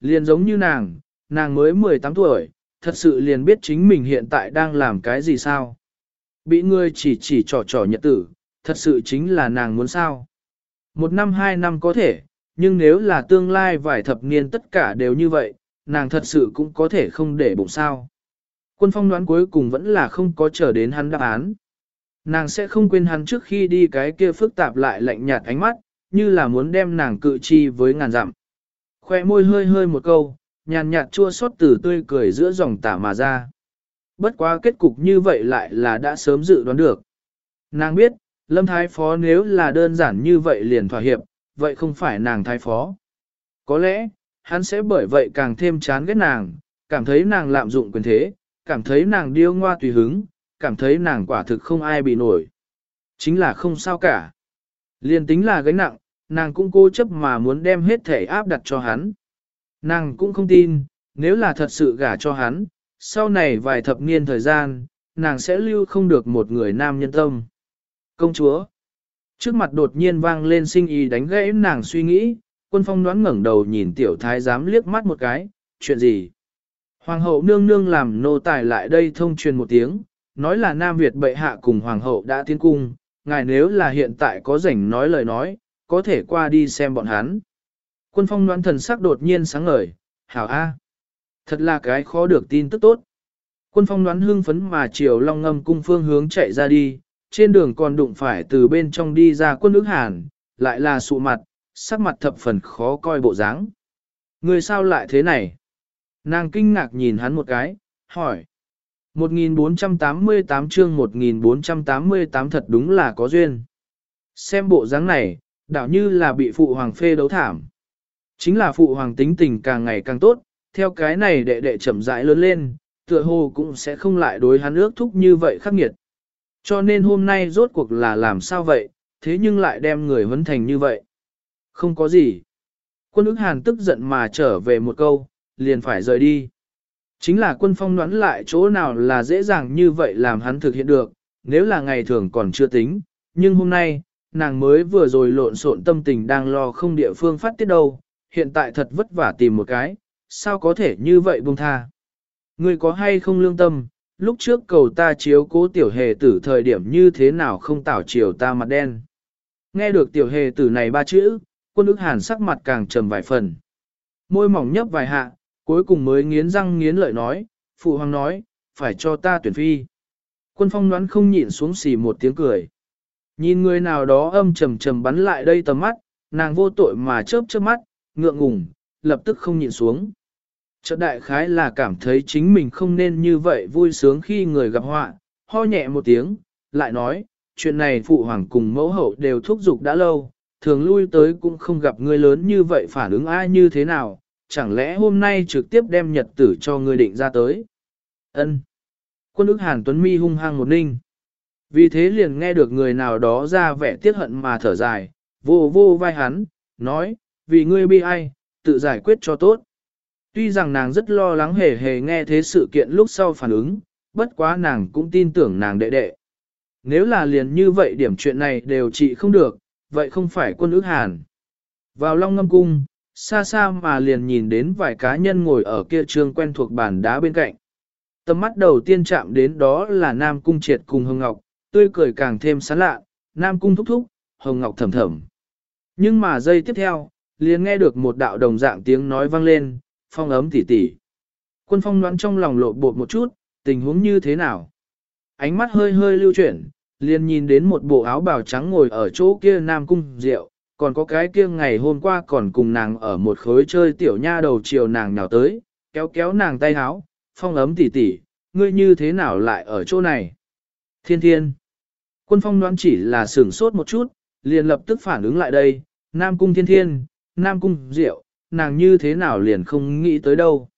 liền giống như nàng, nàng mới 18 tuổi, thật sự liền biết chính mình hiện tại đang làm cái gì sao. Bị người chỉ chỉ trò trò nhật tử, thật sự chính là nàng muốn sao. Một năm hai năm có thể, nhưng nếu là tương lai vài thập niên tất cả đều như vậy, nàng thật sự cũng có thể không để bụng sao. Quân phong đoán cuối cùng vẫn là không có chờ đến hắn đáp án. Nàng sẽ không quên hắn trước khi đi cái kia phức tạp lại lạnh nhạt ánh mắt, như là muốn đem nàng cự chi với ngàn dặm. Khoe môi hơi hơi một câu, nhàn nhạt chua xót từ tươi cười giữa dòng tả mà ra. Bất quá kết cục như vậy lại là đã sớm dự đoán được. Nàng biết, Lâm Thái Phó nếu là đơn giản như vậy liền thỏa hiệp, vậy không phải nàng Thái Phó. Có lẽ, hắn sẽ bởi vậy càng thêm chán ghét nàng, cảm thấy nàng lạm dụng quyền thế, cảm thấy nàng điêu ngoa tùy hứng, cảm thấy nàng quả thực không ai bị nổi. Chính là không sao cả. Liên tính là gánh nặng, nàng cũng cố chấp mà muốn đem hết thể áp đặt cho hắn. Nàng cũng không tin, nếu là thật sự gả cho hắn, sau này vài thập niên thời gian, nàng sẽ lưu không được một người nam nhân tâm. Công chúa. Trước mặt đột nhiên vang lên sinh ý đánh gãy nàng suy nghĩ, quân phong đoán ngẩng đầu nhìn tiểu thái giám liếc mắt một cái, chuyện gì? Hoàng hậu nương nương làm nô tài lại đây thông truyền một tiếng, nói là Nam Việt bệ hạ cùng hoàng hậu đã tiến cung, ngài nếu là hiện tại có rảnh nói lời nói, có thể qua đi xem bọn hắn. Quân phong đoán thần sắc đột nhiên sáng ngời, hảo a, Thật là cái khó được tin tức tốt. Quân phong đoán hưng phấn mà chiều long ngâm cung phương hướng chạy ra đi, trên đường còn đụng phải từ bên trong đi ra quân ước hàn, lại là sụ mặt, sắc mặt thập phần khó coi bộ dáng. Người sao lại thế này? Nàng kinh ngạc nhìn hắn một cái, hỏi. 1488 chương 1488 thật đúng là có duyên. Xem bộ dáng này, đảo như là bị phụ hoàng phê đấu thảm. Chính là phụ hoàng tính tình càng ngày càng tốt, theo cái này đệ đệ chậm rãi lớn lên, tựa hồ cũng sẽ không lại đối hắn ước thúc như vậy khắc nghiệt. Cho nên hôm nay rốt cuộc là làm sao vậy, thế nhưng lại đem người vấn thành như vậy. Không có gì. Quân ức hàn tức giận mà trở về một câu, liền phải rời đi. Chính là quân phong đoán lại chỗ nào là dễ dàng như vậy làm hắn thực hiện được, nếu là ngày thường còn chưa tính, nhưng hôm nay, nàng mới vừa rồi lộn xộn tâm tình đang lo không địa phương phát tiết đâu, hiện tại thật vất vả tìm một cái, sao có thể như vậy buông tha. Ngươi có hay không lương tâm, lúc trước cầu ta chiếu cố tiểu hề tử thời điểm như thế nào không tảo chiều ta mặt đen. Nghe được tiểu hề tử này ba chữ, quân ức hàn sắc mặt càng trầm vài phần. Môi mỏng nhấp vài hạ, cuối cùng mới nghiến răng nghiến lợi nói, phụ hoàng nói, phải cho ta tuyển phi. Quân phong đoán không nhịn xuống xì một tiếng cười. Nhìn người nào đó âm trầm trầm bắn lại đây tầm mắt, nàng vô tội mà chớp chớp mắt, ngượng ngùng, lập tức không nhịn xuống. Chợt đại khái là cảm thấy chính mình không nên như vậy vui sướng khi người gặp họa, ho nhẹ một tiếng, lại nói, chuyện này phụ hoàng cùng mẫu hậu đều thúc giục đã lâu, thường lui tới cũng không gặp người lớn như vậy phản ứng ai như thế nào, chẳng lẽ hôm nay trực tiếp đem nhật tử cho người định ra tới. ân Quân ức hàn tuấn mi hung hăng một ninh. Vì thế liền nghe được người nào đó ra vẻ tiếc hận mà thở dài, vô vô vai hắn, nói, vì ngươi bi ai, tự giải quyết cho tốt. Tuy rằng nàng rất lo lắng hề hề nghe thế sự kiện lúc sau phản ứng, bất quá nàng cũng tin tưởng nàng đệ đệ. Nếu là liền như vậy điểm chuyện này đều trị không được, vậy không phải quân ước hàn. Vào long ngâm cung, xa xa mà liền nhìn đến vài cá nhân ngồi ở kia trường quen thuộc bàn đá bên cạnh. Tầm mắt đầu tiên chạm đến đó là Nam Cung Triệt cùng Hương Ngọc, tươi cười càng thêm sán lạ, Nam Cung thúc thúc, Hồng Ngọc thầm thầm. Nhưng mà giây tiếp theo, liền nghe được một đạo đồng dạng tiếng nói vang lên, phong ấm tỉ tỉ. Quân phong đoán trong lòng lộ bột một chút, tình huống như thế nào? Ánh mắt hơi hơi lưu chuyển, liền nhìn đến một bộ áo bào trắng ngồi ở chỗ kia Nam Cung rượu còn có cái kia ngày hôm qua còn cùng nàng ở một khối chơi tiểu nha đầu chiều nàng nào tới, kéo kéo nàng tay áo, phong ấm tỉ tỉ, ngươi như thế nào lại ở chỗ này? Thiên thiên. Quân phong đoán chỉ là sửng sốt một chút, liền lập tức phản ứng lại đây, Nam Cung Thiên Thiên, Nam Cung Diệu, nàng như thế nào liền không nghĩ tới đâu.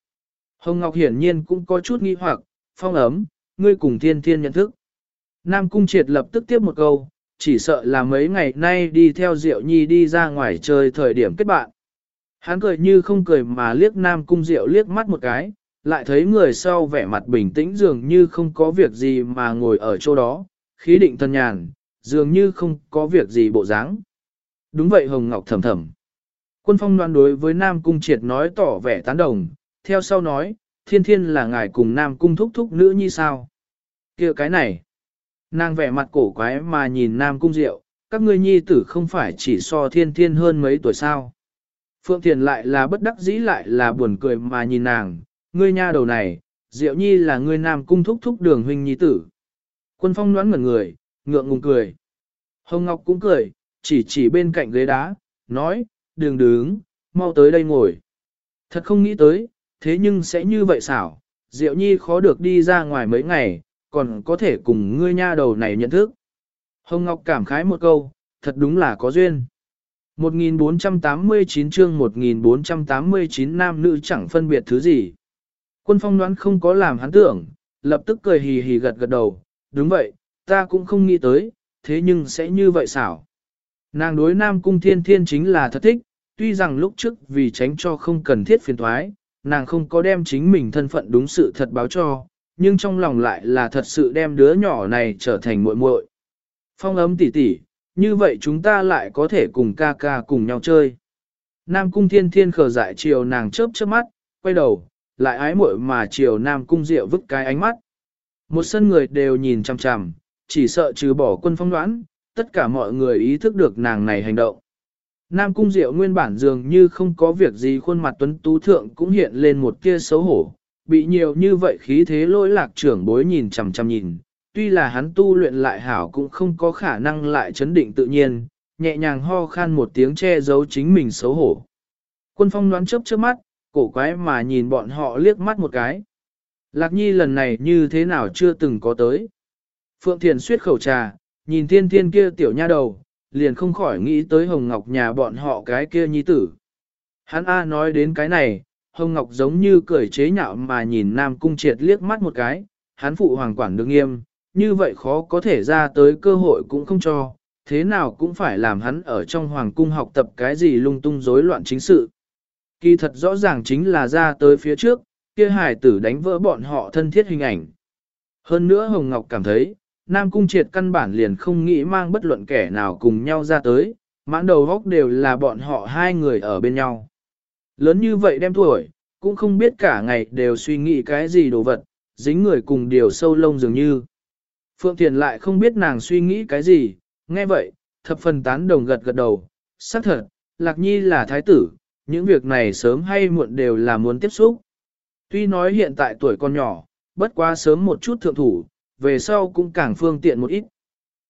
Hồng Ngọc hiển nhiên cũng có chút nghi hoặc, phong ấm, ngươi cùng Thiên Thiên nhận thức. Nam Cung Triệt lập tức tiếp một câu, chỉ sợ là mấy ngày nay đi theo Diệu Nhi đi ra ngoài chơi thời điểm kết bạn. Hắn cười như không cười mà liếc Nam Cung Diệu liếc mắt một cái, lại thấy người sau vẻ mặt bình tĩnh dường như không có việc gì mà ngồi ở chỗ đó, khí định thân nhàn, dường như không có việc gì bộ dáng. Đúng vậy Hồng Ngọc thầm thầm. Quân phong đoan đối với Nam Cung triệt nói tỏ vẻ tán đồng, theo sau nói, thiên thiên là ngài cùng Nam Cung thúc thúc nữ như sao. kia cái này, nàng vẻ mặt cổ quái mà nhìn Nam Cung Diệu, các ngươi nhi tử không phải chỉ so thiên thiên hơn mấy tuổi sao. Phượng Thiền lại là bất đắc dĩ lại là buồn cười mà nhìn nàng, ngươi nha đầu này, Diệu Nhi là ngươi Nam Cung thúc thúc đường huynh nhi tử. Quân phong đoán ngẩn người, ngượng ngùng cười. Hồng Ngọc cũng cười, chỉ chỉ bên cạnh ghế đá, nói, đường đứng, mau tới đây ngồi. Thật không nghĩ tới, thế nhưng sẽ như vậy xảo, Diệu Nhi khó được đi ra ngoài mấy ngày, còn có thể cùng ngươi nha đầu này nhận thức. Hồng Ngọc cảm khái một câu, thật đúng là có duyên. 1489 chương 1489 nam nữ chẳng phân biệt thứ gì. Quân phong đoán không có làm hắn tưởng, lập tức cười hì hì gật gật đầu, đúng vậy, ta cũng không nghĩ tới, thế nhưng sẽ như vậy xảo. Nàng đối nam cung thiên thiên chính là thật thích, tuy rằng lúc trước vì tránh cho không cần thiết phiền thoái, nàng không có đem chính mình thân phận đúng sự thật báo cho, nhưng trong lòng lại là thật sự đem đứa nhỏ này trở thành muội muội. Phong ấm tỉ tỉ, như vậy chúng ta lại có thể cùng ca ca cùng nhau chơi. Nam cung thiên thiên khờ dại chiều nàng chớp chớp mắt, quay đầu, lại ái muội mà chiều Nam cung diệu vứt cái ánh mắt. Một sân người đều nhìn chằm chằm, chỉ sợ trừ bỏ quân phong đoán, tất cả mọi người ý thức được nàng này hành động. Nam cung diệu nguyên bản dường như không có việc gì khuôn mặt tuấn tú thượng cũng hiện lên một tia xấu hổ, bị nhiều như vậy khí thế lỗi lạc trưởng bối nhìn chằm chằm nhìn, tuy là hắn tu luyện lại hảo cũng không có khả năng lại chấn định tự nhiên, nhẹ nhàng ho khan một tiếng che giấu chính mình xấu hổ. Quân phong đoán chớp chớp mắt, cổ quái mà nhìn bọn họ liếc mắt một cái. Lạc nhi lần này như thế nào chưa từng có tới. Phượng Thiền suyết khẩu trà, nhìn thiên thiên kia tiểu nha đầu, liền không khỏi nghĩ tới Hồng Ngọc nhà bọn họ cái kia nhi tử. Hắn A nói đến cái này, Hồng Ngọc giống như cười chế nhạo mà nhìn Nam Cung Triệt liếc mắt một cái, hắn phụ hoàng quản được nghiêm, như vậy khó có thể ra tới cơ hội cũng không cho, thế nào cũng phải làm hắn ở trong hoàng cung học tập cái gì lung tung rối loạn chính sự. Kỳ thật rõ ràng chính là ra tới phía trước, kia hải tử đánh vỡ bọn họ thân thiết hình ảnh. Hơn nữa Hồng Ngọc cảm thấy, Nam Cung Triệt căn bản liền không nghĩ mang bất luận kẻ nào cùng nhau ra tới, mãn đầu góc đều là bọn họ hai người ở bên nhau. Lớn như vậy đem tuổi, cũng không biết cả ngày đều suy nghĩ cái gì đồ vật, dính người cùng điều sâu lông dường như. Phượng Thiền lại không biết nàng suy nghĩ cái gì, nghe vậy, thập phần tán đồng gật gật đầu, xác thật, Lạc Nhi là thái tử, những việc này sớm hay muộn đều là muốn tiếp xúc. Tuy nói hiện tại tuổi còn nhỏ, bất quá sớm một chút thượng thủ, về sau cũng càng phương tiện một ít.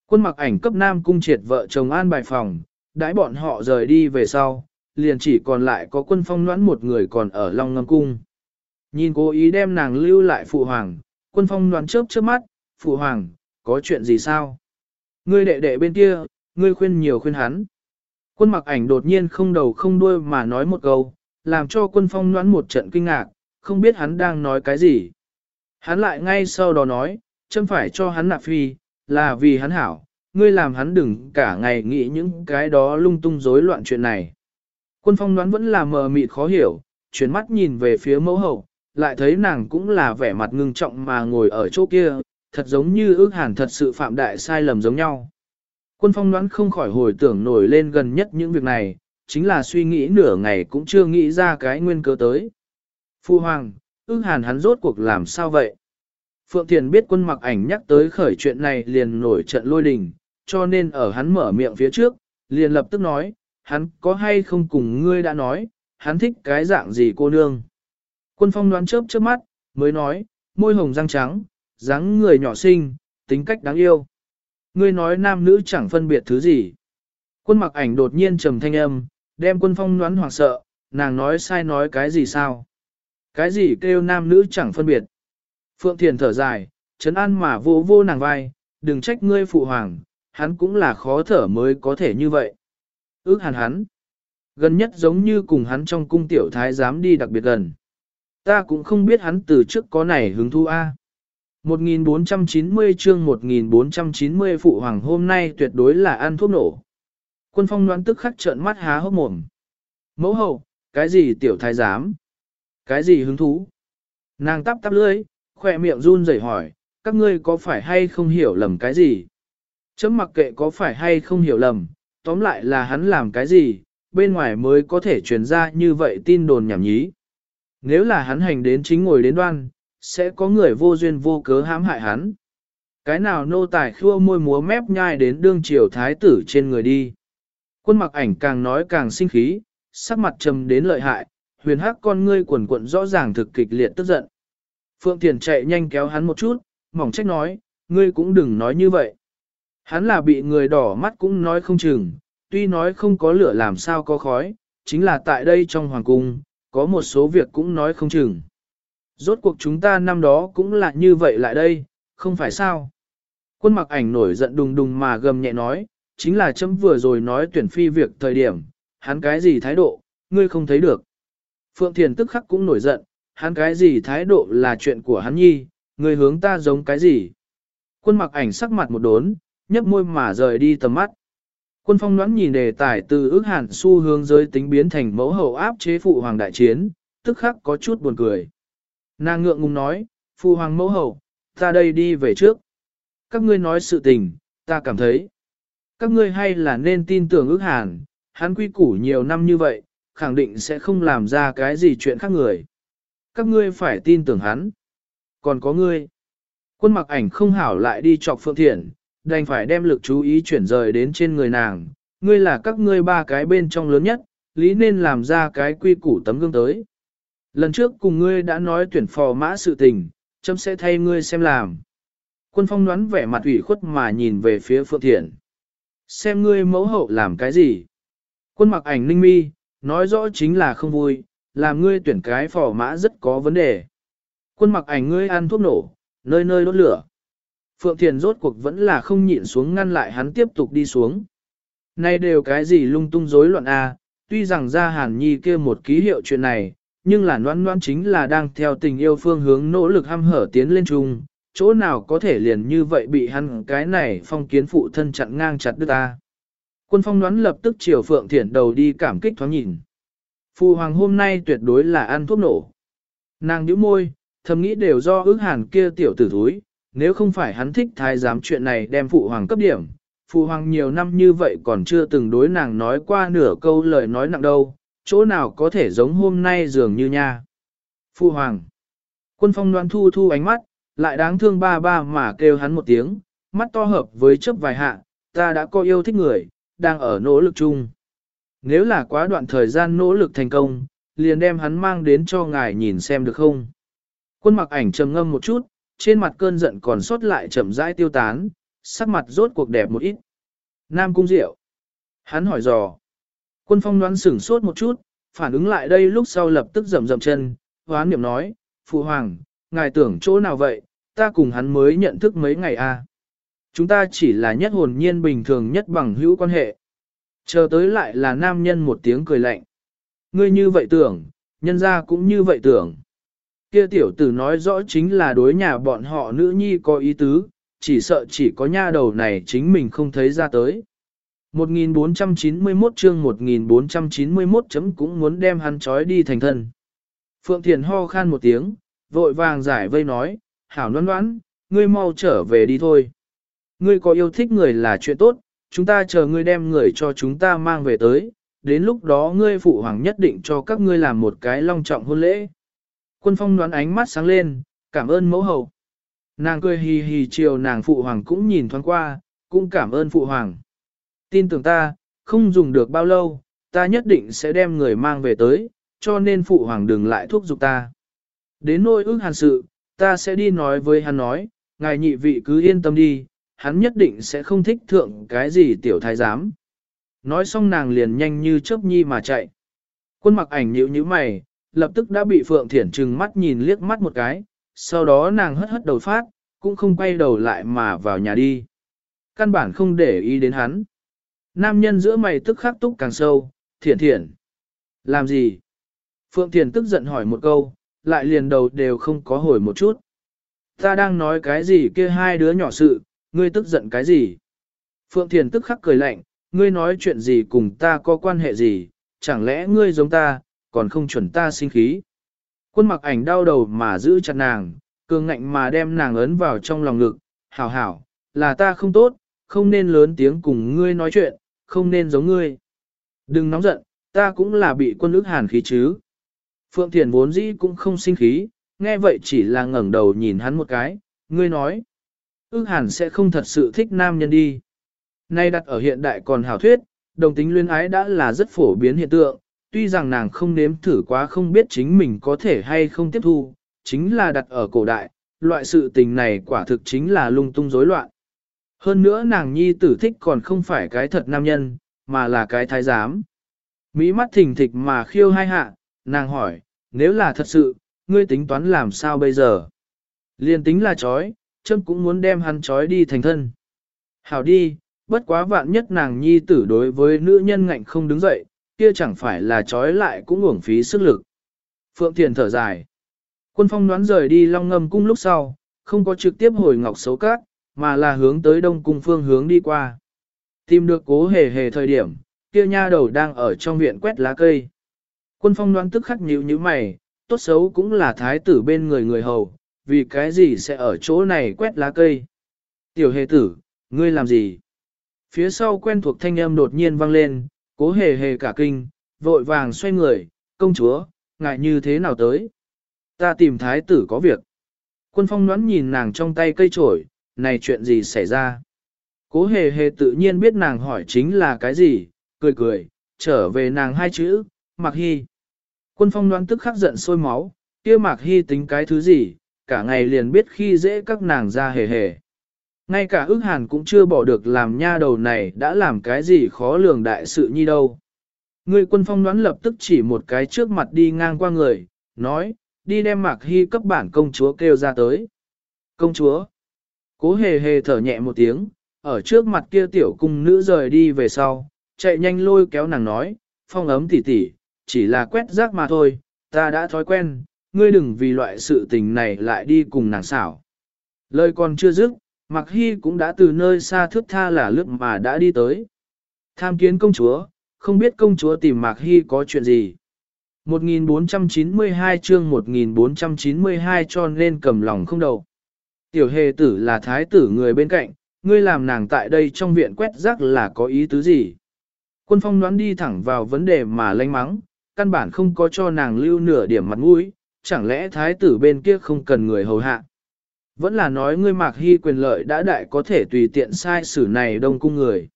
Quân mặc ảnh cấp nam cung triệt vợ chồng an bài phòng, đãi bọn họ rời đi về sau, liền chỉ còn lại có quân phong noãn một người còn ở Long Ngâm Cung. Nhìn cố ý đem nàng lưu lại phụ hoàng, quân phong noãn chớp chớp mắt, phụ hoàng, có chuyện gì sao? Ngươi đệ đệ bên kia, ngươi khuyên nhiều khuyên hắn. Quân mặc ảnh đột nhiên không đầu không đuôi mà nói một câu, làm cho quân phong noãn một trận kinh ngạc, không biết hắn đang nói cái gì. Hắn lại ngay sau đó nói, châm phải cho hắn nạp phi, là vì hắn hảo, ngươi làm hắn đừng cả ngày nghĩ những cái đó lung tung rối loạn chuyện này. Quân phong đoán vẫn là mờ mịt khó hiểu, chuyển mắt nhìn về phía mẫu hậu, lại thấy nàng cũng là vẻ mặt ngưng trọng mà ngồi ở chỗ kia, thật giống như ước hẳn thật sự phạm đại sai lầm giống nhau. Quân phong đoán không khỏi hồi tưởng nổi lên gần nhất những việc này, chính là suy nghĩ nửa ngày cũng chưa nghĩ ra cái nguyên cớ tới. Phu Hoàng, ước hàn hắn rốt cuộc làm sao vậy? Phượng Thiền biết quân mặc ảnh nhắc tới khởi chuyện này liền nổi trận lôi đình, cho nên ở hắn mở miệng phía trước, liền lập tức nói, hắn có hay không cùng ngươi đã nói, hắn thích cái dạng gì cô nương. Quân phong đoán chớp chớp mắt, mới nói, môi hồng răng trắng, dáng người nhỏ xinh, tính cách đáng yêu. Ngươi nói nam nữ chẳng phân biệt thứ gì. Quân mặc ảnh đột nhiên trầm thanh âm, đem quân phong đoán hoảng sợ, nàng nói sai nói cái gì sao. Cái gì kêu nam nữ chẳng phân biệt. Phượng Thiền thở dài, chấn an mà vô vô nàng vai, đừng trách ngươi phụ hoàng, hắn cũng là khó thở mới có thể như vậy. Ước hẳn hắn. Gần nhất giống như cùng hắn trong cung tiểu thái dám đi đặc biệt gần. Ta cũng không biết hắn từ trước có này hứng thu A. 1490 chương 1490 phụ hoàng hôm nay tuyệt đối là ăn thuốc nổ. Quân phong đoán tức khắc trợn mắt há hốc mồm. Mẫu hậu, cái gì tiểu thái giám? Cái gì hứng thú? Nàng tắp tắp lưỡi, khỏe miệng run rẩy hỏi, các ngươi có phải hay không hiểu lầm cái gì? Chấm mặc kệ có phải hay không hiểu lầm, tóm lại là hắn làm cái gì, bên ngoài mới có thể truyền ra như vậy tin đồn nhảm nhí. Nếu là hắn hành đến chính ngồi đến đoan, sẽ có người vô duyên vô cớ hãm hại hắn. Cái nào nô tài khua môi múa mép nhai đến đương triều thái tử trên người đi. Quân mặc ảnh càng nói càng sinh khí, sắc mặt trầm đến lợi hại, huyền hắc con ngươi quần quận rõ ràng thực kịch liệt tức giận. Phượng Thiền chạy nhanh kéo hắn một chút, mỏng trách nói, ngươi cũng đừng nói như vậy. Hắn là bị người đỏ mắt cũng nói không chừng, tuy nói không có lửa làm sao có khói, chính là tại đây trong hoàng cung, có một số việc cũng nói không chừng. Rốt cuộc chúng ta năm đó cũng là như vậy lại đây, không phải sao. Quân mặc ảnh nổi giận đùng đùng mà gầm nhẹ nói, chính là chấm vừa rồi nói tuyển phi việc thời điểm, hắn cái gì thái độ, ngươi không thấy được. Phượng Thiền tức khắc cũng nổi giận, hắn cái gì thái độ là chuyện của hắn nhi, ngươi hướng ta giống cái gì. Quân mặc ảnh sắc mặt một đốn, nhấp môi mà rời đi tầm mắt. Quân phong đoán nhìn đề tài từ ước hẳn xu hướng giới tính biến thành mẫu hậu áp chế phụ hoàng đại chiến, tức khắc có chút buồn cười. Nàng ngượng ngùng nói, Phu hoàng mẫu hậu, ta đây đi về trước. Các ngươi nói sự tình, ta cảm thấy. Các ngươi hay là nên tin tưởng ước hàn, hắn quy củ nhiều năm như vậy, khẳng định sẽ không làm ra cái gì chuyện khác người. Các ngươi phải tin tưởng hắn. Còn có ngươi. Quân mặc ảnh không hảo lại đi chọc phượng thiện, đành phải đem lực chú ý chuyển rời đến trên người nàng. Ngươi là các ngươi ba cái bên trong lớn nhất, lý nên làm ra cái quy củ tấm gương tới. Lần trước cùng ngươi đã nói tuyển phò mã sự tình, chấm sẽ thay ngươi xem làm. Quân phong đoán vẻ mặt ủy khuất mà nhìn về phía Phượng Thiện. Xem ngươi mẫu hậu làm cái gì? Quân mặc ảnh ninh mi, nói rõ chính là không vui, làm ngươi tuyển cái phò mã rất có vấn đề. Quân mặc ảnh ngươi ăn thuốc nổ, nơi nơi đốt lửa. Phượng Thiền rốt cuộc vẫn là không nhịn xuống ngăn lại hắn tiếp tục đi xuống. Nay đều cái gì lung tung rối loạn a tuy rằng ra hàn nhi kia một ký hiệu chuyện này, nhưng là noan noan chính là đang theo tình yêu phương hướng nỗ lực ham hở tiến lên chung, chỗ nào có thể liền như vậy bị hắn cái này phong kiến phụ thân chặn ngang chặt đứt ta. Quân phong đoán lập tức chiều Phượng Thiển đầu đi cảm kích thoáng nhìn. Phụ hoàng hôm nay tuyệt đối là ăn thuốc nổ. Nàng nhíu môi, thầm nghĩ đều do ước hàn kia tiểu tử thúi, nếu không phải hắn thích thái giám chuyện này đem phụ hoàng cấp điểm. Phụ hoàng nhiều năm như vậy còn chưa từng đối nàng nói qua nửa câu lời nói nặng đâu, chỗ nào có thể giống hôm nay dường như nha. phu hoàng. Quân phong đoán thu thu ánh mắt, lại đáng thương ba ba mà kêu hắn một tiếng, mắt to hợp với chớp vài hạ, ta đã có yêu thích người, đang ở nỗ lực chung. Nếu là quá đoạn thời gian nỗ lực thành công, liền đem hắn mang đến cho ngài nhìn xem được không. Quân mặc ảnh trầm ngâm một chút, trên mặt cơn giận còn sót lại chậm rãi tiêu tán, sắc mặt rốt cuộc đẹp một ít. Nam cung diệu. Hắn hỏi dò. Quân phong đoán sửng sốt một chút, phản ứng lại đây lúc sau lập tức rầm rầm chân, hoán niệm nói, Phụ Hoàng, ngài tưởng chỗ nào vậy, ta cùng hắn mới nhận thức mấy ngày. À? Chúng ta chỉ là nhất hồn nhiên bình thường nhất bằng hữu quan hệ. Chờ tới lại là nam nhân một tiếng cười lạnh. Ngươi như vậy tưởng, nhân ra cũng như vậy tưởng. Kia tiểu tử nói rõ chính là đối nhà bọn họ nữ nhi có ý tứ, chỉ sợ chỉ có nha đầu này chính mình không thấy ra tới. 1491 chương 1491 chấm cũng muốn đem hắn trói đi thành thân. Phượng Thiền ho khan một tiếng, vội vàng giải vây nói, hảo noan noan, ngươi mau trở về đi thôi. Ngươi có yêu thích người là chuyện tốt, chúng ta chờ ngươi đem người cho chúng ta mang về tới, đến lúc đó ngươi phụ hoàng nhất định cho các ngươi làm một cái long trọng hôn lễ. Quân phong đoán ánh mắt sáng lên, cảm ơn mẫu hậu. Nàng cười hì hì chiều nàng phụ hoàng cũng nhìn thoáng qua, cũng cảm ơn phụ hoàng. Tin tưởng ta, không dùng được bao lâu, ta nhất định sẽ đem người mang về tới, cho nên phụ hoàng đừng lại thúc giục ta. Đến nỗi ước hàn sự, ta sẽ đi nói với hắn nói, ngài nhị vị cứ yên tâm đi, hắn nhất định sẽ không thích thượng cái gì tiểu thái giám. Nói xong nàng liền nhanh như chớp nhi mà chạy. Quân mặc ảnh nhíu như mày, lập tức đã bị Phượng Thiển trừng mắt nhìn liếc mắt một cái, sau đó nàng hất hất đầu phát, cũng không quay đầu lại mà vào nhà đi. Căn bản không để ý đến hắn. Nam nhân giữa mày tức khắc túc càng sâu, thiển thiển. Làm gì? Phượng Thiển tức giận hỏi một câu, lại liền đầu đều không có hồi một chút. Ta đang nói cái gì kia hai đứa nhỏ sự, ngươi tức giận cái gì? Phượng Thiền tức khắc cười lạnh, ngươi nói chuyện gì cùng ta có quan hệ gì, chẳng lẽ ngươi giống ta, còn không chuẩn ta sinh khí? Quân mặc ảnh đau đầu mà giữ chặt nàng, cường ngạnh mà đem nàng ấn vào trong lòng ngực, hảo hảo, là ta không tốt, không nên lớn tiếng cùng ngươi nói chuyện, không nên giống ngươi. Đừng nóng giận, ta cũng là bị quân ức hàn khí chứ. Phượng Thiền vốn dĩ cũng không sinh khí, nghe vậy chỉ là ngẩng đầu nhìn hắn một cái, ngươi nói. Ước hàn sẽ không thật sự thích nam nhân đi. Nay đặt ở hiện đại còn hảo thuyết, đồng tính luyến ái đã là rất phổ biến hiện tượng, tuy rằng nàng không nếm thử quá không biết chính mình có thể hay không tiếp thu, chính là đặt ở cổ đại, loại sự tình này quả thực chính là lung tung rối loạn. Hơn nữa nàng nhi tử thích còn không phải cái thật nam nhân, mà là cái thái giám. Mỹ mắt thỉnh thịch mà khiêu hai hạ, nàng hỏi, nếu là thật sự, ngươi tính toán làm sao bây giờ? Liên tính là chói, chân cũng muốn đem hắn chói đi thành thân. Hảo đi, bất quá vạn nhất nàng nhi tử đối với nữ nhân ngạnh không đứng dậy, kia chẳng phải là chói lại cũng uổng phí sức lực. Phượng Thiền thở dài. Quân phong đoán rời đi long ngâm cung lúc sau, không có trực tiếp hồi ngọc xấu cát, mà là hướng tới đông cung phương hướng đi qua. Tìm được cố hề hề thời điểm, kia nha đầu đang ở trong viện quét lá cây. Quân phong đoán tức khắc nhíu như mày, tốt xấu cũng là thái tử bên người người hầu, vì cái gì sẽ ở chỗ này quét lá cây. Tiểu hề tử, ngươi làm gì? Phía sau quen thuộc thanh âm đột nhiên vang lên, cố hề hề cả kinh, vội vàng xoay người, công chúa, ngại như thế nào tới? Ta tìm thái tử có việc. Quân phong đoán nhìn nàng trong tay cây trổi, này chuyện gì xảy ra? Cố hề hề tự nhiên biết nàng hỏi chính là cái gì, cười cười, trở về nàng hai chữ, mặc hy. Quân phong đoán tức khắc giận sôi máu, kia mặc hy tính cái thứ gì, cả ngày liền biết khi dễ các nàng ra hề hề. Ngay cả ước hàn cũng chưa bỏ được làm nha đầu này đã làm cái gì khó lường đại sự như đâu. Người quân phong đoán lập tức chỉ một cái trước mặt đi ngang qua người, nói, đi đem mạc hy cấp bản công chúa kêu ra tới. Công chúa, cố hề hề thở nhẹ một tiếng, ở trước mặt kia tiểu cung nữ rời đi về sau, chạy nhanh lôi kéo nàng nói, phong ấm tỉ tỉ, chỉ là quét rác mà thôi, ta đã thói quen, ngươi đừng vì loại sự tình này lại đi cùng nàng xảo. Lời còn chưa dứt, Mạc Hy cũng đã từ nơi xa thước tha là lướt mà đã đi tới. Tham kiến công chúa, không biết công chúa tìm Mạc Hy có chuyện gì. 1492 chương 1492 cho nên cầm lòng không đầu. Tiểu hề tử là thái tử người bên cạnh, ngươi làm nàng tại đây trong viện quét rác là có ý tứ gì. Quân phong đoán đi thẳng vào vấn đề mà lanh mắng, căn bản không có cho nàng lưu nửa điểm mặt mũi, chẳng lẽ thái tử bên kia không cần người hầu hạ. Vẫn là nói ngươi Mạc Hy quyền lợi đã đại có thể tùy tiện sai xử này đông cung người.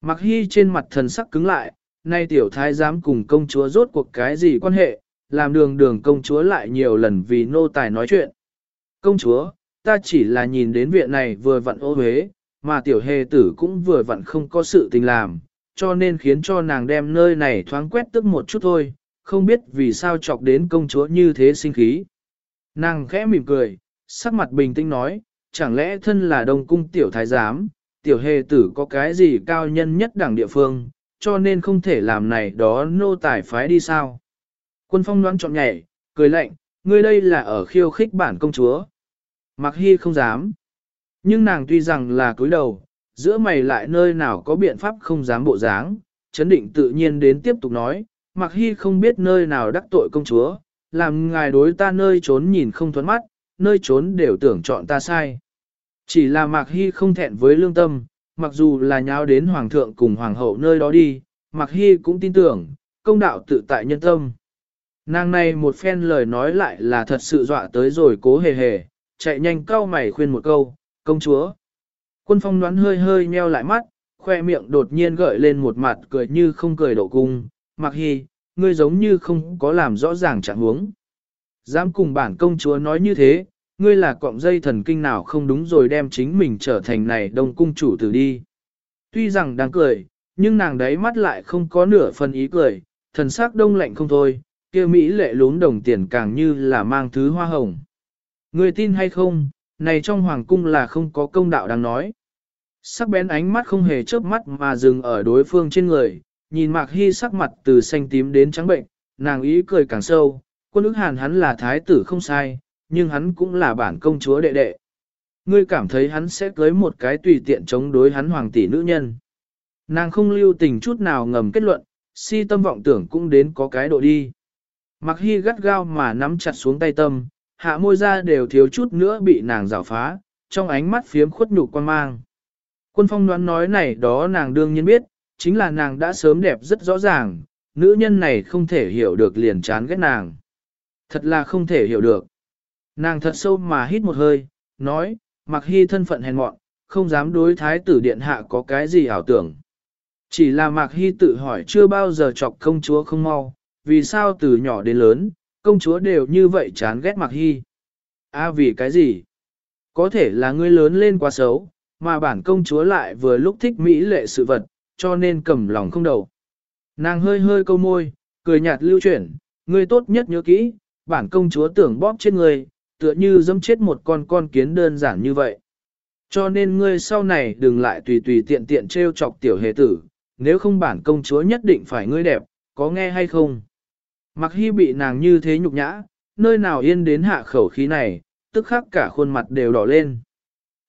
Mạc Hy trên mặt thần sắc cứng lại, nay tiểu thái giám cùng công chúa rốt cuộc cái gì quan hệ, làm đường đường công chúa lại nhiều lần vì nô tài nói chuyện. Công chúa, ta chỉ là nhìn đến viện này vừa vặn ô huế, mà tiểu hề tử cũng vừa vặn không có sự tình làm, cho nên khiến cho nàng đem nơi này thoáng quét tức một chút thôi, không biết vì sao chọc đến công chúa như thế sinh khí. Nàng khẽ mỉm cười, sắc mặt bình tĩnh nói, chẳng lẽ thân là đông cung tiểu thái giám, tiểu hề tử có cái gì cao nhân nhất đẳng địa phương, cho nên không thể làm này đó nô tài phái đi sao. Quân phong đoán chọn nhảy, cười lạnh, ngươi đây là ở khiêu khích bản công chúa. Mặc hy không dám. Nhưng nàng tuy rằng là cúi đầu, giữa mày lại nơi nào có biện pháp không dám bộ dáng, chấn định tự nhiên đến tiếp tục nói, Mặc hy không biết nơi nào đắc tội công chúa, làm ngài đối ta nơi trốn nhìn không thoát mắt, nơi trốn đều tưởng chọn ta sai. Chỉ là Mạc Hy không thẹn với lương tâm, mặc dù là nháo đến hoàng thượng cùng hoàng hậu nơi đó đi, Mạc Hy cũng tin tưởng, công đạo tự tại nhân tâm. Nàng này một phen lời nói lại là thật sự dọa tới rồi cố hề hề, chạy nhanh cau mày khuyên một câu, công chúa. Quân phong đoán hơi hơi nheo lại mắt, khoe miệng đột nhiên gợi lên một mặt cười như không cười độ cung, mặc Hy, ngươi giống như không có làm rõ ràng trạng huống. Dám cùng bản công chúa nói như thế, ngươi là cọng dây thần kinh nào không đúng rồi đem chính mình trở thành này đông cung chủ tử đi. Tuy rằng đang cười, nhưng nàng đấy mắt lại không có nửa phần ý cười, thần sắc đông lạnh không thôi, kia Mỹ lệ lún đồng tiền càng như là mang thứ hoa hồng. Người tin hay không, này trong hoàng cung là không có công đạo đang nói. Sắc bén ánh mắt không hề chớp mắt mà dừng ở đối phương trên người, nhìn Mạc Hy sắc mặt từ xanh tím đến trắng bệnh, nàng ý cười càng sâu, quân ức hàn hắn là thái tử không sai, nhưng hắn cũng là bản công chúa đệ đệ. Ngươi cảm thấy hắn sẽ cưới một cái tùy tiện chống đối hắn hoàng tỷ nữ nhân. Nàng không lưu tình chút nào ngầm kết luận, si tâm vọng tưởng cũng đến có cái độ đi. Mặc hy gắt gao mà nắm chặt xuống tay tâm, hạ môi ra đều thiếu chút nữa bị nàng rào phá, trong ánh mắt phiếm khuất nhục quan mang. Quân phong đoán nói này đó nàng đương nhiên biết, chính là nàng đã sớm đẹp rất rõ ràng, nữ nhân này không thể hiểu được liền chán ghét nàng. Thật là không thể hiểu được. Nàng thật sâu mà hít một hơi, nói, mặc hy thân phận hèn mọn, không dám đối thái tử điện hạ có cái gì ảo tưởng. Chỉ là Mạc Hy tự hỏi chưa bao giờ chọc công chúa không mau, vì sao từ nhỏ đến lớn, công chúa đều như vậy chán ghét Mạc Hy. À vì cái gì? Có thể là ngươi lớn lên quá xấu, mà bản công chúa lại vừa lúc thích mỹ lệ sự vật, cho nên cầm lòng không đầu. Nàng hơi hơi câu môi, cười nhạt lưu chuyển, ngươi tốt nhất nhớ kỹ, bản công chúa tưởng bóp chết ngươi, tựa như dâm chết một con con kiến đơn giản như vậy. Cho nên ngươi sau này đừng lại tùy tùy tiện tiện trêu chọc tiểu hề tử, nếu không bản công chúa nhất định phải ngươi đẹp, có nghe hay không? Mặc hy bị nàng như thế nhục nhã, nơi nào yên đến hạ khẩu khí này, tức khắc cả khuôn mặt đều đỏ lên.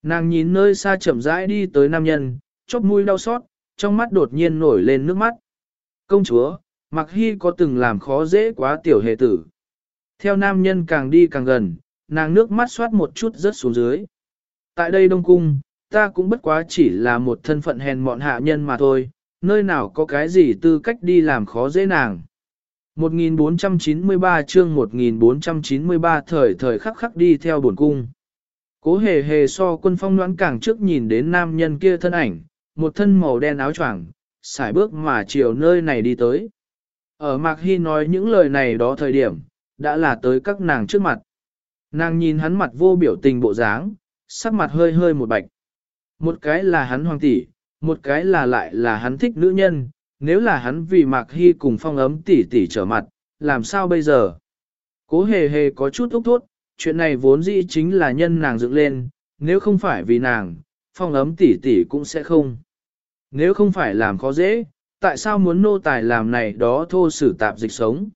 Nàng nhìn nơi xa chậm rãi đi tới nam nhân, chóp mũi đau xót, trong mắt đột nhiên nổi lên nước mắt. Công chúa, Mặc Hy có từng làm khó dễ quá tiểu hệ tử. Theo nam nhân càng đi càng gần, nàng nước mắt xoát một chút rớt xuống dưới. Tại đây Đông Cung, ta cũng bất quá chỉ là một thân phận hèn mọn hạ nhân mà thôi, nơi nào có cái gì tư cách đi làm khó dễ nàng. 1493 chương 1493 thời thời khắc khắc đi theo buồn cung. Cố hề hề so quân phong đoán càng trước nhìn đến nam nhân kia thân ảnh, một thân màu đen áo choàng, xài bước mà chiều nơi này đi tới. Ở Mạc Hy nói những lời này đó thời điểm, đã là tới các nàng trước mặt. Nàng nhìn hắn mặt vô biểu tình bộ dáng, sắc mặt hơi hơi một bạch. Một cái là hắn hoàng tỷ, một cái là lại là hắn thích nữ nhân, nếu là hắn vì Mạc Hy cùng phong ấm tỷ tỷ trở mặt, làm sao bây giờ? Cố hề hề có chút úc thốt, chuyện này vốn dĩ chính là nhân nàng dựng lên, nếu không phải vì nàng, phong ấm tỷ tỷ cũng sẽ không. Nếu không phải làm khó dễ, tại sao muốn nô tài làm này đó thô sử tạp dịch sống?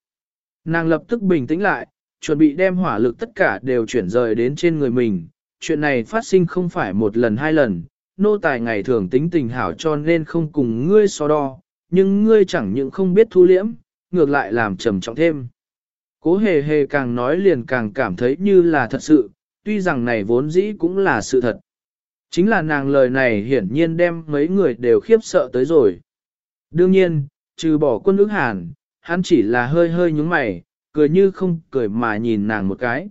Nàng lập tức bình tĩnh lại, chuẩn bị đem hỏa lực tất cả đều chuyển rời đến trên người mình. Chuyện này phát sinh không phải một lần hai lần, nô tài ngày thường tính tình hảo cho nên không cùng ngươi so đo, nhưng ngươi chẳng những không biết thu liễm, ngược lại làm trầm trọng thêm. Cố hề hề càng nói liền càng cảm thấy như là thật sự, tuy rằng này vốn dĩ cũng là sự thật. Chính là nàng lời này hiển nhiên đem mấy người đều khiếp sợ tới rồi. Đương nhiên, trừ bỏ quân ước hàn, hắn chỉ là hơi hơi nhúng mày, cười như không cười mà nhìn nàng một cái.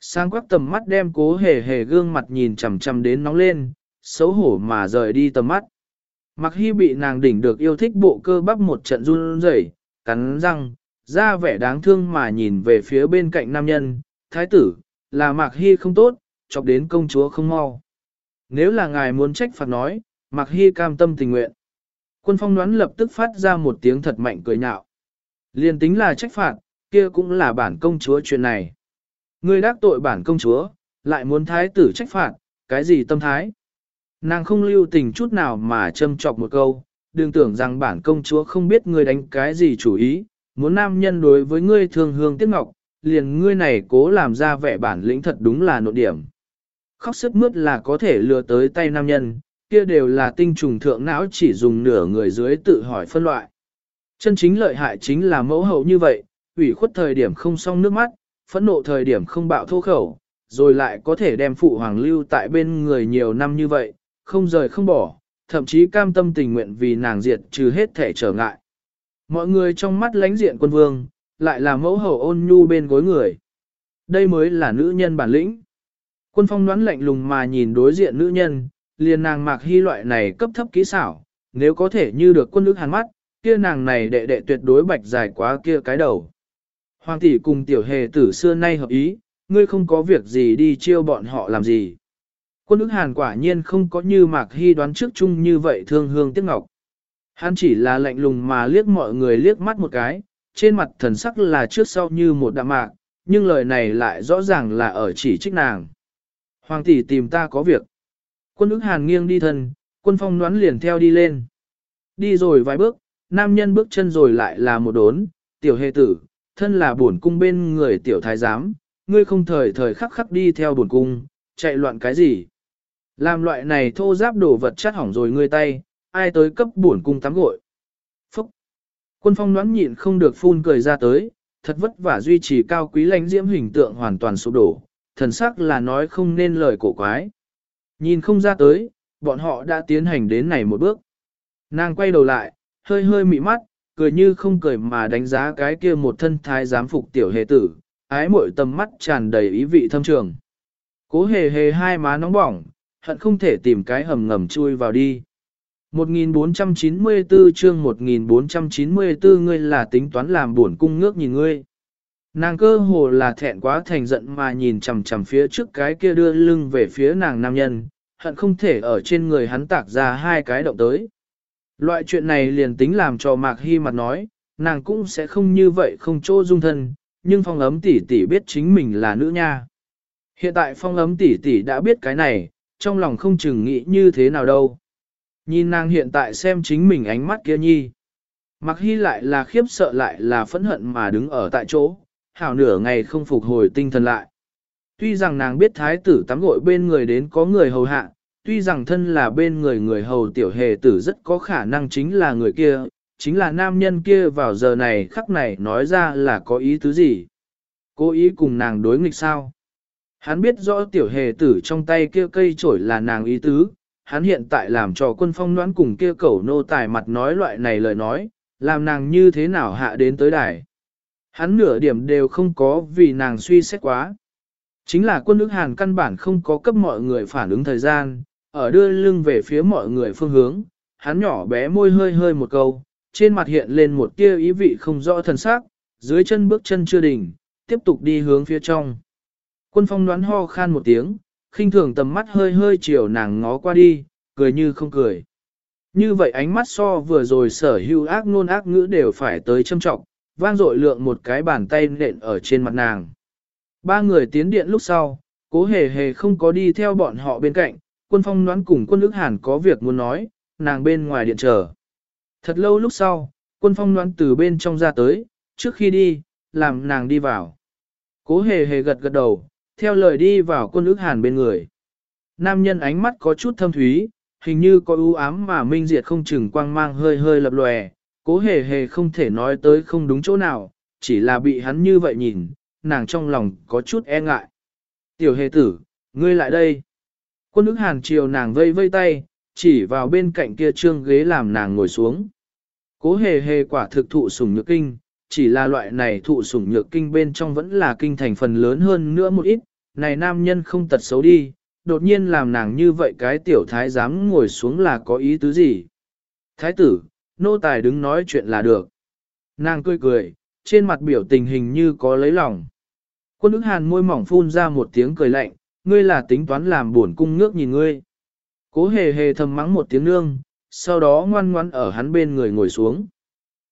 Sang quắc tầm mắt đem cố hề hề gương mặt nhìn chằm chằm đến nóng lên, xấu hổ mà rời đi tầm mắt. Mặc hy bị nàng đỉnh được yêu thích bộ cơ bắp một trận run rẩy, cắn răng, ra vẻ đáng thương mà nhìn về phía bên cạnh nam nhân, thái tử, là Mạc Hy không tốt, chọc đến công chúa không mau. Nếu là ngài muốn trách phạt nói, Mạc Hy cam tâm tình nguyện. Quân phong đoán lập tức phát ra một tiếng thật mạnh cười nhạo. Liên tính là trách phạt, kia cũng là bản công chúa chuyện này. Ngươi đắc tội bản công chúa, lại muốn thái tử trách phạt, cái gì tâm thái? Nàng không lưu tình chút nào mà châm chọc một câu, đừng tưởng rằng bản công chúa không biết ngươi đánh cái gì chủ ý, muốn nam nhân đối với ngươi thương hương tiếc ngọc, liền ngươi này cố làm ra vẻ bản lĩnh thật đúng là nội điểm. Khóc sức mướt là có thể lừa tới tay nam nhân, kia đều là tinh trùng thượng não chỉ dùng nửa người dưới tự hỏi phân loại. Chân chính lợi hại chính là mẫu hậu như vậy, ủy khuất thời điểm không song nước mắt, phẫn nộ thời điểm không bạo thô khẩu, rồi lại có thể đem phụ hoàng lưu tại bên người nhiều năm như vậy, không rời không bỏ, thậm chí cam tâm tình nguyện vì nàng diệt trừ hết thể trở ngại. Mọi người trong mắt lánh diện quân vương, lại là mẫu hậu ôn nhu bên gối người. Đây mới là nữ nhân bản lĩnh. Quân phong đoán lạnh lùng mà nhìn đối diện nữ nhân, liền nàng mạc hy loại này cấp thấp kỹ xảo, nếu có thể như được quân ước hàn mắt, kia nàng này đệ đệ tuyệt đối bạch dài quá kia cái đầu. Hoàng tỷ cùng tiểu hề tử xưa nay hợp ý, ngươi không có việc gì đi chiêu bọn họ làm gì. Quân ức hàn quả nhiên không có như mạc hy đoán trước chung như vậy thương hương tiếc ngọc. Hắn chỉ là lạnh lùng mà liếc mọi người liếc mắt một cái, trên mặt thần sắc là trước sau như một đạm mạc, nhưng lời này lại rõ ràng là ở chỉ trích nàng. Hoàng tỷ tìm ta có việc. Quân ức hàn nghiêng đi thân, quân phong đoán liền theo đi lên. Đi rồi vài bước, nam nhân bước chân rồi lại là một đốn, tiểu hề tử, thân là bổn cung bên người tiểu thái giám, ngươi không thời thời khắc khắc đi theo bổn cung, chạy loạn cái gì. Làm loại này thô giáp đổ vật chất hỏng rồi ngươi tay, ai tới cấp buồn cung tắm gội. Phúc! Quân phong đoán nhịn không được phun cười ra tới, thật vất vả duy trì cao quý lãnh diễm hình tượng hoàn toàn sụp đổ, thần sắc là nói không nên lời cổ quái. Nhìn không ra tới, bọn họ đã tiến hành đến này một bước. Nàng quay đầu lại, hơi hơi mị mắt, cười như không cười mà đánh giá cái kia một thân thái giám phục tiểu hề tử, ái mội tầm mắt tràn đầy ý vị thâm trường. Cố hề hề hai má nóng bỏng, hận không thể tìm cái hầm ngầm chui vào đi. 1494 chương 1494 ngươi là tính toán làm buồn cung ngước nhìn ngươi. Nàng cơ hồ là thẹn quá thành giận mà nhìn chằm chằm phía trước cái kia đưa lưng về phía nàng nam nhân, hận không thể ở trên người hắn tạc ra hai cái động tới. Loại chuyện này liền tính làm cho Mạc Hy mặt nói, nàng cũng sẽ không như vậy không chỗ dung thân, nhưng phong ấm tỷ tỷ biết chính mình là nữ nha. Hiện tại phong ấm tỷ tỷ đã biết cái này, trong lòng không chừng nghĩ như thế nào đâu. Nhìn nàng hiện tại xem chính mình ánh mắt kia nhi. Mặc hy lại là khiếp sợ lại là phẫn hận mà đứng ở tại chỗ, hảo nửa ngày không phục hồi tinh thần lại. Tuy rằng nàng biết thái tử tắm gội bên người đến có người hầu hạ, tuy rằng thân là bên người người hầu tiểu hề tử rất có khả năng chính là người kia, chính là nam nhân kia vào giờ này khắc này nói ra là có ý tứ gì. Cố ý cùng nàng đối nghịch sao. Hắn biết rõ tiểu hề tử trong tay kia cây trổi là nàng ý tứ, hắn hiện tại làm cho quân phong noãn cùng kia cẩu nô tài mặt nói loại này lời nói, làm nàng như thế nào hạ đến tới đài. Hắn nửa điểm đều không có vì nàng suy xét quá. Chính là quân nước hàn căn bản không có cấp mọi người phản ứng thời gian, ở đưa lưng về phía mọi người phương hướng, hắn nhỏ bé môi hơi hơi một câu, trên mặt hiện lên một tia ý vị không rõ thần sắc, dưới chân bước chân chưa đỉnh, tiếp tục đi hướng phía trong. Quân phong đoán ho khan một tiếng, khinh thường tầm mắt hơi hơi chiều nàng ngó qua đi, cười như không cười. Như vậy ánh mắt so vừa rồi sở hữu ác nôn ác ngữ đều phải tới châm trọng, vang dội lượng một cái bàn tay nện ở trên mặt nàng. Ba người tiến điện lúc sau, cố hề hề không có đi theo bọn họ bên cạnh, quân phong đoán cùng quân ức hàn có việc muốn nói, nàng bên ngoài điện chờ. Thật lâu lúc sau, quân phong đoán từ bên trong ra tới, trước khi đi, làm nàng đi vào. Cố hề hề gật gật đầu, theo lời đi vào quân ức hàn bên người. Nam nhân ánh mắt có chút thâm thúy, hình như có ưu ám mà minh diệt không chừng quang mang hơi hơi lập lòe, cố hề hề không thể nói tới không đúng chỗ nào, chỉ là bị hắn như vậy nhìn, nàng trong lòng có chút e ngại. Tiểu hề tử, ngươi lại đây. Quân ức hàn chiều nàng vây vây tay, chỉ vào bên cạnh kia trương ghế làm nàng ngồi xuống. Cố hề hề quả thực thụ sủng nhược kinh, chỉ là loại này thụ sủng nhược kinh bên trong vẫn là kinh thành phần lớn hơn nữa một ít, này nam nhân không tật xấu đi, đột nhiên làm nàng như vậy cái tiểu thái dám ngồi xuống là có ý tứ gì. Thái tử, nô tài đứng nói chuyện là được. Nàng cười cười, trên mặt biểu tình hình như có lấy lòng. Quân ức hàn môi mỏng phun ra một tiếng cười lạnh, ngươi là tính toán làm buồn cung ngước nhìn ngươi. Cố hề hề thầm mắng một tiếng nương, sau đó ngoan ngoan ở hắn bên người ngồi xuống.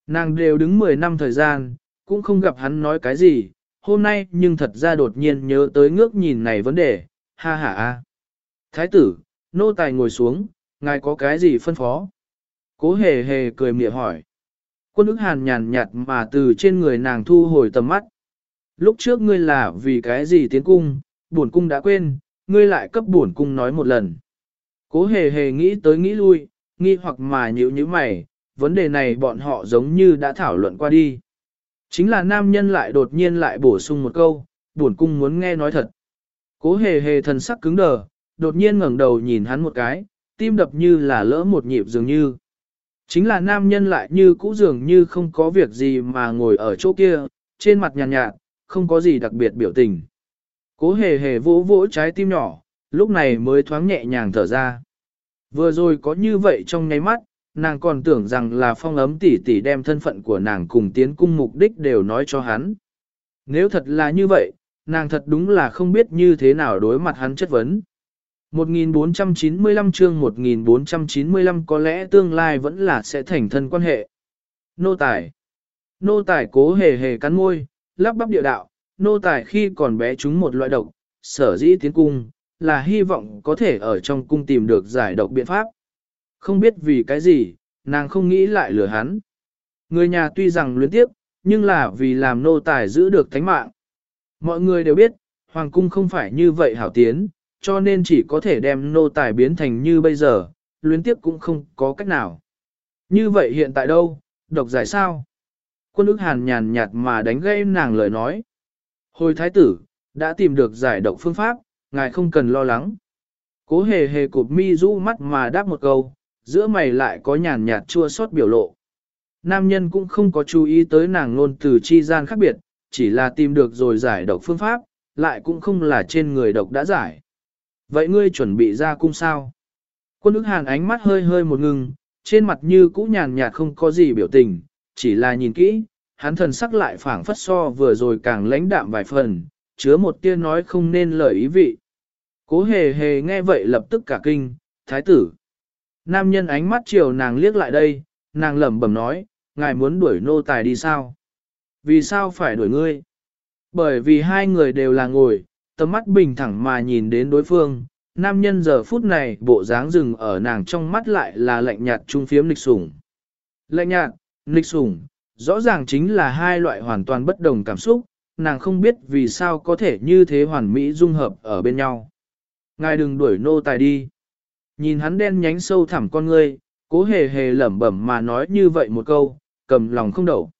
Nàng đều đứng 10 năm thời gian, cũng không gặp hắn nói cái gì, hôm nay nhưng thật ra đột nhiên nhớ tới ngước nhìn này vấn đề, ha ha ha. Thái tử, nô tài ngồi xuống, ngài có cái gì phân phó? Cố hề hề cười mỉa hỏi. Quân ức hàn nhàn nhạt mà từ trên người nàng thu hồi tầm mắt. Lúc trước ngươi là vì cái gì tiến cung, buồn cung đã quên, ngươi lại cấp buồn cung nói một lần. Cố hề hề nghĩ tới nghĩ lui, nghi hoặc mà nhíu như mày, vấn đề này bọn họ giống như đã thảo luận qua đi. Chính là nam nhân lại đột nhiên lại bổ sung một câu, buồn cung muốn nghe nói thật. Cố hề hề thần sắc cứng đờ, đột nhiên ngẩng đầu nhìn hắn một cái, tim đập như là lỡ một nhịp dường như. Chính là nam nhân lại như cũ dường như không có việc gì mà ngồi ở chỗ kia, trên mặt nhàn nhạt, nhạt, không có gì đặc biệt biểu tình. Cố hề hề vỗ vỗ trái tim nhỏ, lúc này mới thoáng nhẹ nhàng thở ra. Vừa rồi có như vậy trong nháy mắt, nàng còn tưởng rằng là phong ấm tỷ tỷ đem thân phận của nàng cùng tiến cung mục đích đều nói cho hắn. Nếu thật là như vậy, nàng thật đúng là không biết như thế nào đối mặt hắn chất vấn. 1495 chương 1495 có lẽ tương lai vẫn là sẽ thành thân quan hệ. Nô tài Nô tài cố hề hề cắn môi, lắp bắp địa đạo, nô tài khi còn bé chúng một loại độc, sở dĩ tiến cung, là hy vọng có thể ở trong cung tìm được giải độc biện pháp. Không biết vì cái gì, nàng không nghĩ lại lừa hắn. Người nhà tuy rằng luyến tiếp, nhưng là vì làm nô tài giữ được thánh mạng. Mọi người đều biết, hoàng cung không phải như vậy hảo tiến, cho nên chỉ có thể đem nô tài biến thành như bây giờ, luyến tiếp cũng không có cách nào. Như vậy hiện tại đâu, độc giải sao? Quân ức hàn nhàn nhạt mà đánh gây nàng lời nói. Hồi thái tử, đã tìm được giải độc phương pháp, ngài không cần lo lắng. Cố hề hề cụp mi rũ mắt mà đáp một câu, giữa mày lại có nhàn nhạt chua xót biểu lộ. Nam nhân cũng không có chú ý tới nàng ngôn từ chi gian khác biệt, chỉ là tìm được rồi giải độc phương pháp, lại cũng không là trên người độc đã giải. Vậy ngươi chuẩn bị ra cung sao? Quân ức hàn ánh mắt hơi hơi một ngừng, trên mặt như cũ nhàn nhạt không có gì biểu tình, chỉ là nhìn kỹ, hắn thần sắc lại phảng phất so vừa rồi càng lãnh đạm vài phần, chứa một tia nói không nên lời ý vị. Cố hề hề nghe vậy lập tức cả kinh, thái tử. Nam nhân ánh mắt chiều nàng liếc lại đây, nàng lẩm bẩm nói, ngài muốn đuổi nô tài đi sao? Vì sao phải đuổi ngươi? Bởi vì hai người đều là ngồi, tầm mắt bình thẳng mà nhìn đến đối phương, nam nhân giờ phút này bộ dáng rừng ở nàng trong mắt lại là lạnh nhạt trung phiếm lịch sủng. Lạnh nhạt, lịch sủng, rõ ràng chính là hai loại hoàn toàn bất đồng cảm xúc, nàng không biết vì sao có thể như thế hoàn mỹ dung hợp ở bên nhau. Ngài đừng đuổi nô tài đi. Nhìn hắn đen nhánh sâu thẳm con ngươi, cố hề hề lẩm bẩm mà nói như vậy một câu, cầm lòng không đậu.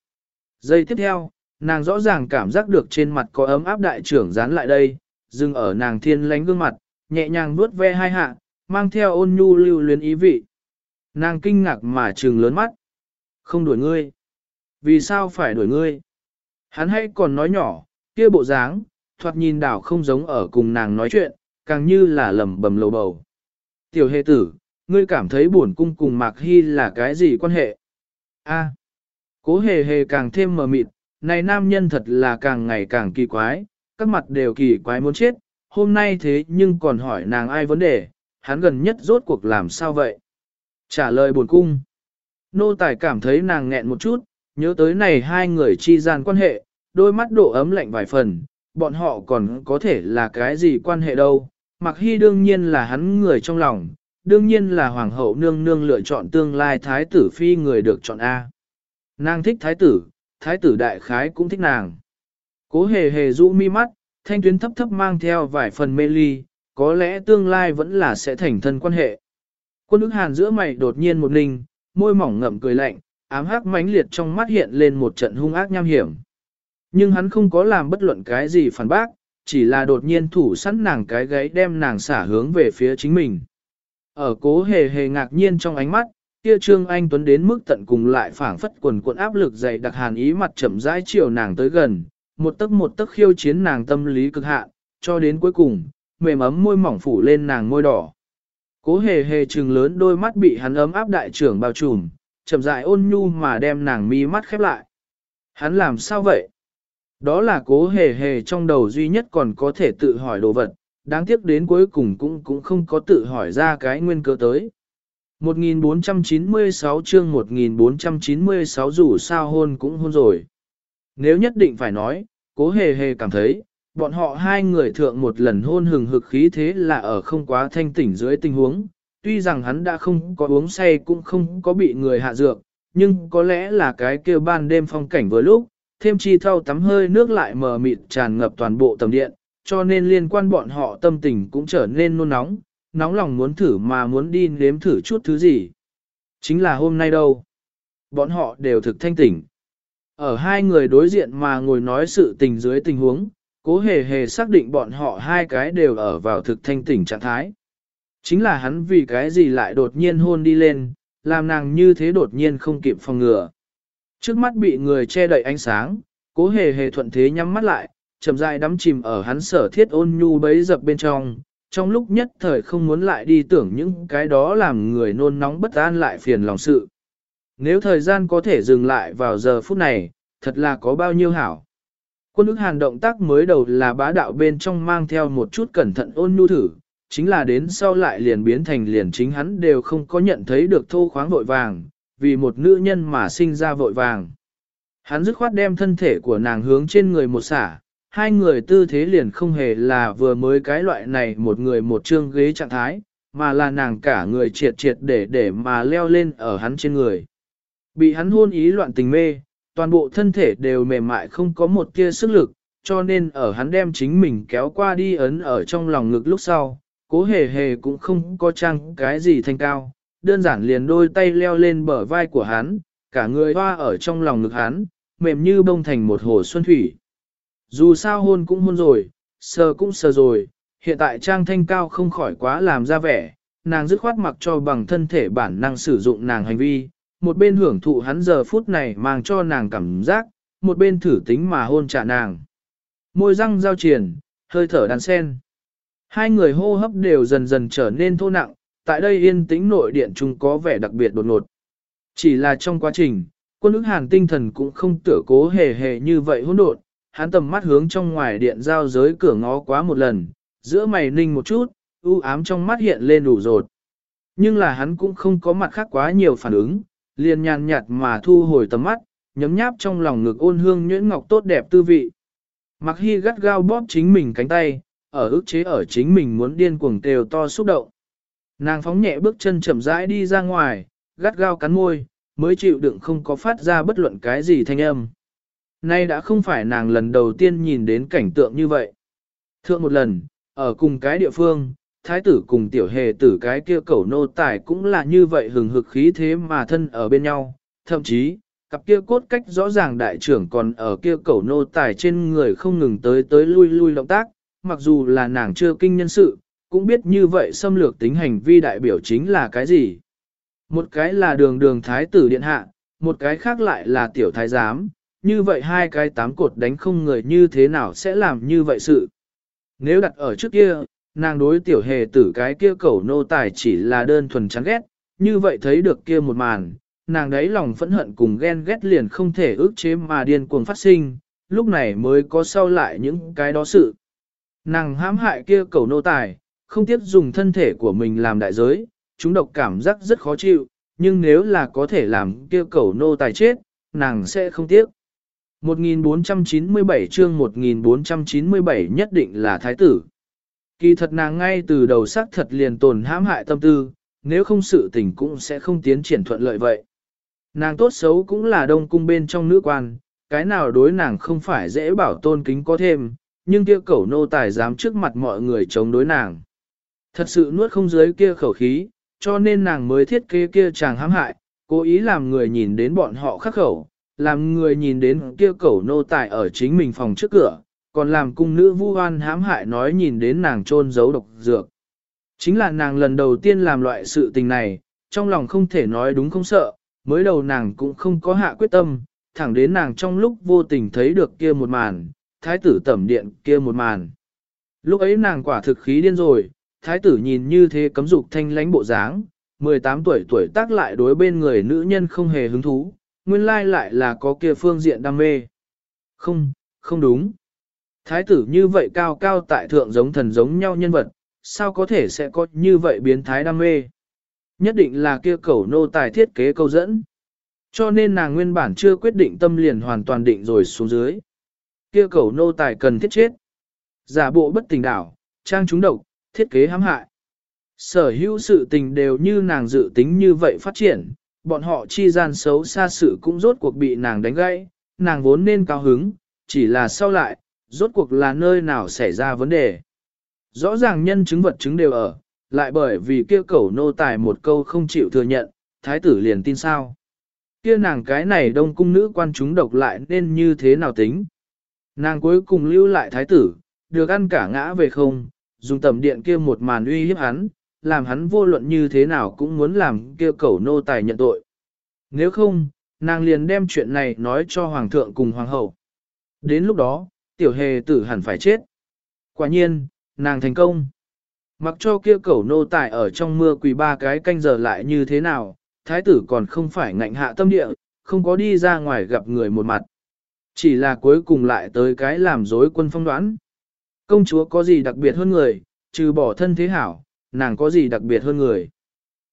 Giây tiếp theo, nàng rõ ràng cảm giác được trên mặt có ấm áp đại trưởng dán lại đây, dừng ở nàng thiên lánh gương mặt, nhẹ nhàng vuốt ve hai hạ, mang theo ôn nhu lưu luyến ý vị. Nàng kinh ngạc mà trừng lớn mắt. Không đuổi ngươi. Vì sao phải đuổi ngươi? Hắn hay còn nói nhỏ, kia bộ dáng, thoạt nhìn đảo không giống ở cùng nàng nói chuyện, càng như là lầm bầm lầu bầu. Tiểu hề tử, ngươi cảm thấy buồn cung cùng Mạc Hy là cái gì quan hệ? A. cố hề hề càng thêm mờ mịt, này nam nhân thật là càng ngày càng kỳ quái, các mặt đều kỳ quái muốn chết, hôm nay thế nhưng còn hỏi nàng ai vấn đề, hắn gần nhất rốt cuộc làm sao vậy? Trả lời buồn cung. Nô tài cảm thấy nàng nghẹn một chút, nhớ tới này hai người chi gian quan hệ, đôi mắt độ ấm lạnh vài phần, bọn họ còn có thể là cái gì quan hệ đâu. Mặc hy đương nhiên là hắn người trong lòng, đương nhiên là hoàng hậu nương nương lựa chọn tương lai thái tử phi người được chọn A. Nàng thích thái tử, thái tử đại khái cũng thích nàng. Cố hề hề rũ mi mắt, thanh tuyến thấp thấp mang theo vài phần mê ly, có lẽ tương lai vẫn là sẽ thành thân quan hệ. Quân ức hàn giữa mày đột nhiên một ninh, môi mỏng ngậm cười lạnh, ám hắc mãnh liệt trong mắt hiện lên một trận hung ác nham hiểm. Nhưng hắn không có làm bất luận cái gì phản bác, chỉ là đột nhiên thủ sẵn nàng cái gáy đem nàng xả hướng về phía chính mình. Ở cố hề hề ngạc nhiên trong ánh mắt, kia trương anh tuấn đến mức tận cùng lại phảng phất quần cuộn áp lực dày đặc hàn ý mặt chậm rãi chiều nàng tới gần, một tấc một tấc khiêu chiến nàng tâm lý cực hạn, cho đến cuối cùng, mềm ấm môi mỏng phủ lên nàng môi đỏ. Cố hề hề trừng lớn đôi mắt bị hắn ấm áp đại trưởng bao trùm, chậm rãi ôn nhu mà đem nàng mi mắt khép lại. Hắn làm sao vậy? Đó là cố hề hề trong đầu duy nhất còn có thể tự hỏi đồ vật, đáng tiếc đến cuối cùng cũng cũng không có tự hỏi ra cái nguyên cơ tới. 1496 chương 1496 dù sao hôn cũng hôn rồi. Nếu nhất định phải nói, cố hề hề cảm thấy, bọn họ hai người thượng một lần hôn hừng hực khí thế là ở không quá thanh tỉnh dưới tình huống, tuy rằng hắn đã không có uống say cũng không có bị người hạ dược, nhưng có lẽ là cái kêu ban đêm phong cảnh vừa lúc, thêm chi thâu tắm hơi nước lại mờ mịt tràn ngập toàn bộ tầm điện, cho nên liên quan bọn họ tâm tình cũng trở nên nôn nóng, nóng lòng muốn thử mà muốn đi nếm thử chút thứ gì. Chính là hôm nay đâu. Bọn họ đều thực thanh tỉnh. Ở hai người đối diện mà ngồi nói sự tình dưới tình huống, cố hề hề xác định bọn họ hai cái đều ở vào thực thanh tỉnh trạng thái. Chính là hắn vì cái gì lại đột nhiên hôn đi lên, làm nàng như thế đột nhiên không kịp phòng ngừa. Trước mắt bị người che đậy ánh sáng, cố hề hề thuận thế nhắm mắt lại, chậm rãi đắm chìm ở hắn sở thiết ôn nhu bấy dập bên trong, trong lúc nhất thời không muốn lại đi tưởng những cái đó làm người nôn nóng bất an lại phiền lòng sự. Nếu thời gian có thể dừng lại vào giờ phút này, thật là có bao nhiêu hảo. Quân ức hàn động tác mới đầu là bá đạo bên trong mang theo một chút cẩn thận ôn nhu thử, chính là đến sau lại liền biến thành liền chính hắn đều không có nhận thấy được thô khoáng vội vàng, vì một nữ nhân mà sinh ra vội vàng. Hắn dứt khoát đem thân thể của nàng hướng trên người một xả, hai người tư thế liền không hề là vừa mới cái loại này một người một chương ghế trạng thái, mà là nàng cả người triệt triệt để để mà leo lên ở hắn trên người. Bị hắn hôn ý loạn tình mê, toàn bộ thân thể đều mềm mại không có một tia sức lực, cho nên ở hắn đem chính mình kéo qua đi ấn ở trong lòng ngực lúc sau, cố hề hề cũng không có trang cái gì thanh cao, đơn giản liền đôi tay leo lên bờ vai của hắn, cả người hoa ở trong lòng ngực hắn, mềm như bông thành một hồ xuân thủy. Dù sao hôn cũng hôn rồi, sờ cũng sờ rồi, hiện tại trang thanh cao không khỏi quá làm ra vẻ, nàng dứt khoát mặc cho bằng thân thể bản năng sử dụng nàng hành vi, một bên hưởng thụ hắn giờ phút này mang cho nàng cảm giác, một bên thử tính mà hôn trả nàng. Môi răng giao triển, hơi thở đàn sen. Hai người hô hấp đều dần dần trở nên thô nặng, tại đây yên tĩnh nội điện chung có vẻ đặc biệt đột ngột. Chỉ là trong quá trình, quân ức hàn tinh thần cũng không tựa cố hề hề như vậy hỗn độn, hắn tầm mắt hướng trong ngoài điện giao giới cửa ngó quá một lần, giữa mày ninh một chút, u ám trong mắt hiện lên đủ rột. Nhưng là hắn cũng không có mặt khác quá nhiều phản ứng, liền nhàn nhạt mà thu hồi tầm mắt, nhấm nháp trong lòng ngực ôn hương nhuyễn ngọc tốt đẹp tư vị. Mặc hy gắt gao bóp chính mình cánh tay, ở ức chế ở chính mình muốn điên cuồng tều to xúc động. Nàng phóng nhẹ bước chân chậm rãi đi ra ngoài, gắt gao cắn môi, mới chịu đựng không có phát ra bất luận cái gì thanh âm. Nay đã không phải nàng lần đầu tiên nhìn đến cảnh tượng như vậy. Thượng một lần, ở cùng cái địa phương, thái tử cùng tiểu hề tử cái kia cẩu nô tài cũng là như vậy hừng hực khí thế mà thân ở bên nhau, thậm chí, cặp kia cốt cách rõ ràng đại trưởng còn ở kia cẩu nô tài trên người không ngừng tới tới lui lui động tác, mặc dù là nàng chưa kinh nhân sự, cũng biết như vậy xâm lược tính hành vi đại biểu chính là cái gì. Một cái là đường đường thái tử điện hạ, một cái khác lại là tiểu thái giám, như vậy hai cái tám cột đánh không người như thế nào sẽ làm như vậy sự. Nếu đặt ở trước kia, nàng đối tiểu hề tử cái kia cẩu nô tài chỉ là đơn thuần chán ghét, như vậy thấy được kia một màn, nàng đấy lòng phẫn hận cùng ghen ghét liền không thể ước chế mà điên cuồng phát sinh, lúc này mới có sau lại những cái đó sự. Nàng hãm hại kia cẩu nô tài, không tiếc dùng thân thể của mình làm đại giới, chúng độc cảm giác rất khó chịu, nhưng nếu là có thể làm kia cẩu nô tài chết, nàng sẽ không tiếc. 1497 chương 1497 nhất định là thái tử. Kỳ thật nàng ngay từ đầu xác thật liền tồn hãm hại tâm tư, nếu không sự tình cũng sẽ không tiến triển thuận lợi vậy. Nàng tốt xấu cũng là đông cung bên trong nữ quan, cái nào đối nàng không phải dễ bảo tôn kính có thêm, nhưng kia cẩu nô tài dám trước mặt mọi người chống đối nàng. Thật sự nuốt không dưới kia khẩu khí, cho nên nàng mới thiết kế kia chàng hãm hại, cố ý làm người nhìn đến bọn họ khắc khẩu, làm người nhìn đến kia cẩu nô tài ở chính mình phòng trước cửa, còn làm cung nữ vu oan hãm hại nói nhìn đến nàng trôn giấu độc dược. Chính là nàng lần đầu tiên làm loại sự tình này, trong lòng không thể nói đúng không sợ, mới đầu nàng cũng không có hạ quyết tâm, thẳng đến nàng trong lúc vô tình thấy được kia một màn, thái tử tẩm điện kia một màn. Lúc ấy nàng quả thực khí điên rồi, thái tử nhìn như thế cấm dục thanh lánh bộ dáng, 18 tuổi tuổi tác lại đối bên người nữ nhân không hề hứng thú, nguyên lai lại là có kia phương diện đam mê. Không, không đúng. Thái tử như vậy cao cao tại thượng giống thần giống nhau nhân vật, sao có thể sẽ có như vậy biến thái đam mê. Nhất định là kia cầu nô tài thiết kế câu dẫn. Cho nên nàng nguyên bản chưa quyết định tâm liền hoàn toàn định rồi xuống dưới. Kia cầu nô tài cần thiết chết. Giả bộ bất tình đảo, trang trúng độc, thiết kế hãm hại. Sở hữu sự tình đều như nàng dự tính như vậy phát triển, bọn họ chi gian xấu xa sự cũng rốt cuộc bị nàng đánh gãy, nàng vốn nên cao hứng, chỉ là sau lại, rốt cuộc là nơi nào xảy ra vấn đề. Rõ ràng nhân chứng vật chứng đều ở, lại bởi vì kia cẩu nô tài một câu không chịu thừa nhận, thái tử liền tin sao. Kia nàng cái này đông cung nữ quan chúng độc lại nên như thế nào tính. Nàng cuối cùng lưu lại thái tử, được ăn cả ngã về không, dùng tầm điện kia một màn uy hiếp hắn, làm hắn vô luận như thế nào cũng muốn làm kia cẩu nô tài nhận tội. Nếu không, nàng liền đem chuyện này nói cho hoàng thượng cùng hoàng hậu. Đến lúc đó, tiểu hề tử hẳn phải chết. Quả nhiên, nàng thành công. Mặc cho kia cẩu nô tài ở trong mưa quỳ ba cái canh giờ lại như thế nào, thái tử còn không phải ngạnh hạ tâm địa, không có đi ra ngoài gặp người một mặt. Chỉ là cuối cùng lại tới cái làm dối quân phong đoán. Công chúa có gì đặc biệt hơn người, trừ bỏ thân thế hảo, nàng có gì đặc biệt hơn người.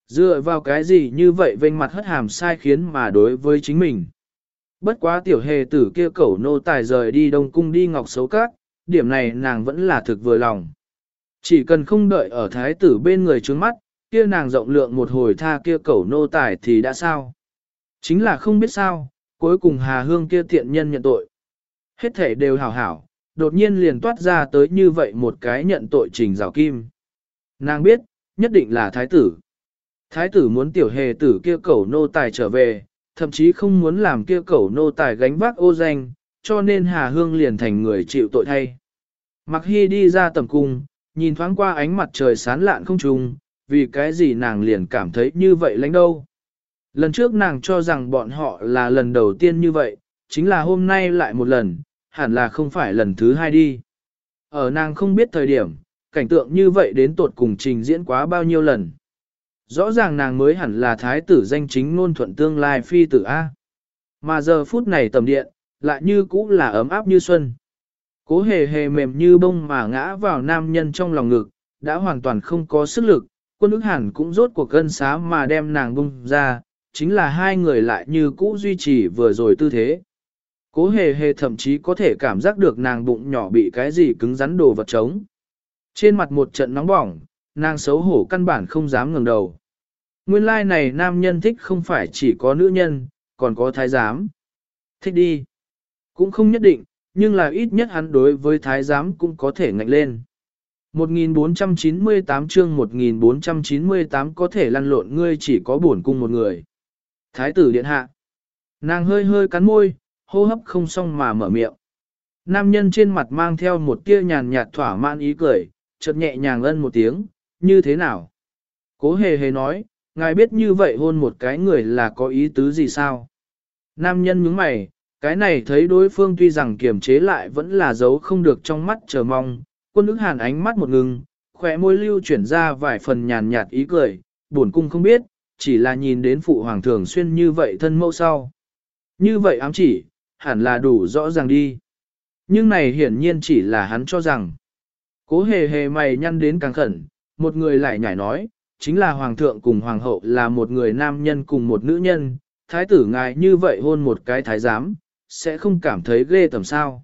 Dựa vào cái gì như vậy vênh mặt hất hàm sai khiến mà đối với chính mình. Bất quá tiểu hề tử kia cẩu nô tài rời đi đông cung đi ngọc xấu cát, điểm này nàng vẫn là thực vừa lòng. Chỉ cần không đợi ở thái tử bên người trướng mắt, kia nàng rộng lượng một hồi tha kia cẩu nô tài thì đã sao. Chính là không biết sao, cuối cùng Hà Hương kia tiện nhân nhận tội. Hết thể đều hảo hảo, đột nhiên liền toát ra tới như vậy một cái nhận tội trình rào kim. Nàng biết, nhất định là thái tử. Thái tử muốn tiểu hề tử kia cẩu nô tài trở về, thậm chí không muốn làm kia cẩu nô tài gánh vác ô danh, cho nên Hà Hương liền thành người chịu tội thay. Mặc hy đi ra tầm cung, nhìn thoáng qua ánh mặt trời sán lạn không trùng, vì cái gì nàng liền cảm thấy như vậy lãnh đâu. Lần trước nàng cho rằng bọn họ là lần đầu tiên như vậy, chính là hôm nay lại một lần, hẳn là không phải lần thứ hai đi. Ở nàng không biết thời điểm, cảnh tượng như vậy đến tột cùng trình diễn quá bao nhiêu lần. Rõ ràng nàng mới hẳn là thái tử danh chính ngôn thuận tương lai phi tử A. Mà giờ phút này tầm điện, lại như cũ là ấm áp như xuân. Cố hề hề mềm như bông mà ngã vào nam nhân trong lòng ngực, đã hoàn toàn không có sức lực, quân ức hẳn cũng rốt cuộc cân xá mà đem nàng bung ra, chính là hai người lại như cũ duy trì vừa rồi tư thế. Cố hề hề thậm chí có thể cảm giác được nàng bụng nhỏ bị cái gì cứng rắn đồ vật trống. Trên mặt một trận nóng bỏng, nàng xấu hổ căn bản không dám ngẩng đầu. Nguyên lai like này nam nhân thích không phải chỉ có nữ nhân, còn có thái giám. Thích đi. Cũng không nhất định, nhưng là ít nhất hắn đối với thái giám cũng có thể ngạnh lên. 1498 chương 1498 có thể lăn lộn ngươi chỉ có bổn cung một người. Thái tử điện hạ. Nàng hơi hơi cắn môi, hô hấp không xong mà mở miệng. Nam nhân trên mặt mang theo một tia nhàn nhạt thỏa mãn ý cười, chợt nhẹ nhàng ân một tiếng, như thế nào? Cố hề hề nói, ngài biết như vậy hôn một cái người là có ý tứ gì sao? Nam nhân nhướng mày, cái này thấy đối phương tuy rằng kiềm chế lại vẫn là giấu không được trong mắt chờ mong, quân ức hàn ánh mắt một ngừng, khỏe môi lưu chuyển ra vài phần nhàn nhạt ý cười, buồn cung không biết, chỉ là nhìn đến phụ hoàng thường xuyên như vậy thân mẫu sau. Như vậy ám chỉ, hẳn là đủ rõ ràng đi. Nhưng này hiển nhiên chỉ là hắn cho rằng. Cố hề hề mày nhăn đến càng khẩn, một người lại nhảy nói, chính là hoàng thượng cùng hoàng hậu là một người nam nhân cùng một nữ nhân, thái tử ngài như vậy hôn một cái thái giám, sẽ không cảm thấy ghê tầm sao.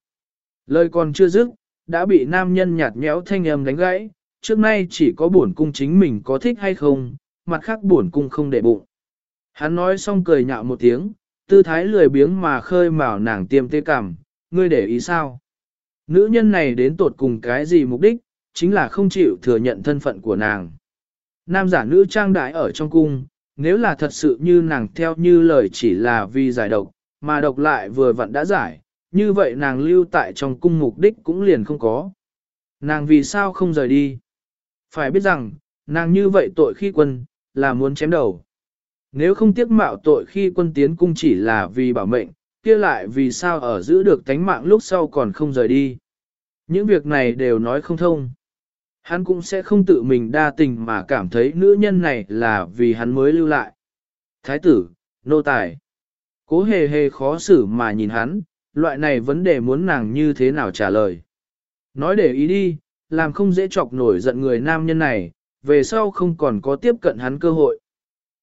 Lời còn chưa dứt, đã bị nam nhân nhạt nhẽo thanh âm đánh gãy, trước nay chỉ có bổn cung chính mình có thích hay không, mặt khác bổn cung không để bụng. Hắn nói xong cười nhạo một tiếng, tư thái lười biếng mà khơi mào nàng tiêm tê cảm, ngươi để ý sao? Nữ nhân này đến tột cùng cái gì mục đích, chính là không chịu thừa nhận thân phận của nàng. Nam giả nữ trang đại ở trong cung, nếu là thật sự như nàng theo như lời chỉ là vì giải độc, mà độc lại vừa vặn đã giải, như vậy nàng lưu tại trong cung mục đích cũng liền không có. Nàng vì sao không rời đi? Phải biết rằng, nàng như vậy tội khi quân, là muốn chém đầu. Nếu không tiếc mạo tội khi quân tiến cung chỉ là vì bảo mệnh, kia lại vì sao ở giữ được tánh mạng lúc sau còn không rời đi. Những việc này đều nói không thông. Hắn cũng sẽ không tự mình đa tình mà cảm thấy nữ nhân này là vì hắn mới lưu lại. Thái tử, nô tài. Cố hề hề khó xử mà nhìn hắn, loại này vấn đề muốn nàng như thế nào trả lời. Nói để ý đi, làm không dễ chọc nổi giận người nam nhân này, về sau không còn có tiếp cận hắn cơ hội.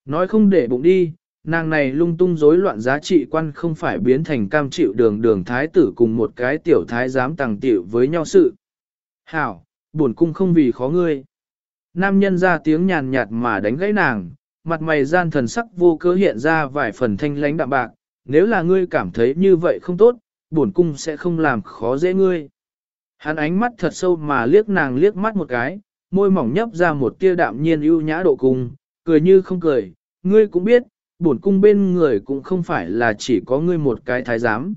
Nói không để bụng đi, nàng này lung tung rối loạn giá trị quan không phải biến thành cam chịu đường đường thái tử cùng một cái tiểu thái giám tàng tiểu với nhau sự. Hảo, buồn cung không vì khó ngươi. Nam nhân ra tiếng nhàn nhạt mà đánh gãy nàng, mặt mày gian thần sắc vô cớ hiện ra vài phần thanh lãnh đạm bạc, nếu là ngươi cảm thấy như vậy không tốt, bổn cung sẽ không làm khó dễ ngươi. Hắn ánh mắt thật sâu mà liếc nàng liếc mắt một cái, môi mỏng nhấp ra một tia đạm nhiên ưu nhã độ cung, cười như không cười, ngươi cũng biết, bổn cung bên người cũng không phải là chỉ có ngươi một cái thái giám.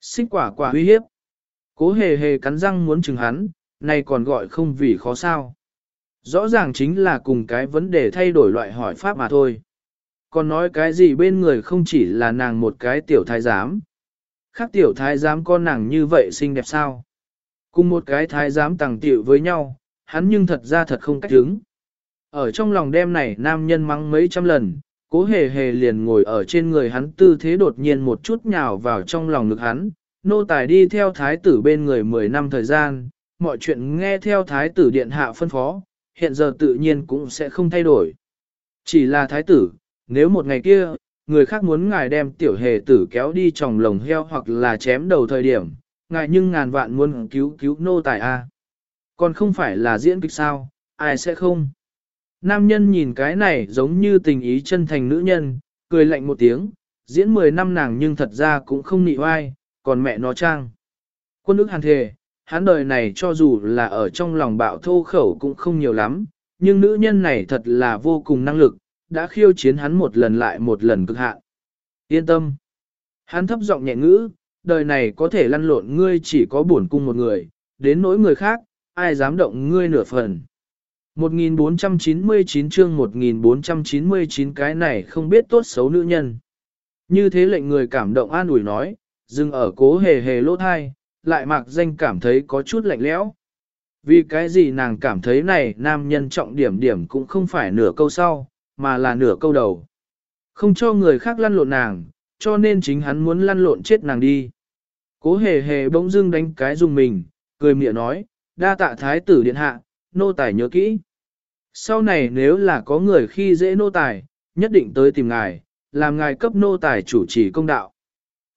Xích quả quả uy hiếp. Cố hề hề cắn răng muốn chừng hắn, này còn gọi không vì khó sao. Rõ ràng chính là cùng cái vấn đề thay đổi loại hỏi pháp mà thôi. Còn nói cái gì bên người không chỉ là nàng một cái tiểu thái giám. Khác tiểu thái giám con nàng như vậy xinh đẹp sao? Cùng một cái thái giám tàng tiểu với nhau, hắn nhưng thật ra thật không cách hứng. Ở trong lòng đêm này nam nhân mắng mấy trăm lần, cố hề hề liền ngồi ở trên người hắn tư thế đột nhiên một chút nhào vào trong lòng ngực hắn, nô tài đi theo thái tử bên người 10 năm thời gian, mọi chuyện nghe theo thái tử điện hạ phân phó, hiện giờ tự nhiên cũng sẽ không thay đổi. Chỉ là thái tử, nếu một ngày kia, người khác muốn ngài đem tiểu hề tử kéo đi trong lồng heo hoặc là chém đầu thời điểm, ngài nhưng ngàn vạn muốn cứu cứu nô tài a. Còn không phải là diễn kịch sao, ai sẽ không? Nam nhân nhìn cái này giống như tình ý chân thành nữ nhân, cười lạnh một tiếng, diễn 10 năm nàng nhưng thật ra cũng không nị oai, còn mẹ nó trang. Quân ức hàn thề, hắn đời này cho dù là ở trong lòng bạo thô khẩu cũng không nhiều lắm, nhưng nữ nhân này thật là vô cùng năng lực, đã khiêu chiến hắn một lần lại một lần cực hạn. Yên tâm. Hắn thấp giọng nhẹ ngữ, đời này có thể lăn lộn ngươi chỉ có bổn cung một người, đến nỗi người khác, ai dám động ngươi nửa phần. 1499 chương 1499 cái này không biết tốt xấu nữ nhân. Như thế lệnh người cảm động an ủi nói, dừng ở cố hề hề lỗ thai, lại mặc danh cảm thấy có chút lạnh lẽo. Vì cái gì nàng cảm thấy này nam nhân trọng điểm điểm cũng không phải nửa câu sau, mà là nửa câu đầu. Không cho người khác lăn lộn nàng, cho nên chính hắn muốn lăn lộn chết nàng đi. Cố hề hề bỗng dưng đánh cái dùng mình, cười miệng nói, đa tạ thái tử điện hạ, nô tài nhớ kỹ. Sau này nếu là có người khi dễ nô tài, nhất định tới tìm ngài, làm ngài cấp nô tài chủ trì công đạo.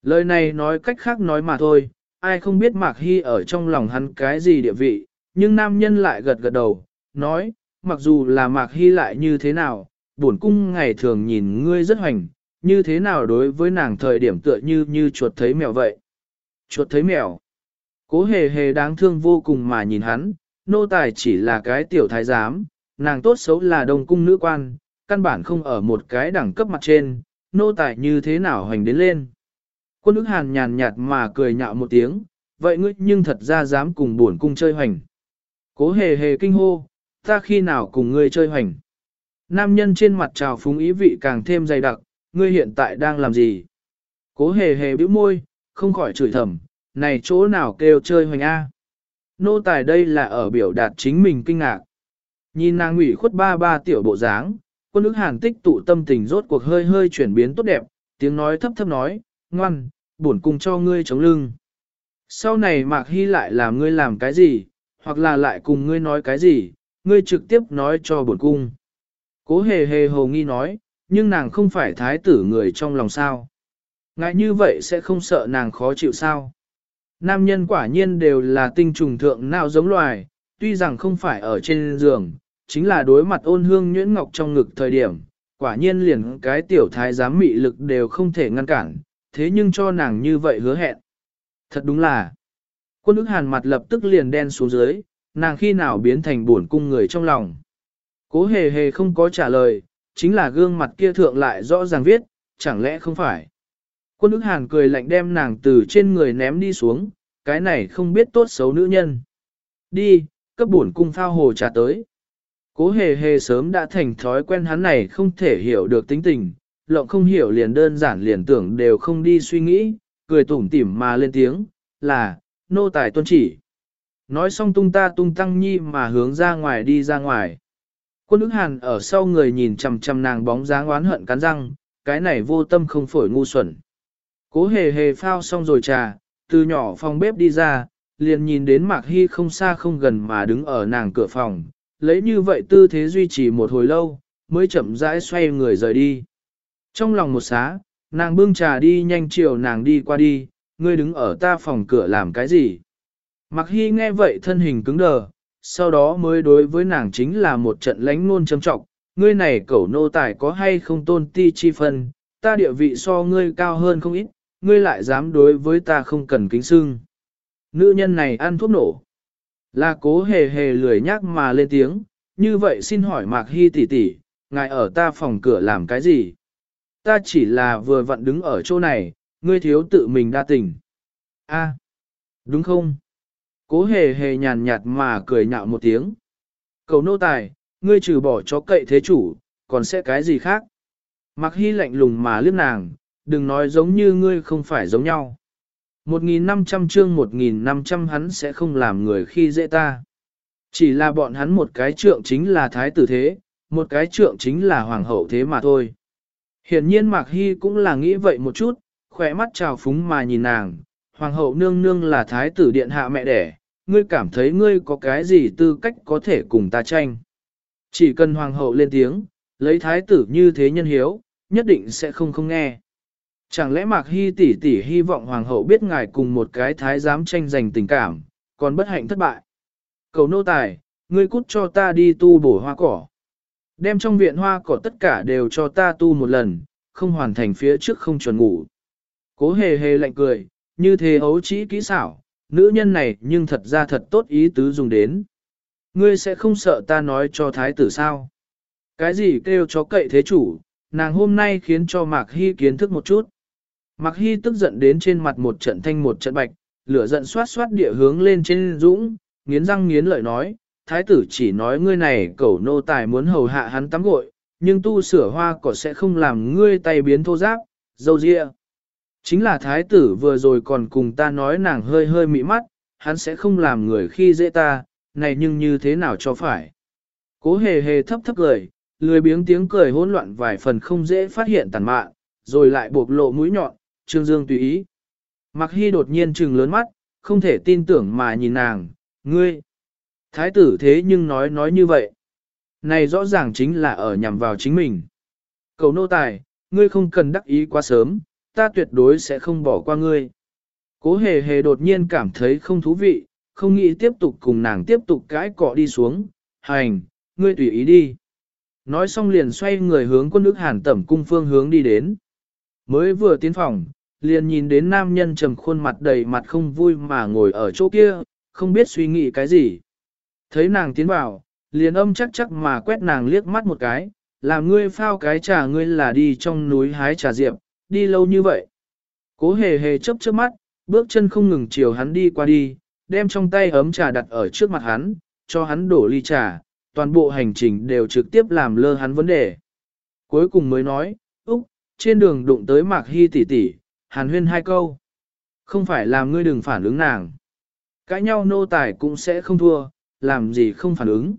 Lời này nói cách khác nói mà thôi, ai không biết Mạc Hy ở trong lòng hắn cái gì địa vị, nhưng nam nhân lại gật gật đầu, nói, mặc dù là Mạc Hy lại như thế nào, bổn cung ngày thường nhìn ngươi rất hoành, như thế nào đối với nàng thời điểm tựa như như chuột thấy mèo vậy. Chuột thấy mèo. Cố hề hề đáng thương vô cùng mà nhìn hắn, nô tài chỉ là cái tiểu thái giám, nàng tốt xấu là đồng cung nữ quan, căn bản không ở một cái đẳng cấp mặt trên, nô tài như thế nào hoành đến lên. Quân ức hàn nhàn nhạt mà cười nhạo một tiếng, vậy ngươi nhưng thật ra dám cùng buồn cung chơi hoành. Cố hề hề kinh hô, ta khi nào cùng ngươi chơi hoành. Nam nhân trên mặt trào phúng ý vị càng thêm dày đặc, ngươi hiện tại đang làm gì? Cố hề hề bĩu môi, không khỏi chửi thầm, này chỗ nào kêu chơi hoành A. Nô tài đây là ở biểu đạt chính mình kinh ngạc. Nhìn nàng ủy khuất ba ba tiểu bộ dáng, quân ức hàn tích tụ tâm tình rốt cuộc hơi hơi chuyển biến tốt đẹp, tiếng nói thấp thấp nói, ngoan, bổn cung cho ngươi chống lưng. Sau này Mạc Hy lại làm ngươi làm cái gì, hoặc là lại cùng ngươi nói cái gì, ngươi trực tiếp nói cho bổn cung. Cố hề hề hồ nghi nói, nhưng nàng không phải thái tử người trong lòng sao. Ngại như vậy sẽ không sợ nàng khó chịu sao. Nam nhân quả nhiên đều là tinh trùng thượng nào giống loài, tuy rằng không phải ở trên giường, chính là đối mặt ôn hương nhuyễn ngọc trong ngực thời điểm, quả nhiên liền cái tiểu thái giám mị lực đều không thể ngăn cản, thế nhưng cho nàng như vậy hứa hẹn. Thật đúng là, quân ức hàn mặt lập tức liền đen xuống dưới, nàng khi nào biến thành buồn cung người trong lòng. Cố hề hề không có trả lời, chính là gương mặt kia thượng lại rõ ràng viết, chẳng lẽ không phải. Quân ức hàn cười lạnh đem nàng từ trên người ném đi xuống, cái này không biết tốt xấu nữ nhân. Đi, cấp bổn cung phao hồ trà tới. Cố hề hề sớm đã thành thói quen hắn này không thể hiểu được tính tình, lộng không hiểu liền đơn giản liền tưởng đều không đi suy nghĩ, cười tủm tỉm mà lên tiếng, là, nô tài tuân chỉ. Nói xong tung ta tung tăng nhi mà hướng ra ngoài đi ra ngoài. Quân ức hàn ở sau người nhìn chằm chằm nàng bóng dáng oán hận cắn răng, cái này vô tâm không phổi ngu xuẩn. Cố hề hề phao xong rồi trà, từ nhỏ phòng bếp đi ra, liền nhìn đến Mạc Hy không xa không gần mà đứng ở nàng cửa phòng, lấy như vậy tư thế duy trì một hồi lâu, mới chậm rãi xoay người rời đi. Trong lòng một xá, nàng bưng trà đi nhanh chiều nàng đi qua đi, ngươi đứng ở ta phòng cửa làm cái gì? Mặc Hy nghe vậy thân hình cứng đờ, sau đó mới đối với nàng chính là một trận lánh ngôn châm trọng, ngươi này cẩu nô tài có hay không tôn ti chi phân, ta địa vị so ngươi cao hơn không ít, ngươi lại dám đối với ta không cần kính sưng. Nữ nhân này ăn thuốc nổ. Là cố hề hề lười nhắc mà lên tiếng, như vậy xin hỏi Mạc Hy tỷ tỷ, ngài ở ta phòng cửa làm cái gì? Ta chỉ là vừa vặn đứng ở chỗ này, ngươi thiếu tự mình đa tình. A, đúng không? Cố hề hề nhàn nhạt mà cười nhạo một tiếng. Cầu nô tài, ngươi trừ bỏ chó cậy thế chủ, còn sẽ cái gì khác? Mạc Hy lạnh lùng mà liếc nàng, đừng nói giống như ngươi không phải giống nhau. 1.500 chương 1.500 hắn sẽ không làm người khi dễ ta. Chỉ là bọn hắn một cái trượng chính là thái tử thế, một cái trượng chính là hoàng hậu thế mà thôi. Hiển nhiên Mạc Hy cũng là nghĩ vậy một chút, khỏe mắt trào phúng mà nhìn nàng, hoàng hậu nương nương là thái tử điện hạ mẹ đẻ, ngươi cảm thấy ngươi có cái gì tư cách có thể cùng ta tranh. Chỉ cần hoàng hậu lên tiếng, lấy thái tử như thế nhân hiếu, nhất định sẽ không không nghe. Chẳng lẽ Mạc Hy tỷ tỷ hy vọng hoàng hậu biết ngài cùng một cái thái giám tranh giành tình cảm, còn bất hạnh thất bại. Cầu nô tài, ngươi cút cho ta đi tu bổ hoa cỏ. Đem trong viện hoa cỏ tất cả đều cho ta tu một lần, không hoàn thành phía trước không chuẩn ngủ. Cố hề hề lạnh cười, như thế ấu trĩ kỹ xảo, nữ nhân này nhưng thật ra thật tốt ý tứ dùng đến. Ngươi sẽ không sợ ta nói cho thái tử sao? Cái gì kêu cho cậy thế chủ, nàng hôm nay khiến cho Mạc Hy kiến thức một chút. Mạc Hy tức giận đến trên mặt một trận thanh một trận bạch, lửa giận xoát xoát địa hướng lên trên dũng, nghiến răng nghiến lợi nói, thái tử chỉ nói ngươi này cẩu nô tài muốn hầu hạ hắn tắm gội, nhưng tu sửa hoa cỏ sẽ không làm ngươi tay biến thô giáp, dâu dịa. Chính là thái tử vừa rồi còn cùng ta nói nàng hơi hơi mị mắt, hắn sẽ không làm người khi dễ ta, này nhưng như thế nào cho phải. Cố hề hề thấp thấp cười, lười biếng tiếng cười hỗn loạn vài phần không dễ phát hiện tàn mạn, rồi lại buộc lộ mũi nhọn, trương dương tùy ý. Mặc hy đột nhiên trừng lớn mắt, không thể tin tưởng mà nhìn nàng, ngươi. Thái tử thế nhưng nói nói như vậy. Này rõ ràng chính là ở nhằm vào chính mình. Cầu nô tài, ngươi không cần đắc ý quá sớm, ta tuyệt đối sẽ không bỏ qua ngươi. Cố hề hề đột nhiên cảm thấy không thú vị, không nghĩ tiếp tục cùng nàng tiếp tục cãi cọ đi xuống, hành, ngươi tùy ý đi. Nói xong liền xoay người hướng quân nước hàn tẩm cung phương hướng đi đến. Mới vừa tiến phòng, liền nhìn đến nam nhân trầm khuôn mặt đầy mặt không vui mà ngồi ở chỗ kia, không biết suy nghĩ cái gì. Thấy nàng tiến vào, liền âm chắc chắc mà quét nàng liếc mắt một cái, làm ngươi phao cái trà ngươi là đi trong núi hái trà diệp, đi lâu như vậy. Cố hề hề chấp trước mắt, bước chân không ngừng chiều hắn đi qua đi, đem trong tay ấm trà đặt ở trước mặt hắn, cho hắn đổ ly trà, toàn bộ hành trình đều trực tiếp làm lơ hắn vấn đề. Cuối cùng mới nói, trên đường đụng tới Mạc Hy tỷ tỷ, hàn huyên hai câu. Không phải làm ngươi đừng phản ứng nàng. Cãi nhau nô tài cũng sẽ không thua, làm gì không phản ứng.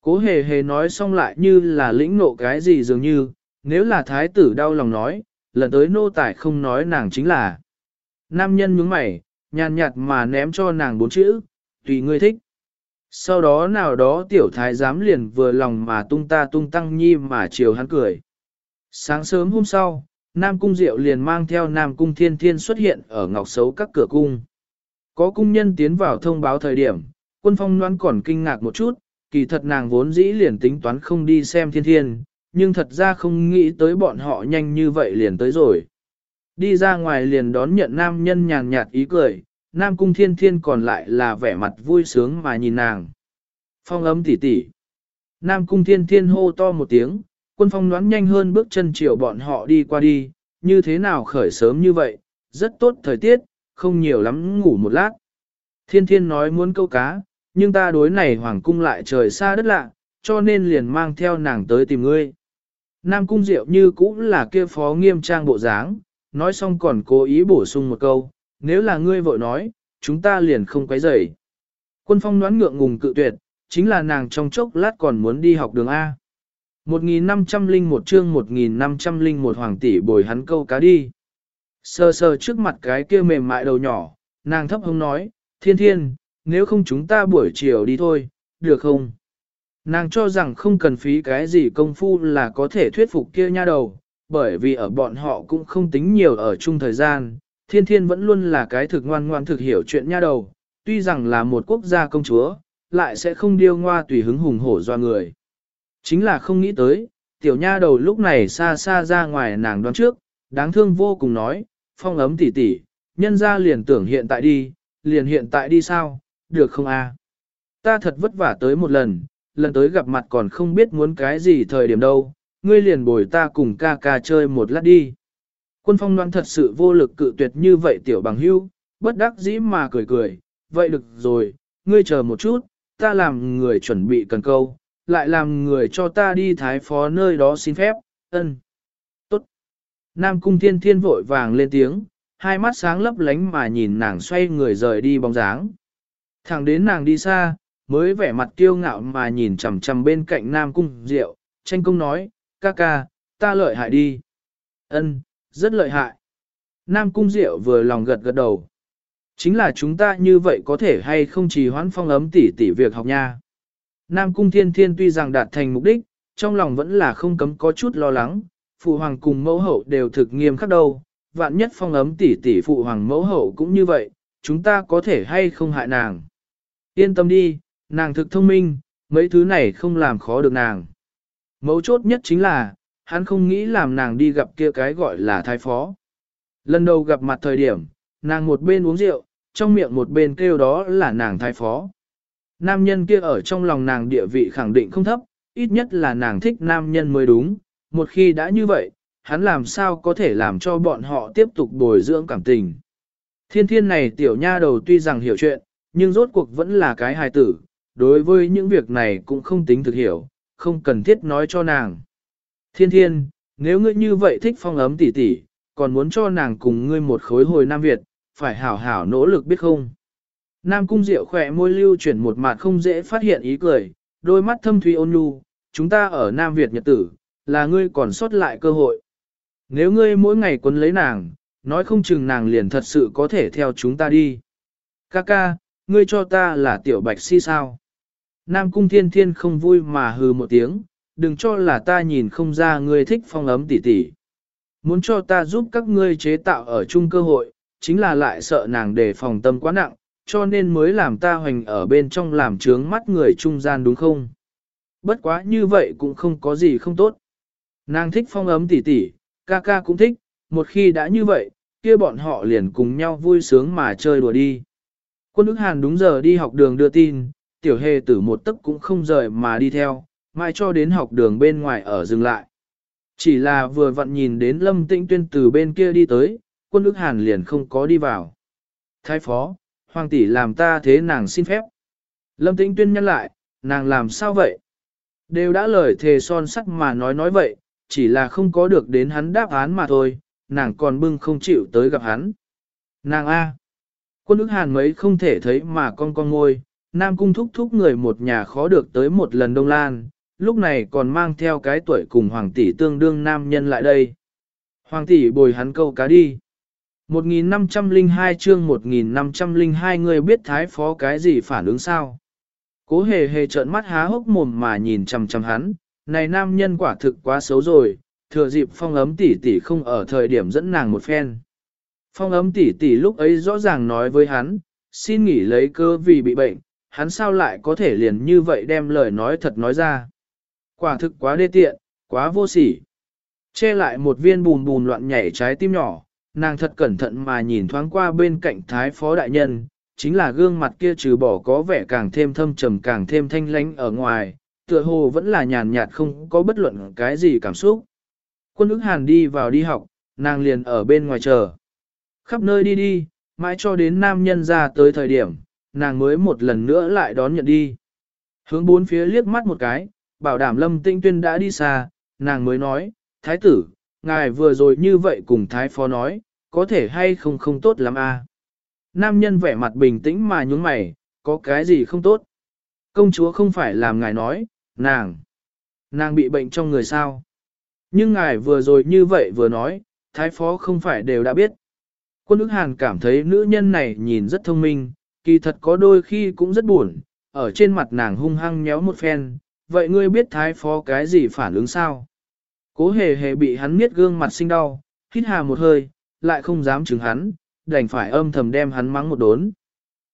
Cố hề hề nói xong lại như là lĩnh nộ cái gì dường như, nếu là thái tử đau lòng nói, lần tới nô tài không nói nàng chính là. Nam nhân nhướng mày, nhàn nhạt mà ném cho nàng bốn chữ, tùy ngươi thích. Sau đó nào đó tiểu thái giám liền vừa lòng mà tung ta tung tăng nhi mà chiều hắn cười. Sáng sớm hôm sau, Nam Cung Diệu liền mang theo Nam Cung Thiên Thiên xuất hiện ở ngọc xấu các cửa cung. Có cung nhân tiến vào thông báo thời điểm, quân phong noan còn kinh ngạc một chút, kỳ thật nàng vốn dĩ liền tính toán không đi xem Thiên Thiên, nhưng thật ra không nghĩ tới bọn họ nhanh như vậy liền tới rồi. Đi ra ngoài liền đón nhận nam nhân nhàn nhạt ý cười, nam cung thiên thiên còn lại là vẻ mặt vui sướng mà nhìn nàng. Phong ấm tỉ tỉ. Nam cung thiên thiên hô to một tiếng, quân phong đoán nhanh hơn bước chân chiều bọn họ đi qua đi, như thế nào khởi sớm như vậy, rất tốt thời tiết, không nhiều lắm ngủ một lát. Thiên thiên nói muốn câu cá, nhưng ta đối này hoàng cung lại trời xa đất lạ, cho nên liền mang theo nàng tới tìm ngươi. Nam cung diệu như cũng là kia phó nghiêm trang bộ dáng, nói xong còn cố ý bổ sung một câu, nếu là ngươi vội nói, chúng ta liền không quấy rầy. Quân phong đoán ngượng ngùng cự tuyệt, chính là nàng trong chốc lát còn muốn đi học đường A. 1501 chương 1501 hoàng tỷ bồi hắn câu cá đi. Sờ sờ trước mặt cái kia mềm mại đầu nhỏ, nàng thấp hông nói, thiên thiên, nếu không chúng ta buổi chiều đi thôi, được không? Nàng cho rằng không cần phí cái gì công phu là có thể thuyết phục kia nha đầu, bởi vì ở bọn họ cũng không tính nhiều ở chung thời gian, thiên thiên vẫn luôn là cái thực ngoan ngoan thực hiểu chuyện nha đầu, tuy rằng là một quốc gia công chúa, lại sẽ không điêu ngoa tùy hứng hùng hổ doa người. Chính là không nghĩ tới, tiểu nha đầu lúc này xa xa ra ngoài nàng đoán trước, đáng thương vô cùng nói, phong ấm tỉ tỉ, nhân ra liền tưởng hiện tại đi, liền hiện tại đi sao, được không a? Ta thật vất vả tới một lần, lần tới gặp mặt còn không biết muốn cái gì thời điểm đâu, ngươi liền bồi ta cùng ca ca chơi một lát đi. Quân phong đoán thật sự vô lực cự tuyệt như vậy tiểu bằng hưu, bất đắc dĩ mà cười cười, vậy được rồi, ngươi chờ một chút, ta làm người chuẩn bị cần câu, lại làm người cho ta đi thái phó nơi đó xin phép, ân. Tốt. Nam cung thiên thiên vội vàng lên tiếng, hai mắt sáng lấp lánh mà nhìn nàng xoay người rời đi bóng dáng. Thẳng đến nàng đi xa, mới vẻ mặt kiêu ngạo mà nhìn chằm chằm bên cạnh Nam cung Diệu, tranh công nói, ca ca, ta lợi hại đi. Ân, rất lợi hại. Nam cung Diệu vừa lòng gật gật đầu. Chính là chúng ta như vậy có thể hay không chỉ hoãn phong ấm tỉ tỉ việc học nha. Nam cung thiên thiên tuy rằng đạt thành mục đích, trong lòng vẫn là không cấm có chút lo lắng, phụ hoàng cùng mẫu hậu đều thực nghiêm khắc đâu, vạn nhất phong ấm tỷ tỷ phụ hoàng mẫu hậu cũng như vậy, chúng ta có thể hay không hại nàng. Yên tâm đi, nàng thực thông minh, mấy thứ này không làm khó được nàng. Mấu chốt nhất chính là, hắn không nghĩ làm nàng đi gặp kia cái gọi là thái phó. Lần đầu gặp mặt thời điểm, nàng một bên uống rượu, trong miệng một bên kêu đó là nàng thái phó. Nam nhân kia ở trong lòng nàng địa vị khẳng định không thấp, ít nhất là nàng thích nam nhân mới đúng, một khi đã như vậy, hắn làm sao có thể làm cho bọn họ tiếp tục bồi dưỡng cảm tình. Thiên thiên này tiểu nha đầu tuy rằng hiểu chuyện, nhưng rốt cuộc vẫn là cái hài tử, đối với những việc này cũng không tính thực hiểu, không cần thiết nói cho nàng. Thiên thiên, nếu ngươi như vậy thích phong ấm tỉ tỉ, còn muốn cho nàng cùng ngươi một khối hồi Nam Việt, phải hảo hảo nỗ lực biết không? Nam Cung Diệu khỏe môi lưu chuyển một mặt không dễ phát hiện ý cười, đôi mắt thâm thủy ôn nhu, chúng ta ở Nam Việt Nhật tử, là ngươi còn sót lại cơ hội. Nếu ngươi mỗi ngày quấn lấy nàng, nói không chừng nàng liền thật sự có thể theo chúng ta đi. Ca ca, ngươi cho ta là tiểu bạch si sao? Nam Cung Thiên Thiên không vui mà hừ một tiếng, đừng cho là ta nhìn không ra ngươi thích phong ấm tỉ tỉ. Muốn cho ta giúp các ngươi chế tạo ở chung cơ hội, chính là lại sợ nàng đề phòng tâm quá nặng, cho nên mới làm ta hoành ở bên trong làm trướng mắt người trung gian đúng không? Bất quá như vậy cũng không có gì không tốt. Nàng thích phong ấm tỉ tỉ, ca ca cũng thích, một khi đã như vậy, kia bọn họ liền cùng nhau vui sướng mà chơi đùa đi. Quân ức hàn đúng giờ đi học đường đưa tin, tiểu hề tử một tấc cũng không rời mà đi theo, mai cho đến học đường bên ngoài ở dừng lại. Chỉ là vừa vặn nhìn đến lâm tĩnh tuyên từ bên kia đi tới, quân ức hàn liền không có đi vào. Thái phó, hoàng tỷ làm ta thế nàng xin phép. Lâm tĩnh tuyên nhân lại, nàng làm sao vậy? Đều đã lời thề son sắt mà nói nói vậy, chỉ là không có được đến hắn đáp án mà thôi, nàng còn bưng không chịu tới gặp hắn. Nàng A. Quân ức hàn mấy không thể thấy mà con con ngôi, Nam Cung thúc thúc người một nhà khó được tới một lần Đông Lan, lúc này còn mang theo cái tuổi cùng Hoàng tỷ tương đương nam nhân lại đây. Hoàng tỷ bồi hắn câu cá đi. 1502 chương 1502 người biết thái phó cái gì phản ứng sao? Cố hề hề trợn mắt há hốc mồm mà nhìn chằm chằm hắn, này nam nhân quả thực quá xấu rồi, thừa dịp phong ấm tỷ tỷ không ở thời điểm dẫn nàng một phen. Phong ấm tỷ tỷ lúc ấy rõ ràng nói với hắn, xin nghỉ lấy cơ vì bị bệnh, hắn sao lại có thể liền như vậy đem lời nói thật nói ra. Quả thực quá đê tiện, quá vô sỉ. Che lại một viên bùn bùn loạn nhảy trái tim nhỏ, nàng thật cẩn thận mà nhìn thoáng qua bên cạnh thái phó đại nhân, chính là gương mặt kia trừ bỏ có vẻ càng thêm thâm trầm càng thêm thanh lánh ở ngoài, tựa hồ vẫn là nhàn nhạt không có bất luận cái gì cảm xúc. Quân ức hàn đi vào đi học, nàng liền ở bên ngoài chờ. Khắp nơi đi đi, mãi cho đến nam nhân ra tới thời điểm, nàng mới một lần nữa lại đón nhận đi. Hướng bốn phía liếc mắt một cái, bảo đảm lâm tinh tuyên đã đi xa, nàng mới nói, thái tử, ngài vừa rồi như vậy cùng thái phó nói, có thể hay không không tốt lắm à. Nam nhân vẻ mặt bình tĩnh mà nhúng mày, có cái gì không tốt. Công chúa không phải làm ngài nói, nàng, nàng bị bệnh trong người sao. Nhưng ngài vừa rồi như vậy vừa nói, thái phó không phải đều đã biết. Quân ức hàn cảm thấy nữ nhân này nhìn rất thông minh, kỳ thật có đôi khi cũng rất buồn, ở trên mặt nàng hung hăng nhéo một phen, vậy ngươi biết thái phó cái gì phản ứng sao? Cố hề hề bị hắn miết gương mặt sinh đau, hít hà một hơi, lại không dám chứng hắn, đành phải âm thầm đem hắn mắng một đốn.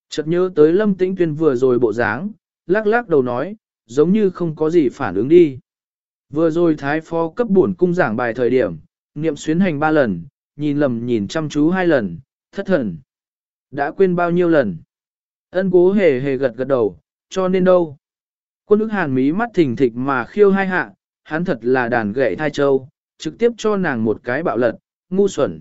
Chợt nhớ tới lâm tĩnh tuyên vừa rồi bộ dáng, lắc lắc đầu nói, giống như không có gì phản ứng đi. Vừa rồi thái phó cấp bổn cung giảng bài thời điểm, niệm xuyến hành ba lần, nhìn lầm nhìn chăm chú hai lần, thất thần. Đã quên bao nhiêu lần. Ân cố hề hề gật gật đầu, cho nên đâu. Quân ức hàn mí mắt thình thịch mà khiêu hai hạ, hắn thật là đàn gậy thai châu, trực tiếp cho nàng một cái bạo lật, ngu xuẩn.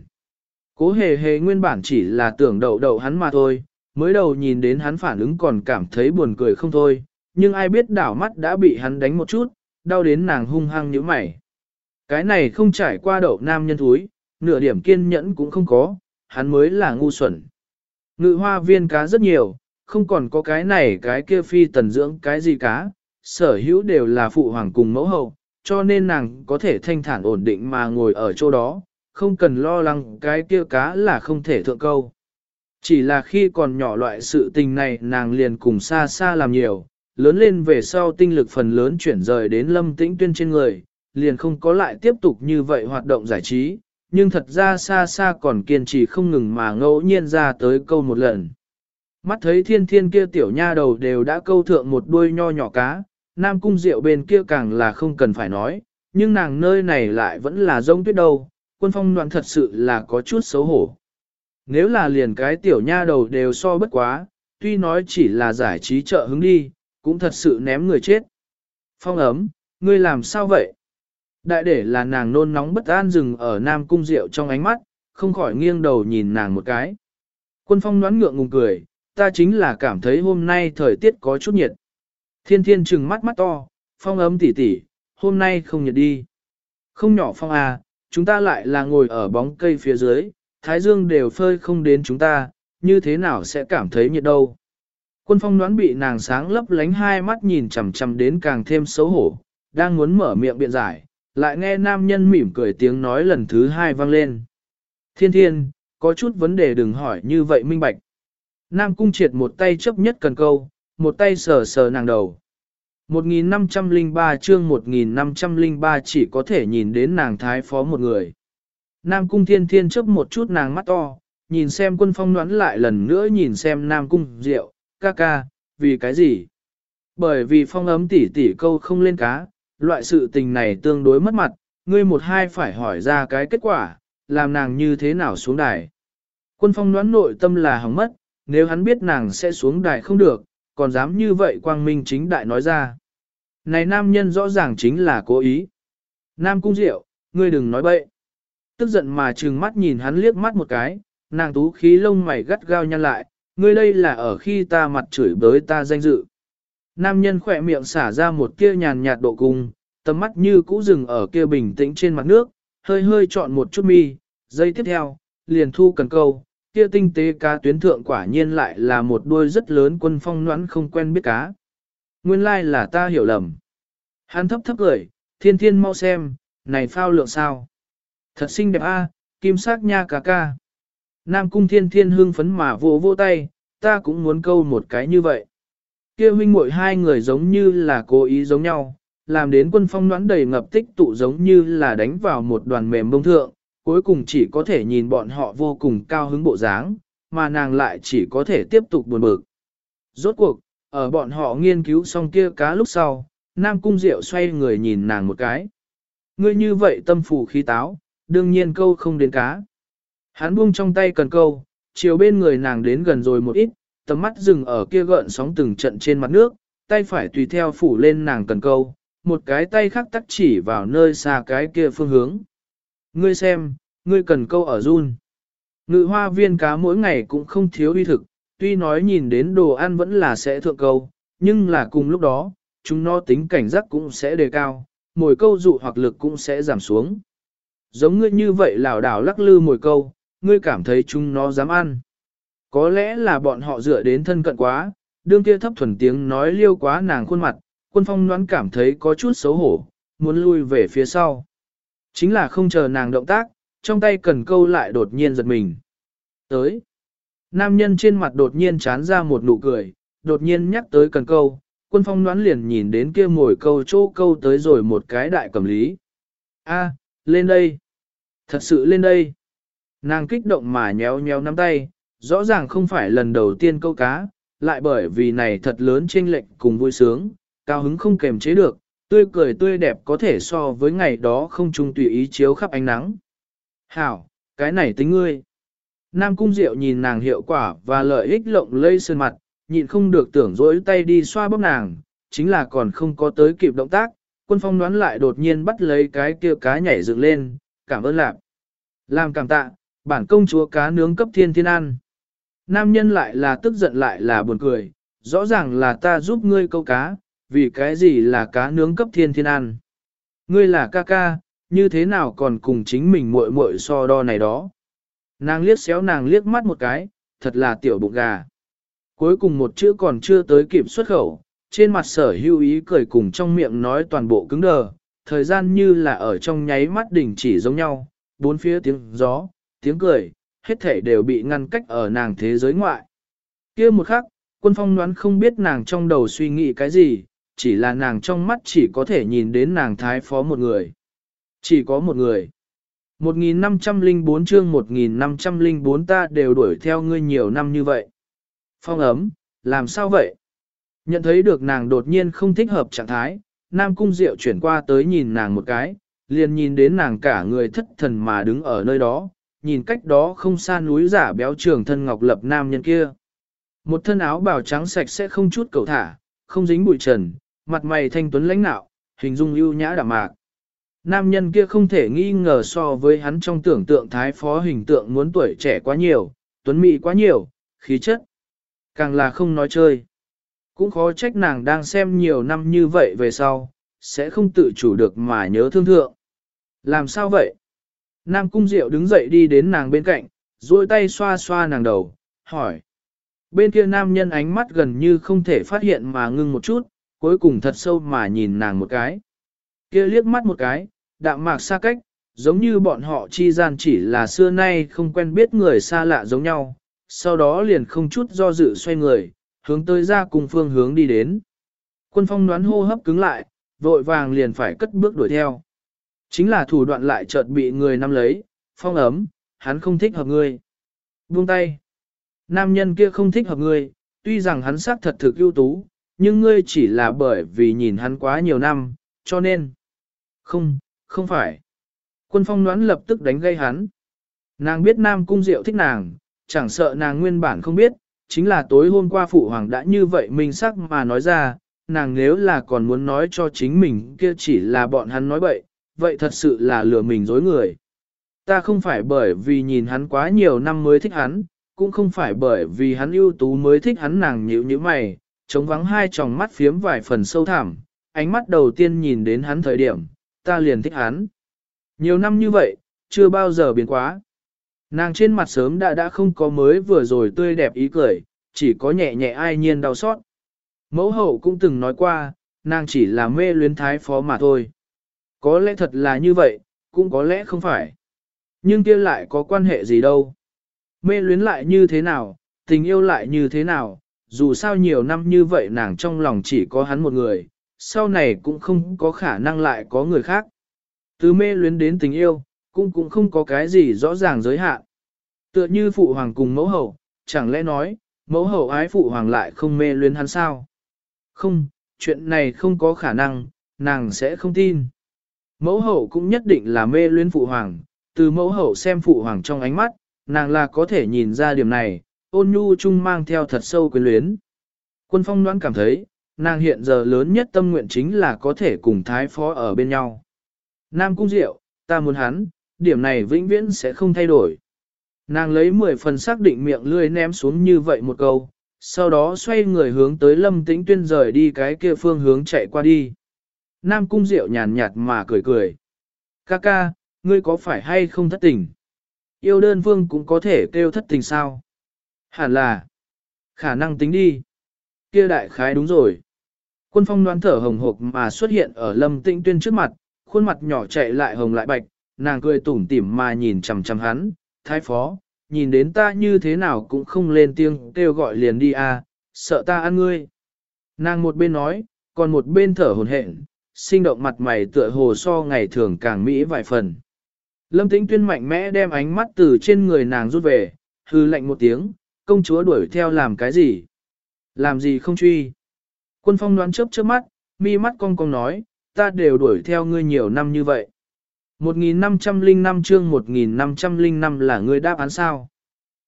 Cố hề hề nguyên bản chỉ là tưởng đậu đậu hắn mà thôi, mới đầu nhìn đến hắn phản ứng còn cảm thấy buồn cười không thôi, nhưng ai biết đảo mắt đã bị hắn đánh một chút, đau đến nàng hung hăng như mày. Cái này không trải qua đậu nam nhân thúi, nửa điểm kiên nhẫn cũng không có, hắn mới là ngu xuẩn. Ngự hoa viên cá rất nhiều, không còn có cái này cái kia phi tần dưỡng cái gì cá, sở hữu đều là phụ hoàng cùng mẫu hậu, cho nên nàng có thể thanh thản ổn định mà ngồi ở chỗ đó, không cần lo lắng cái kia cá là không thể thượng câu. Chỉ là khi còn nhỏ loại sự tình này nàng liền cùng xa xa làm nhiều, lớn lên về sau tinh lực phần lớn chuyển rời đến lâm tĩnh tuyên trên người, liền không có lại tiếp tục như vậy hoạt động giải trí, nhưng thật ra xa xa còn kiên trì không ngừng mà ngẫu nhiên ra tới câu một lần. Mắt thấy thiên thiên kia tiểu nha đầu đều đã câu thượng một đuôi nho nhỏ cá, nam cung rượu bên kia càng là không cần phải nói, nhưng nàng nơi này lại vẫn là rông tuyết đâu, quân phong đoạn thật sự là có chút xấu hổ. Nếu là liền cái tiểu nha đầu đều so bất quá, tuy nói chỉ là giải trí trợ hứng đi, cũng thật sự ném người chết. Phong ấm, ngươi làm sao vậy? Đại để là nàng nôn nóng bất an dừng ở nam cung rượu trong ánh mắt, không khỏi nghiêng đầu nhìn nàng một cái. Quân phong đoán ngượng ngùng cười, ta chính là cảm thấy hôm nay thời tiết có chút nhiệt. Thiên thiên trừng mắt mắt to, phong ấm tỉ tỉ, hôm nay không nhiệt đi. Không nhỏ phong à, chúng ta lại là ngồi ở bóng cây phía dưới, thái dương đều phơi không đến chúng ta, như thế nào sẽ cảm thấy nhiệt đâu. Quân phong đoán bị nàng sáng lấp lánh hai mắt nhìn chằm chằm đến càng thêm xấu hổ, đang muốn mở miệng biện giải, lại nghe nam nhân mỉm cười tiếng nói lần thứ hai vang lên. Thiên thiên, có chút vấn đề đừng hỏi như vậy minh bạch. Nam cung triệt một tay chấp nhất cần câu, một tay sờ sờ nàng đầu. 1503 chương 1503 chỉ có thể nhìn đến nàng thái phó một người. Nam cung thiên thiên chấp một chút nàng mắt to, nhìn xem quân phong noãn lại lần nữa nhìn xem Nam cung rượu, ca ca, vì cái gì? Bởi vì phong ấm tỉ tỉ câu không lên cá, loại sự tình này tương đối mất mặt, ngươi một hai phải hỏi ra cái kết quả, làm nàng như thế nào xuống đài. Quân phong đoán nội tâm là hỏng mất, nếu hắn biết nàng sẽ xuống đài không được, còn dám như vậy quang minh chính đại nói ra. Này nam nhân rõ ràng chính là cố ý. Nam cung diệu, ngươi đừng nói bậy. Tức giận mà trừng mắt nhìn hắn liếc mắt một cái, nàng tú khí lông mày gắt gao nhăn lại, ngươi đây là ở khi ta mặt chửi bới ta danh dự. Nam nhân khỏe miệng xả ra một kia nhàn nhạt độ cung, tầm mắt như cũ rừng ở kia bình tĩnh trên mặt nước, hơi hơi chọn một chút mi, giây tiếp theo, liền thu cần câu, kia tinh tế cá tuyến thượng quả nhiên lại là một đuôi rất lớn quân phong noãn không quen biết cá. Nguyên lai là ta hiểu lầm. Hắn thấp thấp cười, thiên thiên mau xem, này phao lượng sao. Thật xinh đẹp a, kim sắc nha ca ca. Nam cung thiên thiên hương phấn mà vỗ vỗ tay, ta cũng muốn câu một cái như vậy. Kia huynh muội hai người giống như là cố ý giống nhau, làm đến quân phong noãn đầy ngập tích tụ giống như là đánh vào một đoàn mềm bông thượng, cuối cùng chỉ có thể nhìn bọn họ vô cùng cao hứng bộ dáng, mà nàng lại chỉ có thể tiếp tục buồn bực. Rốt cuộc, ở bọn họ nghiên cứu xong kia cá lúc sau, Nam Cung Diệu xoay người nhìn nàng một cái. Ngươi như vậy tâm phủ khí táo, đương nhiên câu không đến cá. Hắn buông trong tay cần câu, chiều bên người nàng đến gần rồi một ít, tầm mắt dừng ở kia gợn sóng từng trận trên mặt nước, tay phải tùy theo phủ lên nàng cần câu, một cái tay khác tắt chỉ vào nơi xa cái kia phương hướng. Ngươi xem, ngươi cần câu ở run. Ngự hoa viên cá mỗi ngày cũng không thiếu uy thực, tuy nói nhìn đến đồ ăn vẫn là sẽ thượng câu, nhưng là cùng lúc đó, chúng nó tính cảnh giác cũng sẽ đề cao, mồi câu dụ hoặc lực cũng sẽ giảm xuống. Giống ngươi như vậy lảo đảo lắc lư mồi câu, ngươi cảm thấy chúng nó dám ăn. Có lẽ là bọn họ dựa đến thân cận quá, đương kia thấp thuần tiếng nói liêu quá nàng khuôn mặt, quân phong đoán cảm thấy có chút xấu hổ, muốn lui về phía sau. Chính là không chờ nàng động tác, trong tay cần câu lại đột nhiên giật mình. Tới. Nam nhân trên mặt đột nhiên chán ra một nụ cười, đột nhiên nhắc tới cần câu, quân phong đoán liền nhìn đến kia mồi câu chỗ câu tới rồi một cái đại cầm lý. A, lên đây. Thật sự lên đây. Nàng kích động mà nhéo nhéo nắm tay, rõ ràng không phải lần đầu tiên câu cá, lại bởi vì này thật lớn chênh lệch cùng vui sướng, cao hứng không kềm chế được, tươi cười tươi đẹp có thể so với ngày đó không trung tùy ý chiếu khắp ánh nắng. Hảo, cái này tính ngươi. Nam Cung Diệu nhìn nàng hiệu quả và lợi ích lộng lây sơn mặt, nhịn không được tưởng dỗi tay đi xoa bóp nàng, chính là còn không có tới kịp động tác, quân phong đoán lại đột nhiên bắt lấy cái kia cá nhảy dựng lên, cảm ơn lạc. Làm cảm tạ, bản công chúa cá nướng cấp thiên thiên ăn. Nam nhân lại là tức giận lại là buồn cười, rõ ràng là ta giúp ngươi câu cá, vì cái gì là cá nướng cấp thiên thiên ăn. Ngươi là ca ca, như thế nào còn cùng chính mình muội muội so đo này đó. Nàng liếc xéo nàng liếc mắt một cái, thật là tiểu bụng gà. Cuối cùng một chữ còn chưa tới kịp xuất khẩu, trên mặt sở hưu ý cười cùng trong miệng nói toàn bộ cứng đờ, thời gian như là ở trong nháy mắt đỉnh chỉ giống nhau, bốn phía tiếng gió, tiếng cười, hết thể đều bị ngăn cách ở nàng thế giới ngoại. kia một khắc, quân phong đoán không biết nàng trong đầu suy nghĩ cái gì, chỉ là nàng trong mắt chỉ có thể nhìn đến nàng thái phó một người. Chỉ có một người. 1504 chương 1504 ta đều đuổi theo ngươi nhiều năm như vậy. Phong ấm, làm sao vậy? Nhận thấy được nàng đột nhiên không thích hợp trạng thái, Nam Cung Diệu chuyển qua tới nhìn nàng một cái, liền nhìn đến nàng cả người thất thần mà đứng ở nơi đó, nhìn cách đó không xa núi giả béo trường thân ngọc lập nam nhân kia. Một thân áo bào trắng sạch sẽ không chút cầu thả, không dính bụi trần, mặt mày thanh tuấn lãnh nạo, hình dung ưu nhã đạm mạc. Nam nhân kia không thể nghi ngờ so với hắn trong tưởng tượng thái phó hình tượng muốn tuổi trẻ quá nhiều, tuấn mỹ quá nhiều, khí chất. Càng là không nói chơi. cũng khó trách nàng đang xem nhiều năm như vậy về sau, sẽ không tự chủ được mà nhớ thương thượng. Làm sao vậy? Nam Cung Diệu đứng dậy đi đến nàng bên cạnh, duỗi tay xoa xoa nàng đầu, hỏi. Bên kia nam nhân ánh mắt gần như không thể phát hiện mà ngưng một chút, cuối cùng thật sâu mà nhìn nàng một cái. Kia liếc mắt một cái, đạm mạc xa cách, giống như bọn họ chi gian chỉ là xưa nay không quen biết người xa lạ giống nhau, sau đó liền không chút do dự xoay người, hướng tới ra cùng phương hướng đi đến. Quân phong đoán hô hấp cứng lại, vội vàng liền phải cất bước đuổi theo. Chính là thủ đoạn lại chợt bị người nắm lấy, phong ấm, hắn không thích hợp ngươi. Buông tay. Nam nhân kia không thích hợp ngươi, tuy rằng hắn xác thật thực ưu tú, nhưng ngươi chỉ là bởi vì nhìn hắn quá nhiều năm, cho nên. Không, không phải. Quân phong đoán lập tức đánh gây hắn. Nàng biết Nam Cung Diệu thích nàng, chẳng sợ nàng nguyên bản không biết, chính là tối hôm qua Phụ Hoàng đã như vậy mình sắc mà nói ra, nàng nếu là còn muốn nói cho chính mình kia chỉ là bọn hắn nói bậy, vậy thật sự là lừa mình dối người. Ta không phải bởi vì nhìn hắn quá nhiều năm mới thích hắn, cũng không phải bởi vì hắn ưu tú mới thích hắn nàng nhíu như mày, chống vắng hai tròng mắt phiếm vài phần sâu thẳm, ánh mắt đầu tiên nhìn đến hắn thời điểm, ta liền thích hắn. Nhiều năm như vậy, chưa bao giờ biến quá. Nàng trên mặt sớm đã đã không có mới vừa rồi tươi đẹp ý cười, chỉ có nhẹ nhẹ ai nhiên đau xót. Mẫu hậu cũng từng nói qua, nàng chỉ là mê luyến thái phó mà thôi. Có lẽ thật là như vậy, cũng có lẽ không phải. Nhưng kia lại có quan hệ gì đâu. Mê luyến lại như thế nào, tình yêu lại như thế nào, dù sao nhiều năm như vậy nàng trong lòng chỉ có hắn một người, sau này cũng không có khả năng lại có người khác. Từ mê luyến đến tình yêu, cũng cũng không có cái gì rõ ràng giới hạn. Tựa như phụ hoàng cùng mẫu hậu, chẳng lẽ nói, mẫu hậu ái phụ hoàng lại không mê luyến hắn sao? Không, chuyện này không có khả năng, nàng sẽ không tin. Mẫu hậu cũng nhất định là mê luyến phụ hoàng, từ mẫu hậu xem phụ hoàng trong ánh mắt, nàng là có thể nhìn ra điểm này, ôn nhu chung mang theo thật sâu quyến luyến. Quân phong đoán cảm thấy, nàng hiện giờ lớn nhất tâm nguyện chính là có thể cùng thái phó ở bên nhau. Nam cung diệu, ta muốn hắn, điểm này vĩnh viễn sẽ không thay đổi. Nàng lấy 10 phần xác định miệng lươi ném xuống như vậy một câu, sau đó xoay người hướng tới lâm tĩnh tuyên rời đi cái kia phương hướng chạy qua đi. Nam cung diệu nhàn nhạt mà cười cười. Ca ca, ngươi có phải hay không thất tình? Yêu đơn vương cũng có thể kêu thất tình sao? Hẳn là. Khả năng tính đi. Kia đại khái đúng rồi. Quân phong đoán thở hồng hộc mà xuất hiện ở lâm tĩnh tuyên trước mặt, khuôn mặt nhỏ chạy lại hồng lại bạch, nàng cười tủm tỉm mà nhìn chằm chằm hắn, thái phó, nhìn đến ta như thế nào cũng không lên tiếng kêu gọi liền đi à, sợ ta ăn ngươi. Nàng một bên nói, còn một bên thở hồn hển, sinh động mặt mày tựa hồ so ngày thường càng mỹ vài phần. Lâm Tĩnh Tuyên mạnh mẽ đem ánh mắt từ trên người nàng rút về, hư lạnh một tiếng, công chúa đuổi theo làm cái gì? Làm gì không truy? Quân phong đoán chớp chớp mắt, mi mắt cong cong nói, ta đều đuổi theo ngươi nhiều năm như vậy. 1505 chương 1505 là ngươi đáp án sao?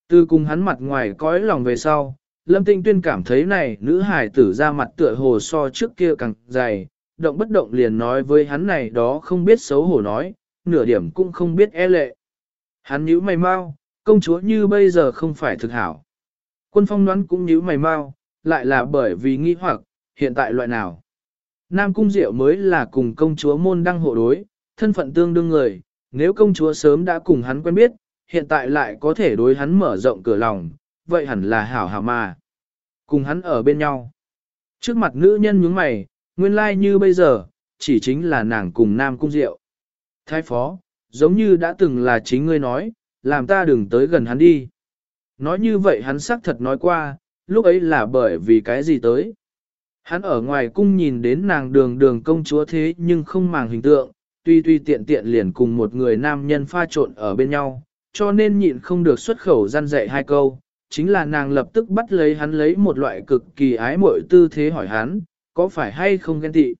Từ cùng hắn mặt ngoài cõi lòng về sau, Lâm Tinh Tuyên cảm thấy này nữ hải tử ra mặt tựa hồ so trước kia càng dày, động bất động liền nói với hắn này đó không biết xấu hổ nói, nửa điểm cũng không biết e lệ. Hắn nhíu mày mau, công chúa như bây giờ không phải thực hảo. Quân phong đoán cũng nhíu mày mau, lại là bởi vì nghi hoặc, hiện tại loại nào. Nam Cung Diệu mới là cùng công chúa môn đăng hộ đối, thân phận tương đương người, nếu công chúa sớm đã cùng hắn quen biết, hiện tại lại có thể đối hắn mở rộng cửa lòng, vậy hẳn là hảo hảo mà. Cùng hắn ở bên nhau. Trước mặt nữ nhân nhướng mày, nguyên lai like như bây giờ, chỉ chính là nàng cùng Nam Cung Diệu. Thái phó, giống như đã từng là chính ngươi nói, làm ta đừng tới gần hắn đi. Nói như vậy hắn xác thật nói qua, lúc ấy là bởi vì cái gì tới. Hắn ở ngoài cung nhìn đến nàng đường đường công chúa thế nhưng không màng hình tượng, tuy tuy tiện tiện liền cùng một người nam nhân pha trộn ở bên nhau, cho nên nhịn không được xuất khẩu gian dạy hai câu, chính là nàng lập tức bắt lấy hắn lấy một loại cực kỳ ái mội tư thế hỏi hắn, có phải hay không ghen tị.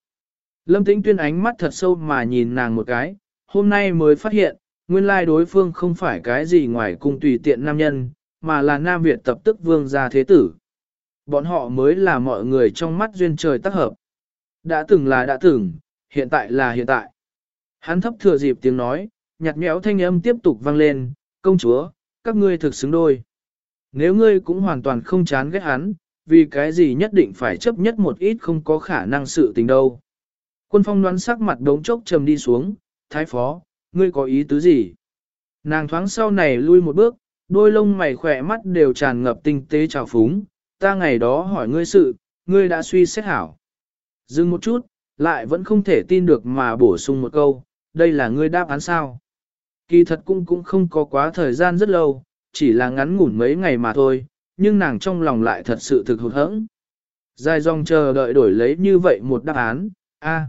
Lâm tĩnh tuyên ánh mắt thật sâu mà nhìn nàng một cái, hôm nay mới phát hiện, nguyên lai đối phương không phải cái gì ngoài cung tùy tiện nam nhân, mà là Nam Việt tập tức vương gia thế tử. Bọn họ mới là mọi người trong mắt duyên trời tác hợp. Đã từng là đã từng, hiện tại là hiện tại. Hắn thấp thừa dịp tiếng nói, nhạt nhẽo thanh âm tiếp tục vang lên, công chúa, các ngươi thực xứng đôi. Nếu ngươi cũng hoàn toàn không chán ghét hắn, vì cái gì nhất định phải chấp nhất một ít không có khả năng sự tình đâu. Quân phong đoán sắc mặt đống chốc trầm đi xuống, thái phó, ngươi có ý tứ gì? Nàng thoáng sau này lui một bước, đôi lông mày khỏe mắt đều tràn ngập tinh tế trào phúng, ta ngày đó hỏi ngươi sự, ngươi đã suy xét hảo. Dừng một chút, lại vẫn không thể tin được mà bổ sung một câu, đây là ngươi đáp án sao. Kỳ thật cũng cũng không có quá thời gian rất lâu, chỉ là ngắn ngủn mấy ngày mà thôi, nhưng nàng trong lòng lại thật sự thực hụt hẫng. Dài dòng chờ đợi đổi lấy như vậy một đáp án, a.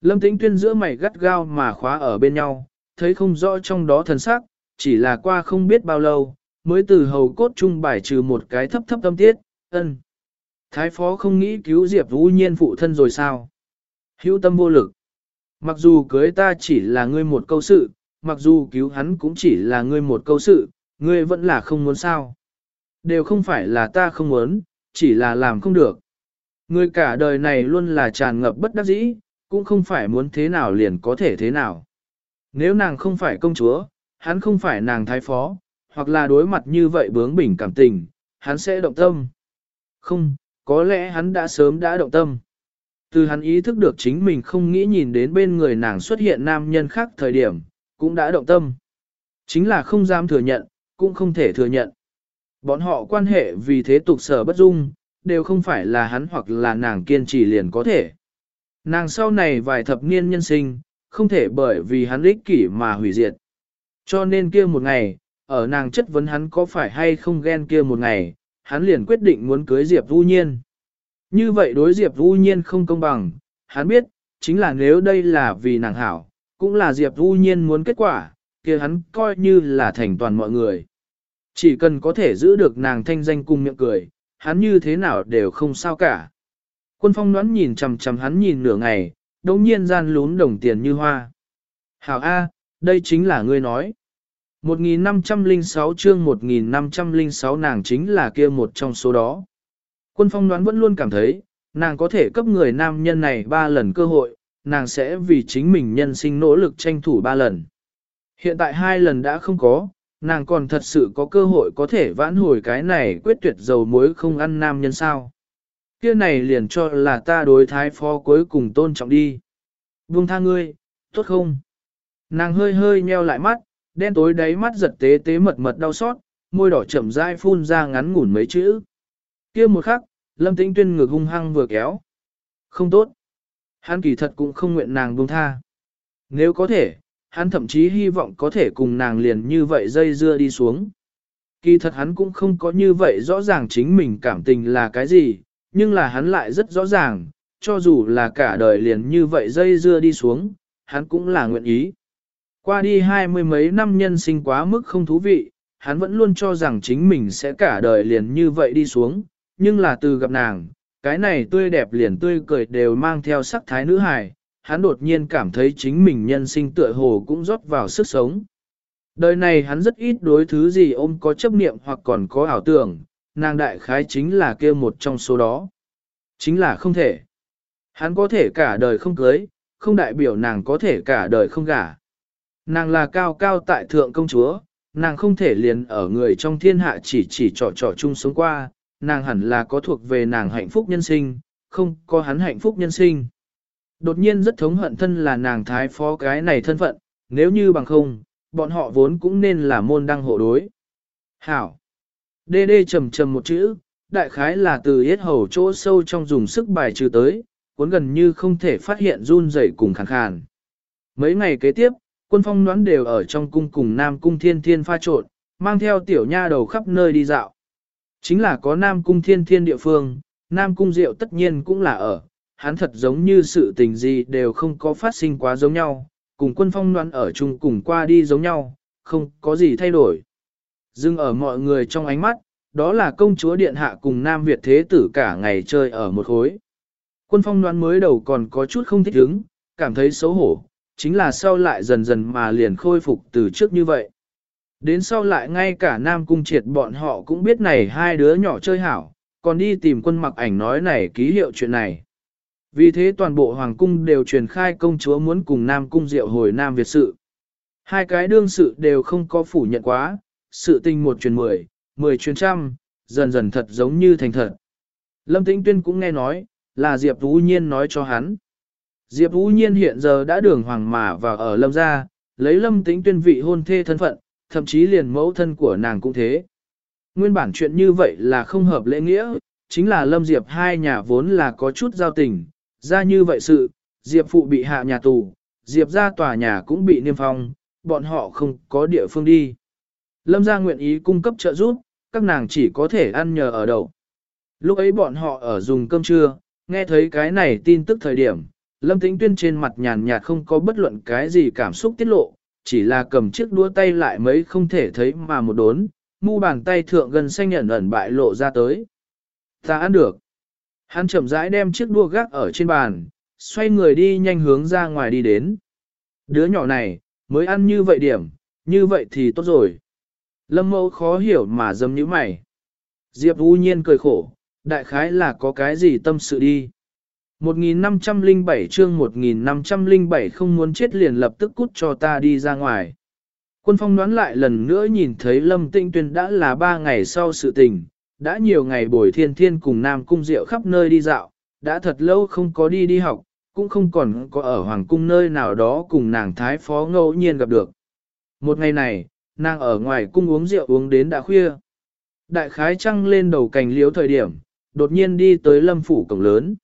Lâm Tĩnh Tuyên giữa mày gắt gao mà khóa ở bên nhau, thấy không rõ trong đó thần sắc, chỉ là qua không biết bao lâu, mới từ hầu cốt trung bài trừ một cái thấp thấp tâm tiết, ân. Thái phó không nghĩ cứu Diệp Vũ Nhiên phụ thân rồi sao? Hữu tâm vô lực. Mặc dù cưới ta chỉ là ngươi một câu sự, mặc dù cứu hắn cũng chỉ là ngươi một câu sự, ngươi vẫn là không muốn sao. Đều không phải là ta không muốn, chỉ là làm không được. Ngươi cả đời này luôn là tràn ngập bất đắc dĩ, cũng không phải muốn thế nào liền có thể thế nào. Nếu nàng không phải công chúa, hắn không phải nàng thái phó, hoặc là đối mặt như vậy bướng bỉnh cảm tình, hắn sẽ động tâm. Không, có lẽ hắn đã sớm đã động tâm. Từ hắn ý thức được chính mình không nghĩ nhìn đến bên người nàng xuất hiện nam nhân khác thời điểm, cũng đã động tâm. Chính là không dám thừa nhận, cũng không thể thừa nhận. Bọn họ quan hệ vì thế tục sở bất dung, đều không phải là hắn hoặc là nàng kiên trì liền có thể. Nàng sau này vài thập niên nhân sinh, không thể bởi vì hắn ích kỷ mà hủy diệt. Cho nên kia một ngày, ở nàng chất vấn hắn có phải hay không ghen kia một ngày, hắn liền quyết định muốn cưới Diệp Vũ Nhiên. Như vậy đối Diệp Vũ Nhiên không công bằng, hắn biết, chính là nếu đây là vì nàng hảo, cũng là Diệp Vũ Nhiên muốn kết quả, kia hắn coi như là thành toàn mọi người. Chỉ cần có thể giữ được nàng thanh danh cùng miệng cười, hắn như thế nào đều không sao cả. Quân phong nón nhìn chằm chằm hắn nhìn nửa ngày, đồng nhiên gian lún đồng tiền như hoa. Hảo A, đây chính là ngươi nói. 1506 chương 1506 nàng chính là kia một trong số đó. Quân phong đoán vẫn luôn cảm thấy, nàng có thể cấp người nam nhân này ba lần cơ hội, nàng sẽ vì chính mình nhân sinh nỗ lực tranh thủ ba lần. Hiện tại hai lần đã không có, nàng còn thật sự có cơ hội có thể vãn hồi cái này quyết tuyệt dầu muối không ăn nam nhân sao. Kia này liền cho là ta đối thái phó cuối cùng tôn trọng đi. Buông tha ngươi, tốt không? Nàng hơi hơi nheo lại mắt, đen tối đáy mắt giật tế tế mật mật đau xót, môi đỏ chậm rãi phun ra ngắn ngủn mấy chữ. Kia một khắc, Lâm Tĩnh Tuyên ngược hung hăng vừa kéo. Không tốt. Hắn kỳ thật cũng không nguyện nàng buông tha. Nếu có thể, hắn thậm chí hy vọng có thể cùng nàng liền như vậy dây dưa đi xuống. Kỳ thật hắn cũng không có như vậy rõ ràng chính mình cảm tình là cái gì, nhưng là hắn lại rất rõ ràng, cho dù là cả đời liền như vậy dây dưa đi xuống, hắn cũng là nguyện ý. Qua đi hai mươi mấy năm nhân sinh quá mức không thú vị, hắn vẫn luôn cho rằng chính mình sẽ cả đời liền như vậy đi xuống, nhưng là từ gặp nàng, cái này tươi đẹp liền tươi cười đều mang theo sắc thái nữ hài, hắn đột nhiên cảm thấy chính mình nhân sinh tựa hồ cũng rót vào sức sống. Đời này hắn rất ít đối thứ gì ôm có chấp niệm hoặc còn có ảo tưởng, nàng đại khái chính là kia một trong số đó. Chính là không thể. Hắn có thể cả đời không cưới, không đại biểu nàng có thể cả đời không gả. Nàng là cao cao tại thượng công chúa, nàng không thể liền ở người trong thiên hạ chỉ chỉ trò trò chung sống qua, nàng hẳn là có thuộc về nàng hạnh phúc nhân sinh, không có hắn hạnh phúc nhân sinh. Đột nhiên rất thống hận thân là nàng thái phó cái này thân phận, nếu như bằng không, bọn họ vốn cũng nên là môn đăng hộ đối. Hảo. Đê đê trầm trầm một chữ, đại khái là từ yết hầu chỗ sâu trong dùng sức bài trừ tới, cuốn gần như không thể phát hiện run rẩy cùng khàn khàn. Mấy ngày kế tiếp, quân phong đoán đều ở trong cung cùng Nam cung thiên thiên pha trộn, mang theo tiểu nha đầu khắp nơi đi dạo. Chính là có Nam cung thiên thiên địa phương, Nam cung diệu tất nhiên cũng là ở, hắn thật giống như sự tình gì đều không có phát sinh quá giống nhau, cùng quân phong đoán ở chung cùng qua đi giống nhau, không có gì thay đổi. Dưng ở mọi người trong ánh mắt, đó là công chúa điện hạ cùng Nam Việt thế tử cả ngày chơi ở một khối. Quân phong đoán mới đầu còn có chút không thích ứng, cảm thấy xấu hổ, chính là sau lại dần dần mà liền khôi phục từ trước như vậy. Đến sau lại ngay cả Nam Cung triệt bọn họ cũng biết này hai đứa nhỏ chơi hảo, còn đi tìm quân mặc ảnh nói này ký hiệu chuyện này. Vì thế toàn bộ Hoàng Cung đều truyền khai công chúa muốn cùng Nam Cung diệu hồi Nam Việt sự. Hai cái đương sự đều không có phủ nhận quá, sự tình một truyền mười, mười truyền trăm, dần dần thật giống như thành thật. Lâm Tĩnh Tuyên cũng nghe nói, là Diệp Vũ Nhiên nói cho hắn. Diệp Vũ Nhiên hiện giờ đã đường hoàng mà vào ở Lâm gia, lấy Lâm Tĩnh Tuyên vị hôn thê thân phận, thậm chí liền mẫu thân của nàng cũng thế. Nguyên bản chuyện như vậy là không hợp lễ nghĩa, chính là Lâm Diệp hai nhà vốn là có chút giao tình, ra như vậy sự, Diệp phụ bị hạ nhà tù, Diệp ra tòa nhà cũng bị niêm phong, bọn họ không có địa phương đi. Lâm gia nguyện ý cung cấp trợ giúp, các nàng chỉ có thể ăn nhờ ở đậu. Lúc ấy bọn họ ở dùng cơm trưa, nghe thấy cái này tin tức thời điểm, Lâm Tĩnh Tuyên trên mặt nhàn nhạt không có bất luận cái gì cảm xúc tiết lộ, chỉ là cầm chiếc đũa tay lại mấy không thể thấy mà một đốn, mu bàn tay thượng gần xanh nhận ẩn bại lộ ra tới. Ta ăn được. Hắn chậm rãi đem chiếc đua gác ở trên bàn, xoay người đi nhanh hướng ra ngoài đi đến. Đứa nhỏ này, mới ăn như vậy điểm, như vậy thì tốt rồi. Lâm mẫu khó hiểu mà dâm như mày. Diệp U nhiên cười khổ, đại khái là có cái gì tâm sự đi. 1507 chương 1507 không muốn chết liền lập tức cút cho ta đi ra ngoài. Quân phong đoán lại lần nữa nhìn thấy Lâm Tĩnh Tuyên đã là ba ngày sau sự tình, đã nhiều ngày bồi thiên thiên cùng Nam Cung Diệu khắp nơi đi dạo, đã thật lâu không có đi đi học, cũng không còn có ở Hoàng Cung nơi nào đó cùng nàng Thái Phó ngẫu nhiên gặp được. Một ngày này, nàng ở ngoài cung uống rượu uống đến đã khuya. Đại khái trăng lên đầu cành liếu thời điểm, đột nhiên đi tới lâm phủ cổng lớn.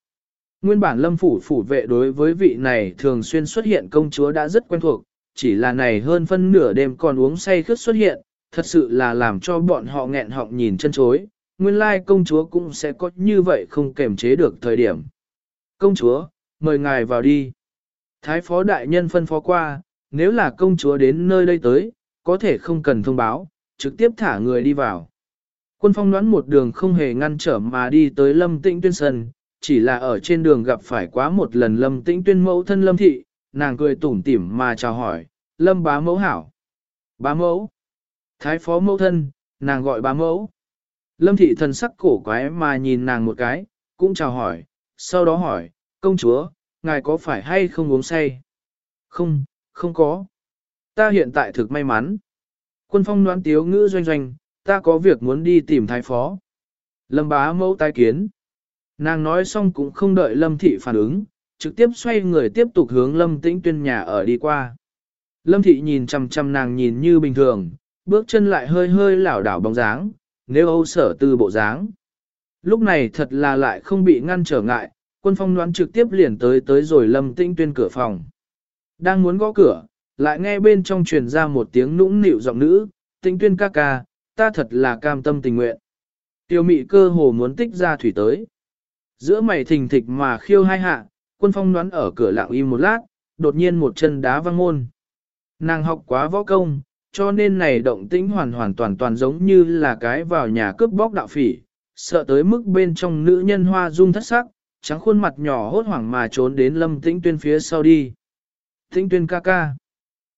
Nguyên bản lâm phủ phủ vệ đối với vị này thường xuyên xuất hiện công chúa đã rất quen thuộc, chỉ là này hơn phân nửa đêm còn uống say khướt xuất hiện, thật sự là làm cho bọn họ nghẹn họng nhìn chân chối, nguyên lai công chúa cũng sẽ có như vậy không kềm chế được thời điểm. Công chúa, mời ngài vào đi. Thái phó đại nhân phân phó qua, nếu là công chúa đến nơi đây tới, có thể không cần thông báo, trực tiếp thả người đi vào. Quân phong đoán một đường không hề ngăn trở mà đi tới lâm tĩnh tuyên sân, chỉ là ở trên đường gặp phải quá một lần lâm tĩnh tuyên mẫu thân lâm thị, nàng cười tủm tỉm mà chào hỏi, lâm bá mẫu hảo. Bá mẫu. Thái phó mẫu thân, nàng gọi bá mẫu. Lâm thị thần sắc cổ quái mà nhìn nàng một cái, cũng chào hỏi, sau đó hỏi, công chúa, ngài có phải hay không uống say? Không, không có. Ta hiện tại thực may mắn. Quân phong đoán tiếu ngữ doanh doanh, ta có việc muốn đi tìm thái phó. Lâm bá mẫu tái kiến. Nàng nói xong cũng không đợi Lâm thị phản ứng, trực tiếp xoay người tiếp tục hướng Lâm tĩnh tuyên nhà ở đi qua. Lâm thị nhìn chằm chằm nàng nhìn như bình thường, bước chân lại hơi hơi lảo đảo bóng dáng, nếu âu sở từ bộ dáng. Lúc này thật là lại không bị ngăn trở ngại, quân phong đoán trực tiếp liền tới tới rồi lâm tĩnh tuyên cửa phòng. Đang muốn gõ cửa, lại nghe bên trong truyền ra một tiếng nũng nịu giọng nữ, tĩnh tuyên ca ca, ta thật là cam tâm tình nguyện. Tiêu mị cơ hồ muốn tích ra thủy tới. Giữa mày thình thịch mà khiêu hai hạ, quân phong đoán ở cửa lặng im một lát, đột nhiên một chân đá văng môn. Nàng học quá võ công, cho nên này động tĩnh hoàn hoàn toàn toàn giống như là cái vào nhà cướp bóc đạo phỉ, sợ tới mức bên trong nữ nhân hoa dung thất sắc, trắng khuôn mặt nhỏ hốt hoảng mà trốn đến lâm tĩnh tuyên phía sau đi. Tĩnh tuyên ca ca.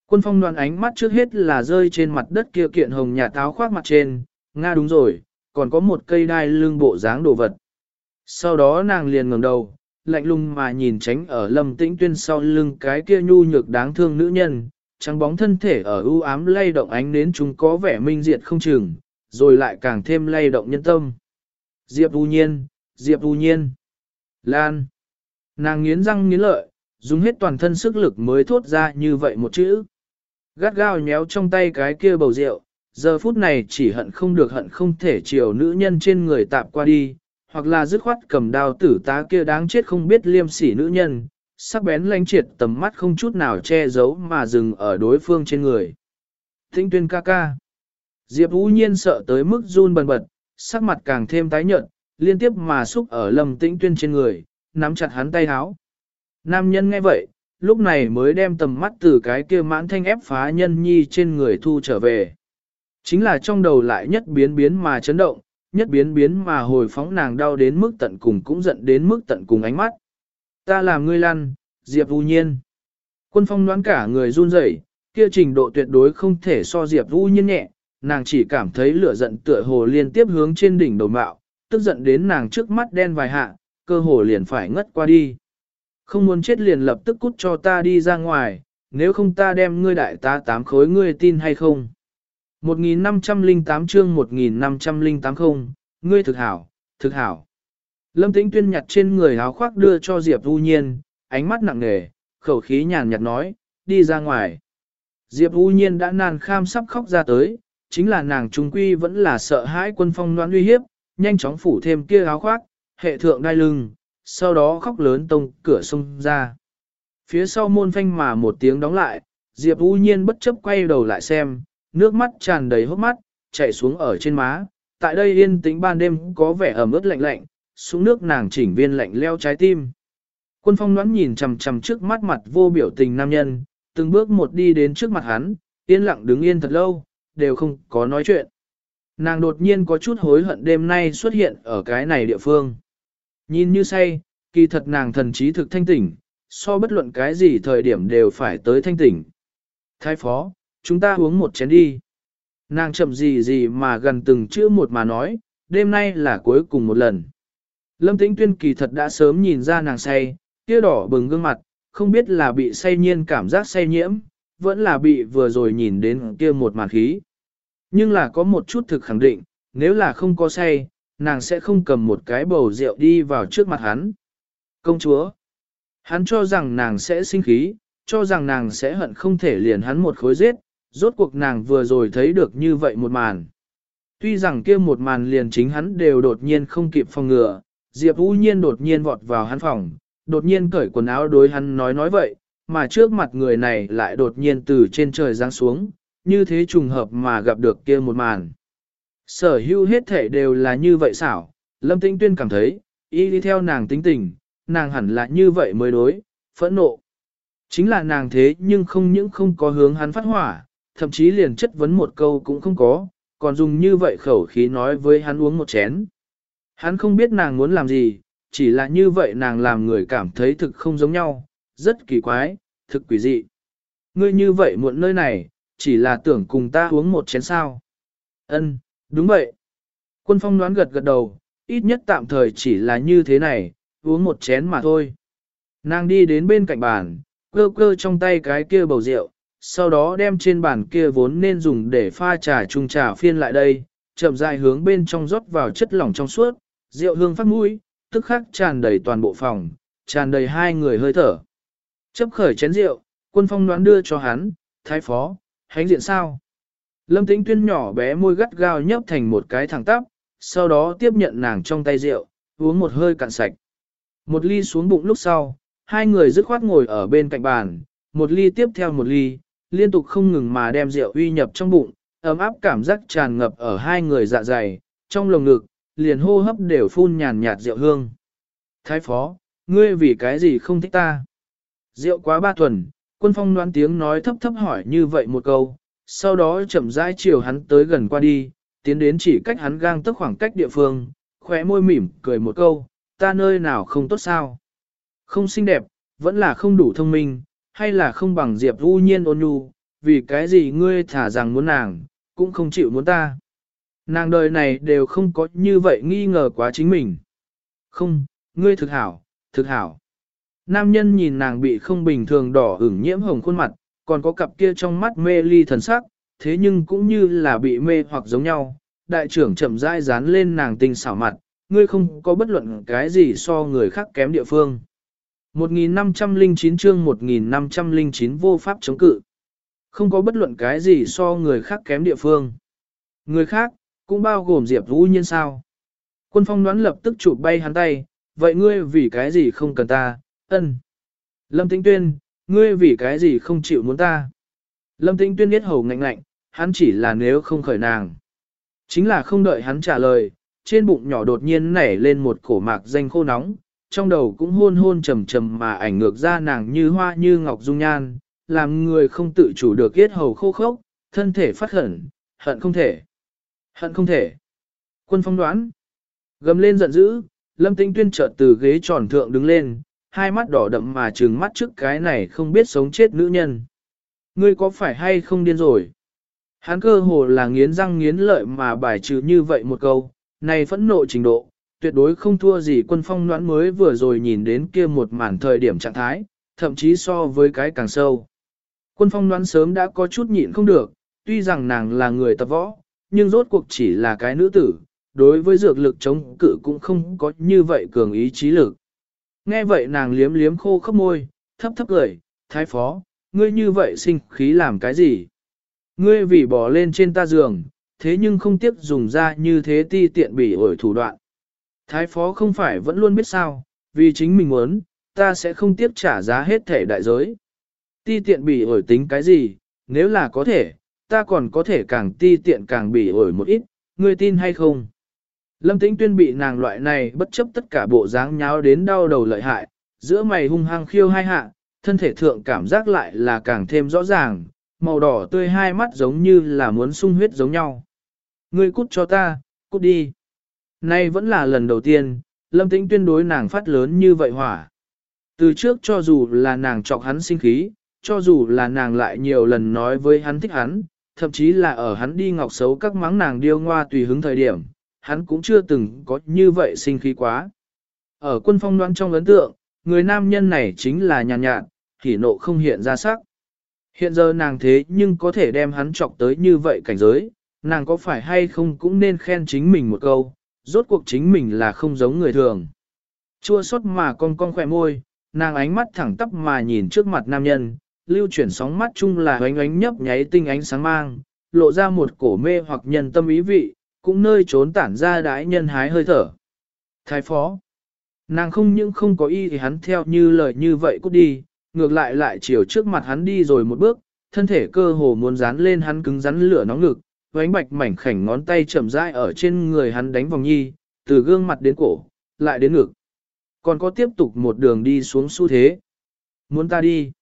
Quân phong đoàn ánh mắt trước hết là rơi trên mặt đất kia kiện hồng nhà táo khoác mặt trên, Nga đúng rồi, còn có một cây đai lưng bộ dáng đồ vật. Sau đó nàng liền ngẩng đầu, lạnh lùng mà nhìn tránh ở lâm tĩnh tuyên sau lưng cái kia nhu nhược đáng thương nữ nhân, trắng bóng thân thể ở ưu ám lay động ánh đến chúng có vẻ minh diệt không chừng, rồi lại càng thêm lay động nhân tâm. Diệp U Nhiên, Diệp U Nhiên, Lan. Nàng nghiến răng nghiến lợi, dùng hết toàn thân sức lực mới thốt ra như vậy một chữ. Gắt gao nhéo trong tay cái kia bầu rượu, giờ phút này chỉ hận không được hận không thể chiều nữ nhân trên người tạp qua đi, hoặc là dứt khoát cầm đao tử tá kia đáng chết không biết liêm sỉ nữ nhân, sắc bén lanh triệt tầm mắt không chút nào che giấu mà dừng ở đối phương trên người. Thinh tuyên ca ca. Diệp Vũ Nhiên sợ tới mức run bần bật, sắc mặt càng thêm tái nhợt, liên tiếp mà xúc ở lâm tĩnh tuyên trên người, nắm chặt hắn tay háo. Nam nhân nghe vậy, lúc này mới đem tầm mắt từ cái kia mãn thanh ép phá nhân nhi trên người thu trở về. Chính là trong đầu lại nhất biến biến mà chấn động, nhất biến biến mà hồi phóng nàng đau đến mức tận cùng cũng giận đến mức tận cùng ánh mắt. Ta làm ngươi lăn, Diệp Vũ Nhiên. Quân phong đoán cả người run rẩy, kia trình độ tuyệt đối không thể so Diệp Vũ Nhiên nhẹ, nàng chỉ cảm thấy lửa giận tựa hồ liên tiếp hướng trên đỉnh đầu mạo, tức giận đến nàng trước mắt đen vài hạ, cơ hồ liền phải ngất qua đi. Không muốn chết liền lập tức cút cho ta đi ra ngoài, nếu không ta đem ngươi đại ta tám khối ngươi tin hay không. 1508 chương 1508 không, ngươi thực hảo, thực hảo. Lâm Tĩnh Tuyên nhặt trên người áo khoác đưa cho Diệp U Nhiên, ánh mắt nặng nề, khẩu khí nhàn nhạt nói, đi ra ngoài. Diệp U Nhiên đã nàn kham sắp khóc ra tới, chính là nàng trung quy vẫn là sợ hãi quân phong đoán uy hiếp, nhanh chóng phủ thêm kia áo khoác, hệ thượng đai lưng, sau đó khóc lớn tông cửa sông ra. Phía sau môn phanh mà một tiếng đóng lại, Diệp U Nhiên bất chấp quay đầu lại xem, nước mắt tràn đầy hốc mắt, chảy xuống ở trên má. Tại đây yên tĩnh ban đêm có vẻ ẩm ướt lạnh lạnh, xuống nước nàng chỉnh viên lạnh leo trái tim. Quân phong nón nhìn chằm chằm trước mắt mặt vô biểu tình nam nhân, từng bước một đi đến trước mặt hắn, yên lặng đứng yên thật lâu, đều không có nói chuyện. Nàng đột nhiên có chút hối hận đêm nay xuất hiện ở cái này địa phương. Nhìn như say, kỳ thật nàng thần trí thực thanh tỉnh, so bất luận cái gì thời điểm đều phải tới thanh tỉnh. Thái phó, chúng ta uống một chén đi. Nàng chậm gì gì mà gần từng chữ một mà nói, đêm nay là cuối cùng một lần. Lâm Tĩnh Tuyên kỳ thật đã sớm nhìn ra nàng say, kia đỏ bừng gương mặt, không biết là bị say nhiên cảm giác say nhiễm, vẫn là bị vừa rồi nhìn đến kia một màn khí. Nhưng là có một chút thực khẳng định, nếu là không có say, nàng sẽ không cầm một cái bầu rượu đi vào trước mặt hắn. Công chúa, hắn cho rằng nàng sẽ sinh khí, cho rằng nàng sẽ hận không thể liền hắn một khối giết, rốt cuộc nàng vừa rồi thấy được như vậy một màn. Tuy rằng kia một màn liền chính hắn đều đột nhiên không kịp phòng ngừa, Diệp Vũ Nhiên đột nhiên vọt vào hắn phòng, đột nhiên cởi quần áo đối hắn nói nói vậy, mà trước mặt người này lại đột nhiên từ trên trời giáng xuống, như thế trùng hợp mà gặp được kia một màn. Sở hữu hết thể đều là như vậy xảo, Lâm Tĩnh Tuyên cảm thấy, y đi theo nàng tính tình, nàng hẳn là như vậy mới đối, phẫn nộ. Chính là nàng thế nhưng không những không có hướng hắn phát hỏa, thậm chí liền chất vấn một câu cũng không có, còn dùng như vậy khẩu khí nói với hắn uống một chén. Hắn không biết nàng muốn làm gì, chỉ là như vậy nàng làm người cảm thấy thực không giống nhau, rất kỳ quái, thực quỷ dị. Ngươi như vậy muộn nơi này, chỉ là tưởng cùng ta uống một chén sao. Ân, đúng vậy. Quân phong đoán gật gật đầu, ít nhất tạm thời chỉ là như thế này, uống một chén mà thôi. Nàng đi đến bên cạnh bàn, cơ cơ trong tay cái kia bầu rượu, sau đó đem trên bàn kia vốn nên dùng để pha trà chung trà phiên lại đây, chậm rãi hướng bên trong rót vào chất lỏng trong suốt, rượu hương phát mũi, tức khắc tràn đầy toàn bộ phòng, tràn đầy hai người hơi thở. Chấp khởi chén rượu, quân phong đoán đưa cho hắn, thái phó, hánh diện sao? Lâm tĩnh tuyên nhỏ bé môi gắt gao nhấp thành một cái thẳng tắp, sau đó tiếp nhận nàng trong tay rượu, uống một hơi cạn sạch. Một ly xuống bụng lúc sau, hai người dứt khoát ngồi ở bên cạnh bàn, một ly tiếp theo một ly, liên tục không ngừng mà đem rượu uy nhập trong bụng, ấm áp cảm giác tràn ngập ở hai người dạ dày, trong lồng ngực, liền hô hấp đều phun nhàn nhạt rượu hương. Thái phó, ngươi vì cái gì không thích ta? Rượu quá ba tuần, quân phong đoán tiếng nói thấp thấp hỏi như vậy một câu, sau đó chậm rãi chiều hắn tới gần qua đi, tiến đến chỉ cách hắn gang tức khoảng cách địa phương, khóe môi mỉm cười một câu, ta nơi nào không tốt sao? Không xinh đẹp, vẫn là không đủ thông minh, hay là không bằng Diệp U Nhiên ôn nhu, vì cái gì ngươi thả rằng muốn nàng, cũng không chịu muốn ta. Nàng đời này đều không có như vậy nghi ngờ quá chính mình. Không, ngươi thực hảo, thực hảo. Nam nhân nhìn nàng bị không bình thường đỏ ửng nhiễm hồng khuôn mặt, còn có cặp kia trong mắt mê ly thần sắc, thế nhưng cũng như là bị mê hoặc giống nhau. Đại trưởng chậm rãi dán lên nàng tinh xảo mặt, ngươi không có bất luận cái gì so người khác kém địa phương. 1509 chương 1509 vô pháp chống cự. Không có bất luận cái gì so người khác kém địa phương. Người khác, cũng bao gồm Diệp Vũ Nhiên sao. Quân phong đoán lập tức chụp bay hắn tay, vậy ngươi vì cái gì không cần ta, ân. Lâm Tĩnh Tuyên, ngươi vì cái gì không chịu muốn ta. Lâm Tĩnh Tuyên biết hầu ngạnh ngạnh, hắn chỉ là nếu không khởi nàng. Chính là không đợi hắn trả lời, trên bụng nhỏ đột nhiên nảy lên một cổ mạc danh khô nóng, trong đầu cũng hôn hôn trầm trầm mà ảnh ngược ra nàng như hoa như ngọc dung nhan, làm người không tự chủ được yết hầu khô khốc, thân thể phát hận, hận không thể. Hận không thể. Quân phong đoán. Gầm lên giận dữ, lâm tinh tuyên chợt từ ghế tròn thượng đứng lên, hai mắt đỏ đậm mà trừng mắt trước cái này không biết sống chết nữ nhân. Ngươi có phải hay không điên rồi? Hắn cơ hồ là nghiến răng nghiến lợi mà bài trừ như vậy một câu, này phẫn nộ trình độ, tuyệt đối không thua gì quân phong noãn mới vừa rồi nhìn đến kia một màn thời điểm trạng thái, thậm chí so với cái càng sâu. Quân phong noãn sớm đã có chút nhịn không được, tuy rằng nàng là người tập võ, nhưng rốt cuộc chỉ là cái nữ tử, đối với dược lực chống cự cũng không có như vậy cường ý chí lực. Nghe vậy nàng liếm liếm khô khắp môi, thấp thấp cười, thái phó, ngươi như vậy sinh khí làm cái gì? Ngươi vì bỏ lên trên ta giường, thế nhưng không tiếp dùng ra như thế ti tiện bỉ ổi thủ đoạn. Thái phó không phải vẫn luôn biết sao, vì chính mình muốn, ta sẽ không tiếp trả giá hết thể đại giới. Ti tiện bị ổi tính cái gì, nếu là có thể, ta còn có thể càng ti tiện càng bị ổi một ít, ngươi tin hay không? Lâm Tĩnh Tuyên bị nàng loại này bất chấp tất cả bộ dáng nháo đến đau đầu lợi hại, giữa mày hung hăng khiêu hai hạ, thân thể thượng cảm giác lại là càng thêm rõ ràng, màu đỏ tươi hai mắt giống như là muốn sung huyết giống nhau. Ngươi cút cho ta, cút đi. Nay vẫn là lần đầu tiên, Lâm Tĩnh Tuyên đối nàng phát lớn như vậy hỏa. Từ trước cho dù là nàng chọc hắn sinh khí, cho dù là nàng lại nhiều lần nói với hắn thích hắn, thậm chí là ở hắn đi ngọc xấu các mắng nàng điêu ngoa tùy hứng thời điểm, hắn cũng chưa từng có như vậy sinh khí quá. Ở quân phong đoán trong ấn tượng, người nam nhân này chính là nhàn nhạt, nhạt, hỉ nộ không hiện ra sắc. Hiện giờ nàng thế nhưng có thể đem hắn chọc tới như vậy cảnh giới, nàng có phải hay không cũng nên khen chính mình một câu, rốt cuộc chính mình là không giống người thường. Chua xót mà con con khỏe môi, nàng ánh mắt thẳng tắp mà nhìn trước mặt nam nhân, lưu chuyển sóng mắt chung là ánh ánh nhấp nháy tinh ánh sáng mang, lộ ra một cổ mê hoặc nhân tâm ý vị, cũng nơi trốn tản ra đái nhân hái hơi thở. Thái phó, nàng không những không có ý thì hắn theo như lời như vậy cút đi, ngược lại lại chiều trước mặt hắn đi rồi một bước, thân thể cơ hồ muốn dán lên hắn cứng rắn lửa nóng ngực, vánh bạch mảnh khảnh ngón tay chậm rãi ở trên người hắn đánh vòng nhi, từ gương mặt đến cổ, lại đến ngực. Còn có tiếp tục một đường đi xuống xu thế. Muốn ta đi.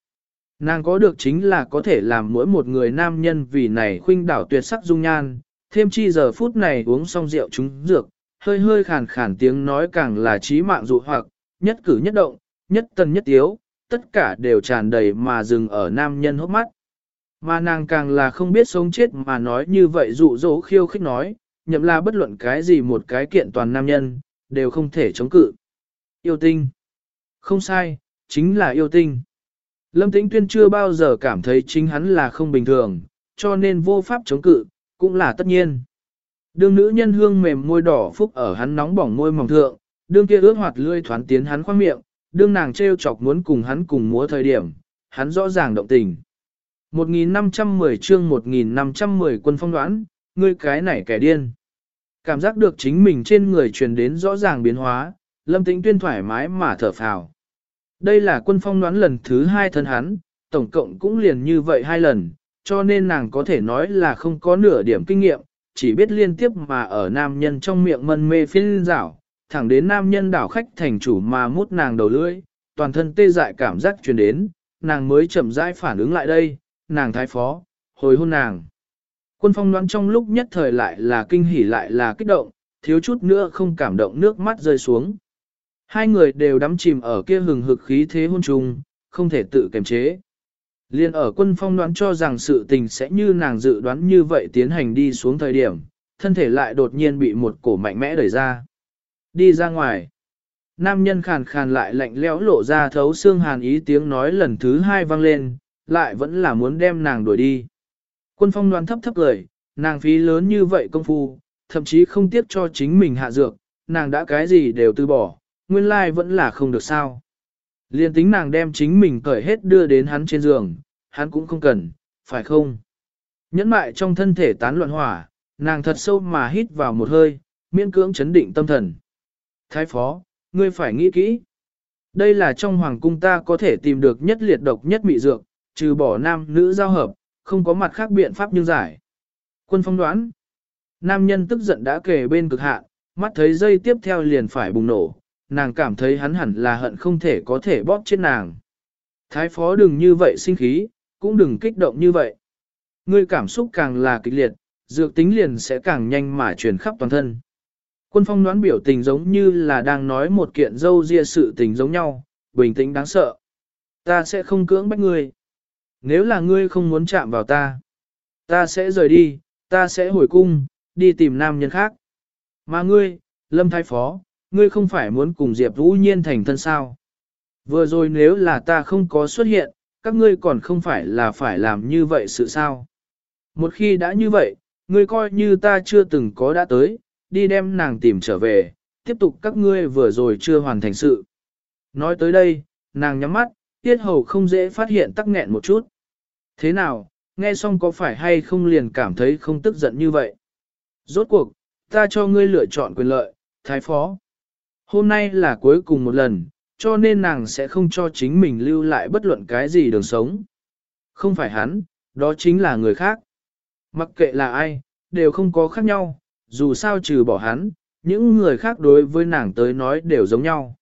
Nàng có được chính là có thể làm mỗi một người nam nhân vì này khuynh đảo tuyệt sắc dung nhan, thêm chi giờ phút này uống xong rượu trúng dược, hơi hơi khàn khàn tiếng nói càng là trí mạng dụ hoặc, nhất cử nhất động, nhất tân nhất tiếu, tất cả đều tràn đầy mà dừng ở nam nhân hốc mắt. Mà nàng càng là không biết sống chết mà nói như vậy dụ dỗ khiêu khích nói, nhậm là bất luận cái gì một cái kiện toàn nam nhân, đều không thể chống cự. Yêu tinh. Không sai, chính là yêu tinh. Lâm Tĩnh Tuyên chưa bao giờ cảm thấy chính hắn là không bình thường, cho nên vô pháp chống cự, cũng là tất nhiên. Đương nữ nhân hương mềm môi đỏ phúc ở hắn nóng bỏng môi mỏng thượng, đương kia ướt hoạt lươi thoán tiến hắn khoang miệng, đương nàng trêu chọc muốn cùng hắn cùng múa thời điểm, hắn rõ ràng động tình. 1510 chương 1510 quân phong đoán, ngươi cái này kẻ điên. Cảm giác được chính mình trên người truyền đến rõ ràng biến hóa, lâm tĩnh tuyên thoải mái mà thở phào. Đây là quân phong đoán lần thứ hai thân hắn, tổng cộng cũng liền như vậy hai lần, cho nên nàng có thể nói là không có nửa điểm kinh nghiệm, chỉ biết liên tiếp mà ở nam nhân trong miệng mân mê phiên rảo, thẳng đến nam nhân đảo khách thành chủ mà mút nàng đầu lưỡi, toàn thân tê dại cảm giác truyền đến, nàng mới chậm rãi phản ứng lại đây, nàng thái phó, hồi hôn nàng. Quân phong đoán trong lúc nhất thời lại là kinh hỉ lại là kích động, thiếu chút nữa không cảm động nước mắt rơi xuống. Hai người đều đắm chìm ở kia hừng hực khí thế hôn trùng, không thể tự kiềm chế. Liên ở quân phong đoán cho rằng sự tình sẽ như nàng dự đoán như vậy tiến hành đi xuống thời điểm, thân thể lại đột nhiên bị một cổ mạnh mẽ đẩy ra. Đi ra ngoài. Nam nhân khàn khàn lại lạnh lẽo lộ ra thấu xương hàn ý tiếng nói lần thứ hai vang lên, lại vẫn là muốn đem nàng đuổi đi. Quân phong đoán thấp thấp cười, nàng phí lớn như vậy công phu, thậm chí không tiếc cho chính mình hạ dược, nàng đã cái gì đều từ bỏ, nguyên lai vẫn là không được sao. Liên tính nàng đem chính mình cởi hết đưa đến hắn trên giường, hắn cũng không cần, phải không? Nhẫn mại trong thân thể tán loạn hỏa, nàng thật sâu mà hít vào một hơi, miễn cưỡng chấn định tâm thần. Thái phó, ngươi phải nghĩ kỹ. Đây là trong hoàng cung ta có thể tìm được nhất liệt độc nhất mị dược, trừ bỏ nam nữ giao hợp, không có mặt khác biện pháp nhưng giải. Quân phong đoán. Nam nhân tức giận đã kề bên cực hạn, mắt thấy dây tiếp theo liền phải bùng nổ, nàng cảm thấy hắn hẳn là hận không thể có thể bóp chết nàng. Thái phó đừng như vậy sinh khí, cũng đừng kích động như vậy. Ngươi cảm xúc càng là kịch liệt, dược tính liền sẽ càng nhanh mà truyền khắp toàn thân. Quân phong đoán biểu tình giống như là đang nói một kiện dâu ria sự tình giống nhau, bình tĩnh đáng sợ. Ta sẽ không cưỡng bách ngươi. Nếu là ngươi không muốn chạm vào ta, ta sẽ rời đi, ta sẽ hồi cung, đi tìm nam nhân khác. Mà ngươi, Lâm Thái Phó, ngươi không phải muốn cùng Diệp Vũ Nhiên thành thân sao. Vừa rồi nếu là ta không có xuất hiện, các ngươi còn không phải là phải làm như vậy sự sao. Một khi đã như vậy, ngươi coi như ta chưa từng có đã tới, đi đem nàng tìm trở về, tiếp tục các ngươi vừa rồi chưa hoàn thành sự. Nói tới đây, nàng nhắm mắt, tiết hầu không dễ phát hiện tắc nghẹn một chút. Thế nào, nghe xong có phải hay không liền cảm thấy không tức giận như vậy? Rốt cuộc, ta cho ngươi lựa chọn quyền lợi, thái phó. Hôm nay là cuối cùng một lần, cho nên nàng sẽ không cho chính mình lưu lại bất luận cái gì đường sống. Không phải hắn, đó chính là người khác. Mặc kệ là ai, đều không có khác nhau, dù sao trừ bỏ hắn, những người khác đối với nàng tới nói đều giống nhau.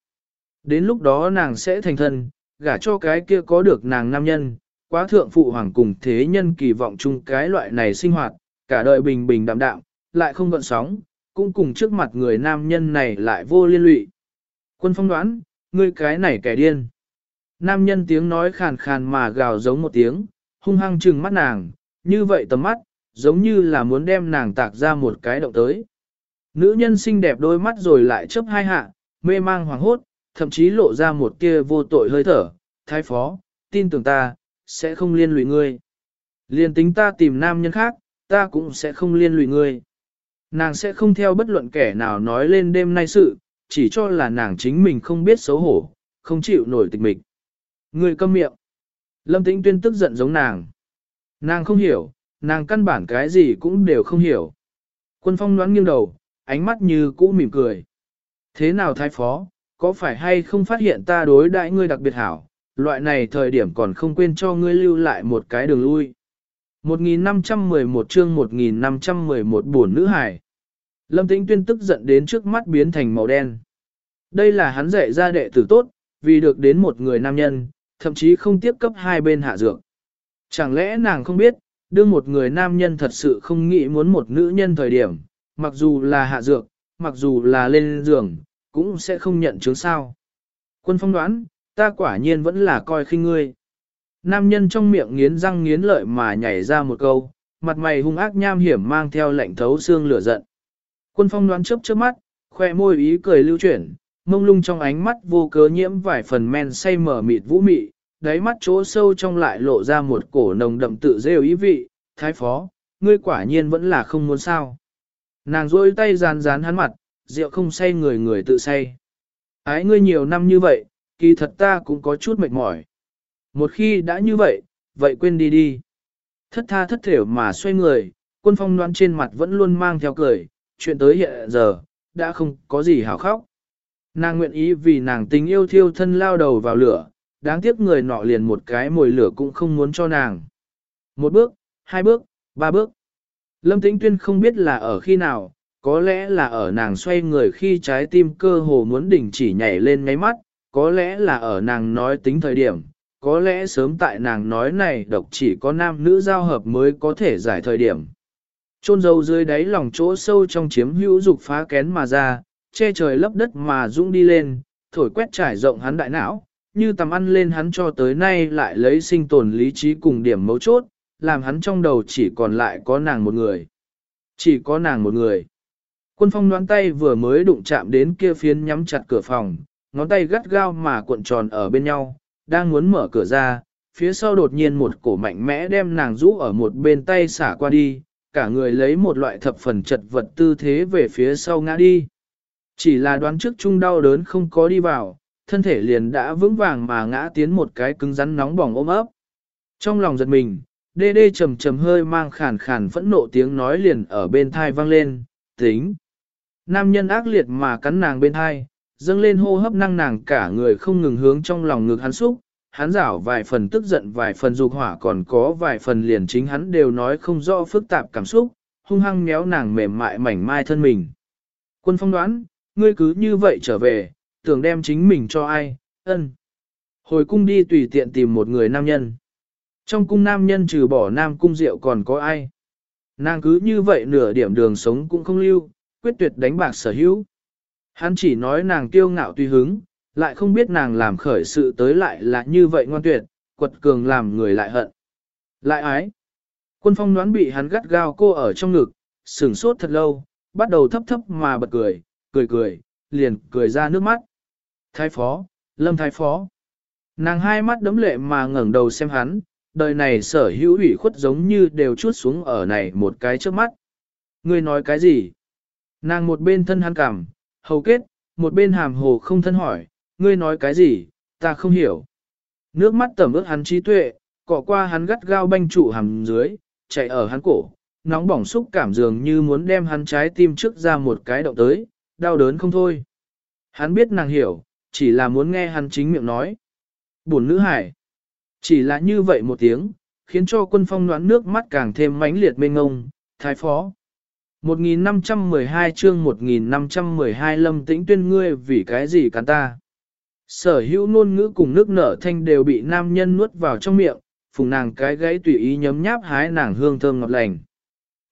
Đến lúc đó nàng sẽ thành thân, gả cho cái kia có được nàng nam nhân, quá thượng phụ hoàng cùng thế nhân kỳ vọng chung cái loại này sinh hoạt, cả đời bình bình đạm đạm, lại không gợn sóng, cũng cùng trước mặt người nam nhân này lại vô liên lụy. Quân phong đoán, ngươi cái này kẻ điên. Nam nhân tiếng nói khàn khàn mà gào giống một tiếng, hung hăng trừng mắt nàng, như vậy tầm mắt, giống như là muốn đem nàng tạc ra một cái động tới. Nữ nhân xinh đẹp đôi mắt rồi lại chớp hai hạ, mê mang hoàng hốt, thậm chí lộ ra một kia vô tội hơi thở, thái phó, tin tưởng ta, sẽ không liên lụy ngươi. Liên tính ta tìm nam nhân khác, ta cũng sẽ không liên lụy ngươi. Nàng sẽ không theo bất luận kẻ nào nói lên đêm nay sự, chỉ cho là nàng chính mình không biết xấu hổ, không chịu nổi tịch mịch. Ngươi câm miệng. Lâm Tĩnh Tuyên tức giận giống nàng. Nàng không hiểu, nàng căn bản cái gì cũng đều không hiểu. Quân phong đoán nghiêng đầu, ánh mắt như cũ mỉm cười. Thế nào thái phó, có phải hay không phát hiện ta đối đãi ngươi đặc biệt hảo, loại này thời điểm còn không quên cho ngươi lưu lại một cái đường lui. 1511 chương 1511 buồn nữ hải. Lâm Tĩnh Tuyên tức giận đến trước mắt biến thành màu đen. Đây là hắn dạy ra đệ tử tốt, vì được đến một người nam nhân, thậm chí không tiếp cấp hai bên hạ dược. Chẳng lẽ nàng không biết, đương một người nam nhân thật sự không nghĩ muốn một nữ nhân thời điểm, mặc dù là hạ dược, mặc dù là lên giường, cũng sẽ không nhận chứng sao. Quân phong đoán, ta quả nhiên vẫn là coi khinh ngươi. Nam nhân trong miệng nghiến răng nghiến lợi mà nhảy ra một câu, mặt mày hung ác nham hiểm mang theo lệnh thấu xương lửa giận. Quân phong đoán chớp chớp mắt, khoe môi ý cười lưu chuyển, mông lung trong ánh mắt vô cớ nhiễm vài phần men say mở mịt vũ mị, đáy mắt chỗ sâu trong lại lộ ra một cổ nồng đậm tự rêu ý vị, thái phó, ngươi quả nhiên vẫn là không muốn sao. Nàng rôi tay rán rán hắn mặt, rượu không say người người tự say. Ái ngươi nhiều năm như vậy, kỳ thật ta cũng có chút mệt mỏi. Một khi đã như vậy, vậy quên đi đi. Thất tha thất thểu mà xoay người, quân phong đoán trên mặt vẫn luôn mang theo cười, chuyện tới hiện giờ, đã không có gì hảo khóc. Nàng nguyện ý vì nàng tình yêu thiêu thân lao đầu vào lửa, đáng tiếc người nọ liền một cái mồi lửa cũng không muốn cho nàng. Một bước, hai bước, ba bước. Lâm Tĩnh Tuyên không biết là ở khi nào, có lẽ là ở nàng xoay người khi trái tim cơ hồ muốn đỉnh chỉ nhảy lên ngáy mắt, có lẽ là ở nàng nói tính thời điểm, có lẽ sớm tại nàng nói này độc chỉ có nam nữ giao hợp mới có thể giải thời điểm. Trôn dầu dưới đáy lòng chỗ sâu trong chiếm hữu dục phá kén mà ra, che trời lấp đất mà dũng đi lên, thổi quét trải rộng hắn đại não, như tầm ăn lên hắn cho tới nay lại lấy sinh tồn lý trí cùng điểm mấu chốt, làm hắn trong đầu chỉ còn lại có nàng một người. Chỉ có nàng một người. Quân phong đoán tay vừa mới đụng chạm đến kia phiến nhắm chặt cửa phòng, ngón tay gắt gao mà cuộn tròn ở bên nhau, đang muốn mở cửa ra, phía sau đột nhiên một cổ mạnh mẽ đem nàng rũ ở một bên tay xả qua đi, cả người lấy một loại thập phần chật vật tư thế về phía sau ngã đi. Chỉ là đoán trước chung đau đớn không có đi vào, thân thể liền đã vững vàng mà ngã tiến một cái cứng rắn nóng bỏng ôm ấp. Trong lòng giật mình, đê đê trầm trầm hơi mang khàn khàn phẫn nộ tiếng nói liền ở bên thai vang lên, tính. Nam nhân ác liệt mà cắn nàng bên thai, dâng lên hô hấp năng nàng cả người không ngừng hướng trong lòng ngực hắn xúc, hắn rảo vài phần tức giận vài phần dục hỏa còn có vài phần liền chính hắn đều nói không rõ phức tạp cảm xúc, hung hăng méo nàng mềm mại mảnh mai thân mình. Quân phong đoán, ngươi cứ như vậy trở về, tưởng đem chính mình cho ai, ân. Hồi cung đi tùy tiện tìm một người nam nhân. Trong cung nam nhân trừ bỏ nam cung rượu còn có ai. Nàng cứ như vậy nửa điểm đường sống cũng không lưu, quyết tuyệt đánh bạc sở hữu. Hắn chỉ nói nàng kiêu ngạo tùy hứng, lại không biết nàng làm khởi sự tới lại là như vậy ngoan tuyệt, quật cường làm người lại hận. Lại ái. Quân phong đoán bị hắn gắt gao cô ở trong ngực, sửng sốt thật lâu, bắt đầu thấp thấp mà bật cười, cười cười, liền cười ra nước mắt. Thái phó, lâm thái phó. Nàng hai mắt đấm lệ mà ngẩng đầu xem hắn, đời này sở hữu ủy khuất giống như đều chuốt xuống ở này một cái trước mắt. Ngươi nói cái gì? Nàng một bên thân hắn cảm, hầu kết, một bên hàm hồ không thân hỏi, ngươi nói cái gì, ta không hiểu. Nước mắt tẩm ướt hắn trí tuệ, cọ qua hắn gắt gao banh trụ hàm dưới, chạy ở hắn cổ, nóng bỏng xúc cảm dường như muốn đem hắn trái tim trước ra một cái động tới, đau đớn không thôi. Hắn biết nàng hiểu, chỉ là muốn nghe hắn chính miệng nói. Buồn nữ hải. Chỉ là như vậy một tiếng, khiến cho quân phong đoán nước mắt càng thêm mãnh liệt mênh ngông, thái phó. 1512 chương 1512 lâm tĩnh tuyên ngươi vì cái gì cắn ta. Sở hữu ngôn ngữ cùng nước nở thanh đều bị nam nhân nuốt vào trong miệng, phùng nàng cái gãy tùy ý nhấm nháp hái nàng hương thơm ngọt lành.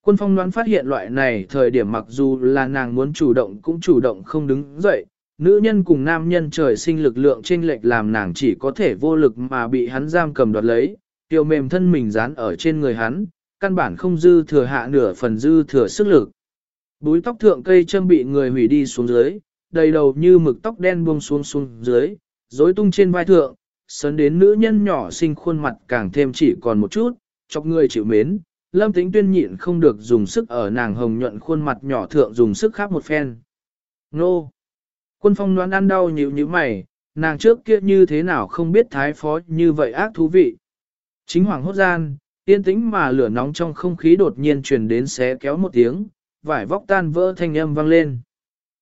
Quân phong đoán phát hiện loại này thời điểm mặc dù là nàng muốn chủ động cũng chủ động không đứng dậy, nữ nhân cùng nam nhân trời sinh lực lượng trên lệch làm nàng chỉ có thể vô lực mà bị hắn giam cầm đoạt lấy, tiêu mềm thân mình dán ở trên người hắn, căn bản không dư thừa hạ nửa phần dư thừa sức lực. Búi tóc thượng cây châm bị người hủy đi xuống dưới, đầy đầu như mực tóc đen buông xuống xuống dưới, rối tung trên vai thượng, sấn đến nữ nhân nhỏ xinh khuôn mặt càng thêm chỉ còn một chút, chọc người chịu mến. Lâm Tĩnh Tuyên nhịn không được dùng sức ở nàng hồng nhuận khuôn mặt nhỏ thượng dùng sức khắp một phen. Nô! Quân phong đoán ăn đau nhịu như mày, nàng trước kia như thế nào không biết thái phó như vậy ác thú vị. Chính hoàng hốt gian, yên tĩnh mà lửa nóng trong không khí đột nhiên truyền đến xé kéo một tiếng, vải vóc tan vỡ thanh âm vang lên.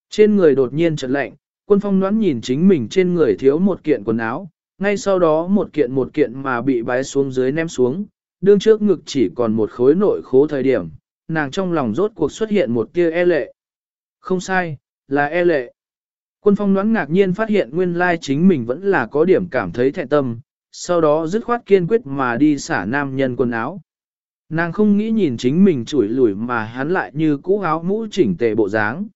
Trên người đột nhiên chợt lạnh, quân phong đoán nhìn chính mình trên người thiếu một kiện quần áo, ngay sau đó một kiện một kiện mà bị bái xuống dưới ném xuống, đương trước ngực chỉ còn một khối nội khố thời điểm, nàng trong lòng rốt cuộc xuất hiện một tia e lệ. Không sai, là e lệ. Quân phong đoán ngạc nhiên phát hiện nguyên lai chính mình vẫn là có điểm cảm thấy thẹn tâm, sau đó dứt khoát kiên quyết mà đi xả nam nhân quần áo. Nàng không nghĩ nhìn chính mình chủi lủi mà hắn lại như cũ áo mũ chỉnh tề bộ dáng.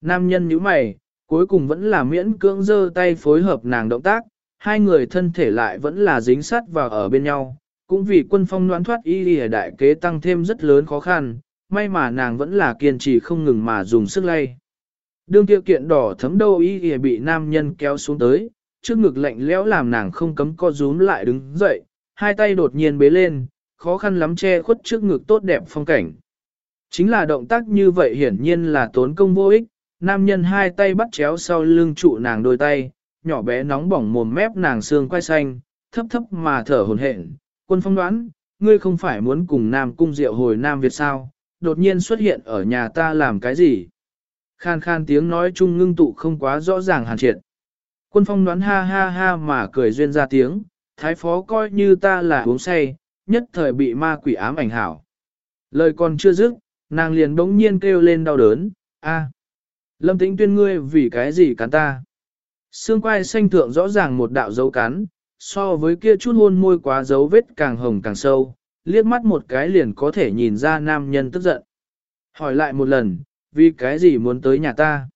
Nam nhân nhíu mày, cuối cùng vẫn là miễn cưỡng giơ tay phối hợp nàng động tác, hai người thân thể lại vẫn là dính sát vào ở bên nhau, cũng vì quân phong đoán thoát y lìa đại kế tăng thêm rất lớn khó khăn, may mà nàng vẫn là kiên trì không ngừng mà dùng sức lay. Đương tiêu kiện đỏ thấm đâu y lìa bị nam nhân kéo xuống tới, trước ngực lạnh lẽo làm nàng không cấm co rúm lại đứng dậy, hai tay đột nhiên bế lên, khó khăn lắm che khuất trước ngực tốt đẹp phong cảnh. Chính là động tác như vậy hiển nhiên là tốn công vô ích, nam nhân hai tay bắt chéo sau lưng trụ nàng đôi tay, nhỏ bé nóng bỏng mồm mép nàng xương quay xanh, thấp thấp mà thở hồn hển. Quân phong đoán, ngươi không phải muốn cùng nam cung diệu hồi nam Việt sao, đột nhiên xuất hiện ở nhà ta làm cái gì? Khan khan tiếng nói chung ngưng tụ không quá rõ ràng hàn triệt. Quân phong đoán ha ha ha mà cười duyên ra tiếng, thái phó coi như ta là uống say, nhất thời bị ma quỷ ám ảnh hảo. Lời còn chưa dứt, nàng liền bỗng nhiên kêu lên đau đớn, a, Lâm tĩnh tuyên ngươi vì cái gì cắn ta? Xương quai xanh thượng rõ ràng một đạo dấu cắn, so với kia chút hôn môi quá dấu vết càng hồng càng sâu, liếc mắt một cái liền có thể nhìn ra nam nhân tức giận. Hỏi lại một lần, vì cái gì muốn tới nhà ta?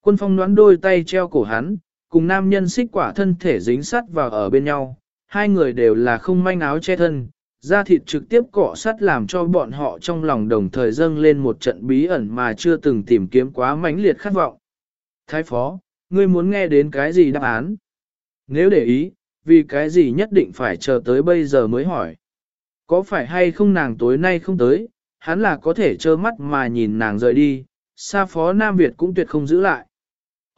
Quân phong đoán đôi tay treo cổ hắn, cùng nam nhân xích quả thân thể dính sắt vào ở bên nhau, hai người đều là không manh áo che thân, da thịt trực tiếp cọ sắt làm cho bọn họ trong lòng đồng thời dâng lên một trận bí ẩn mà chưa từng tìm kiếm quá mãnh liệt khát vọng. Thái phó, ngươi muốn nghe đến cái gì đáp án? Nếu để ý, vì cái gì nhất định phải chờ tới bây giờ mới hỏi. Có phải hay không nàng tối nay không tới, hắn là có thể trơ mắt mà nhìn nàng rời đi, xa phó Nam Việt cũng tuyệt không giữ lại.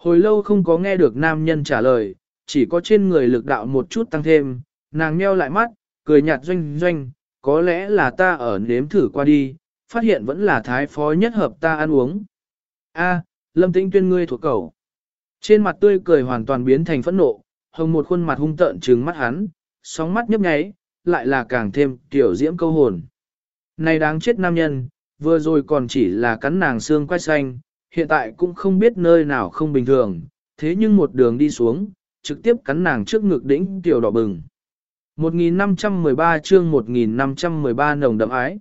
Hồi lâu không có nghe được nam nhân trả lời, chỉ có trên người lực đạo một chút tăng thêm, nàng nheo lại mắt, cười nhạt doanh doanh, có lẽ là ta ở nếm thử qua đi, phát hiện vẫn là thái phó nhất hợp ta ăn uống. A, lâm tĩnh tuyên ngươi thuộc cầu. Trên mặt tươi cười hoàn toàn biến thành phẫn nộ, hồng một khuôn mặt hung tợn trừng mắt hắn, sóng mắt nhấp nháy, lại là càng thêm tiểu diễm câu hồn. Này đáng chết nam nhân, vừa rồi còn chỉ là cắn nàng xương quay xanh, hiện tại cũng không biết nơi nào không bình thường, thế nhưng một đường đi xuống, trực tiếp cắn nàng trước ngực đỉnh tiểu đỏ bừng. 1513 chương 1513 nồng đậm ái.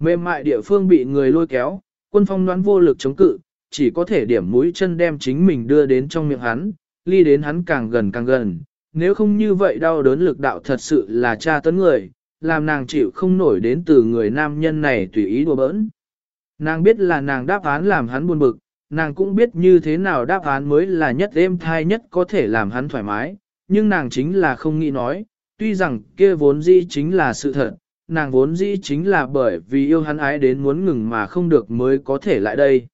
Mềm mại địa phương bị người lôi kéo, quân phong đoán vô lực chống cự, chỉ có thể điểm mũi chân đem chính mình đưa đến trong miệng hắn, ly đến hắn càng gần càng gần. Nếu không như vậy đau đớn lực đạo thật sự là cha tấn người, làm nàng chịu không nổi đến từ người nam nhân này tùy ý đùa bỡn. Nàng biết là nàng đáp án làm hắn buồn bực, nàng cũng biết như thế nào đáp án mới là nhất êm thai nhất có thể làm hắn thoải mái, nhưng nàng chính là không nghĩ nói, tuy rằng kia vốn dĩ chính là sự thật, nàng vốn dĩ chính là bởi vì yêu hắn ái đến muốn ngừng mà không được mới có thể lại đây.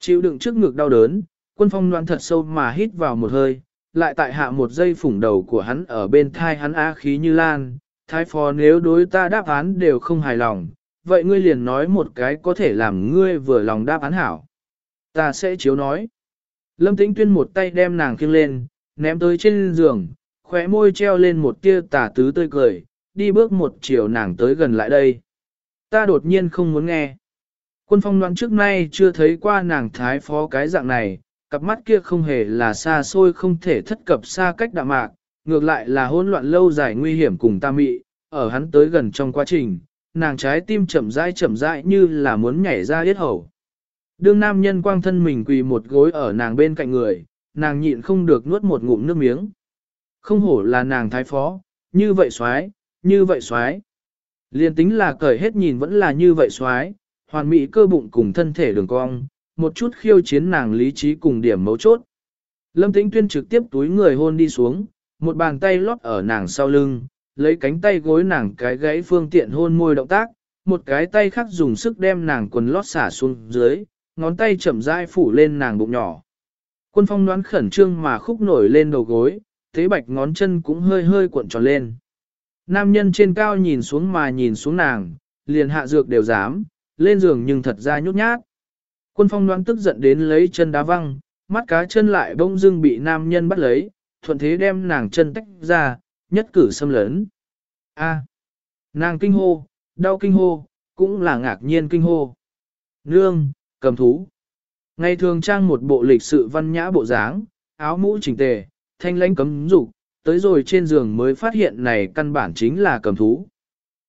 Chịu đựng trước ngực đau đớn, quân phong đoán thật sâu mà hít vào một hơi, lại tại hạ một giây phủng đầu của hắn ở bên thai hắn á khí như lan, thái phó nếu đối ta đáp án đều không hài lòng, vậy ngươi liền nói một cái có thể làm ngươi vừa lòng đáp án hảo. Ta sẽ chiếu nói. Lâm Tĩnh Tuyên một tay đem nàng khiêng lên, ném tới trên giường, khóe môi treo lên một tia tà tứ tươi cười, đi bước một chiều nàng tới gần lại đây. Ta đột nhiên không muốn nghe. Quân phong đoán trước nay chưa thấy qua nàng thái phó cái dạng này, cặp mắt kia không hề là xa xôi không thể thất cập xa cách đạm mạc, ngược lại là hỗn loạn lâu dài nguy hiểm cùng ta mị, ở hắn tới gần trong quá trình, nàng trái tim chậm rãi chậm rãi như là muốn nhảy ra yết hầu. Đương nam nhân quang thân mình quỳ một gối ở nàng bên cạnh người, nàng nhịn không được nuốt một ngụm nước miếng. Không hổ là nàng thái phó, như vậy xoái, như vậy xoái. Liên tính là cởi hết nhìn vẫn là như vậy xoái, hoàn mỹ cơ bụng cùng thân thể đường cong, một chút khiêu chiến nàng lý trí cùng điểm mấu chốt. Lâm Tĩnh Tuyên trực tiếp túi người hôn đi xuống, một bàn tay lót ở nàng sau lưng, lấy cánh tay gối nàng cái gãy phương tiện hôn môi động tác, một cái tay khác dùng sức đem nàng quần lót xả xuống dưới, ngón tay chậm rãi phủ lên nàng bụng nhỏ. Quân phong đoán khẩn trương mà khúc nổi lên đầu gối, thế bạch ngón chân cũng hơi hơi cuộn tròn lên. Nam nhân trên cao nhìn xuống mà nhìn xuống nàng, liền hạ dược đều dám, lên giường nhưng thật ra nhút nhát. Quân phong đoán tức giận đến lấy chân đá văng, mắt cá chân lại bỗng dưng bị nam nhân bắt lấy, thuận thế đem nàng chân tách ra, nhất cử xâm lấn. A. nàng kinh hô, đau kinh hô, cũng là ngạc nhiên kinh hô. Nương, cầm thú. Ngày thường trang một bộ lịch sự văn nhã bộ dáng, áo mũ chỉnh tề, thanh lãnh cấm dục, tới rồi trên giường mới phát hiện này căn bản chính là cầm thú.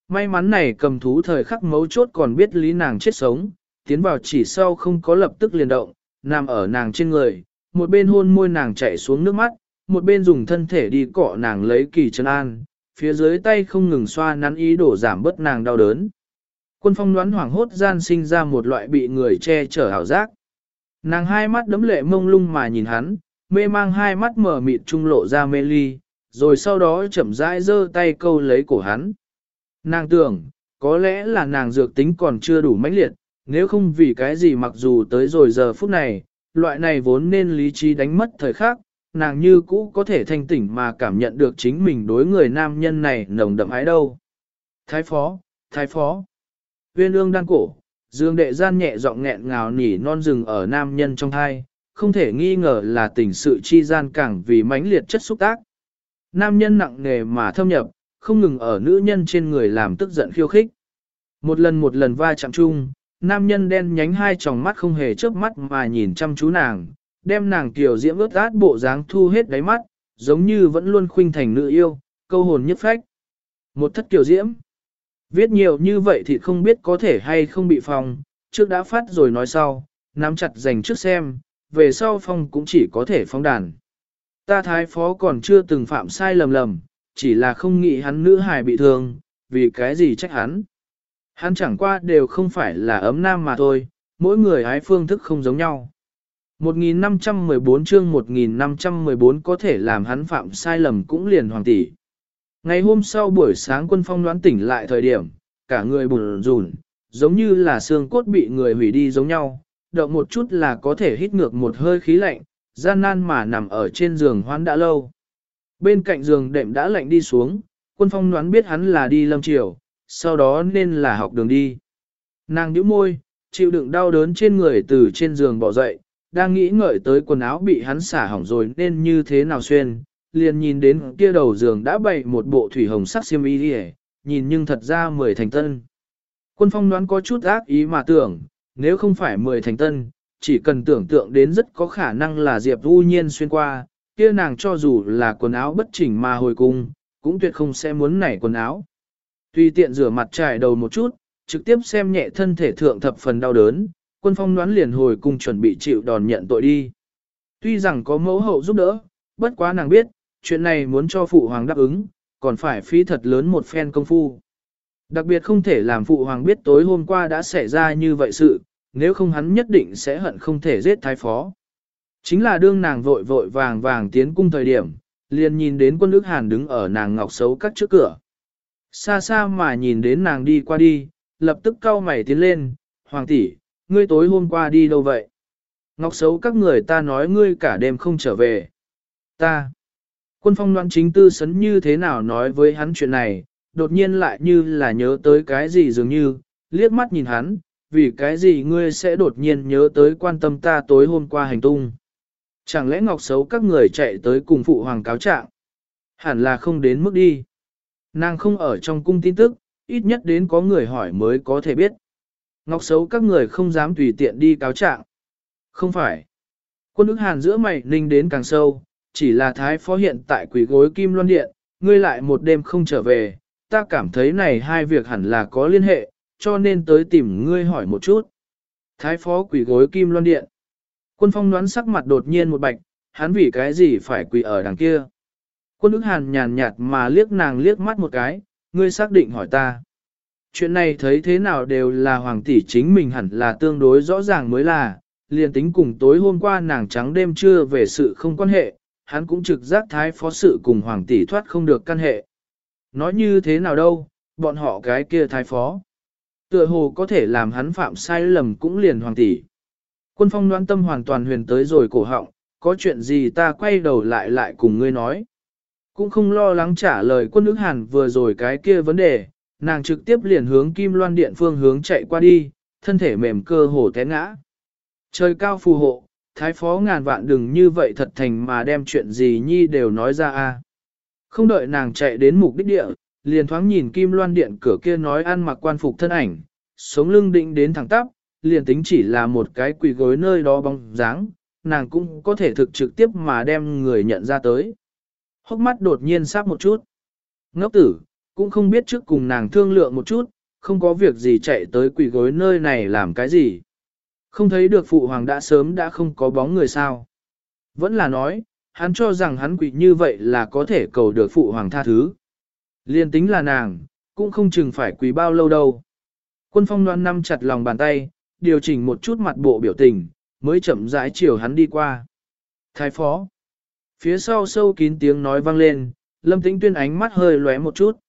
May mắn này cầm thú thời khắc mấu chốt còn biết lý nàng chết sống, tiến vào chỉ sau không có lập tức liền động, nằm ở nàng trên người, một bên hôn môi nàng chạy xuống nước mắt, một bên dùng thân thể đi cọ nàng lấy kỳ chân an, phía dưới tay không ngừng xoa nắn ý đổ giảm bớt nàng đau đớn. Quân phong đoán hoảng hốt gian sinh ra một loại bị người che chở hảo giác. Nàng hai mắt đấm lệ mông lung mà nhìn hắn, mê mang hai mắt mở mịt trung lộ ra mê ly, rồi sau đó chậm rãi giơ tay câu lấy cổ hắn. Nàng tưởng, có lẽ là nàng dược tính còn chưa đủ mãnh liệt, nếu không vì cái gì mặc dù tới rồi giờ phút này, loại này vốn nên lý trí đánh mất thời khắc, nàng như cũ có thể thanh tỉnh mà cảm nhận được chính mình đối người nam nhân này nồng đậm ái đâu. Thái phó, thái phó, viên ương đan cổ, dương đệ gian nhẹ giọng nghẹn ngào nỉ non rừng ở nam nhân trong thai, không thể nghi ngờ là tình sự chi gian càng vì mãnh liệt chất xúc tác. Nam nhân nặng nề mà thâm nhập, không ngừng ở nữ nhân trên người làm tức giận khiêu khích. Một lần một lần va chạm chung, nam nhân đen nhánh hai tròng mắt không hề chớp mắt mà nhìn chăm chú nàng, đem nàng tiểu diễm ướt át bộ dáng thu hết đáy mắt, giống như vẫn luôn khuynh thành nữ yêu, câu hồn nhất phách. Một thất tiểu diễm. Viết nhiều như vậy thì không biết có thể hay không bị phòng, trước đã phát rồi nói sau, nắm chặt dành trước xem, về sau phong cũng chỉ có thể phong đàn. Ta thái phó còn chưa từng phạm sai lầm lầm, chỉ là không nghĩ hắn nữ hài bị thương, vì cái gì trách hắn. Hắn chẳng qua đều không phải là ấm nam mà thôi, mỗi người hái phương thức không giống nhau. 1514 chương 1514 có thể làm hắn phạm sai lầm cũng liền hoàng tỷ. Ngày hôm sau buổi sáng quân phong đoán tỉnh lại thời điểm, cả người bùn rùn, giống như là xương cốt bị người hủy đi giống nhau, động một chút là có thể hít ngược một hơi khí lạnh, gian nan mà nằm ở trên giường hoán đã lâu. Bên cạnh giường đệm đã lạnh đi xuống, quân phong đoán biết hắn là đi lâm chiều, sau đó nên là học đường đi. Nàng nhíu môi, chịu đựng đau đớn trên người từ trên giường bỏ dậy, đang nghĩ ngợi tới quần áo bị hắn xả hỏng rồi nên như thế nào xuyên, liền nhìn đến kia đầu giường đã bày một bộ thủy hồng sắc xiêm y đi nhìn nhưng thật ra mười thành tân. Quân phong đoán có chút ác ý mà tưởng, nếu không phải mười thành tân, chỉ cần tưởng tượng đến rất có khả năng là Diệp U Nhiên xuyên qua, kia nàng cho dù là quần áo bất chỉnh mà hồi cung, cũng tuyệt không sẽ muốn nảy quần áo. Tuy tiện rửa mặt trải đầu một chút, trực tiếp xem nhẹ thân thể thượng thập phần đau đớn, quân phong đoán liền hồi cung chuẩn bị chịu đòn nhận tội đi. Tuy rằng có mẫu hậu giúp đỡ, bất quá nàng biết, chuyện này muốn cho phụ hoàng đáp ứng, còn phải phí thật lớn một phen công phu. Đặc biệt không thể làm phụ hoàng biết tối hôm qua đã xảy ra như vậy sự, nếu không hắn nhất định sẽ hận không thể giết thái phó. Chính là đương nàng vội vội vàng vàng tiến cung thời điểm, liền nhìn đến quân ước hàn đứng ở nàng ngọc xấu cắt trước cửa. Xa xa mà nhìn đến nàng đi qua đi, lập tức cau mày tiến lên, hoàng tỷ, ngươi tối hôm qua đi đâu vậy? Ngọc xấu các người ta nói ngươi cả đêm không trở về. Ta. Quân phong đoán chính tư sấn như thế nào nói với hắn chuyện này, đột nhiên lại như là nhớ tới cái gì dường như, liếc mắt nhìn hắn, vì cái gì ngươi sẽ đột nhiên nhớ tới quan tâm ta tối hôm qua hành tung. Chẳng lẽ Ngọc xấu các người chạy tới cùng phụ hoàng cáo trạng? Hẳn là không đến mức đi. Nàng không ở trong cung tin tức, ít nhất đến có người hỏi mới có thể biết. Ngọc xấu các người không dám tùy tiện đi cáo trạng. Không phải. Quân ức hàn giữa mày ninh đến càng sâu, chỉ là thái phó hiện tại quỷ gối kim loan điện, ngươi lại một đêm không trở về, ta cảm thấy này hai việc hẳn là có liên hệ, cho nên tới tìm ngươi hỏi một chút. Thái phó quỷ gối kim loan điện. Quân phong đoán sắc mặt đột nhiên một bạch, hắn vì cái gì phải quỳ ở đằng kia. Quân ức hàn nhàn nhạt mà liếc nàng liếc mắt một cái, ngươi xác định hỏi ta. Chuyện này thấy thế nào đều là hoàng tỷ chính mình hẳn là tương đối rõ ràng mới là, liền tính cùng tối hôm qua nàng trắng đêm trưa về sự không quan hệ, hắn cũng trực giác thái phó sự cùng hoàng tỷ thoát không được căn hệ. Nói như thế nào đâu, bọn họ cái kia thái phó. Tựa hồ có thể làm hắn phạm sai lầm cũng liền hoàng tỷ. Quân phong đoán tâm hoàn toàn huyền tới rồi cổ họng, có chuyện gì ta quay đầu lại lại cùng ngươi nói. Cũng không lo lắng trả lời quân ước hàn vừa rồi cái kia vấn đề, nàng trực tiếp liền hướng kim loan điện phương hướng chạy qua đi, thân thể mềm cơ hồ té ngã. Trời cao phù hộ, thái phó ngàn vạn đừng như vậy thật thành mà đem chuyện gì nhi đều nói ra a. Không đợi nàng chạy đến mục đích địa, liền thoáng nhìn kim loan điện cửa kia nói ăn mặc quan phục thân ảnh, sống lưng định đến thẳng tắp, liền tính chỉ là một cái quỳ gối nơi đó bóng dáng, nàng cũng có thể thực trực tiếp mà đem người nhận ra tới. Hốc mắt đột nhiên sáp một chút. Ngốc tử, cũng không biết trước cùng nàng thương lượng một chút, không có việc gì chạy tới quỳ gối nơi này làm cái gì. Không thấy được phụ hoàng đã sớm đã không có bóng người sao. Vẫn là nói, hắn cho rằng hắn quỳ như vậy là có thể cầu được phụ hoàng tha thứ. Liên tính là nàng, cũng không chừng phải quỳ bao lâu đâu. Quân phong đoan năm chặt lòng bàn tay, điều chỉnh một chút mặt bộ biểu tình, mới chậm rãi chiều hắn đi qua. Thái phó. Phía sau sâu kín tiếng nói vang lên, lâm tĩnh tuyên ánh mắt hơi lóe một chút.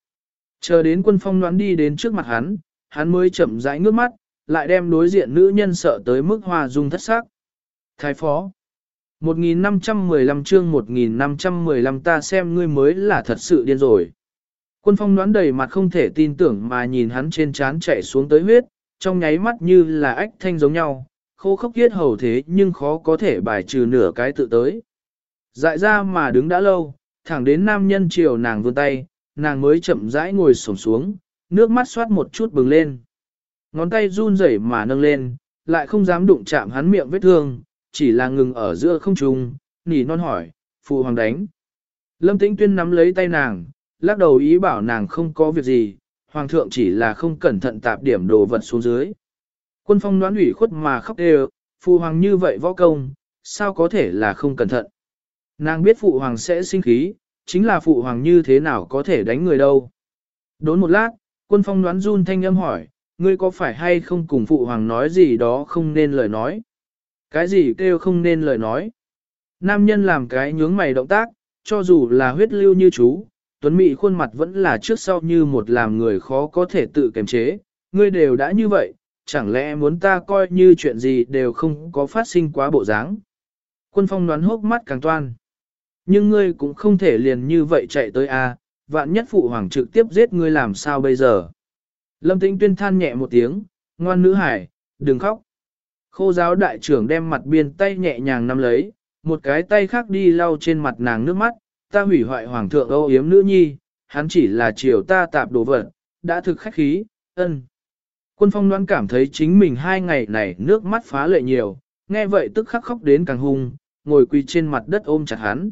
Chờ đến quân phong đoán đi đến trước mặt hắn, hắn mới chậm rãi ngước mắt, lại đem đối diện nữ nhân sợ tới mức hoa dung thất sắc. Thái phó. 1515 chương 1515 ta xem ngươi mới là thật sự điên rồi. Quân phong đoán đầy mặt không thể tin tưởng mà nhìn hắn trên trán chạy xuống tới huyết, trong nháy mắt như là ách thanh giống nhau, khô khốc kiết hầu thế nhưng khó có thể bài trừ nửa cái tự tới. Dại ra mà đứng đã lâu, thẳng đến nam nhân chiều nàng vươn tay, nàng mới chậm rãi ngồi xổm xuống, nước mắt xoát một chút bừng lên. Ngón tay run rẩy mà nâng lên, lại không dám đụng chạm hắn miệng vết thương, chỉ là ngừng ở giữa không trung, nỉ non hỏi, phụ hoàng đánh. Lâm Tĩnh Tuyên nắm lấy tay nàng, lắc đầu ý bảo nàng không có việc gì, hoàng thượng chỉ là không cẩn thận tạp điểm đồ vật xuống dưới. Quân phong đoán ủy khuất mà khóc đều, phụ hoàng như vậy võ công, sao có thể là không cẩn thận. Nàng biết phụ hoàng sẽ sinh khí, chính là phụ hoàng như thế nào có thể đánh người đâu. Đốn một lát, quân phong đoán run thanh âm hỏi, ngươi có phải hay không cùng phụ hoàng nói gì đó không nên lời nói. Cái gì kêu không nên lời nói. Nam nhân làm cái nhướng mày động tác, cho dù là huyết lưu như chú, Tuấn Mỹ khuôn mặt vẫn là trước sau như một làm người khó có thể tự kiềm chế, ngươi đều đã như vậy, chẳng lẽ muốn ta coi như chuyện gì đều không có phát sinh quá bộ dáng. Quân phong đoán hốc mắt càng toan. Nhưng ngươi cũng không thể liền như vậy chạy tới a, vạn nhất phụ hoàng trực tiếp giết ngươi làm sao bây giờ. Lâm tĩnh tuyên than nhẹ một tiếng, ngoan nữ hải, đừng khóc. Khô giáo đại trưởng đem mặt biên tay nhẹ nhàng nắm lấy, một cái tay khác đi lau trên mặt nàng nước mắt, ta hủy hoại hoàng thượng âu yếm nữ nhi, hắn chỉ là chiều ta tạp đồ vật, đã thực khách khí, ân. Quân phong đoán cảm thấy chính mình hai ngày này nước mắt phá lệ nhiều, nghe vậy tức khắc khóc đến càng hung, ngồi quỳ trên mặt đất ôm chặt hắn.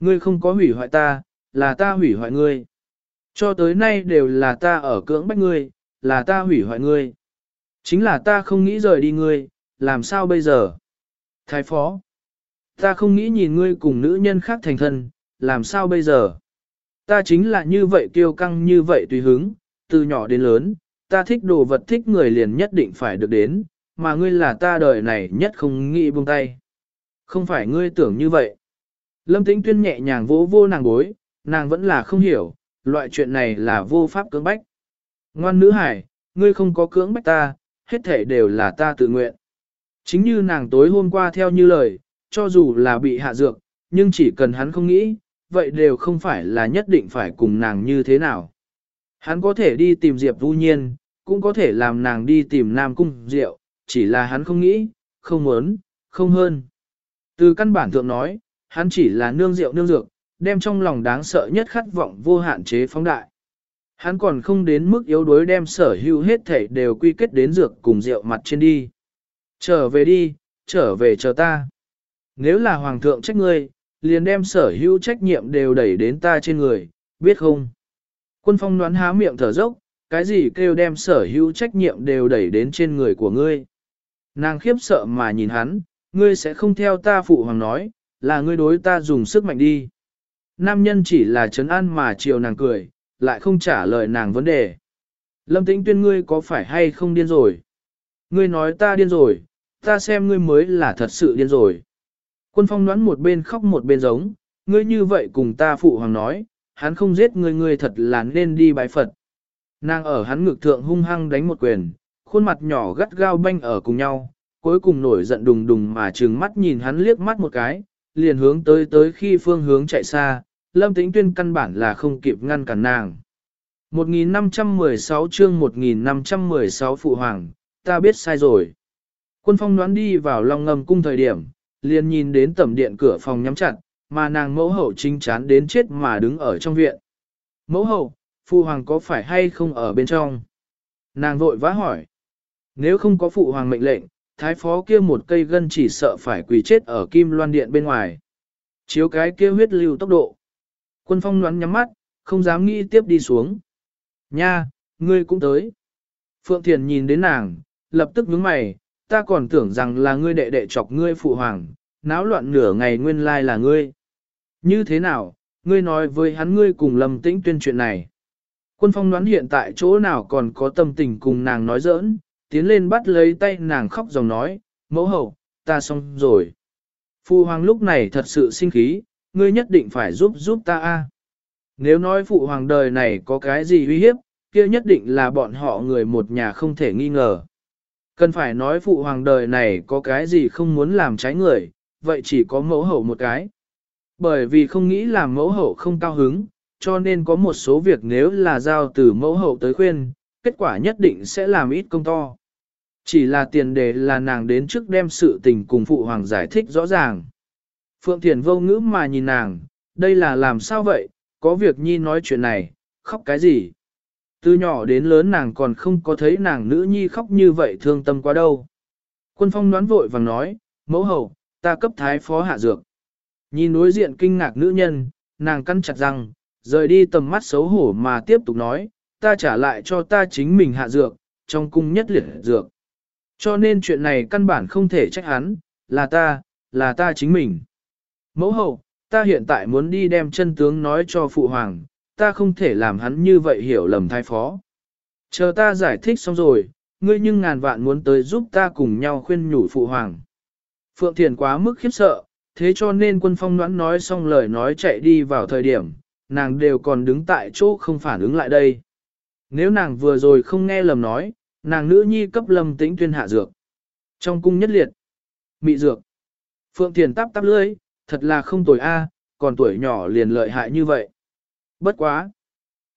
Ngươi không có hủy hoại ta, là ta hủy hoại ngươi. Cho tới nay đều là ta ở cưỡng bách ngươi, là ta hủy hoại ngươi. Chính là ta không nghĩ rời đi ngươi, làm sao bây giờ? Thái phó, ta không nghĩ nhìn ngươi cùng nữ nhân khác thành thân, làm sao bây giờ? Ta chính là như vậy kiêu căng như vậy tùy hứng, từ nhỏ đến lớn, ta thích đồ vật thích người liền nhất định phải được đến, mà ngươi là ta đời này nhất không nghĩ buông tay. Không phải ngươi tưởng như vậy. Lâm Tĩnh Tuyên nhẹ nhàng vỗ vô nàng bối, nàng vẫn là không hiểu, loại chuyện này là vô pháp cưỡng bách. Ngoan nữ hải, ngươi không có cưỡng bách ta, hết thể đều là ta tự nguyện. Chính như nàng tối hôm qua theo như lời, cho dù là bị hạ dược, nhưng chỉ cần hắn không nghĩ, vậy đều không phải là nhất định phải cùng nàng như thế nào. Hắn có thể đi tìm Diệp Vũ Nhiên, cũng có thể làm nàng đi tìm Nam Cung Diệu, chỉ là hắn không nghĩ, không muốn, không hơn. Từ căn bản thượng nói, hắn chỉ là nương rượu nương dược, đem trong lòng đáng sợ nhất khát vọng vô hạn chế phóng đại. Hắn còn không đến mức yếu đuối đem sở hữu hết thể đều quy kết đến dược cùng rượu mặt trên đi. Trở về đi, trở về chờ ta. Nếu là hoàng thượng trách ngươi, liền đem sở hữu trách nhiệm đều đẩy đến ta trên người, biết không? Quân phong đoán há miệng thở dốc, cái gì kêu đem sở hữu trách nhiệm đều đẩy đến trên người của ngươi. Nàng khiếp sợ mà nhìn hắn, ngươi sẽ không theo ta phụ hoàng nói, là ngươi đối ta dùng sức mạnh đi. Nam nhân chỉ là trấn an mà chiều nàng cười, lại không trả lời nàng vấn đề. Lâm tĩnh tuyên ngươi có phải hay không điên rồi? Ngươi nói ta điên rồi, ta xem ngươi mới là thật sự điên rồi. Quân phong đoán một bên khóc một bên giống, ngươi như vậy cùng ta phụ hoàng nói, hắn không giết ngươi ngươi thật là nên đi bái Phật. Nàng ở hắn ngực thượng hung hăng đánh một quyền, khuôn mặt nhỏ gắt gao banh ở cùng nhau, cuối cùng nổi giận đùng đùng mà trừng mắt nhìn hắn liếc mắt một cái, liền hướng tới tới khi phương hướng chạy xa, Lâm Tĩnh Tuyên căn bản là không kịp ngăn cản nàng. 1516 chương 1516 Phụ Hoàng, ta biết sai rồi. Quân phong đoán đi vào lòng ngầm cung thời điểm, liền nhìn đến tầm điện cửa phòng nhắm chặt, mà nàng mẫu hậu chính chán đến chết mà đứng ở trong viện. Mẫu hậu, Phụ Hoàng có phải hay không ở bên trong? Nàng vội vã hỏi. Nếu không có Phụ Hoàng mệnh lệnh, thái phó kia một cây gân chỉ sợ phải quỳ chết ở kim loan điện bên ngoài. Chiếu cái kia huyết lưu tốc độ. Quân phong nhoắn nhắm mắt, không dám nghĩ tiếp đi xuống. Nha, ngươi cũng tới. Phượng Thiền nhìn đến nàng, lập tức nhướng mày, ta còn tưởng rằng là ngươi đệ đệ chọc ngươi phụ hoàng, náo loạn nửa ngày nguyên lai là ngươi. Như thế nào, ngươi nói với hắn ngươi cùng lâm tĩnh tuyên chuyện này. Quân phong đoán hiện tại chỗ nào còn có tâm tình cùng nàng nói giỡn, tiến lên bắt lấy tay nàng khóc dòng nói, mẫu hậu, ta xong rồi. Phụ hoàng lúc này thật sự sinh khí, ngươi nhất định phải giúp giúp ta a. Nếu nói phụ hoàng đời này có cái gì uy hiếp, kia nhất định là bọn họ người một nhà không thể nghi ngờ. Cần phải nói phụ hoàng đời này có cái gì không muốn làm trái người, vậy chỉ có mẫu hậu một cái. Bởi vì không nghĩ làm mẫu hậu không cao hứng, cho nên có một số việc nếu là giao từ mẫu hậu tới khuyên, kết quả nhất định sẽ làm ít công to. Chỉ là tiền đề là nàng đến trước đem sự tình cùng phụ hoàng giải thích rõ ràng. Phượng Thiền vô ngữ mà nhìn nàng, đây là làm sao vậy, có việc nhi nói chuyện này, khóc cái gì? Từ nhỏ đến lớn nàng còn không có thấy nàng nữ nhi khóc như vậy thương tâm quá đâu. Quân phong đoán vội vàng nói, mẫu hầu, ta cấp thái phó hạ dược. Nhìn đối diện kinh ngạc nữ nhân, nàng căn chặt răng, rời đi tầm mắt xấu hổ mà tiếp tục nói, ta trả lại cho ta chính mình hạ dược, trong cung nhất liệt dược. Cho nên chuyện này căn bản không thể trách hắn, là ta, là ta chính mình. Mẫu hậu, ta hiện tại muốn đi đem chân tướng nói cho phụ hoàng, ta không thể làm hắn như vậy hiểu lầm thái phó. Chờ ta giải thích xong rồi, ngươi nhưng ngàn vạn muốn tới giúp ta cùng nhau khuyên nhủ phụ hoàng. Phượng Thiền quá mức khiếp sợ, thế cho nên quân phong đoán nói xong lời nói chạy đi vào thời điểm, nàng đều còn đứng tại chỗ không phản ứng lại đây. Nếu nàng vừa rồi không nghe lầm nói, nàng nữ nhi cấp lâm tĩnh tuyên hạ dược. Trong cung nhất liệt, mị dược. Phượng Thiền tắp tắp lưỡi, thật là không tuổi A, còn tuổi nhỏ liền lợi hại như vậy. Bất quá.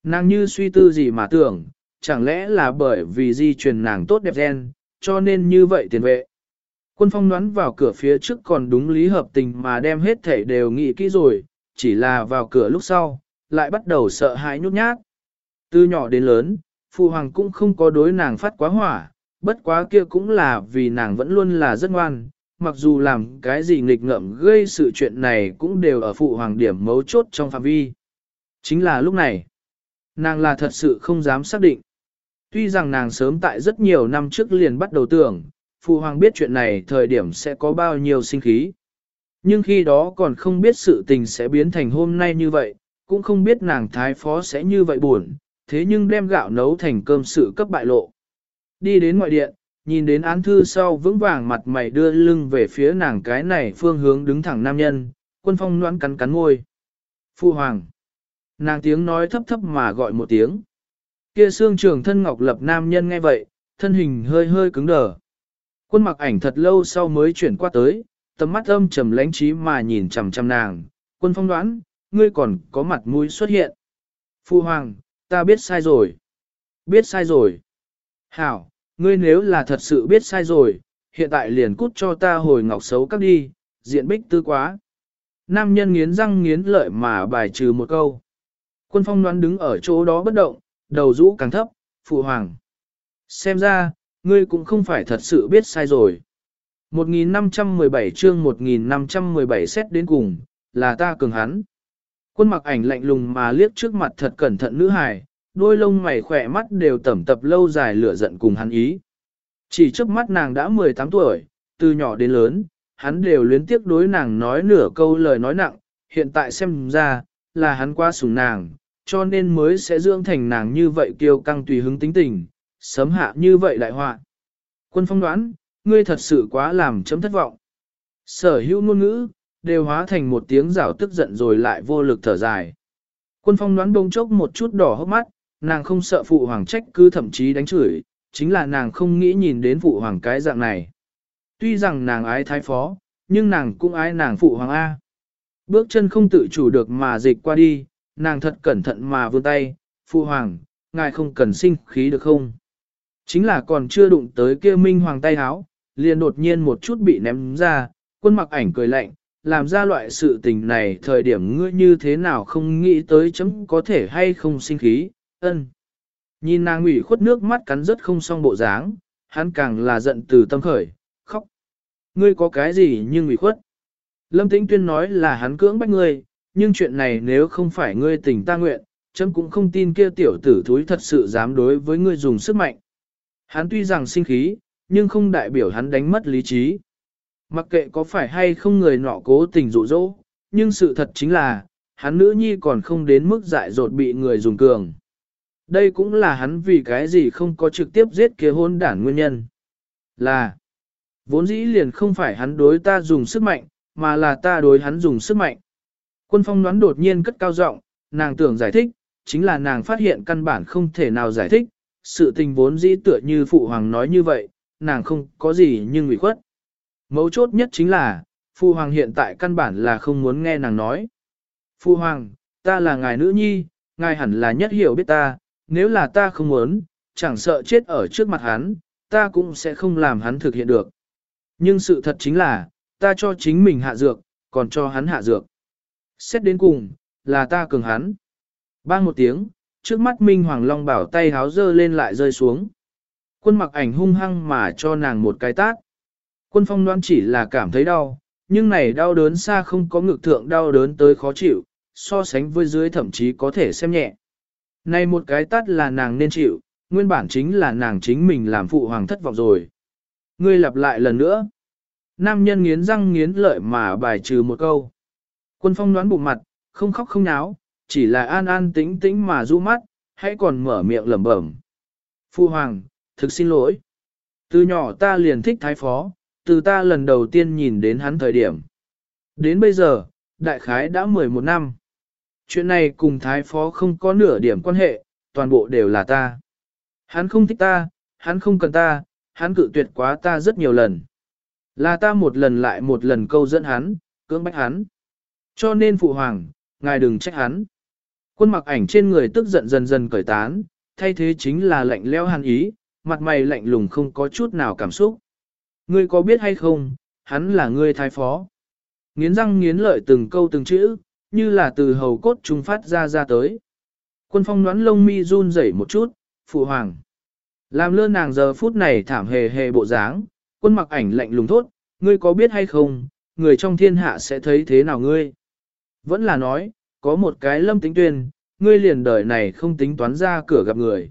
Nàng như suy tư gì mà tưởng, chẳng lẽ là bởi vì di truyền nàng tốt đẹp gen, cho nên như vậy tiền vệ. Quân phong đoán vào cửa phía trước còn đúng lý hợp tình mà đem hết thể đều nghĩ kỹ rồi, chỉ là vào cửa lúc sau, lại bắt đầu sợ hãi nhút nhát. Từ nhỏ đến lớn, phụ hoàng cũng không có đối nàng phát quá hỏa, bất quá kia cũng là vì nàng vẫn luôn là rất ngoan, mặc dù làm cái gì nghịch ngợm gây sự chuyện này cũng đều ở phụ hoàng điểm mấu chốt trong phạm vi. Chính là lúc này, nàng là thật sự không dám xác định. Tuy rằng nàng sớm tại rất nhiều năm trước liền bắt đầu tưởng, phụ hoàng biết chuyện này thời điểm sẽ có bao nhiêu sinh khí. Nhưng khi đó còn không biết sự tình sẽ biến thành hôm nay như vậy, cũng không biết nàng thái phó sẽ như vậy buồn, thế nhưng đem gạo nấu thành cơm sự cấp bại lộ. Đi đến ngoại điện, nhìn đến án thư sau vững vàng mặt mày đưa lưng về phía nàng cái này phương hướng đứng thẳng nam nhân, quân phong noãn cắn cắn môi. Phu hoàng. Nàng tiếng nói thấp thấp mà gọi một tiếng. Kia xương trường thân ngọc lập nam nhân nghe vậy, thân hình hơi hơi cứng đờ. Quân mặc ảnh thật lâu sau mới chuyển qua tới, tầm mắt âm trầm lánh trí mà nhìn chằm chằm nàng, quân phong đoán, ngươi còn có mặt mũi xuất hiện. Phu hoàng, ta biết sai rồi. Biết sai rồi. Hảo, ngươi nếu là thật sự biết sai rồi, hiện tại liền cút cho ta hồi ngọc xấu các đi, diện bích tư quá. Nam nhân nghiến răng nghiến lợi mà bài trừ một câu. Quân phong đoán đứng ở chỗ đó bất động, đầu rũ càng thấp, phụ hoàng. Xem ra, ngươi cũng không phải thật sự biết sai rồi. 1517 chương 1517 xét đến cùng, là ta cường hắn. Quân mặc ảnh lạnh lùng mà liếc trước mặt thật cẩn thận nữ hài, đôi lông mày khỏe mắt đều tẩm tập lâu dài lửa giận cùng hắn ý. Chỉ trước mắt nàng đã 18 tuổi, từ nhỏ đến lớn, hắn đều luyến tiếc đối nàng nói nửa câu lời nói nặng, hiện tại xem ra, là hắn qua sủng nàng, cho nên mới sẽ dưỡng thành nàng như vậy kiêu căng tùy hứng tính tình, sớm hạ như vậy đại họa. Quân phong đoán, ngươi thật sự quá làm chấm thất vọng. Sở hữu ngôn ngữ, đều hóa thành một tiếng rảo tức giận rồi lại vô lực thở dài. Quân phong đoán bông chốc một chút đỏ hốc mắt, nàng không sợ phụ hoàng trách cứ thậm chí đánh chửi, chính là nàng không nghĩ nhìn đến phụ hoàng cái dạng này. Tuy rằng nàng ái thái phó, nhưng nàng cũng ái nàng phụ hoàng A. Bước chân không tự chủ được mà dịch qua đi, nàng thật cẩn thận mà vươn tay, phụ hoàng, ngài không cần sinh khí được không? Chính là còn chưa đụng tới kia minh hoàng tay háo, liền đột nhiên một chút bị ném ra, quân mặc ảnh cười lạnh, làm ra loại sự tình này thời điểm ngươi như thế nào không nghĩ tới chấm có thể hay không sinh khí, ân. Nhìn nàng ủy khuất nước mắt cắn rất không xong bộ dáng, hắn càng là giận từ tâm khởi, khóc. Ngươi có cái gì nhưng ủy khuất? Lâm Tĩnh Tuyên nói là hắn cưỡng bách ngươi, nhưng chuyện này nếu không phải ngươi tình ta nguyện, chấm cũng không tin kia tiểu tử thúi thật sự dám đối với ngươi dùng sức mạnh. Hắn tuy rằng sinh khí, nhưng không đại biểu hắn đánh mất lý trí. Mặc kệ có phải hay không người nọ cố tình dụ dỗ, nhưng sự thật chính là, hắn nữ nhi còn không đến mức dại dột bị người dùng cường. Đây cũng là hắn vì cái gì không có trực tiếp giết kia hôn đản nguyên nhân. Là, vốn dĩ liền không phải hắn đối ta dùng sức mạnh, mà là ta đối hắn dùng sức mạnh. Quân phong đoán đột nhiên cất cao giọng, nàng tưởng giải thích, chính là nàng phát hiện căn bản không thể nào giải thích, sự tình vốn dĩ tựa như phụ hoàng nói như vậy, nàng không có gì nhưng ủy khuất. Mấu chốt nhất chính là, Phu hoàng hiện tại căn bản là không muốn nghe nàng nói. Phu hoàng, ta là ngài nữ nhi, ngài hẳn là nhất hiểu biết ta, nếu là ta không muốn, chẳng sợ chết ở trước mặt hắn, ta cũng sẽ không làm hắn thực hiện được. Nhưng sự thật chính là, ta cho chính mình hạ dược, còn cho hắn hạ dược. Xét đến cùng, là ta cường hắn. Bang một tiếng, trước mắt Minh Hoàng Long bảo tay háo dơ lên lại rơi xuống. Quân mặc ảnh hung hăng mà cho nàng một cái tát. Quân phong đoán chỉ là cảm thấy đau, nhưng này đau đớn xa không có ngực thượng đau đớn tới khó chịu, so sánh với dưới thậm chí có thể xem nhẹ. Này một cái tắt là nàng nên chịu, nguyên bản chính là nàng chính mình làm phụ hoàng thất vọng rồi. Ngươi lặp lại lần nữa. Nam nhân nghiến răng nghiến lợi mà bài trừ một câu. Quân phong đoán bụng mặt, không khóc không náo, chỉ là an an tĩnh tĩnh mà du mắt, hãy còn mở miệng lẩm bẩm. Phu hoàng, thực xin lỗi. Từ nhỏ ta liền thích thái phó, từ ta lần đầu tiên nhìn đến hắn thời điểm. Đến bây giờ, đại khái đã 11 năm. Chuyện này cùng thái phó không có nửa điểm quan hệ, toàn bộ đều là ta. Hắn không thích ta, hắn không cần ta, hắn cự tuyệt quá ta rất nhiều lần. Là ta một lần lại một lần câu dẫn hắn, cưỡng bách hắn. Cho nên phụ hoàng, ngài đừng trách hắn. Quân mặc ảnh trên người tức giận dần dần cởi tán, thay thế chính là lạnh leo hàn ý, mặt mày lạnh lùng không có chút nào cảm xúc. Ngươi có biết hay không, hắn là ngươi thái phó. Nghiến răng nghiến lợi từng câu từng chữ, như là từ hầu cốt trung phát ra ra tới. Quân phong nón lông mi run rẩy một chút, phụ hoàng. Làm lơ nàng giờ phút này thảm hề hề bộ dáng, quân mặc ảnh lạnh lùng thốt, ngươi có biết hay không, người trong thiên hạ sẽ thấy thế nào ngươi. Vẫn là nói, có một cái lâm tính tuyên, ngươi liền đời này không tính toán ra cửa gặp người.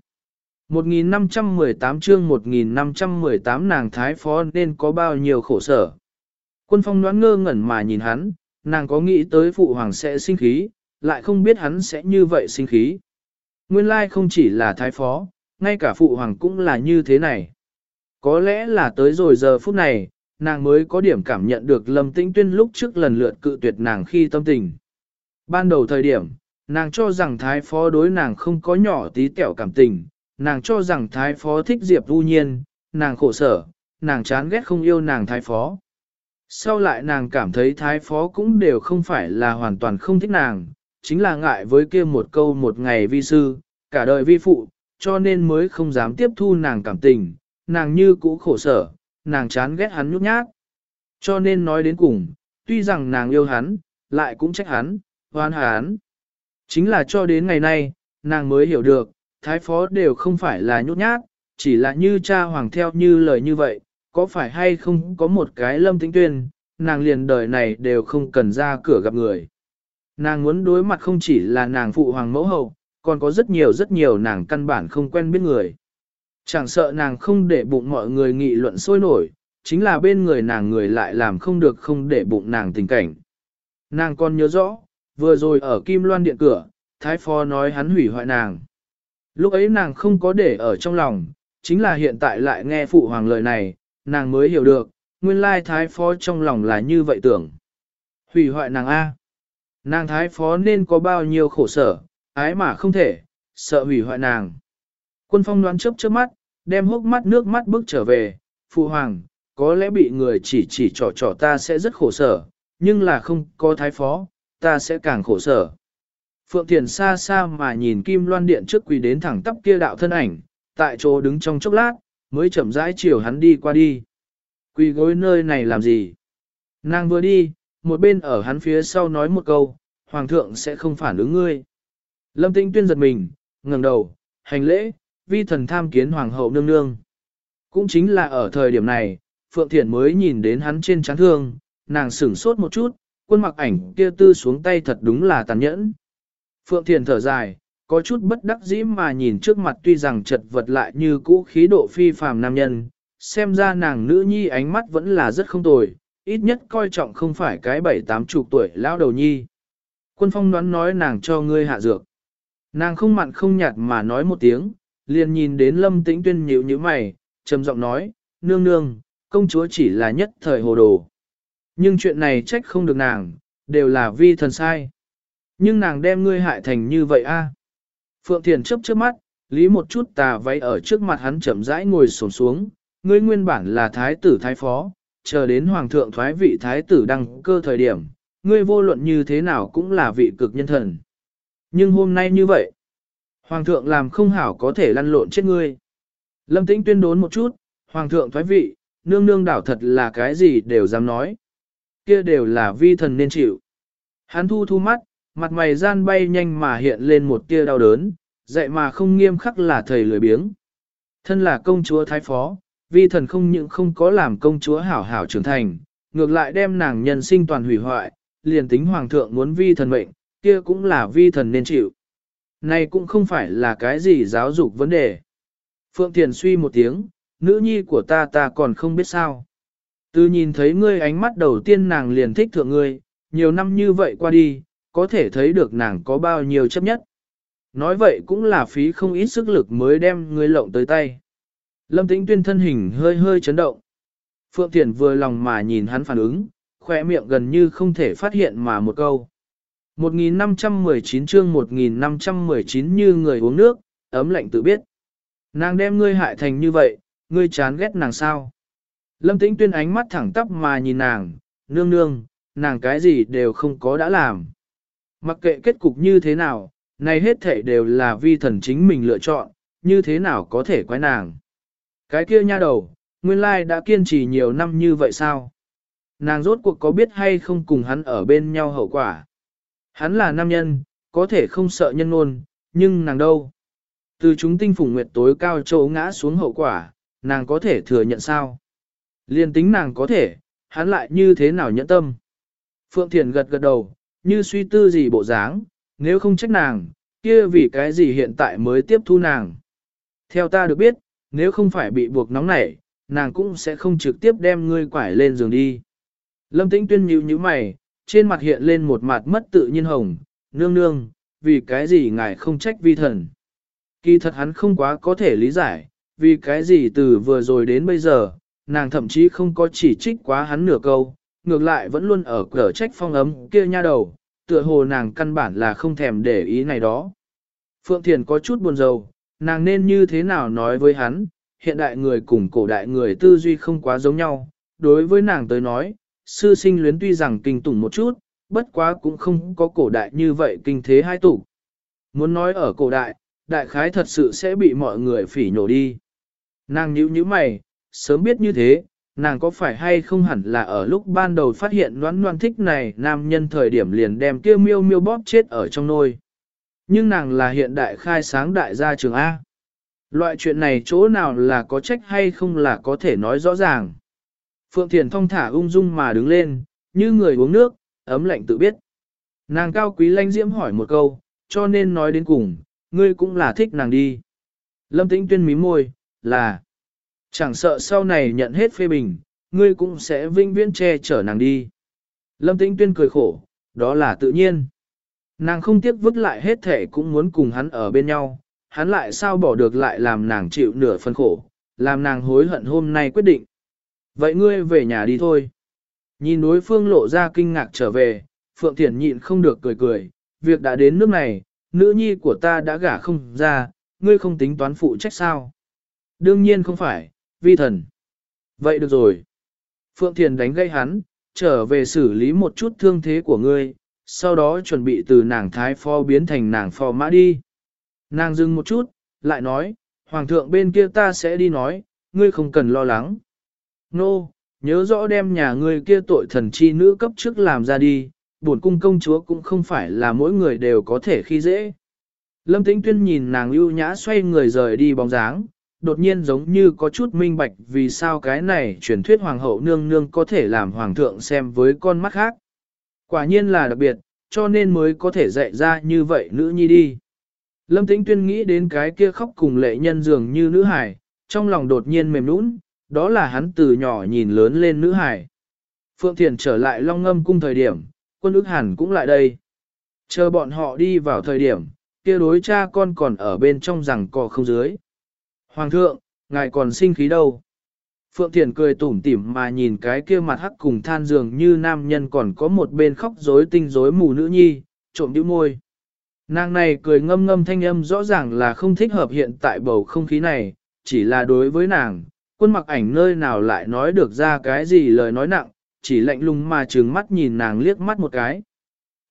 1518 chương 1518 nàng thái phó nên có bao nhiêu khổ sở. Quân phong đoán ngơ ngẩn mà nhìn hắn, nàng có nghĩ tới phụ hoàng sẽ sinh khí, lại không biết hắn sẽ như vậy sinh khí. Nguyên lai không chỉ là thái phó, ngay cả phụ hoàng cũng là như thế này. Có lẽ là tới rồi giờ phút này, nàng mới có điểm cảm nhận được lâm tĩnh tuyên lúc trước lần lượt cự tuyệt nàng khi tâm tình. Ban đầu thời điểm, nàng cho rằng thái phó đối nàng không có nhỏ tí tẹo cảm tình, nàng cho rằng thái phó thích Diệp Du Nhiên, nàng khổ sở, nàng chán ghét không yêu nàng thái phó. Sau lại nàng cảm thấy thái phó cũng đều không phải là hoàn toàn không thích nàng, chính là ngại với kia một câu một ngày vi sư, cả đời vi phụ, cho nên mới không dám tiếp thu nàng cảm tình, nàng như cũ khổ sở, nàng chán ghét hắn nhút nhát. Cho nên nói đến cùng, tuy rằng nàng yêu hắn, lại cũng trách hắn, hoan hắn. Chính là cho đến ngày nay, nàng mới hiểu được, thái phó đều không phải là nhút nhát, chỉ là như cha hoàng theo như lời như vậy, có phải hay không có một cái lâm tĩnh tuyên, nàng liền đời này đều không cần ra cửa gặp người. Nàng muốn đối mặt không chỉ là nàng phụ hoàng mẫu hậu, còn có rất nhiều rất nhiều nàng căn bản không quen biết người. Chẳng sợ nàng không để bụng mọi người nghị luận sôi nổi, chính là bên người nàng người lại làm không được không để bụng nàng tình cảnh. Nàng còn nhớ rõ, vừa rồi ở Kim Loan điện cửa, Thái Phó nói hắn hủy hoại nàng. Lúc ấy nàng không có để ở trong lòng, chính là hiện tại lại nghe phụ hoàng lời này, nàng mới hiểu được, nguyên lai Thái Phó trong lòng là như vậy tưởng. Hủy hoại nàng A. Nàng Thái Phó nên có bao nhiêu khổ sở, ái mà không thể, sợ hủy hoại nàng. Quân phong đoán chớp chớp mắt, đem hốc mắt nước mắt bước trở về, phụ hoàng, có lẽ bị người chỉ chỉ trỏ trỏ ta sẽ rất khổ sở, nhưng là không có thái phó, ta sẽ càng khổ sở. Phượng Thiền xa xa mà nhìn Kim Loan Điện trước quỳ đến thẳng tắp kia đạo thân ảnh, tại chỗ đứng trong chốc lát, mới chậm rãi chiều hắn đi qua đi. Quỳ gối nơi này làm gì? Nàng vừa đi, một bên ở hắn phía sau nói một câu, Hoàng thượng sẽ không phản ứng ngươi. Lâm Tĩnh tuyên giật mình, ngẩng đầu, hành lễ, vi thần tham kiến Hoàng hậu nương nương. Cũng chính là ở thời điểm này, Phượng Thiển mới nhìn đến hắn trên trán thương, nàng sửng sốt một chút, quân mặc ảnh kia tư xuống tay thật đúng là tàn nhẫn. Phượng Thiền thở dài, có chút bất đắc dĩ mà nhìn trước mặt tuy rằng chật vật lại như cũ khí độ phi phàm nam nhân, xem ra nàng nữ nhi ánh mắt vẫn là rất không tồi, ít nhất coi trọng không phải cái bảy tám chục tuổi lão đầu nhi. Quân phong đoán nói nàng cho ngươi hạ dược. Nàng không mặn không nhạt mà nói một tiếng, liền nhìn đến lâm tĩnh tuyên nhíu như mày, trầm giọng nói, nương nương, công chúa chỉ là nhất thời hồ đồ. Nhưng chuyện này trách không được nàng, đều là vi thần sai. Nhưng nàng đem ngươi hại thành như vậy a. Phượng Thiền chấp trước mắt, lý một chút tà váy ở trước mặt hắn chậm rãi ngồi xổm xuống, ngươi nguyên bản là thái tử thái phó, chờ đến hoàng thượng thoái vị thái tử đăng cơ thời điểm, ngươi vô luận như thế nào cũng là vị cực nhân thần. Nhưng hôm nay như vậy, hoàng thượng làm không hảo có thể lăn lộn chết ngươi. Lâm tĩnh tuyên đốn một chút, hoàng thượng thoái vị, nương nương đảo thật là cái gì đều dám nói. Kia đều là vi thần nên chịu. Hắn thu thu mắt, mặt mày gian bay nhanh mà hiện lên một tia đau đớn, dạy mà không nghiêm khắc là thầy lười biếng. Thân là công chúa thái phó, vi thần không những không có làm công chúa hảo hảo trưởng thành, ngược lại đem nàng nhân sinh toàn hủy hoại, liền tính hoàng thượng muốn vi thần mệnh, kia cũng là vi thần nên chịu. Này cũng không phải là cái gì giáo dục vấn đề. Phượng Thiền suy một tiếng, nữ nhi của ta ta còn không biết sao. Từ nhìn thấy ngươi ánh mắt đầu tiên nàng liền thích thượng ngươi, nhiều năm như vậy qua đi, có thể thấy được nàng có bao nhiêu chấp nhất. Nói vậy cũng là phí không ít sức lực mới đem ngươi lộng tới tay. Lâm tĩnh tuyên thân hình hơi hơi chấn động. Phượng Thiển vừa lòng mà nhìn hắn phản ứng, khỏe miệng gần như không thể phát hiện mà một câu. 1519 chương 1519 như người uống nước, ấm lạnh tự biết. Nàng đem ngươi hại thành như vậy, ngươi chán ghét nàng sao? Lâm Tĩnh Tuyên ánh mắt thẳng tắp mà nhìn nàng, nương nương, nàng cái gì đều không có đã làm. Mặc kệ kết cục như thế nào, này hết thể đều là vi thần chính mình lựa chọn, như thế nào có thể quái nàng. Cái kia nha đầu, nguyên lai đã kiên trì nhiều năm như vậy sao? Nàng rốt cuộc có biết hay không cùng hắn ở bên nhau hậu quả? Hắn là nam nhân, có thể không sợ nhân ngôn, nhưng nàng đâu? Từ chúng tinh phùng nguyệt tối cao châu ngã xuống hậu quả, nàng có thể thừa nhận sao? Liên tính nàng có thể, hắn lại như thế nào nhẫn tâm? Phượng Thiền gật gật đầu, như suy tư gì bộ dáng, nếu không trách nàng, kia vì cái gì hiện tại mới tiếp thu nàng. Theo ta được biết, nếu không phải bị buộc nóng nảy, nàng cũng sẽ không trực tiếp đem ngươi quải lên giường đi. Lâm Tĩnh Tuyên nhíu nhíu mày, trên mặt hiện lên một mặt mất tự nhiên hồng, nương nương, vì cái gì ngài không trách vi thần. Kỳ thật hắn không quá có thể lý giải, vì cái gì từ vừa rồi đến bây giờ, nàng thậm chí không có chỉ trích quá hắn nửa câu, ngược lại vẫn luôn ở cửa trách phong ấm kia nha đầu, tựa hồ nàng căn bản là không thèm để ý này đó. Phượng Thiền có chút buồn rầu, nàng nên như thế nào nói với hắn, hiện đại người cùng cổ đại người tư duy không quá giống nhau. Đối với nàng tới nói, sư sinh luyến tuy rằng kinh tủng một chút, bất quá cũng không có cổ đại như vậy kinh thế hai tủ. Muốn nói ở cổ đại, đại khái thật sự sẽ bị mọi người phỉ nhổ đi. Nàng nhíu nhíu mày, sớm biết như thế, nàng có phải hay không hẳn là ở lúc ban đầu phát hiện noan noan thích này nam nhân thời điểm liền đem kia miêu miêu bóp chết ở trong nôi. Nhưng nàng là hiện đại khai sáng đại gia trường A. Loại chuyện này chỗ nào là có trách hay không là có thể nói rõ ràng. Phượng Thiền thong thả ung dung mà đứng lên, như người uống nước, ấm lạnh tự biết. Nàng cao quý lanh diễm hỏi một câu, cho nên nói đến cùng, ngươi cũng là thích nàng đi. Lâm tĩnh tuyên mí môi, là, chẳng sợ sau này nhận hết phê bình, ngươi cũng sẽ vinh viễn che chở nàng đi. Lâm tĩnh tuyên cười khổ, đó là tự nhiên. Nàng không tiếc vứt lại hết thể cũng muốn cùng hắn ở bên nhau, hắn lại sao bỏ được lại làm nàng chịu nửa phần khổ, làm nàng hối hận hôm nay quyết định. Vậy ngươi về nhà đi thôi. Nhìn đối phương lộ ra kinh ngạc trở về, Phượng Thiển nhịn không được cười cười, việc đã đến nước này, nữ nhi của ta đã gả không ra, ngươi không tính toán phụ trách sao? Đương nhiên không phải, vi thần. Vậy được rồi. Phượng Thiền đánh gây hắn, trở về xử lý một chút thương thế của ngươi, sau đó chuẩn bị từ nàng thái phò biến thành nàng phò mã đi. Nàng dừng một chút, lại nói, Hoàng thượng bên kia ta sẽ đi nói, ngươi không cần lo lắng. Nô, no, nhớ rõ đem nhà ngươi kia tội thần chi nữ cấp trước làm ra đi, buồn cung công chúa cũng không phải là mỗi người đều có thể khi dễ. Lâm Tĩnh Tuyên nhìn nàng ưu nhã xoay người rời đi bóng dáng, đột nhiên giống như có chút minh bạch vì sao cái này truyền thuyết hoàng hậu nương nương có thể làm hoàng thượng xem với con mắt khác. Quả nhiên là đặc biệt, cho nên mới có thể dạy ra như vậy nữ nhi đi. Lâm Tĩnh Tuyên nghĩ đến cái kia khóc cùng lệ nhân dường như nữ hải, trong lòng đột nhiên mềm nũng, đó là hắn từ nhỏ nhìn lớn lên nữ hải. Phượng Thiền trở lại Long Ngâm cung thời điểm, quân ức hẳn cũng lại đây. Chờ bọn họ đi vào thời điểm, kia đối cha con còn ở bên trong rằng cò không dưới. Hoàng thượng, ngài còn sinh khí đâu? Phượng Thiền cười tủm tỉm mà nhìn cái kia mặt hắc cùng than dường như nam nhân còn có một bên khóc rối tinh rối mù nữ nhi, trộm đĩu môi. Nàng này cười ngâm ngâm thanh âm rõ ràng là không thích hợp hiện tại bầu không khí này, chỉ là đối với nàng, quân mặc ảnh nơi nào lại nói được ra cái gì lời nói nặng, chỉ lạnh lùng mà trừng mắt nhìn nàng liếc mắt một cái.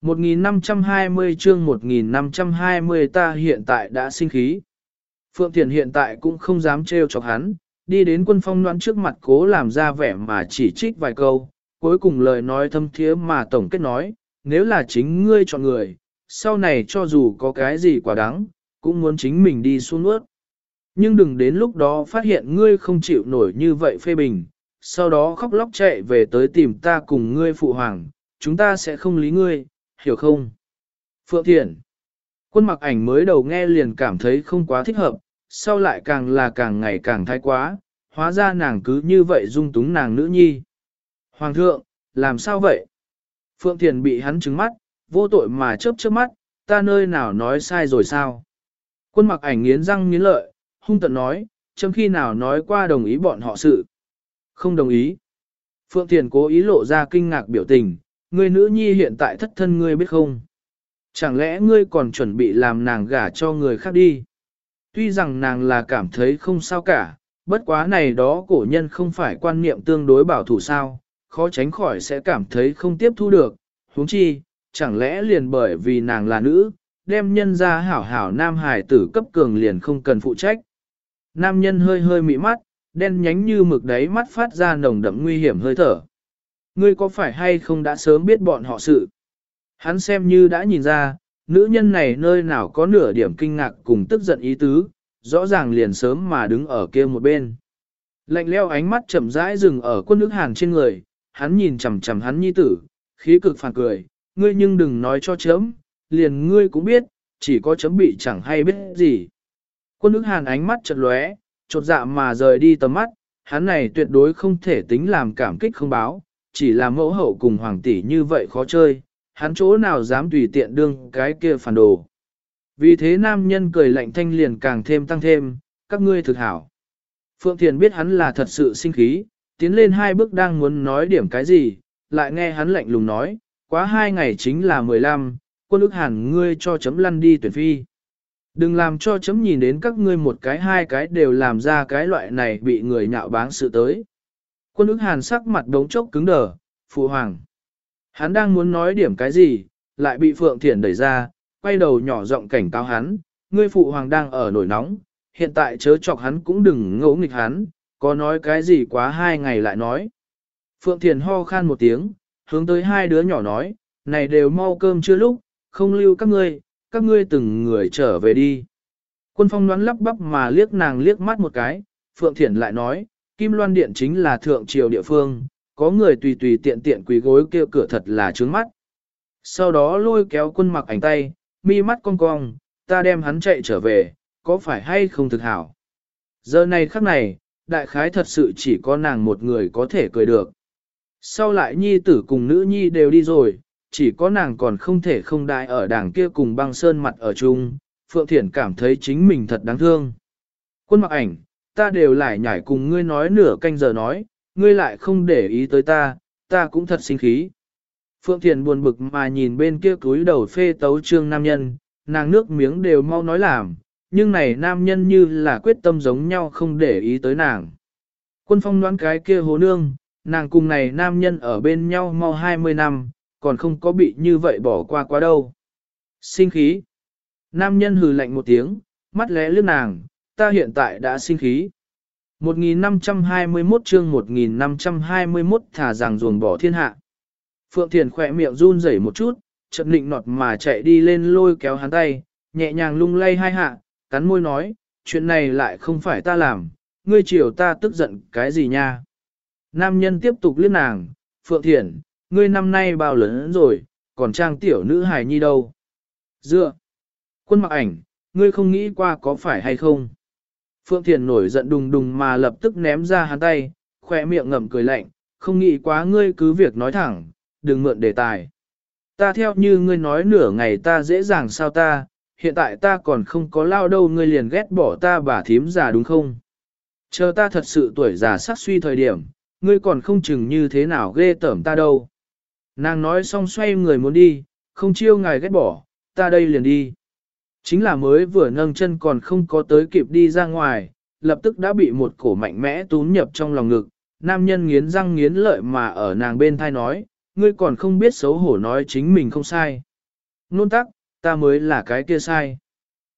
1520 chương 1520 ta hiện tại đã sinh khí. Phượng Thiền hiện tại cũng không dám trêu chọc hắn, đi đến quân phong noan trước mặt cố làm ra vẻ mà chỉ trích vài câu, cuối cùng lời nói thâm thiế mà tổng kết nói, nếu là chính ngươi chọn người, sau này cho dù có cái gì quả đáng, cũng muốn chính mình đi xuống ướt. Nhưng đừng đến lúc đó phát hiện ngươi không chịu nổi như vậy phê bình, sau đó khóc lóc chạy về tới tìm ta cùng ngươi phụ hoàng, chúng ta sẽ không lý ngươi, hiểu không? Phượng Thiện Quân mặc ảnh mới đầu nghe liền cảm thấy không quá thích hợp, sau lại càng là càng ngày càng thái quá, hóa ra nàng cứ như vậy dung túng nàng nữ nhi. Hoàng thượng, làm sao vậy? Phượng Thiền bị hắn trứng mắt, vô tội mà chớp chớp mắt, ta nơi nào nói sai rồi sao? Quân mặc ảnh nghiến răng nghiến lợi, hung tận nói, chấm khi nào nói qua đồng ý bọn họ sự. Không đồng ý. Phượng Thiền cố ý lộ ra kinh ngạc biểu tình, người nữ nhi hiện tại thất thân ngươi biết không? Chẳng lẽ ngươi còn chuẩn bị làm nàng gả cho người khác đi? Tuy rằng nàng là cảm thấy không sao cả, bất quá này đó cổ nhân không phải quan niệm tương đối bảo thủ sao, khó tránh khỏi sẽ cảm thấy không tiếp thu được, huống chi, chẳng lẽ liền bởi vì nàng là nữ, đem nhân ra hảo hảo nam hải tử cấp cường liền không cần phụ trách. Nam nhân hơi hơi mị mắt, đen nhánh như mực đáy mắt phát ra nồng đậm nguy hiểm hơi thở. Ngươi có phải hay không đã sớm biết bọn họ sự? Hắn xem như đã nhìn ra, nữ nhân này nơi nào có nửa điểm kinh ngạc cùng tức giận ý tứ, rõ ràng liền sớm mà đứng ở kia một bên. Lạnh leo ánh mắt chậm rãi dừng ở quân nước hàn trên người, hắn nhìn chằm chằm hắn nhi tử, khí cực phản cười, ngươi nhưng đừng nói cho chấm, liền ngươi cũng biết, chỉ có chấm bị chẳng hay biết gì. Quân nước hàn ánh mắt chật lóe, chột dạ mà rời đi tầm mắt, hắn này tuyệt đối không thể tính làm cảm kích không báo, chỉ là mẫu hậu cùng hoàng tỷ như vậy khó chơi, hắn chỗ nào dám tùy tiện đương cái kia phản đồ. Vì thế nam nhân cười lạnh thanh liền càng thêm tăng thêm, các ngươi thực hảo. Phượng Thiền biết hắn là thật sự sinh khí, tiến lên hai bước đang muốn nói điểm cái gì, lại nghe hắn lạnh lùng nói, quá hai ngày chính là 15, quân ức hàn ngươi cho chấm lăn đi tuyển phi. Đừng làm cho chấm nhìn đến các ngươi một cái hai cái đều làm ra cái loại này bị người nhạo báng sự tới. Quân ức hàn sắc mặt đống chốc cứng đờ, phụ hoàng. Hắn đang muốn nói điểm cái gì, lại bị Phượng Thiển đẩy ra, quay đầu nhỏ giọng cảnh cáo hắn, ngươi phụ hoàng đang ở nổi nóng, hiện tại chớ chọc hắn cũng đừng ngỗ nghịch hắn, có nói cái gì quá hai ngày lại nói. Phượng Thiền ho khan một tiếng, hướng tới hai đứa nhỏ nói, này đều mau cơm chưa lúc, không lưu các ngươi, các ngươi từng người trở về đi. Quân phong đoán lắp bắp mà liếc nàng liếc mắt một cái, Phượng Thiển lại nói, Kim Loan Điện chính là thượng triều địa phương, có người tùy tùy tiện tiện quỳ gối kêu cửa thật là trướng mắt. Sau đó lôi kéo quân mặc ảnh tay, mi mắt cong cong, ta đem hắn chạy trở về, có phải hay không thực hảo. Giờ này khắc này, đại khái thật sự chỉ có nàng một người có thể cười được. Sau lại nhi tử cùng nữ nhi đều đi rồi, chỉ có nàng còn không thể không đại ở đảng kia cùng băng sơn mặt ở chung, Phượng Thiển cảm thấy chính mình thật đáng thương. Quân mặc ảnh, ta đều lại nhảy cùng ngươi nói nửa canh giờ nói, ngươi lại không để ý tới ta, ta cũng thật sinh khí. Phượng Thiền buồn bực mà nhìn bên kia túi đầu phê tấu trương nam nhân, nàng nước miếng đều mau nói làm, nhưng này nam nhân như là quyết tâm giống nhau không để ý tới nàng. Quân phong đoán cái kia hồ nương, nàng cùng này nam nhân ở bên nhau mau 20 năm, còn không có bị như vậy bỏ qua quá đâu. Sinh khí. Nam nhân hừ lạnh một tiếng, mắt lẽ lướt nàng, ta hiện tại đã sinh khí. 1521 chương 1521 thả rằng ruồng bỏ thiên hạ. Phượng Thiền khỏe miệng run rẩy một chút, chợt nịnh nọt mà chạy đi lên lôi kéo hắn tay, nhẹ nhàng lung lay hai hạ, cắn môi nói, chuyện này lại không phải ta làm, ngươi chiều ta tức giận cái gì nha. Nam nhân tiếp tục liếc nàng, Phượng Thiển, ngươi năm nay bao lớn rồi, còn trang tiểu nữ hài nhi đâu. Dựa, quân mặc ảnh, ngươi không nghĩ qua có phải hay không. Phượng Thiền nổi giận đùng đùng mà lập tức ném ra hắn tay, khỏe miệng ngậm cười lạnh, không nghĩ quá ngươi cứ việc nói thẳng, đừng mượn đề tài. Ta theo như ngươi nói nửa ngày ta dễ dàng sao ta, hiện tại ta còn không có lao đâu ngươi liền ghét bỏ ta bà thím già đúng không? Chờ ta thật sự tuổi già sắc suy thời điểm, ngươi còn không chừng như thế nào ghê tởm ta đâu. Nàng nói xong xoay người muốn đi, không chiêu ngài ghét bỏ, ta đây liền đi. Chính là mới vừa nâng chân còn không có tới kịp đi ra ngoài, lập tức đã bị một cổ mạnh mẽ tún nhập trong lòng ngực. Nam nhân nghiến răng nghiến lợi mà ở nàng bên thai nói, ngươi còn không biết xấu hổ nói chính mình không sai. Nôn tắc, ta mới là cái kia sai.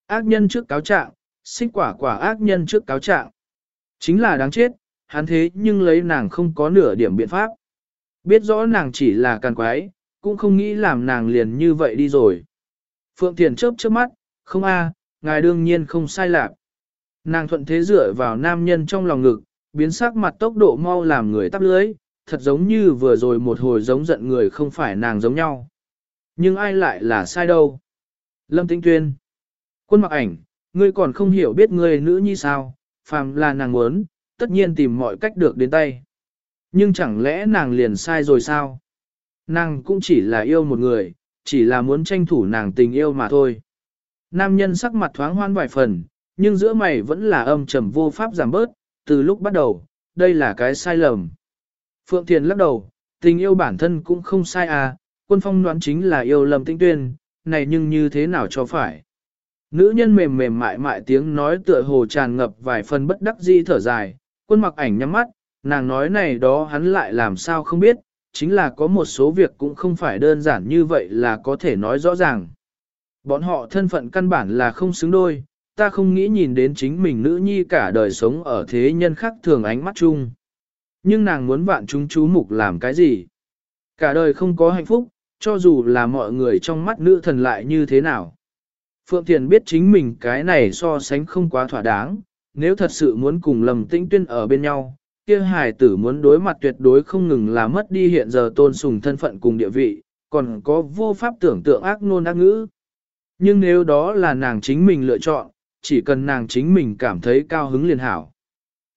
Ác nhân trước cáo trạng, xích quả quả ác nhân trước cáo trạng. Chính là đáng chết, hắn thế nhưng lấy nàng không có nửa điểm biện pháp. Biết rõ nàng chỉ là càn quái, cũng không nghĩ làm nàng liền như vậy đi rồi. Phượng Thiền chớp chớp mắt, không a, ngài đương nhiên không sai lạc. Nàng thuận thế dựa vào nam nhân trong lòng ngực, biến sắc mặt tốc độ mau làm người tắp lưới, thật giống như vừa rồi một hồi giống giận người không phải nàng giống nhau. Nhưng ai lại là sai đâu? Lâm Tĩnh Tuyên. Quân mặc ảnh, ngươi còn không hiểu biết ngươi nữ như sao, phàm là nàng muốn, tất nhiên tìm mọi cách được đến tay. Nhưng chẳng lẽ nàng liền sai rồi sao? Nàng cũng chỉ là yêu một người, chỉ là muốn tranh thủ nàng tình yêu mà thôi. Nam nhân sắc mặt thoáng hoan vài phần, nhưng giữa mày vẫn là âm trầm vô pháp giảm bớt, từ lúc bắt đầu, đây là cái sai lầm. Phượng Thiền lắc đầu, tình yêu bản thân cũng không sai à, quân phong đoán chính là yêu lầm tinh tuyên, này nhưng như thế nào cho phải. Nữ nhân mềm mềm mại mại tiếng nói tựa hồ tràn ngập vài phần bất đắc di thở dài, quân mặc ảnh nhắm mắt, nàng nói này đó hắn lại làm sao không biết, chính là có một số việc cũng không phải đơn giản như vậy là có thể nói rõ ràng. Bọn họ thân phận căn bản là không xứng đôi, ta không nghĩ nhìn đến chính mình nữ nhi cả đời sống ở thế nhân khác thường ánh mắt chung. Nhưng nàng muốn vạn chúng chú mục làm cái gì? Cả đời không có hạnh phúc, cho dù là mọi người trong mắt nữ thần lại như thế nào. Phượng Thiền biết chính mình cái này so sánh không quá thỏa đáng, nếu thật sự muốn cùng lầm tĩnh tuyên ở bên nhau, kia hài tử muốn đối mặt tuyệt đối không ngừng là mất đi hiện giờ tôn sùng thân phận cùng địa vị, còn có vô pháp tưởng tượng ác nôn ác ngữ. Nhưng nếu đó là nàng chính mình lựa chọn, chỉ cần nàng chính mình cảm thấy cao hứng liền hảo.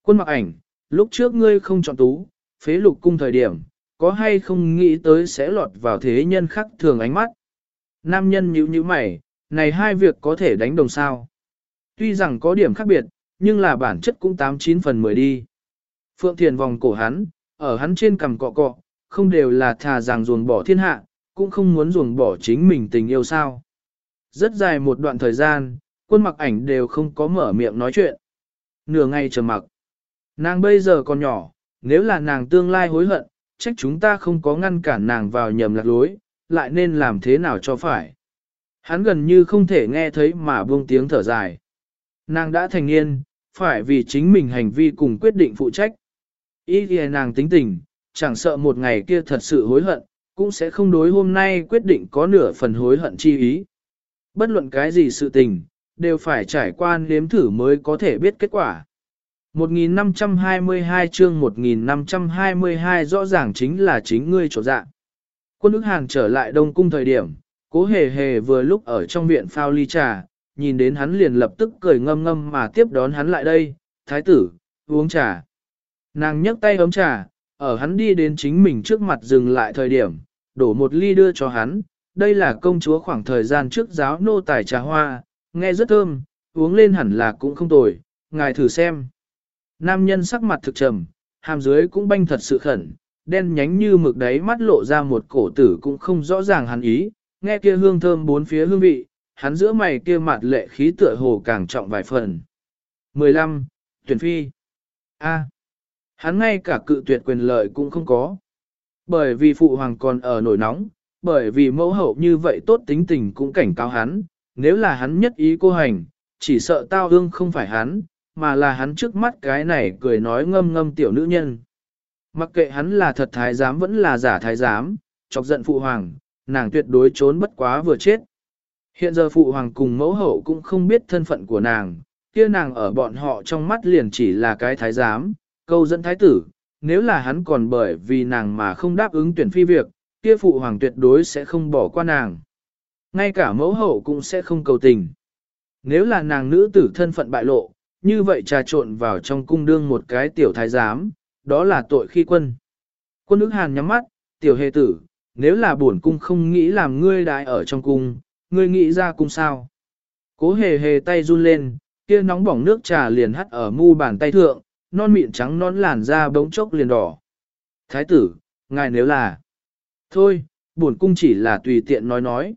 Quân mặc ảnh, lúc trước ngươi không chọn tú, phế lục cung thời điểm, có hay không nghĩ tới sẽ lọt vào thế nhân khác thường ánh mắt. Nam nhân nhíu nhíu mày, này hai việc có thể đánh đồng sao. Tuy rằng có điểm khác biệt, nhưng là bản chất cũng 89 phần 10 đi. Phượng Thiền vòng cổ hắn, ở hắn trên cằm cọ cọ, không đều là thà rằng ruồng bỏ thiên hạ, cũng không muốn ruồng bỏ chính mình tình yêu sao. Rất dài một đoạn thời gian, Quân mặc ảnh đều không có mở miệng nói chuyện. Nửa ngày chờ mặc. Nàng bây giờ còn nhỏ, nếu là nàng tương lai hối hận, trách chúng ta không có ngăn cản nàng vào nhầm lạc lối, lại nên làm thế nào cho phải. Hắn gần như không thể nghe thấy mà buông tiếng thở dài. Nàng đã thành niên, phải vì chính mình hành vi cùng quyết định phụ trách. Ý thì nàng tính tình, chẳng sợ một ngày kia thật sự hối hận, cũng sẽ không đối hôm nay quyết định có nửa phần hối hận chi ý. Bất luận cái gì sự tình, đều phải trải qua nếm thử mới có thể biết kết quả. 1522 chương 1522 rõ ràng chính là chính ngươi chỗ dạng. Quân ức hàng trở lại Đông Cung thời điểm, cố hề hề vừa lúc ở trong viện phao ly trà, nhìn đến hắn liền lập tức cười ngâm ngâm mà tiếp đón hắn lại đây, thái tử, uống trà. Nàng nhấc tay ấm trà, ở hắn đi đến chính mình trước mặt dừng lại thời điểm, đổ một ly đưa cho hắn, đây là công chúa khoảng thời gian trước giáo nô tài trà hoa, nghe rất thơm, uống lên hẳn là cũng không tồi, ngài thử xem. Nam nhân sắc mặt thực trầm, hàm dưới cũng banh thật sự khẩn, đen nhánh như mực đáy mắt lộ ra một cổ tử cũng không rõ ràng hắn ý, nghe kia hương thơm bốn phía hương vị, hắn giữa mày kia mặt lệ khí tựa hồ càng trọng vài phần. 15. Tuyển phi A. Hắn ngay cả cự tuyệt quyền lợi cũng không có. Bởi vì phụ hoàng còn ở nổi nóng, bởi vì mẫu hậu như vậy tốt tính tình cũng cảnh cáo hắn, nếu là hắn nhất ý cô hành, chỉ sợ tao hương không phải hắn, mà là hắn trước mắt cái này cười nói ngâm ngâm tiểu nữ nhân. Mặc kệ hắn là thật thái giám vẫn là giả thái giám, chọc giận phụ hoàng, nàng tuyệt đối trốn bất quá vừa chết. Hiện giờ phụ hoàng cùng mẫu hậu cũng không biết thân phận của nàng, kia nàng ở bọn họ trong mắt liền chỉ là cái thái giám, câu dẫn thái tử, nếu là hắn còn bởi vì nàng mà không đáp ứng tuyển phi việc, kia phụ hoàng tuyệt đối sẽ không bỏ qua nàng. Ngay cả mẫu hậu cũng sẽ không cầu tình. Nếu là nàng nữ tử thân phận bại lộ, như vậy trà trộn vào trong cung đương một cái tiểu thái giám, đó là tội khi quân. Quân ức hàn nhắm mắt, tiểu hề tử, nếu là bổn cung không nghĩ làm ngươi đại ở trong cung, ngươi nghĩ ra cung sao. Cố hề hề tay run lên, kia nóng bỏng nước trà liền hắt ở mu bàn tay thượng, non mịn trắng non làn da bỗng chốc liền đỏ. Thái tử, ngài nếu là... Thôi, bổn cung chỉ là tùy tiện nói nói.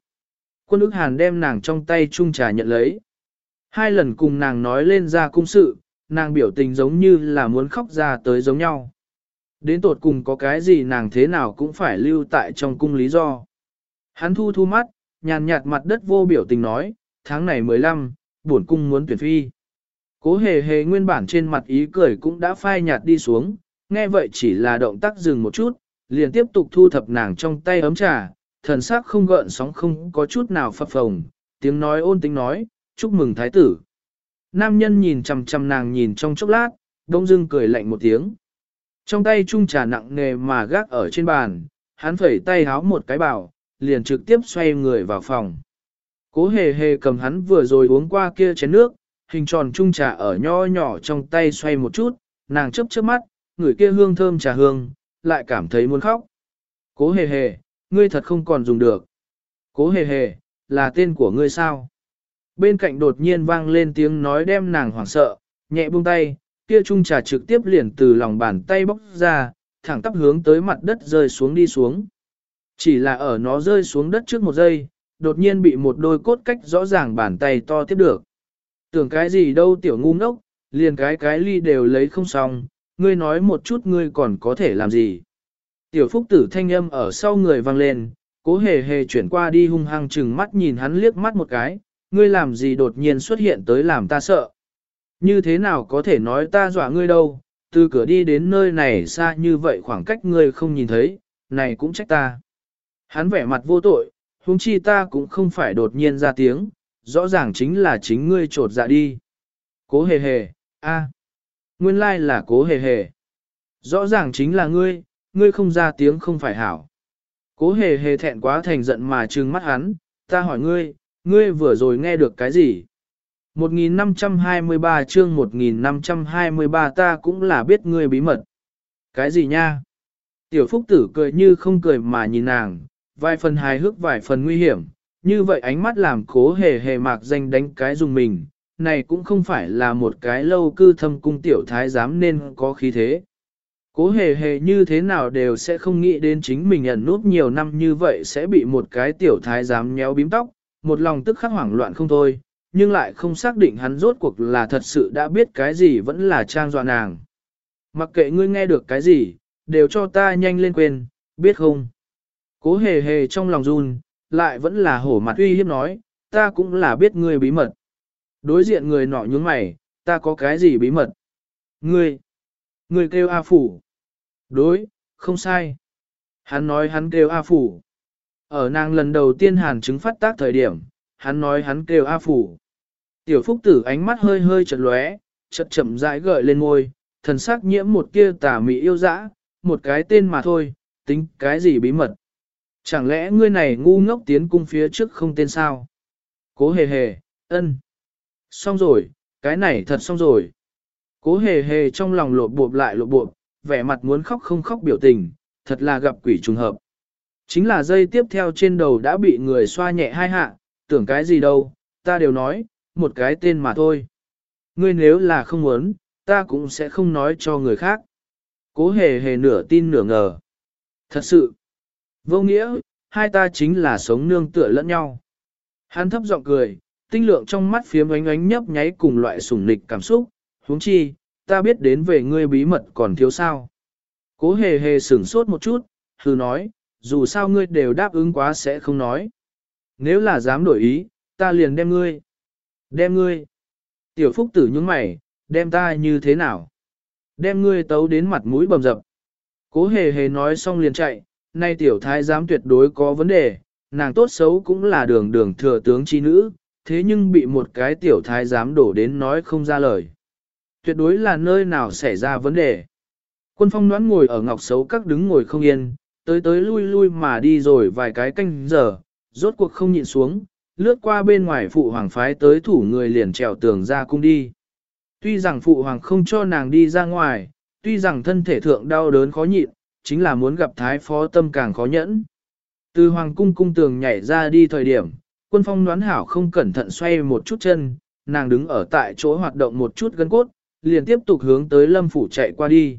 Quân ức hàn đem nàng trong tay chung trà nhận lấy. Hai lần cùng nàng nói lên ra cung sự, nàng biểu tình giống như là muốn khóc ra tới giống nhau. Đến tột cùng có cái gì nàng thế nào cũng phải lưu tại trong cung lý do. Hắn thu thu mắt, nhàn nhạt mặt đất vô biểu tình nói, tháng này 15, bổn cung muốn tuyển phi. Cố hề hề nguyên bản trên mặt ý cười cũng đã phai nhạt đi xuống, nghe vậy chỉ là động tác dừng một chút, liền tiếp tục thu thập nàng trong tay ấm trà, thần sắc không gợn sóng không có chút nào phập phồng, tiếng nói ôn tính nói, chúc mừng thái tử. Nam nhân nhìn chằm chằm nàng nhìn trong chốc lát, đông dưng cười lạnh một tiếng. Trong tay chung trà nặng nề mà gác ở trên bàn, hắn phẩy tay háo một cái bảo, liền trực tiếp xoay người vào phòng. Cố hề hề cầm hắn vừa rồi uống qua kia chén nước, hình tròn chung trà ở nho nhỏ trong tay xoay một chút, nàng chớp chớp mắt, người kia hương thơm trà hương, lại cảm thấy muốn khóc. Cố hề hề, ngươi thật không còn dùng được. Cố hề hề, là tên của ngươi sao? Bên cạnh đột nhiên vang lên tiếng nói đem nàng hoảng sợ, nhẹ buông tay, kia chung trà trực tiếp liền từ lòng bàn tay bóc ra, thẳng tắp hướng tới mặt đất rơi xuống đi xuống. Chỉ là ở nó rơi xuống đất trước một giây, đột nhiên bị một đôi cốt cách rõ ràng bàn tay to tiếp được. Tưởng cái gì đâu tiểu ngu ngốc, liền cái cái ly đều lấy không xong, ngươi nói một chút ngươi còn có thể làm gì. Tiểu phúc tử thanh âm ở sau người vang lên, cố hề hề chuyển qua đi hung hăng chừng mắt nhìn hắn liếc mắt một cái, ngươi làm gì đột nhiên xuất hiện tới làm ta sợ. Như thế nào có thể nói ta dọa ngươi đâu, từ cửa đi đến nơi này xa như vậy khoảng cách ngươi không nhìn thấy, này cũng trách ta. Hắn vẻ mặt vô tội, huống chi ta cũng không phải đột nhiên ra tiếng, rõ ràng chính là chính ngươi trột dạ đi. Cố hề hề, a, nguyên lai là cố hề hề. Rõ ràng chính là ngươi, ngươi không ra tiếng không phải hảo. Cố hề hề thẹn quá thành giận mà trừng mắt hắn, ta hỏi ngươi, ngươi vừa rồi nghe được cái gì? 1523 chương 1523 ta cũng là biết ngươi bí mật. Cái gì nha? Tiểu phúc tử cười như không cười mà nhìn nàng, vài phần hài hước vài phần nguy hiểm, như vậy ánh mắt làm cố hề hề mạc danh đánh cái dùng mình, này cũng không phải là một cái lâu cư thâm cung tiểu thái giám nên có khí thế. Cố hề hề như thế nào đều sẽ không nghĩ đến chính mình ẩn nút nhiều năm như vậy sẽ bị một cái tiểu thái giám nhéo bím tóc, một lòng tức khắc hoảng loạn không thôi, nhưng lại không xác định hắn rốt cuộc là thật sự đã biết cái gì vẫn là trang dọa nàng. Mặc kệ ngươi nghe được cái gì, đều cho ta nhanh lên quên, biết không? Cố hề hề trong lòng run, lại vẫn là hổ mặt uy hiếp nói, ta cũng là biết ngươi bí mật. Đối diện người nọ nhướng mày, ta có cái gì bí mật? Ngươi, ngươi kêu A Phủ. Đối, không sai. Hắn nói hắn kêu A Phủ. Ở nàng lần đầu tiên hàn chứng phát tác thời điểm, hắn nói hắn kêu A Phủ. Tiểu Phúc Tử ánh mắt hơi hơi chật lóe, chật chậm rãi gợi lên môi, thần sắc nhiễm một kia tà mị yêu dã, một cái tên mà thôi, tính cái gì bí mật. Chẳng lẽ ngươi này ngu ngốc tiến cung phía trước không tên sao? Cố hề hề, ân. Xong rồi, cái này thật xong rồi. Cố hề hề trong lòng lộp bộp lại lộp bộp, vẻ mặt muốn khóc không khóc biểu tình, thật là gặp quỷ trùng hợp. Chính là dây tiếp theo trên đầu đã bị người xoa nhẹ hai hạ, tưởng cái gì đâu, ta đều nói, một cái tên mà thôi. Ngươi nếu là không muốn, ta cũng sẽ không nói cho người khác. Cố hề hề nửa tin nửa ngờ. Thật sự, vô nghĩa, hai ta chính là sống nương tựa lẫn nhau. Hắn thấp giọng cười, tinh lượng trong mắt phiếm ánh ánh nhấp nháy cùng loại sủng nịch cảm xúc, huống chi, ta biết đến về ngươi bí mật còn thiếu sao. Cố hề hề sửng sốt một chút, hư nói, dù sao ngươi đều đáp ứng quá sẽ không nói. Nếu là dám đổi ý, ta liền đem ngươi. Đem ngươi. Tiểu phúc tử những mày, đem ta như thế nào? Đem ngươi tấu đến mặt mũi bầm dập. Cố hề hề nói xong liền chạy, nay tiểu thái giám tuyệt đối có vấn đề, nàng tốt xấu cũng là đường đường thừa tướng chi nữ, thế nhưng bị một cái tiểu thái giám đổ đến nói không ra lời. Tuyệt đối là nơi nào xảy ra vấn đề. Quân phong đoán ngồi ở ngọc xấu các đứng ngồi không yên, tới tới lui lui mà đi rồi vài cái canh giờ, rốt cuộc không nhịn xuống, lướt qua bên ngoài phụ hoàng phái tới thủ người liền trèo tường ra cung đi. Tuy rằng phụ hoàng không cho nàng đi ra ngoài, tuy rằng thân thể thượng đau đớn khó nhịn, chính là muốn gặp thái phó tâm càng khó nhẫn. Từ hoàng cung cung tường nhảy ra đi thời điểm, quân phong đoán hảo không cẩn thận xoay một chút chân, nàng đứng ở tại chỗ hoạt động một chút gân cốt, liền tiếp tục hướng tới lâm phủ chạy qua đi.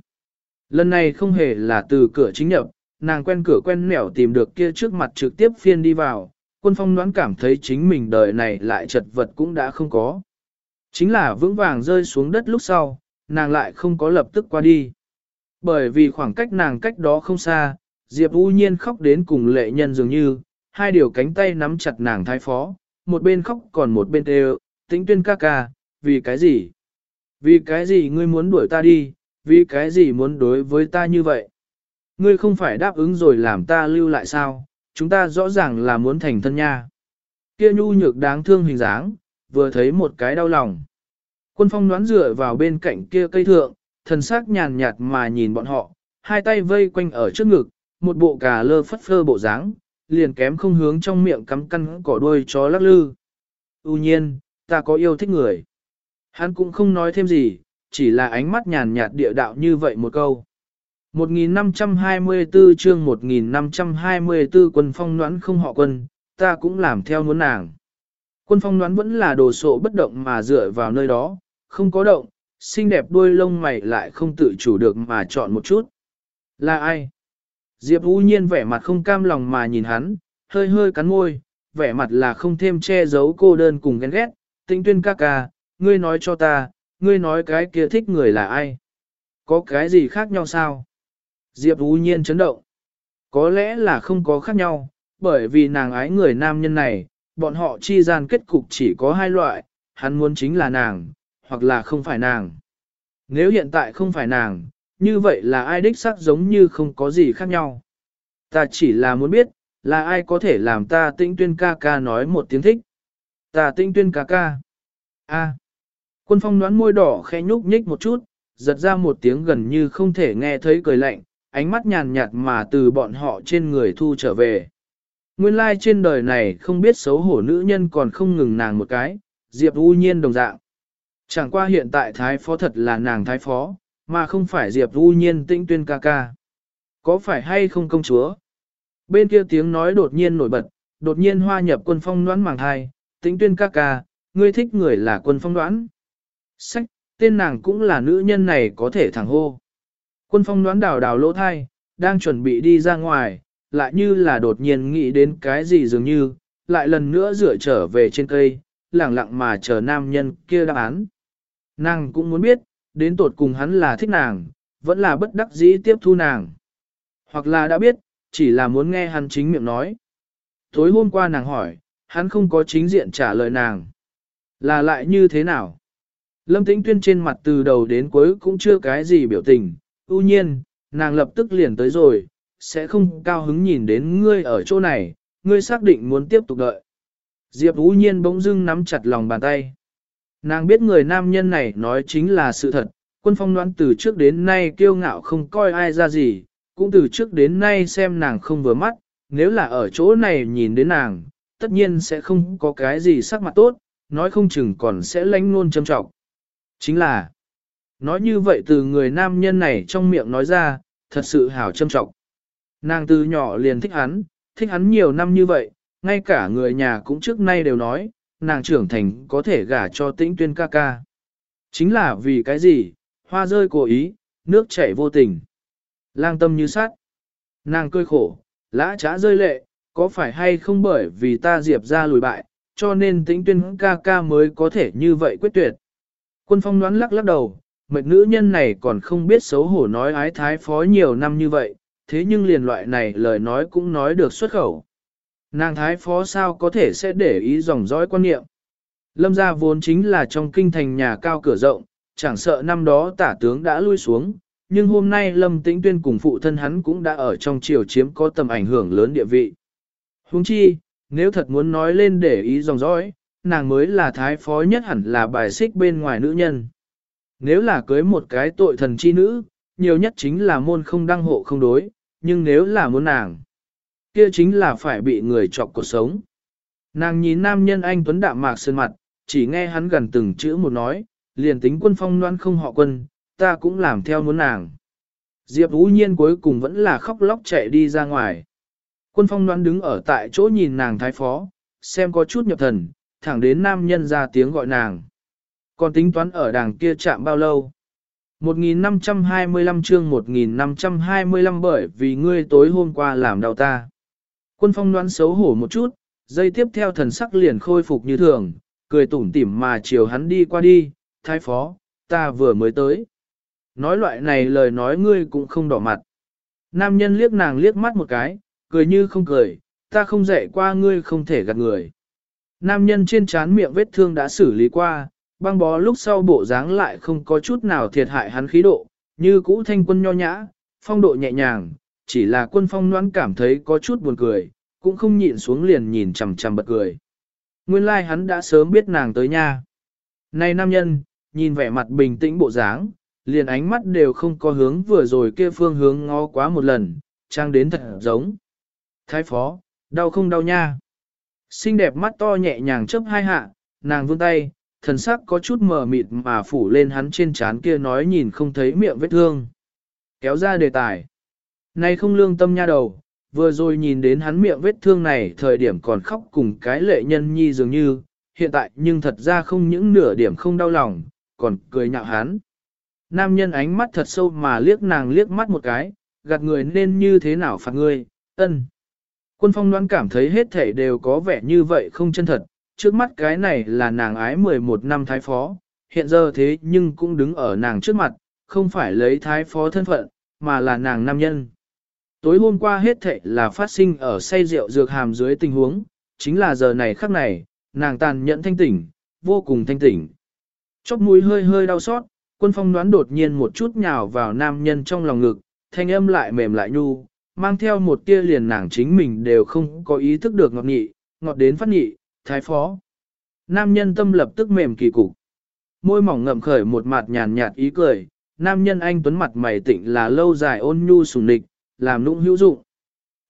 Lần này không hề là từ cửa chính nhập, nàng quen cửa quen nẻo tìm được kia trước mặt trực tiếp phiên đi vào, quân phong đoán cảm thấy chính mình đời này lại chật vật cũng đã không có. Chính là vững vàng rơi xuống đất lúc sau, nàng lại không có lập tức qua đi. Bởi vì khoảng cách nàng cách đó không xa, Diệp U Nhiên khóc đến cùng lệ nhân dường như, hai điều cánh tay nắm chặt nàng thái phó, một bên khóc còn một bên đều, tĩnh tuyên ca ca, vì cái gì? Vì cái gì ngươi muốn đuổi ta đi, vì cái gì muốn đối với ta như vậy? Ngươi không phải đáp ứng rồi làm ta lưu lại sao, chúng ta rõ ràng là muốn thành thân nha. Kia nhu nhược đáng thương hình dáng, vừa thấy một cái đau lòng. Quân phong đoán dựa vào bên cạnh kia cây thượng, thần sắc nhàn nhạt mà nhìn bọn họ, hai tay vây quanh ở trước ngực, một bộ cà lơ phất phơ bộ dáng, liền kém không hướng trong miệng cắm căn cỏ đuôi chó lắc lư. u nhiên, ta có yêu thích người. Hắn cũng không nói thêm gì, chỉ là ánh mắt nhàn nhạt địa đạo như vậy một câu. 1524 chương 1524 quân phong noãn không họ quân, ta cũng làm theo muốn nàng. Quân phong noãn vẫn là đồ sộ bất động mà dựa vào nơi đó, không có động, xinh đẹp đuôi lông mày lại không tự chủ được mà chọn một chút. Là ai? Diệp U nhiên vẻ mặt không cam lòng mà nhìn hắn, hơi hơi cắn môi, vẻ mặt là không thêm che giấu cô đơn cùng ghen ghét, tinh tuyên ca ca, ngươi nói cho ta, ngươi nói cái kia thích người là ai? Có cái gì khác nhau sao? Diệp U nhiên chấn động. Có lẽ là không có khác nhau, bởi vì nàng ái người nam nhân này, bọn họ chi gian kết cục chỉ có hai loại, hắn muốn chính là nàng, hoặc là không phải nàng. Nếu hiện tại không phải nàng, như vậy là ai đích xác giống như không có gì khác nhau. Ta chỉ là muốn biết, là ai có thể làm ta tinh tuyên ca ca nói một tiếng thích. Ta tinh tuyên ca ca. A. Quân phong đoán môi đỏ khẽ nhúc nhích một chút, giật ra một tiếng gần như không thể nghe thấy cười lạnh, ánh mắt nhàn nhạt mà từ bọn họ trên người thu trở về. Nguyên lai like trên đời này không biết xấu hổ nữ nhân còn không ngừng nàng một cái, Diệp U Nhiên đồng dạng. Chẳng qua hiện tại thái phó thật là nàng thái phó, mà không phải Diệp U Nhiên tĩnh tuyên ca ca. Có phải hay không công chúa? Bên kia tiếng nói đột nhiên nổi bật, đột nhiên hoa nhập quân phong đoán màng Hai tĩnh tuyên ca ca, ngươi thích người là quân phong đoán. Sách, tên nàng cũng là nữ nhân này có thể thẳng hô. Quân phong đoán đào đào lỗ thai, đang chuẩn bị đi ra ngoài, lại như là đột nhiên nghĩ đến cái gì dường như, lại lần nữa dựa trở về trên cây, lẳng lặng mà chờ nam nhân kia đáp án. Nàng cũng muốn biết, đến tột cùng hắn là thích nàng, vẫn là bất đắc dĩ tiếp thu nàng. Hoặc là đã biết, chỉ là muốn nghe hắn chính miệng nói. Tối hôm qua nàng hỏi, hắn không có chính diện trả lời nàng. Là lại như thế nào? Lâm Tĩnh Tuyên trên mặt từ đầu đến cuối cũng chưa cái gì biểu tình, ưu nhiên, nàng lập tức liền tới rồi, sẽ không cao hứng nhìn đến ngươi ở chỗ này, ngươi xác định muốn tiếp tục đợi. Diệp ưu nhiên bỗng dưng nắm chặt lòng bàn tay. Nàng biết người nam nhân này nói chính là sự thật, quân phong đoán từ trước đến nay kiêu ngạo không coi ai ra gì, cũng từ trước đến nay xem nàng không vừa mắt, nếu là ở chỗ này nhìn đến nàng, tất nhiên sẽ không có cái gì sắc mặt tốt, nói không chừng còn sẽ lánh luôn châm trọng. Chính là, nói như vậy từ người nam nhân này trong miệng nói ra, thật sự hảo châm trọng. Nàng từ nhỏ liền thích hắn, thích hắn nhiều năm như vậy, ngay cả người nhà cũng trước nay đều nói, nàng trưởng thành có thể gả cho tĩnh tuyên ca ca. Chính là vì cái gì, hoa rơi cố ý, nước chảy vô tình. Lang tâm như sát. Nàng cười khổ, lã trá rơi lệ, có phải hay không bởi vì ta diệp ra lùi bại, cho nên tĩnh tuyên ca ca mới có thể như vậy quyết tuyệt. Quân phong đoán lắc lắc đầu, mệt nữ nhân này còn không biết xấu hổ nói ái thái phó nhiều năm như vậy, thế nhưng liền loại này lời nói cũng nói được xuất khẩu. Nàng thái phó sao có thể sẽ để ý dòng dõi quan niệm. Lâm gia vốn chính là trong kinh thành nhà cao cửa rộng, chẳng sợ năm đó tả tướng đã lui xuống, nhưng hôm nay Lâm Tĩnh Tuyên cùng phụ thân hắn cũng đã ở trong triều chiếm có tầm ảnh hưởng lớn địa vị. Huống chi, nếu thật muốn nói lên để ý dòng dõi, nàng mới là thái phó nhất hẳn là bài xích bên ngoài nữ nhân. Nếu là cưới một cái tội thần chi nữ, nhiều nhất chính là môn không đăng hộ không đối, nhưng nếu là muốn nàng, kia chính là phải bị người chọc cuộc sống. Nàng nhìn nam nhân anh Tuấn Đạm Mạc sơn mặt, chỉ nghe hắn gần từng chữ một nói, liền tính quân phong loan không họ quân, ta cũng làm theo muốn nàng. Diệp Vũ Nhiên cuối cùng vẫn là khóc lóc chạy đi ra ngoài. Quân phong loan đứng ở tại chỗ nhìn nàng thái phó, xem có chút nhập thần, thẳng đến nam nhân ra tiếng gọi nàng. Còn tính toán ở đàng kia chạm bao lâu? 1525 chương 1525 bởi vì ngươi tối hôm qua làm đau ta. Quân phong đoán xấu hổ một chút, dây tiếp theo thần sắc liền khôi phục như thường, cười tủm tỉm mà chiều hắn đi qua đi, thái phó, ta vừa mới tới. Nói loại này lời nói ngươi cũng không đỏ mặt. Nam nhân liếc nàng liếc mắt một cái, cười như không cười, ta không dạy qua ngươi không thể gạt người. Nam nhân trên trán miệng vết thương đã xử lý qua, băng bó lúc sau bộ dáng lại không có chút nào thiệt hại hắn khí độ, như cũ thanh quân nho nhã, phong độ nhẹ nhàng, chỉ là quân phong noãn cảm thấy có chút buồn cười, cũng không nhịn xuống liền nhìn chằm chằm bật cười. Nguyên lai like hắn đã sớm biết nàng tới nha. Này nam nhân, nhìn vẻ mặt bình tĩnh bộ dáng, liền ánh mắt đều không có hướng vừa rồi kia phương hướng ngó quá một lần, trang đến thật giống. Thái phó, đau không đau nha. Xinh đẹp mắt to nhẹ nhàng chấp hai hạ, nàng vươn tay, thần sắc có chút mờ mịt mà phủ lên hắn trên trán kia nói nhìn không thấy miệng vết thương. Kéo ra đề tài. Này không lương tâm nha đầu, vừa rồi nhìn đến hắn miệng vết thương này thời điểm còn khóc cùng cái lệ nhân nhi dường như, hiện tại nhưng thật ra không những nửa điểm không đau lòng, còn cười nhạo hắn. Nam nhân ánh mắt thật sâu mà liếc nàng liếc mắt một cái, gạt người nên như thế nào phạt ngươi, ân. Quân phong đoán cảm thấy hết thể đều có vẻ như vậy không chân thật, trước mắt cái này là nàng ái 11 năm thái phó, hiện giờ thế nhưng cũng đứng ở nàng trước mặt, không phải lấy thái phó thân phận, mà là nàng nam nhân. Tối hôm qua hết thệ là phát sinh ở say rượu dược hàm dưới tình huống, chính là giờ này khắc này, nàng tàn nhẫn thanh tỉnh, vô cùng thanh tỉnh. Chóp mũi hơi hơi đau xót, quân phong đoán đột nhiên một chút nhào vào nam nhân trong lòng ngực, thanh âm lại mềm lại nhu, mang theo một tia liền nàng chính mình đều không có ý thức được ngọt nghị, ngọt đến phát nghị, thái phó. Nam nhân tâm lập tức mềm kỳ cục. Môi mỏng ngậm khởi một mặt nhàn nhạt ý cười, nam nhân anh tuấn mặt mày tịnh là lâu dài ôn nhu sùng nịch, làm nũng hữu dụng.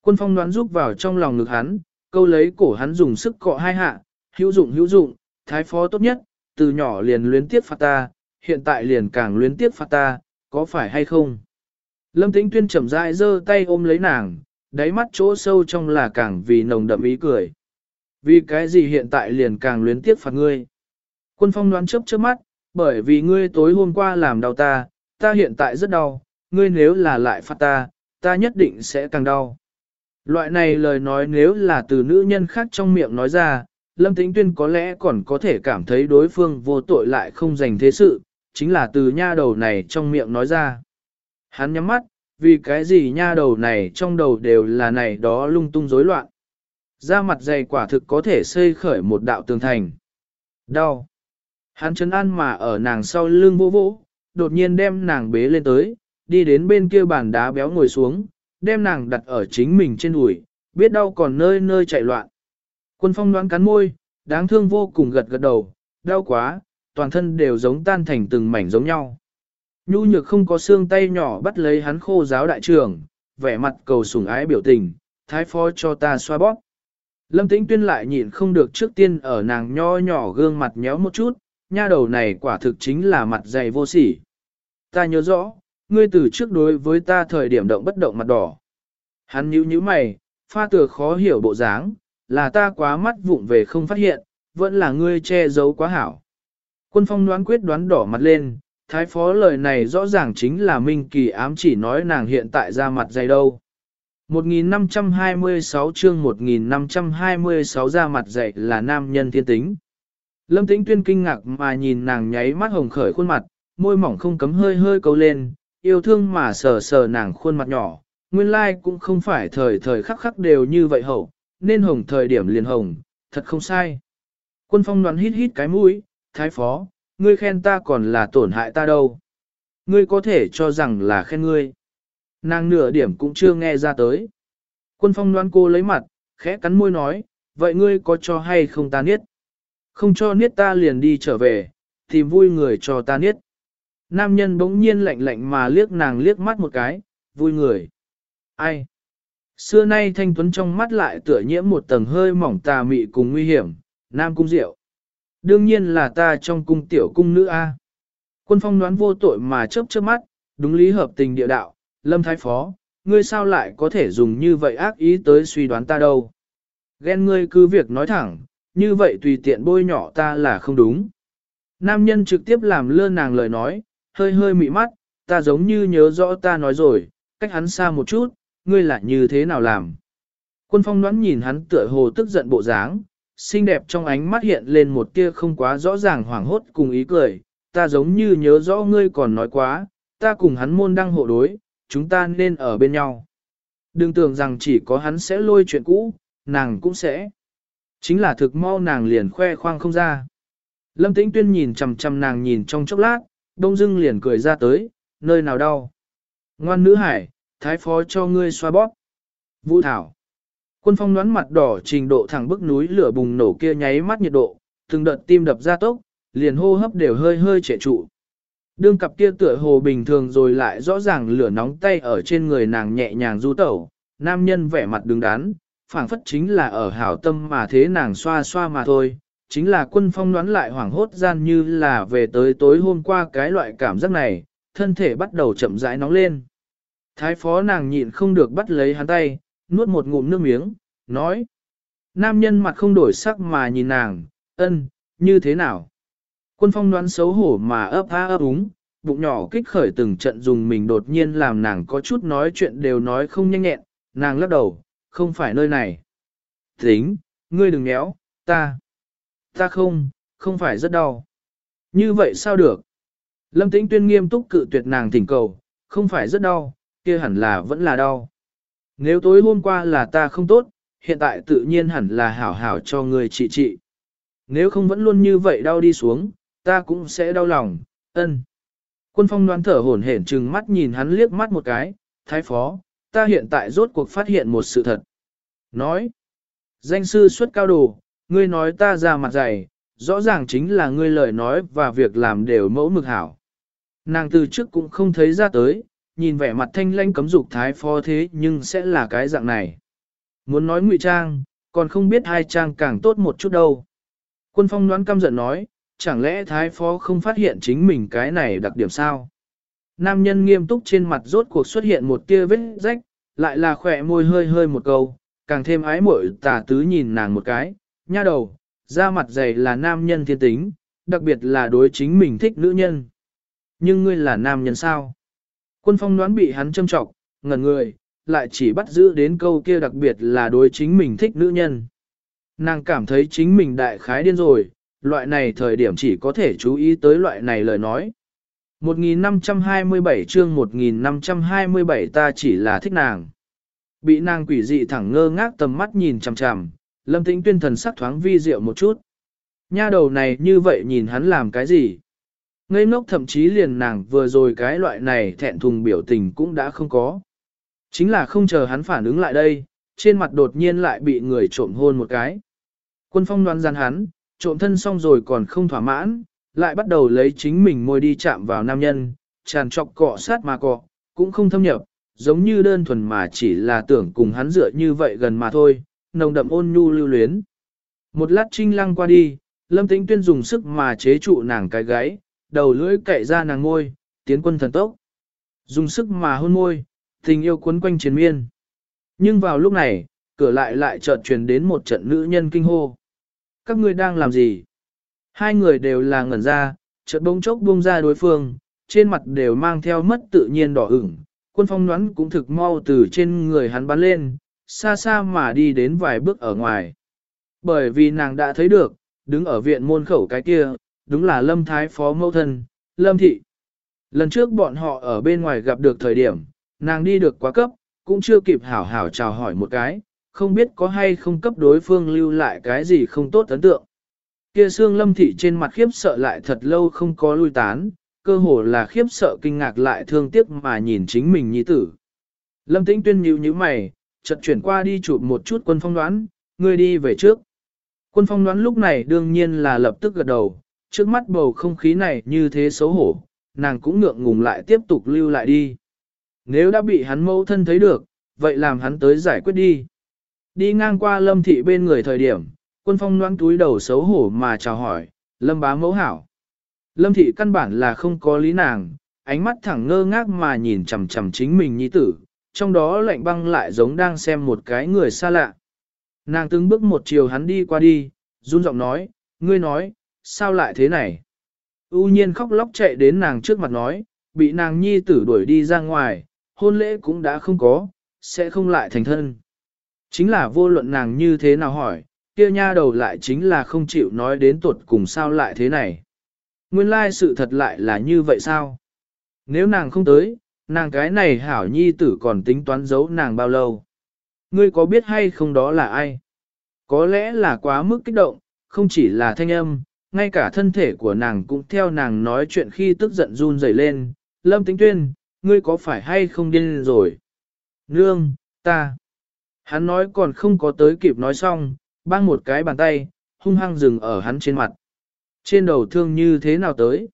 Quân phong đoán giúp vào trong lòng ngực hắn, câu lấy cổ hắn dùng sức cọ hai hạ, hữu dụng hữu dụng, thái phó tốt nhất, từ nhỏ liền luyến tiếp phạt ta, hiện tại liền càng luyến tiếp phạt ta, có phải hay không? Lâm Tĩnh Tuyên chậm rãi giơ tay ôm lấy nàng, đáy mắt chỗ sâu trong là càng vì nồng đậm ý cười. Vì cái gì hiện tại liền càng luyến tiếc phạt ngươi? Quân phong đoán chớp chớp mắt, bởi vì ngươi tối hôm qua làm đau ta, ta hiện tại rất đau, ngươi nếu là lại phạt ta, ta nhất định sẽ càng đau. Loại này lời nói nếu là từ nữ nhân khác trong miệng nói ra, Lâm Tĩnh Tuyên có lẽ còn có thể cảm thấy đối phương vô tội lại không dành thế sự, chính là từ nha đầu này trong miệng nói ra. Hắn nhắm mắt, vì cái gì nha đầu này trong đầu đều là này đó lung tung rối loạn. Da mặt dày quả thực có thể xây khởi một đạo tường thành. Đau. Hắn chấn an mà ở nàng sau lưng vô vỗ, đột nhiên đem nàng bế lên tới, đi đến bên kia bàn đá béo ngồi xuống, đem nàng đặt ở chính mình trên đùi, biết đau còn nơi nơi chạy loạn. Quân phong đoán cắn môi, đáng thương vô cùng gật gật đầu, đau quá, toàn thân đều giống tan thành từng mảnh giống nhau. Nhu nhược không có xương tay nhỏ bắt lấy hắn khô giáo đại trưởng, vẻ mặt cầu sủng ái biểu tình, thái phó cho ta xoa bóp. Lâm tĩnh tuyên lại nhịn không được trước tiên ở nàng nho nhỏ gương mặt nhéo một chút, nha đầu này quả thực chính là mặt dày vô sỉ. Ta nhớ rõ, ngươi từ trước đối với ta thời điểm động bất động mặt đỏ. Hắn nhíu nhíu mày, pha tựa khó hiểu bộ dáng, là ta quá mắt vụng về không phát hiện, vẫn là ngươi che giấu quá hảo. Quân phong đoán quyết đoán đỏ mặt lên, thái phó lời này rõ ràng chính là Minh Kỳ ám chỉ nói nàng hiện tại ra mặt dày đâu. 1526 chương 1526 ra mặt dày là nam nhân thiên tính. Lâm Tĩnh Tuyên kinh ngạc mà nhìn nàng nháy mắt hồng khởi khuôn mặt, môi mỏng không cấm hơi hơi câu lên, yêu thương mà sờ sờ nàng khuôn mặt nhỏ, nguyên lai like cũng không phải thời thời khắc khắc đều như vậy hậu, nên hồng thời điểm liền hồng, thật không sai. Quân phong đoán hít hít cái mũi, thái phó, ngươi khen ta còn là tổn hại ta đâu. Ngươi có thể cho rằng là khen ngươi. Nàng nửa điểm cũng chưa nghe ra tới. Quân phong đoán cô lấy mặt, khẽ cắn môi nói, vậy ngươi có cho hay không ta niết? Không cho niết ta liền đi trở về, tìm vui người cho ta niết. Nam nhân bỗng nhiên lạnh lạnh mà liếc nàng liếc mắt một cái, vui người. Ai? Xưa nay thanh tuấn trong mắt lại tựa nhiễm một tầng hơi mỏng tà mị cùng nguy hiểm, nam cung diệu. Đương nhiên là ta trong cung tiểu cung nữ A. Quân phong đoán vô tội mà chớp chớp mắt, đúng lý hợp tình địa đạo, lâm thái phó, ngươi sao lại có thể dùng như vậy ác ý tới suy đoán ta đâu. Ghen ngươi cứ việc nói thẳng, như vậy tùy tiện bôi nhỏ ta là không đúng. Nam nhân trực tiếp làm lơ nàng lời nói, hơi hơi mị mắt, ta giống như nhớ rõ ta nói rồi, cách hắn xa một chút, ngươi lại như thế nào làm. Quân phong đoán nhìn hắn tựa hồ tức giận bộ dáng, xinh đẹp trong ánh mắt hiện lên một tia không quá rõ ràng hoảng hốt cùng ý cười, ta giống như nhớ rõ ngươi còn nói quá, ta cùng hắn môn đăng hộ đối, chúng ta nên ở bên nhau. Đừng tưởng rằng chỉ có hắn sẽ lôi chuyện cũ, nàng cũng sẽ. Chính là thực mau nàng liền khoe khoang không ra. Lâm Tĩnh Tuyên nhìn chằm chằm nàng nhìn trong chốc lát, đông dưng liền cười ra tới, nơi nào đau. Ngoan nữ hải, thái phó cho ngươi xoa bóp. Vũ Thảo. Quân phong đoán mặt đỏ trình độ thẳng bức núi lửa bùng nổ kia nháy mắt nhiệt độ, từng đợt tim đập ra tốc, liền hô hấp đều hơi hơi trệ trụ. Đương cặp kia tựa hồ bình thường rồi lại rõ ràng lửa nóng tay ở trên người nàng nhẹ nhàng du tẩu, nam nhân vẻ mặt đứng đắn, phảng phất chính là ở hảo tâm mà thế nàng xoa xoa mà thôi, chính là quân phong đoán lại hoảng hốt gian như là về tới tối hôm qua cái loại cảm giác này, thân thể bắt đầu chậm rãi nóng lên. Thái phó nàng nhịn không được bắt lấy hắn tay, nuốt một ngụm nước miếng, nói. Nam nhân mặt không đổi sắc mà nhìn nàng, ân, như thế nào? Quân phong đoán xấu hổ mà ấp á ấp úng, bụng nhỏ kích khởi từng trận dùng mình đột nhiên làm nàng có chút nói chuyện đều nói không nhanh nhẹn, nàng lắc đầu, không phải nơi này. Tính, ngươi đừng méo, ta. Ta không, không phải rất đau. Như vậy sao được? Lâm tĩnh tuyên nghiêm túc cự tuyệt nàng thỉnh cầu, không phải rất đau, kia hẳn là vẫn là đau. Nếu tối hôm qua là ta không tốt, hiện tại tự nhiên hẳn là hảo hảo cho người trị trị. Nếu không vẫn luôn như vậy đau đi xuống, ta cũng sẽ đau lòng, ân. Quân phong đoán thở hổn hển trừng mắt nhìn hắn liếc mắt một cái, thái phó, ta hiện tại rốt cuộc phát hiện một sự thật. Nói, danh sư xuất cao đồ, ngươi nói ta ra mặt dày, rõ ràng chính là ngươi lời nói và việc làm đều mẫu mực hảo. Nàng từ trước cũng không thấy ra tới, nhìn vẻ mặt thanh lanh cấm dục thái phó thế nhưng sẽ là cái dạng này. Muốn nói ngụy trang, còn không biết hai trang càng tốt một chút đâu. Quân phong đoán căm giận nói, chẳng lẽ thái phó không phát hiện chính mình cái này đặc điểm sao? Nam nhân nghiêm túc trên mặt rốt cuộc xuất hiện một tia vết rách, lại là khỏe môi hơi hơi một câu, càng thêm ái muội tà tứ nhìn nàng một cái, nha đầu, da mặt dày là nam nhân thiên tính, đặc biệt là đối chính mình thích nữ nhân. Nhưng ngươi là nam nhân sao? Quân phong đoán bị hắn châm trọng, ngẩn người, lại chỉ bắt giữ đến câu kia đặc biệt là đối chính mình thích nữ nhân. Nàng cảm thấy chính mình đại khái điên rồi, loại này thời điểm chỉ có thể chú ý tới loại này lời nói. 1527 chương 1527 ta chỉ là thích nàng. Bị nàng quỷ dị thẳng ngơ ngác tầm mắt nhìn chằm chằm, lâm tĩnh tuyên thần sắc thoáng vi diệu một chút. Nha đầu này như vậy nhìn hắn làm cái gì? Ngây ngốc thậm chí liền nàng vừa rồi cái loại này thẹn thùng biểu tình cũng đã không có. Chính là không chờ hắn phản ứng lại đây, trên mặt đột nhiên lại bị người trộm hôn một cái. Quân phong đoán gian hắn, trộm thân xong rồi còn không thỏa mãn, lại bắt đầu lấy chính mình môi đi chạm vào nam nhân, tràn trọc cọ sát mà cọ, cũng không thâm nhập, giống như đơn thuần mà chỉ là tưởng cùng hắn dựa như vậy gần mà thôi, nồng đậm ôn nhu lưu luyến. Một lát trinh lăng qua đi, lâm tĩnh tuyên dùng sức mà chế trụ nàng cái gáy, đầu lưỡi cậy ra nàng ngôi, tiến quân thần tốc. Dùng sức mà hôn môi, tình yêu cuốn quanh chiến miên. Nhưng vào lúc này, cửa lại lại chợt truyền đến một trận nữ nhân kinh hô. Các ngươi đang làm gì? Hai người đều là ngẩn ra, chợt bỗng chốc buông ra đối phương, trên mặt đều mang theo mất tự nhiên đỏ ửng. Quân phong đoán cũng thực mau từ trên người hắn bắn lên, xa xa mà đi đến vài bước ở ngoài. Bởi vì nàng đã thấy được, đứng ở viện môn khẩu cái kia, đúng là Lâm Thái Phó Mẫu Thân, Lâm Thị. Lần trước bọn họ ở bên ngoài gặp được thời điểm, nàng đi được quá cấp, cũng chưa kịp hảo hảo chào hỏi một cái, không biết có hay không cấp đối phương lưu lại cái gì không tốt ấn tượng. Kia xương lâm thị trên mặt khiếp sợ lại thật lâu không có lui tán, cơ hồ là khiếp sợ kinh ngạc lại thương tiếc mà nhìn chính mình nhi tử. Lâm tĩnh tuyên nhíu như mày, chợt chuyển qua đi chụp một chút quân phong đoán, ngươi đi về trước. Quân phong đoán lúc này đương nhiên là lập tức gật đầu, trước mắt bầu không khí này như thế xấu hổ, nàng cũng ngượng ngùng lại tiếp tục lưu lại đi. Nếu đã bị hắn mâu thân thấy được, vậy làm hắn tới giải quyết đi. Đi ngang qua lâm thị bên người thời điểm, quân phong đoán túi đầu xấu hổ mà chào hỏi, lâm bá mẫu hảo. Lâm thị căn bản là không có lý nàng, ánh mắt thẳng ngơ ngác mà nhìn chằm chằm chính mình nhi tử, trong đó lạnh băng lại giống đang xem một cái người xa lạ. Nàng từng bước một chiều hắn đi qua đi, run giọng nói, ngươi nói, sao lại thế này? U nhiên khóc lóc chạy đến nàng trước mặt nói, bị nàng nhi tử đuổi đi ra ngoài, hôn lễ cũng đã không có, sẽ không lại thành thân. Chính là vô luận nàng như thế nào hỏi, kia nha đầu lại chính là không chịu nói đến tuột cùng sao lại thế này. Nguyên lai sự thật lại là như vậy sao? Nếu nàng không tới, nàng cái này hảo nhi tử còn tính toán giấu nàng bao lâu? Ngươi có biết hay không đó là ai? Có lẽ là quá mức kích động, không chỉ là thanh âm, ngay cả thân thể của nàng cũng theo nàng nói chuyện khi tức giận run rẩy lên. Lâm Tĩnh Tuyên, ngươi có phải hay không điên rồi? Nương, ta. Hắn nói còn không có tới kịp nói xong, bang một cái bàn tay, hung hăng dừng ở hắn trên mặt. Trên đầu thương như thế nào tới?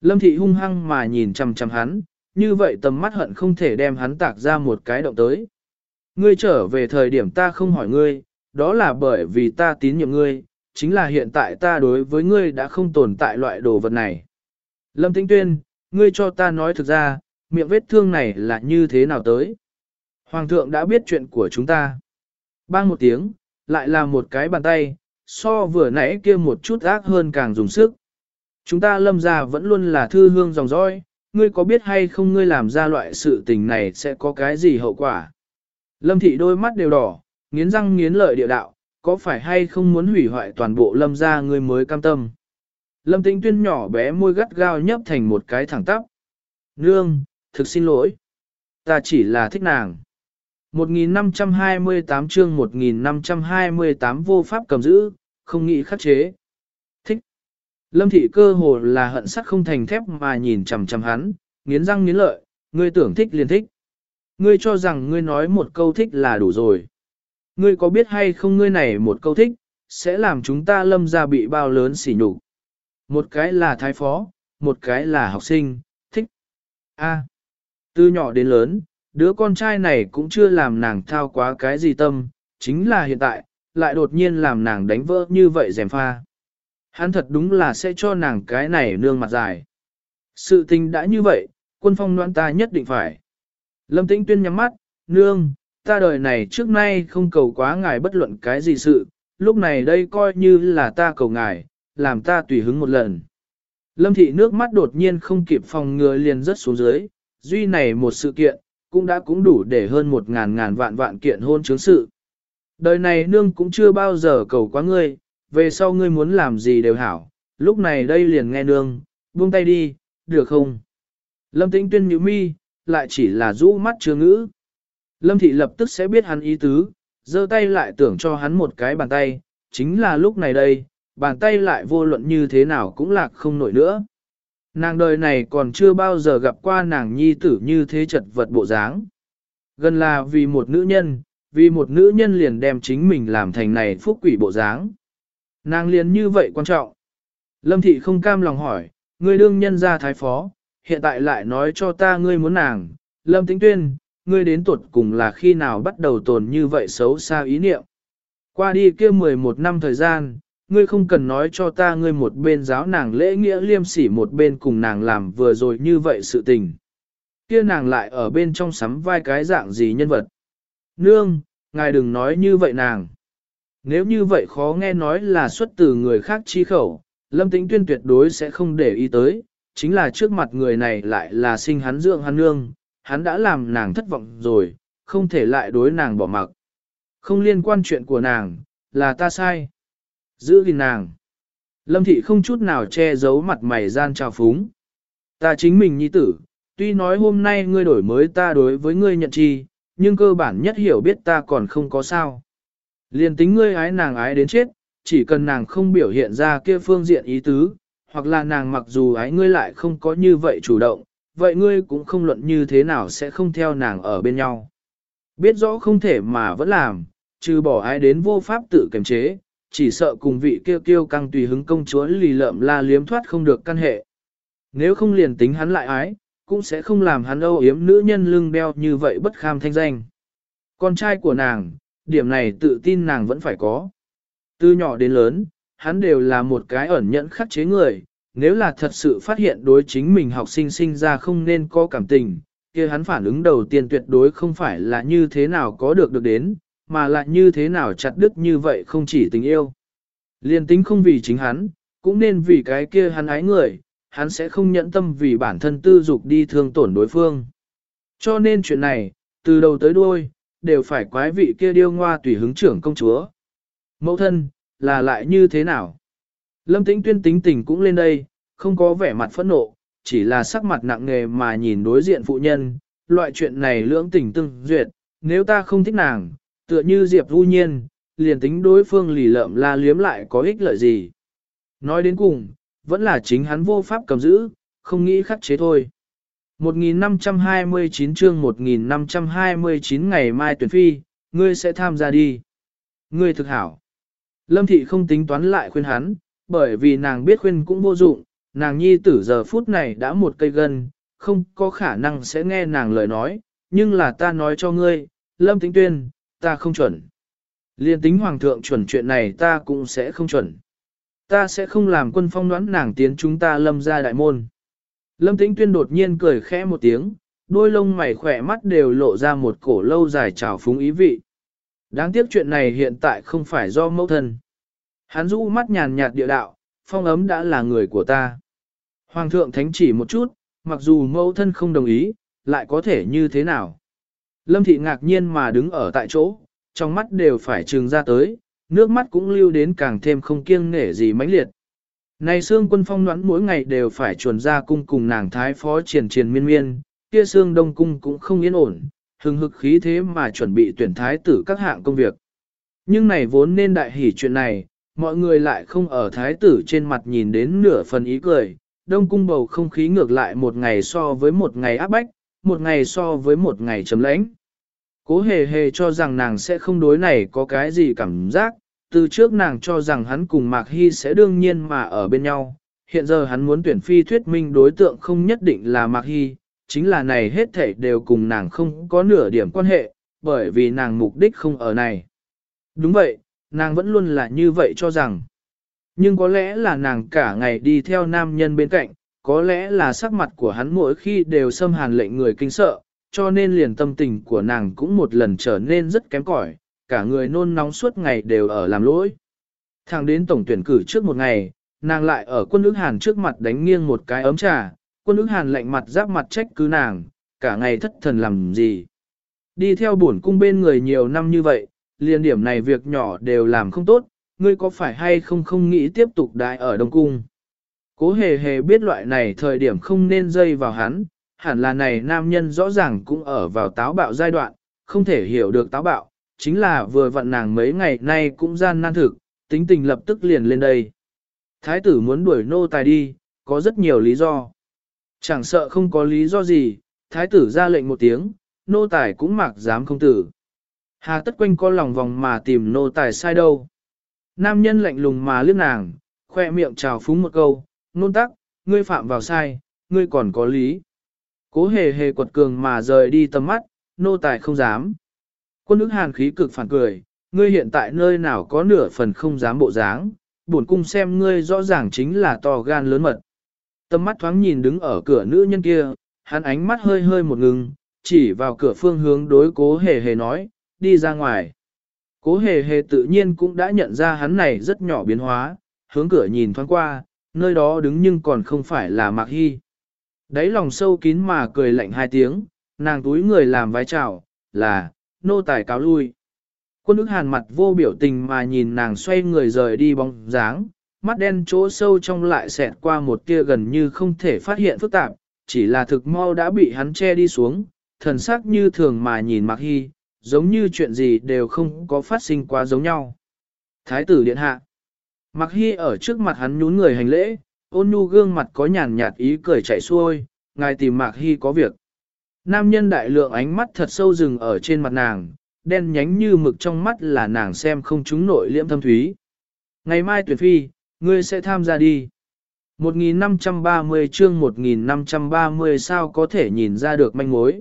Lâm thị hung hăng mà nhìn chằm chằm hắn, như vậy tầm mắt hận không thể đem hắn tạc ra một cái động tới. Ngươi trở về thời điểm ta không hỏi ngươi, đó là bởi vì ta tín nhiệm ngươi, chính là hiện tại ta đối với ngươi đã không tồn tại loại đồ vật này. Lâm Tĩnh Tuyên, ngươi cho ta nói thực ra, miệng vết thương này là như thế nào tới? Hoàng thượng đã biết chuyện của chúng ta. Bang một tiếng, lại là một cái bàn tay, so vừa nãy kia một chút ác hơn càng dùng sức. Chúng ta lâm ra vẫn luôn là thư hương dòng dõi, ngươi có biết hay không ngươi làm ra loại sự tình này sẽ có cái gì hậu quả? Lâm thị đôi mắt đều đỏ, nghiến răng nghiến lợi địa đạo, có phải hay không muốn hủy hoại toàn bộ lâm gia ngươi mới cam tâm? Lâm tĩnh tuyên nhỏ bé môi gắt gao nhấp thành một cái thẳng tắp. Nương, thực xin lỗi. Ta chỉ là thích nàng. 1528 chương 1528 vô pháp cầm giữ, không nghĩ khắc chế. Lâm thị cơ hồ là hận sắt không thành thép mà nhìn chằm chằm hắn, nghiến răng nghiến lợi, ngươi tưởng thích liền thích. Ngươi cho rằng ngươi nói một câu thích là đủ rồi. Ngươi có biết hay không ngươi này một câu thích, sẽ làm chúng ta lâm ra bị bao lớn xỉ nhục. Một cái là thái phó, một cái là học sinh, thích. A. À, từ nhỏ đến lớn, đứa con trai này cũng chưa làm nàng thao quá cái gì tâm, chính là hiện tại, lại đột nhiên làm nàng đánh vỡ như vậy dèm pha. Hắn thật đúng là sẽ cho nàng cái này nương mặt dài. Sự tình đã như vậy, quân phong noan ta nhất định phải. Lâm tĩnh tuyên nhắm mắt, nương, ta đời này trước nay không cầu quá ngài bất luận cái gì sự, lúc này đây coi như là ta cầu ngài, làm ta tùy hứng một lần. Lâm thị nước mắt đột nhiên không kịp phòng ngừa liền rớt xuống dưới, duy này một sự kiện, cũng đã cũng đủ để hơn một ngàn ngàn vạn vạn kiện hôn chứng sự. Đời này nương cũng chưa bao giờ cầu quá ngươi, về sau ngươi muốn làm gì đều hảo, lúc này đây liền nghe nương, buông tay đi, được không? Lâm tĩnh tuyên nhíu mi, lại chỉ là rũ mắt chưa ngữ. Lâm thị lập tức sẽ biết hắn ý tứ, giơ tay lại tưởng cho hắn một cái bàn tay, chính là lúc này đây, bàn tay lại vô luận như thế nào cũng lạc không nổi nữa. Nàng đời này còn chưa bao giờ gặp qua nàng nhi tử như thế chật vật bộ dáng. Gần là vì một nữ nhân, vì một nữ nhân liền đem chính mình làm thành này phúc quỷ bộ dáng. Nàng liền như vậy quan trọng. Lâm thị không cam lòng hỏi, ngươi đương nhân ra thái phó, hiện tại lại nói cho ta ngươi muốn nàng. Lâm tĩnh tuyên, ngươi đến tuột cùng là khi nào bắt đầu tồn như vậy xấu xa ý niệm. Qua đi kia 11 năm thời gian, ngươi không cần nói cho ta ngươi một bên giáo nàng lễ nghĩa liêm sỉ một bên cùng nàng làm vừa rồi như vậy sự tình. Kia nàng lại ở bên trong sắm vai cái dạng gì nhân vật. Nương, ngài đừng nói như vậy nàng. Nếu như vậy khó nghe nói là xuất từ người khác chi khẩu, Lâm Tĩnh Tuyên tuyệt đối sẽ không để ý tới, chính là trước mặt người này lại là sinh hắn dưỡng hắn nương, hắn đã làm nàng thất vọng rồi, không thể lại đối nàng bỏ mặc. Không liên quan chuyện của nàng, là ta sai. Giữ gìn nàng. Lâm thị không chút nào che giấu mặt mày gian trào phúng. Ta chính mình nhi tử, tuy nói hôm nay ngươi đổi mới ta đối với ngươi nhận chi, nhưng cơ bản nhất hiểu biết ta còn không có sao liền tính ngươi ái nàng ái đến chết, chỉ cần nàng không biểu hiện ra kia phương diện ý tứ, hoặc là nàng mặc dù ái ngươi lại không có như vậy chủ động, vậy ngươi cũng không luận như thế nào sẽ không theo nàng ở bên nhau. Biết rõ không thể mà vẫn làm, trừ bỏ ái đến vô pháp tự kiềm chế, chỉ sợ cùng vị kêu kêu căng tùy hứng công chúa lì lợm la liếm thoát không được căn hệ. Nếu không liền tính hắn lại ái, cũng sẽ không làm hắn âu yếm nữ nhân lưng đeo như vậy bất kham thanh danh. Con trai của nàng, điểm này tự tin nàng vẫn phải có. Từ nhỏ đến lớn, hắn đều là một cái ẩn nhẫn khắc chế người, nếu là thật sự phát hiện đối chính mình học sinh sinh ra không nên có cảm tình, kia hắn phản ứng đầu tiên tuyệt đối không phải là như thế nào có được được đến, mà lại như thế nào chặt đứt như vậy không chỉ tình yêu. Liên tính không vì chính hắn, cũng nên vì cái kia hắn ái người, hắn sẽ không nhẫn tâm vì bản thân tư dục đi thương tổn đối phương. Cho nên chuyện này, từ đầu tới đuôi, đều phải quái vị kia điêu ngoa tùy hứng trưởng công chúa. Mẫu thân, là lại như thế nào? Lâm tĩnh tuyên tính tình cũng lên đây, không có vẻ mặt phẫn nộ, chỉ là sắc mặt nặng nề mà nhìn đối diện phụ nhân, loại chuyện này lưỡng tình tương duyệt, nếu ta không thích nàng, tựa như Diệp Du Nhiên, liền tính đối phương lì lợm la liếm lại có ích lợi gì. Nói đến cùng, vẫn là chính hắn vô pháp cầm giữ, không nghĩ khắc chế thôi. 1529 chương 1529 ngày mai tuyển phi, ngươi sẽ tham gia đi. Ngươi thực hảo. Lâm thị không tính toán lại khuyên hắn, bởi vì nàng biết khuyên cũng vô dụng, nàng nhi tử giờ phút này đã một cây gân, không có khả năng sẽ nghe nàng lời nói, nhưng là ta nói cho ngươi, Lâm Tĩnh Tuyên, ta không chuẩn. Liên tính hoàng thượng chuẩn chuyện này ta cũng sẽ không chuẩn. Ta sẽ không làm quân phong đoán nàng tiến chúng ta lâm ra đại môn. Lâm Tĩnh Tuyên đột nhiên cười khẽ một tiếng, đôi lông mày khỏe mắt đều lộ ra một cổ lâu dài trào phúng ý vị. Đáng tiếc chuyện này hiện tại không phải do mẫu thân. Hắn rũ mắt nhàn nhạt địa đạo, phong ấm đã là người của ta. Hoàng thượng thánh chỉ một chút, mặc dù mẫu thân không đồng ý, lại có thể như thế nào. Lâm thị ngạc nhiên mà đứng ở tại chỗ, trong mắt đều phải trừng ra tới, nước mắt cũng lưu đến càng thêm không kiêng nể gì mãnh liệt. Này xương quân phong đoán mỗi ngày đều phải chuẩn ra cung cùng nàng thái phó triển triển miên miên, kia xương đông cung cũng không yên ổn, hừng hực khí thế mà chuẩn bị tuyển thái tử các hạng công việc. Nhưng này vốn nên đại hỉ chuyện này, mọi người lại không ở thái tử trên mặt nhìn đến nửa phần ý cười, đông cung bầu không khí ngược lại một ngày so với một ngày áp bách, một ngày so với một ngày chấm lãnh. Cố hề hề cho rằng nàng sẽ không đối này có cái gì cảm giác, từ trước nàng cho rằng hắn cùng Mạc Hy sẽ đương nhiên mà ở bên nhau, hiện giờ hắn muốn tuyển phi thuyết minh đối tượng không nhất định là Mạc Hy, chính là này hết thảy đều cùng nàng không có nửa điểm quan hệ, bởi vì nàng mục đích không ở này. Đúng vậy, nàng vẫn luôn là như vậy cho rằng. Nhưng có lẽ là nàng cả ngày đi theo nam nhân bên cạnh, có lẽ là sắc mặt của hắn mỗi khi đều xâm hàn lệnh người kinh sợ, cho nên liền tâm tình của nàng cũng một lần trở nên rất kém cỏi, cả người nôn nóng suốt ngày đều ở làm lỗi. Thẳng đến tổng tuyển cử trước một ngày, nàng lại ở quân ước hàn trước mặt đánh nghiêng một cái ấm trà, quân ước hàn lạnh mặt giáp mặt trách cứ nàng, cả ngày thất thần làm gì. Đi theo bổn cung bên người nhiều năm như vậy, liền điểm này việc nhỏ đều làm không tốt, ngươi có phải hay không không nghĩ tiếp tục đại ở Đông Cung. Cố hề hề biết loại này thời điểm không nên dây vào hắn, hẳn là này nam nhân rõ ràng cũng ở vào táo bạo giai đoạn, không thể hiểu được táo bạo, chính là vừa vặn nàng mấy ngày nay cũng gian nan thực, tính tình lập tức liền lên đây. Thái tử muốn đuổi nô tài đi, có rất nhiều lý do. Chẳng sợ không có lý do gì, thái tử ra lệnh một tiếng, nô tài cũng mặc dám không tử. Hà tất quanh co lòng vòng mà tìm nô tài sai đâu. Nam nhân lạnh lùng mà liếc nàng, khoe miệng trào phúng một câu, nôn tắc, ngươi phạm vào sai, ngươi còn có lý. Cố hề hề quật cường mà rời đi tầm mắt, nô tài không dám. Quân ức hàn khí cực phản cười, ngươi hiện tại nơi nào có nửa phần không dám bộ dáng, buồn cung xem ngươi rõ ràng chính là to gan lớn mật. Tầm mắt thoáng nhìn đứng ở cửa nữ nhân kia, hắn ánh mắt hơi hơi một ngừng, chỉ vào cửa phương hướng đối cố hề hề nói, đi ra ngoài. Cố hề hề tự nhiên cũng đã nhận ra hắn này rất nhỏ biến hóa, hướng cửa nhìn thoáng qua, nơi đó đứng nhưng còn không phải là Mạc Hy. Đấy lòng sâu kín mà cười lạnh hai tiếng, nàng túi người làm vái chào, là, nô tài cáo lui. Quân ức hàn mặt vô biểu tình mà nhìn nàng xoay người rời đi bóng dáng, mắt đen chỗ sâu trong lại xẹt qua một tia gần như không thể phát hiện phức tạp, chỉ là thực mau đã bị hắn che đi xuống, thần sắc như thường mà nhìn Mạc Hy, giống như chuyện gì đều không có phát sinh quá giống nhau. Thái tử điện hạ. Mạc Hy ở trước mặt hắn nhún người hành lễ, ôn nhu gương mặt có nhàn nhạt ý cười chạy xuôi, ngài tìm Mạc Hy có việc. Nam nhân đại lượng ánh mắt thật sâu rừng ở trên mặt nàng, đen nhánh như mực trong mắt là nàng xem không chúng nội liễm thâm thúy. Ngày mai tuyển phi, ngươi sẽ tham gia đi. 1530 chương 1530 sao có thể nhìn ra được manh mối.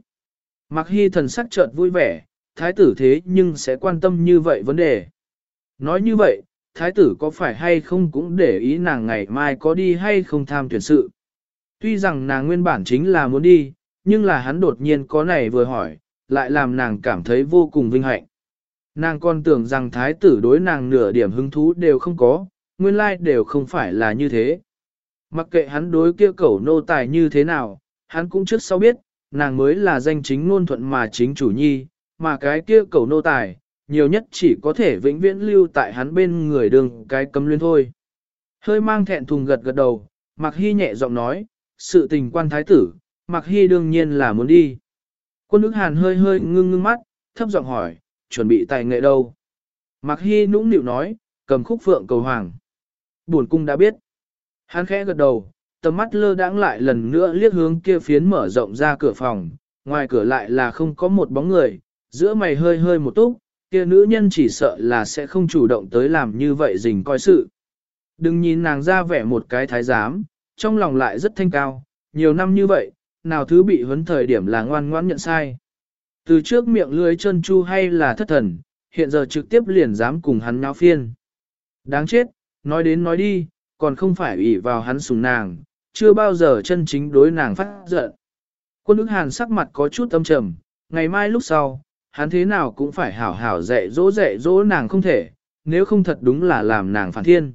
Mặc Hy thần sắc chợt vui vẻ, thái tử thế nhưng sẽ quan tâm như vậy vấn đề. Nói như vậy, thái tử có phải hay không cũng để ý nàng ngày mai có đi hay không tham tuyển sự. Tuy rằng nàng nguyên bản chính là muốn đi, nhưng là hắn đột nhiên có này vừa hỏi, lại làm nàng cảm thấy vô cùng vinh hạnh. Nàng còn tưởng rằng thái tử đối nàng nửa điểm hứng thú đều không có, nguyên lai đều không phải là như thế. Mặc kệ hắn đối kia cẩu nô tài như thế nào, hắn cũng trước sau biết, nàng mới là danh chính ngôn thuận mà chính chủ nhi, mà cái kia cẩu nô tài, nhiều nhất chỉ có thể vĩnh viễn lưu tại hắn bên người đường cái cấm luyến thôi. Hơi mang thẹn thùng gật gật đầu, Mạc Hy nhẹ giọng nói, sự tình quan thái tử, Mạc Hy đương nhiên là muốn đi. Quân ức hàn hơi hơi ngưng ngưng mắt, thấp giọng hỏi, chuẩn bị tài nghệ đâu? Mạc Hy nũng nịu nói, cầm khúc phượng cầu hoàng. Buồn cung đã biết. Hắn khẽ gật đầu, tầm mắt lơ đãng lại lần nữa liếc hướng kia phiến mở rộng ra cửa phòng, ngoài cửa lại là không có một bóng người, giữa mày hơi hơi một túc, kia nữ nhân chỉ sợ là sẽ không chủ động tới làm như vậy dình coi sự. Đừng nhìn nàng ra vẻ một cái thái giám, trong lòng lại rất thanh cao, nhiều năm như vậy, nào thứ bị huấn thời điểm là ngoan ngoãn nhận sai. Từ trước miệng lưới chân chu hay là thất thần, hiện giờ trực tiếp liền dám cùng hắn nháo phiên. Đáng chết, nói đến nói đi, còn không phải ủy vào hắn sùng nàng, chưa bao giờ chân chính đối nàng phát giận. Quân ức hàn sắc mặt có chút âm trầm, ngày mai lúc sau, hắn thế nào cũng phải hảo hảo dạy dỗ dạy dỗ nàng không thể, nếu không thật đúng là làm nàng phản thiên.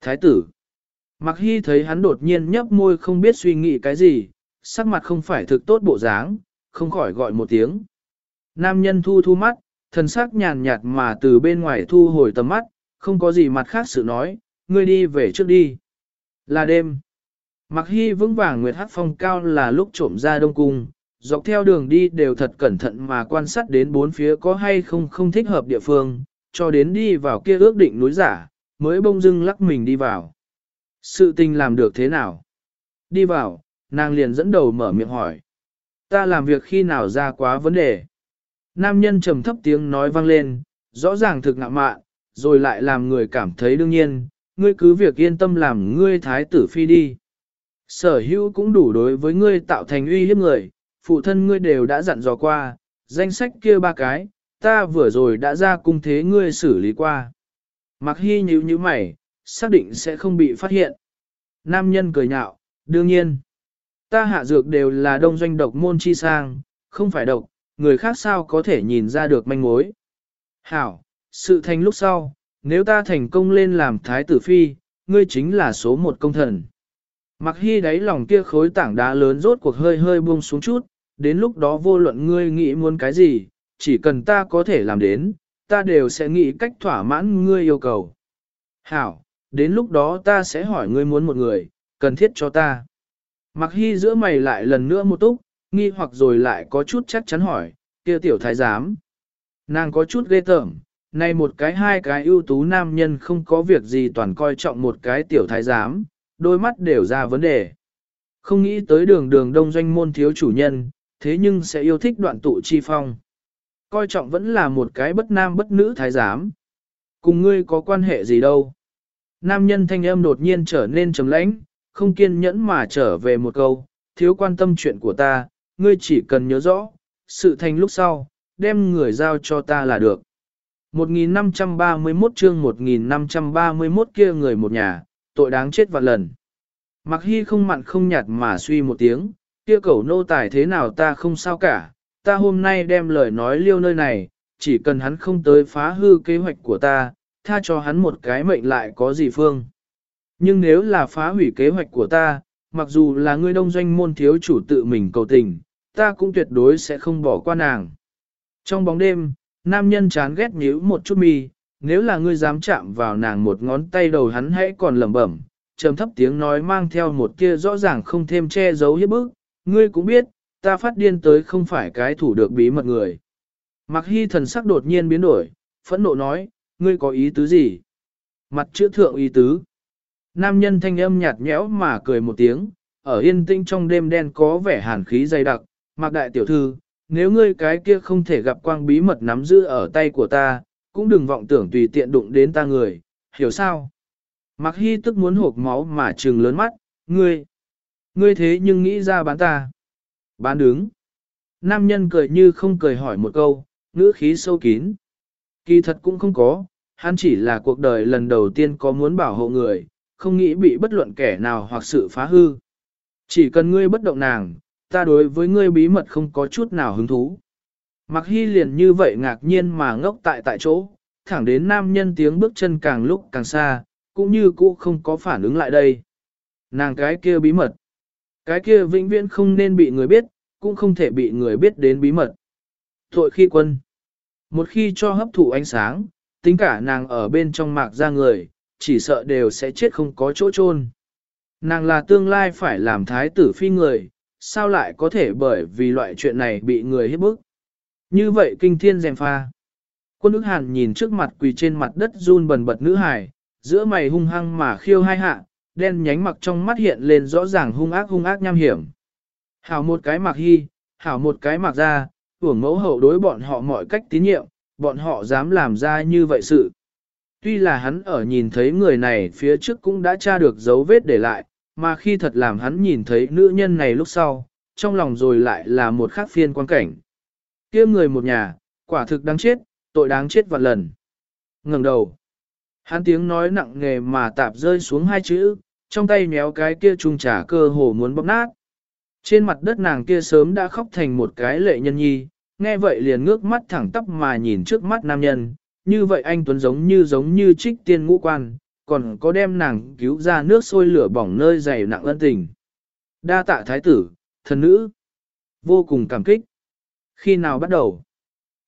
Thái tử Mặc hy thấy hắn đột nhiên nhấp môi không biết suy nghĩ cái gì, sắc mặt không phải thực tốt bộ dáng, không khỏi gọi một tiếng. Nam nhân thu thu mắt, thần sắc nhàn nhạt mà từ bên ngoài thu hồi tầm mắt, không có gì mặt khác sự nói, ngươi đi về trước đi. Là đêm. Mặc hy vững vàng Nguyệt Hát Phong cao là lúc trộm ra Đông Cung, dọc theo đường đi đều thật cẩn thận mà quan sát đến bốn phía có hay không không thích hợp địa phương, cho đến đi vào kia ước định núi giả, mới bông dưng lắc mình đi vào. Sự tình làm được thế nào? Đi vào, nàng liền dẫn đầu mở miệng hỏi. Ta làm việc khi nào ra quá vấn đề? Nam nhân trầm thấp tiếng nói vang lên, rõ ràng thực ngạ mạn, rồi lại làm người cảm thấy đương nhiên, ngươi cứ việc yên tâm làm ngươi thái tử phi đi. Sở hữu cũng đủ đối với ngươi tạo thành uy hiếp người, phụ thân ngươi đều đã dặn dò qua, danh sách kia ba cái, ta vừa rồi đã ra cung thế ngươi xử lý qua. Mặc hy nhíu như mày, xác định sẽ không bị phát hiện. Nam nhân cười nhạo, đương nhiên. Ta hạ dược đều là đông doanh độc môn chi sang, không phải độc, người khác sao có thể nhìn ra được manh mối. Hảo, sự thành lúc sau, nếu ta thành công lên làm thái tử phi, ngươi chính là số một công thần. Mặc hy đáy lòng kia khối tảng đá lớn rốt cuộc hơi hơi buông xuống chút, đến lúc đó vô luận ngươi nghĩ muốn cái gì, chỉ cần ta có thể làm đến, ta đều sẽ nghĩ cách thỏa mãn ngươi yêu cầu. Hảo, đến lúc đó ta sẽ hỏi ngươi muốn một người, cần thiết cho ta. Mặc hy giữa mày lại lần nữa một túc, nghi hoặc rồi lại có chút chắc chắn hỏi, kia tiểu thái giám. Nàng có chút ghê tởm, này một cái hai cái ưu tú nam nhân không có việc gì toàn coi trọng một cái tiểu thái giám, đôi mắt đều ra vấn đề. Không nghĩ tới đường đường đông doanh môn thiếu chủ nhân, thế nhưng sẽ yêu thích đoạn tụ chi phong. Coi trọng vẫn là một cái bất nam bất nữ thái giám. Cùng ngươi có quan hệ gì đâu. Nam nhân thanh âm đột nhiên trở nên trầm lãnh, không kiên nhẫn mà trở về một câu, thiếu quan tâm chuyện của ta, ngươi chỉ cần nhớ rõ, sự thành lúc sau, đem người giao cho ta là được. 1531 chương 1531 kia người một nhà, tội đáng chết vạn lần. Mặc hy không mặn không nhạt mà suy một tiếng, kia cẩu nô tài thế nào ta không sao cả, ta hôm nay đem lời nói liêu nơi này, chỉ cần hắn không tới phá hư kế hoạch của ta, tha cho hắn một cái mệnh lại có gì phương. Nhưng nếu là phá hủy kế hoạch của ta, mặc dù là ngươi đông doanh môn thiếu chủ tự mình cầu tình, ta cũng tuyệt đối sẽ không bỏ qua nàng. Trong bóng đêm, nam nhân chán ghét nhíu một chút mi, nếu là ngươi dám chạm vào nàng một ngón tay đầu hắn hãy còn lẩm bẩm, trầm thấp tiếng nói mang theo một kia rõ ràng không thêm che giấu hiếp bức, ngươi cũng biết, ta phát điên tới không phải cái thủ được bí mật người. Mặc hy thần sắc đột nhiên biến đổi, phẫn nộ nói, ngươi có ý tứ gì? Mặt chữ thượng ý tứ. Nam nhân thanh âm nhạt nhẽo mà cười một tiếng, ở yên tĩnh trong đêm đen có vẻ hàn khí dày đặc, mặc đại tiểu thư, nếu ngươi cái kia không thể gặp quang bí mật nắm giữ ở tay của ta, cũng đừng vọng tưởng tùy tiện đụng đến ta người, hiểu sao? Mặc hy tức muốn hộp máu mà trừng lớn mắt, ngươi, ngươi thế nhưng nghĩ ra bán ta. Bán đứng. Nam nhân cười như không cười hỏi một câu, ngữ khí sâu kín. Kỳ thật cũng không có, hắn chỉ là cuộc đời lần đầu tiên có muốn bảo hộ người, không nghĩ bị bất luận kẻ nào hoặc sự phá hư. Chỉ cần ngươi bất động nàng, ta đối với ngươi bí mật không có chút nào hứng thú. Mặc hy liền như vậy ngạc nhiên mà ngốc tại tại chỗ, thẳng đến nam nhân tiếng bước chân càng lúc càng xa, cũng như cũ không có phản ứng lại đây. Nàng cái kia bí mật. Cái kia vĩnh viễn không nên bị người biết, cũng không thể bị người biết đến bí mật. Thội khi quân. Một khi cho hấp thụ ánh sáng, tính cả nàng ở bên trong mạc ra người, chỉ sợ đều sẽ chết không có chỗ chôn. Nàng là tương lai phải làm thái tử phi người, sao lại có thể bởi vì loại chuyện này bị người hiếp bức. Như vậy kinh thiên dèm pha. Quân ức hàn nhìn trước mặt quỳ trên mặt đất run bần bật nữ hải, giữa mày hung hăng mà khiêu hai hạ, đen nhánh mặc trong mắt hiện lên rõ ràng hung ác hung ác nham hiểm. Hảo một cái mặc hy, hảo một cái mặc ra, hưởng mẫu hậu đối bọn họ mọi cách tín nhiệm, bọn họ dám làm ra như vậy sự. Tuy là hắn ở nhìn thấy người này phía trước cũng đã tra được dấu vết để lại, mà khi thật làm hắn nhìn thấy nữ nhân này lúc sau, trong lòng rồi lại là một khác phiên quan cảnh. kia người một nhà, quả thực đáng chết, tội đáng chết vạn lần. ngẩng đầu. Hắn tiếng nói nặng nề mà tạp rơi xuống hai chữ, trong tay méo cái kia trung trả cơ hồ muốn bóp nát. Trên mặt đất nàng kia sớm đã khóc thành một cái lệ nhân nhi, nghe vậy liền ngước mắt thẳng tắp mà nhìn trước mắt nam nhân, như vậy anh Tuấn giống như giống như trích tiên ngũ quan, còn có đem nàng cứu ra nước sôi lửa bỏng nơi dày nặng ân tình. Đa tạ thái tử, thần nữ, vô cùng cảm kích. Khi nào bắt đầu?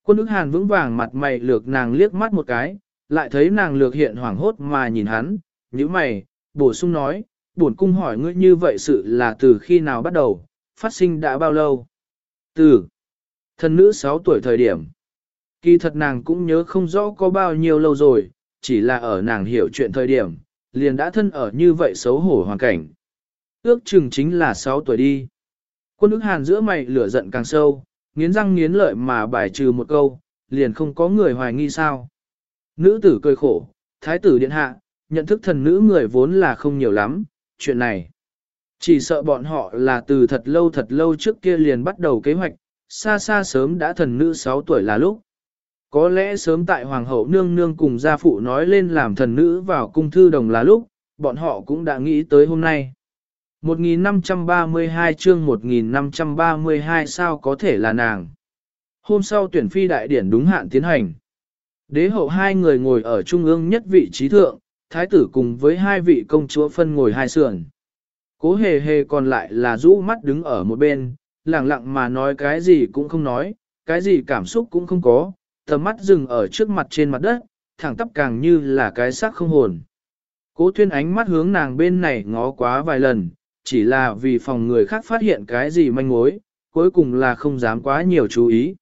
Quân ức hàn vững vàng mặt mày lược nàng liếc mắt một cái, lại thấy nàng lược hiện hoảng hốt mà nhìn hắn, như mày, bổ sung nói, buồn cung hỏi ngươi như vậy sự là từ khi nào bắt đầu, phát sinh đã bao lâu? Từ thần nữ 6 tuổi thời điểm. Kỳ thật nàng cũng nhớ không rõ có bao nhiêu lâu rồi, chỉ là ở nàng hiểu chuyện thời điểm, liền đã thân ở như vậy xấu hổ hoàn cảnh. Ước chừng chính là 6 tuổi đi. Quân ức hàn giữa mày lửa giận càng sâu, nghiến răng nghiến lợi mà bài trừ một câu, liền không có người hoài nghi sao. Nữ tử cười khổ, thái tử điện hạ, nhận thức thần nữ người vốn là không nhiều lắm, chuyện này. Chỉ sợ bọn họ là từ thật lâu thật lâu trước kia liền bắt đầu kế hoạch, xa xa sớm đã thần nữ 6 tuổi là lúc. Có lẽ sớm tại Hoàng hậu nương nương cùng gia phụ nói lên làm thần nữ vào cung thư đồng là lúc, bọn họ cũng đã nghĩ tới hôm nay. 1532 chương 1532 sao có thể là nàng. Hôm sau tuyển phi đại điển đúng hạn tiến hành. Đế hậu hai người ngồi ở trung ương nhất vị trí thượng, thái tử cùng với hai vị công chúa phân ngồi hai sườn. Cố hề hề còn lại là rũ mắt đứng ở một bên, lặng lặng mà nói cái gì cũng không nói, cái gì cảm xúc cũng không có, tầm mắt dừng ở trước mặt trên mặt đất, thẳng tắp càng như là cái xác không hồn. Cố thuyên ánh mắt hướng nàng bên này ngó quá vài lần, chỉ là vì phòng người khác phát hiện cái gì manh mối, cuối cùng là không dám quá nhiều chú ý.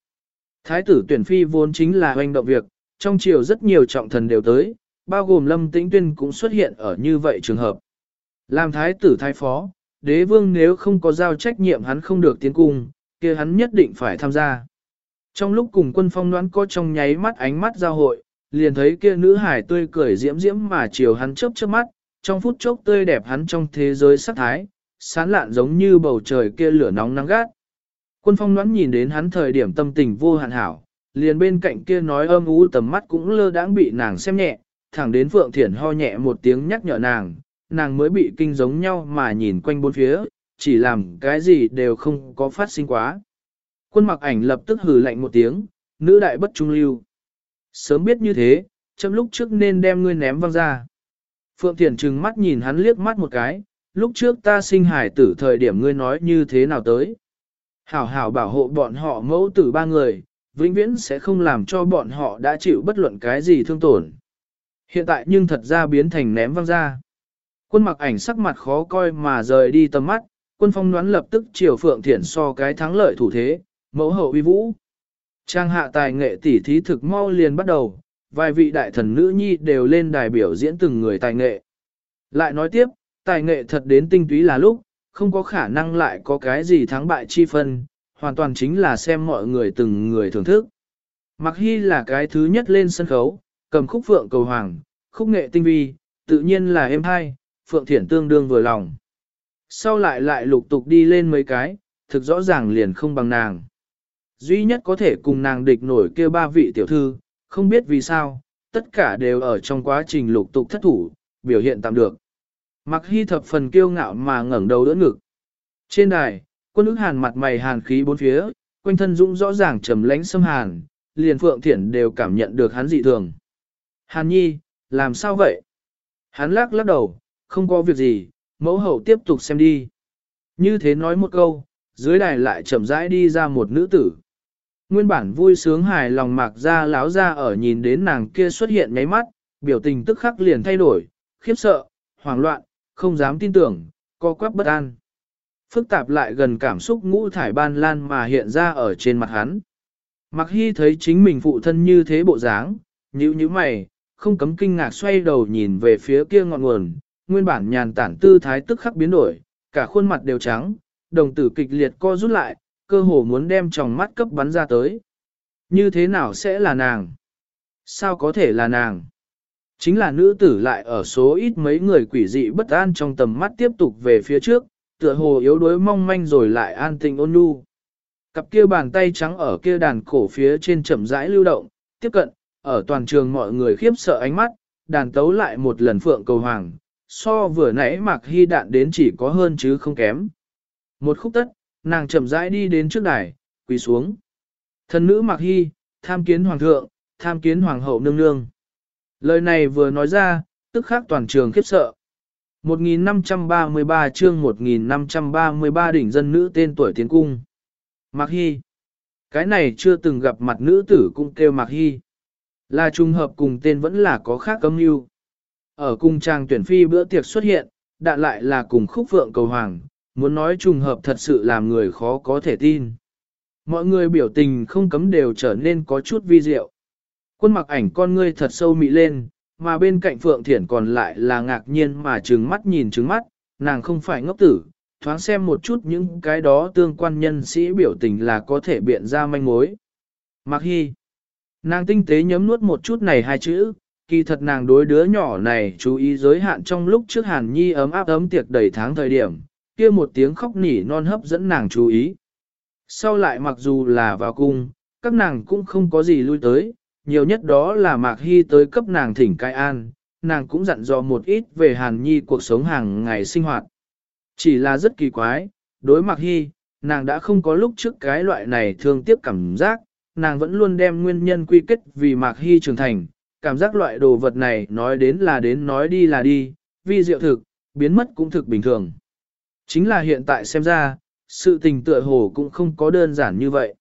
Thái tử tuyển phi vốn chính là hoành động việc, trong triều rất nhiều trọng thần đều tới, bao gồm lâm tĩnh tuyên cũng xuất hiện ở như vậy trường hợp. Làm thái tử thái phó, đế vương nếu không có giao trách nhiệm hắn không được tiến cung, kia hắn nhất định phải tham gia. Trong lúc cùng quân phong đoán có trong nháy mắt ánh mắt giao hội, liền thấy kia nữ hải tươi cười diễm diễm mà chiều hắn chớp chớp mắt, trong phút chốc tươi đẹp hắn trong thế giới sắc thái, sán lạn giống như bầu trời kia lửa nóng nắng gắt. Quân phong đoán nhìn đến hắn thời điểm tâm tình vô hạn hảo, liền bên cạnh kia nói âm ú tầm mắt cũng lơ đãng bị nàng xem nhẹ, thẳng đến Phượng Thiển ho nhẹ một tiếng nhắc nhở nàng, nàng mới bị kinh giống nhau mà nhìn quanh bốn phía, chỉ làm cái gì đều không có phát sinh quá. Quân mặc ảnh lập tức hử lạnh một tiếng, nữ đại bất trung lưu. Sớm biết như thế, chấm lúc trước nên đem ngươi ném văng ra. Phượng Thiển trừng mắt nhìn hắn liếc mắt một cái, lúc trước ta sinh hải tử thời điểm ngươi nói như thế nào tới. Hảo hảo bảo hộ bọn họ mẫu tử ba người, vĩnh viễn sẽ không làm cho bọn họ đã chịu bất luận cái gì thương tổn. Hiện tại nhưng thật ra biến thành ném văng ra. Quân mặc ảnh sắc mặt khó coi mà rời đi tầm mắt, quân phong đoán lập tức chiều Phượng Thiển so cái thắng lợi thủ thế, mẫu hậu uy vũ. Trang hạ tài nghệ tỉ thí thực mau liền bắt đầu, vài vị đại thần nữ nhi đều lên đài biểu diễn từng người tài nghệ. Lại nói tiếp, tài nghệ thật đến tinh túy là lúc, không có khả năng lại có cái gì thắng bại chi phân, hoàn toàn chính là xem mọi người từng người thưởng thức. Mặc hy là cái thứ nhất lên sân khấu, cầm khúc phượng cầu hoàng, khúc nghệ tinh vi, tự nhiên là em hai, phượng thiển tương đương vừa lòng. Sau lại lại lục tục đi lên mấy cái, thực rõ ràng liền không bằng nàng. Duy nhất có thể cùng nàng địch nổi kia ba vị tiểu thư, không biết vì sao, tất cả đều ở trong quá trình lục tục thất thủ, biểu hiện tạm được. Mặc hy thập phần kiêu ngạo mà ngẩng đầu đỡ ngực. Trên đài, quân ức hàn mặt mày hàn khí bốn phía, quanh thân dũng rõ ràng trầm lãnh xâm hàn, liền phượng thiển đều cảm nhận được hắn dị thường. Hàn nhi, làm sao vậy? Hắn lắc lắc đầu, không có việc gì, mẫu hậu tiếp tục xem đi. Như thế nói một câu, dưới đài lại chậm rãi đi ra một nữ tử. Nguyên bản vui sướng hài lòng mạc ra láo ra ở nhìn đến nàng kia xuất hiện nháy mắt, biểu tình tức khắc liền thay đổi, khiếp sợ, hoảng loạn, không dám tin tưởng, co quắp bất an. Phức tạp lại gần cảm xúc ngũ thải ban lan mà hiện ra ở trên mặt hắn. Mặc hy thấy chính mình phụ thân như thế bộ dáng, nhíu nhíu mày, không cấm kinh ngạc xoay đầu nhìn về phía kia ngọn nguồn, nguyên bản nhàn tản tư thái tức khắc biến đổi, cả khuôn mặt đều trắng, đồng tử kịch liệt co rút lại, cơ hồ muốn đem tròng mắt cấp bắn ra tới. Như thế nào sẽ là nàng? Sao có thể là nàng? Chính là nữ tử lại ở số ít mấy người quỷ dị bất an trong tầm mắt tiếp tục về phía trước, tựa hồ yếu đuối mong manh rồi lại an tình ôn nhu. Cặp kia bàn tay trắng ở kia đàn cổ phía trên chậm rãi lưu động, tiếp cận, ở toàn trường mọi người khiếp sợ ánh mắt, đàn tấu lại một lần phượng cầu hoàng, so vừa nãy mặc hy đạn đến chỉ có hơn chứ không kém. Một khúc tất, nàng chậm rãi đi đến trước đài, quỳ xuống. Thần nữ mặc hy, tham kiến hoàng thượng, tham kiến hoàng hậu nương nương. Lời này vừa nói ra, tức khắc toàn trường khiếp sợ. 1533 chương 1533 đỉnh dân nữ tên tuổi tiến cung. Mạc Hy. Cái này chưa từng gặp mặt nữ tử cũng kêu Mạc Hy. Là trùng hợp cùng tên vẫn là có khác cấm mưu. Ở cung trang tuyển phi bữa tiệc xuất hiện, đạn lại là cùng khúc vượng cầu hoàng, muốn nói trùng hợp thật sự làm người khó có thể tin. Mọi người biểu tình không cấm đều trở nên có chút vi diệu. Quân mặc ảnh con ngươi thật sâu mị lên, mà bên cạnh Phượng Thiển còn lại là ngạc nhiên mà trừng mắt nhìn trừng mắt, nàng không phải ngốc tử, thoáng xem một chút những cái đó tương quan nhân sĩ biểu tình là có thể biện ra manh mối. mặc Hy Nàng tinh tế nhấm nuốt một chút này hai chữ, kỳ thật nàng đối đứa nhỏ này chú ý giới hạn trong lúc trước Hàn Nhi ấm áp ấm tiệc đầy tháng thời điểm, kia một tiếng khóc nỉ non hấp dẫn nàng chú ý. Sau lại mặc dù là vào cung, các nàng cũng không có gì lui tới, nhiều nhất đó là Mạc Hy tới cấp nàng thỉnh cai an, nàng cũng dặn dò một ít về Hàn Nhi cuộc sống hàng ngày sinh hoạt. Chỉ là rất kỳ quái, đối Mạc Hy, nàng đã không có lúc trước cái loại này thương tiếc cảm giác, nàng vẫn luôn đem nguyên nhân quy kết vì Mạc Hy trưởng thành, cảm giác loại đồ vật này nói đến là đến nói đi là đi, vì diệu thực, biến mất cũng thực bình thường. Chính là hiện tại xem ra, sự tình tựa hồ cũng không có đơn giản như vậy.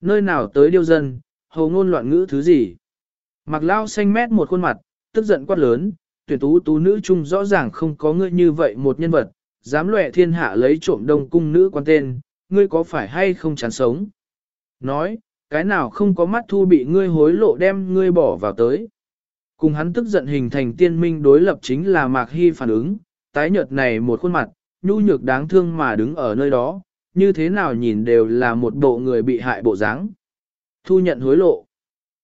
Nơi nào tới điêu dân, hầu ngôn loạn ngữ thứ gì. Mặc lao xanh mét một khuôn mặt, tức giận quát lớn, tuyển tú tú nữ chung rõ ràng không có ngươi như vậy một nhân vật, dám lệ thiên hạ lấy trộm đông cung nữ quan tên, ngươi có phải hay không chán sống? Nói, cái nào không có mắt thu bị ngươi hối lộ đem ngươi bỏ vào tới. Cùng hắn tức giận hình thành tiên minh đối lập chính là Mạc Hy phản ứng, tái nhợt này một khuôn mặt, nhu nhược đáng thương mà đứng ở nơi đó, như thế nào nhìn đều là một bộ người bị hại bộ dáng. Thu nhận hối lộ.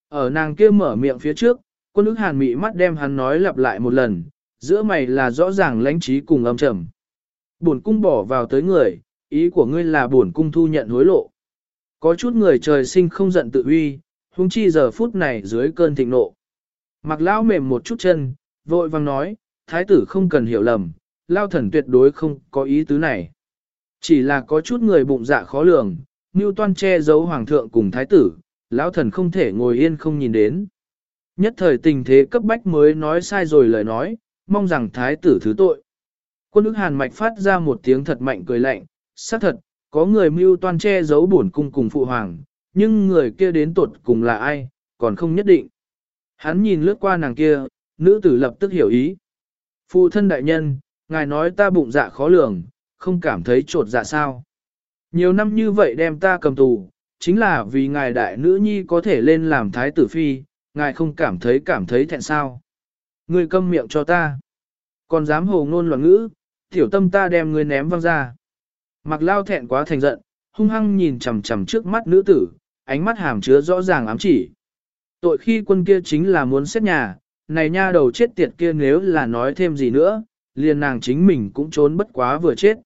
Ở nàng kia mở miệng phía trước, quân ức hàn mị mắt đem hắn nói lặp lại một lần, giữa mày là rõ ràng lãnh trí cùng âm trầm. Bổn cung bỏ vào tới người, ý của ngươi là bổn cung thu nhận hối lộ. Có chút người trời sinh không giận tự uy, huống chi giờ phút này dưới cơn thịnh nộ. Mặc lão mềm một chút chân, vội vang nói, thái tử không cần hiểu lầm, lao thần tuyệt đối không có ý tứ này. Chỉ là có chút người bụng dạ khó lường, mưu toan che giấu hoàng thượng cùng thái tử, lão thần không thể ngồi yên không nhìn đến. Nhất thời tình thế cấp bách mới nói sai rồi lời nói, mong rằng thái tử thứ tội. Quân ức hàn mạch phát ra một tiếng thật mạnh cười lạnh, xác thật, có người mưu toan che giấu bổn cung cùng phụ hoàng, nhưng người kia đến tuột cùng là ai, còn không nhất định. Hắn nhìn lướt qua nàng kia, nữ tử lập tức hiểu ý. Phụ thân đại nhân, ngài nói ta bụng dạ khó lường, không cảm thấy trột dạ sao. Nhiều năm như vậy đem ta cầm tù, chính là vì ngài đại nữ nhi có thể lên làm thái tử phi, ngài không cảm thấy cảm thấy thẹn sao. Ngươi câm miệng cho ta. Còn dám hồ ngôn loạn ngữ, tiểu tâm ta đem ngươi ném văng ra. Mặc lao thẹn quá thành giận, hung hăng nhìn chằm chằm trước mắt nữ tử, ánh mắt hàm chứa rõ ràng ám chỉ. Tội khi quân kia chính là muốn xét nhà, này nha đầu chết tiệt kia nếu là nói thêm gì nữa, liền nàng chính mình cũng trốn bất quá vừa chết.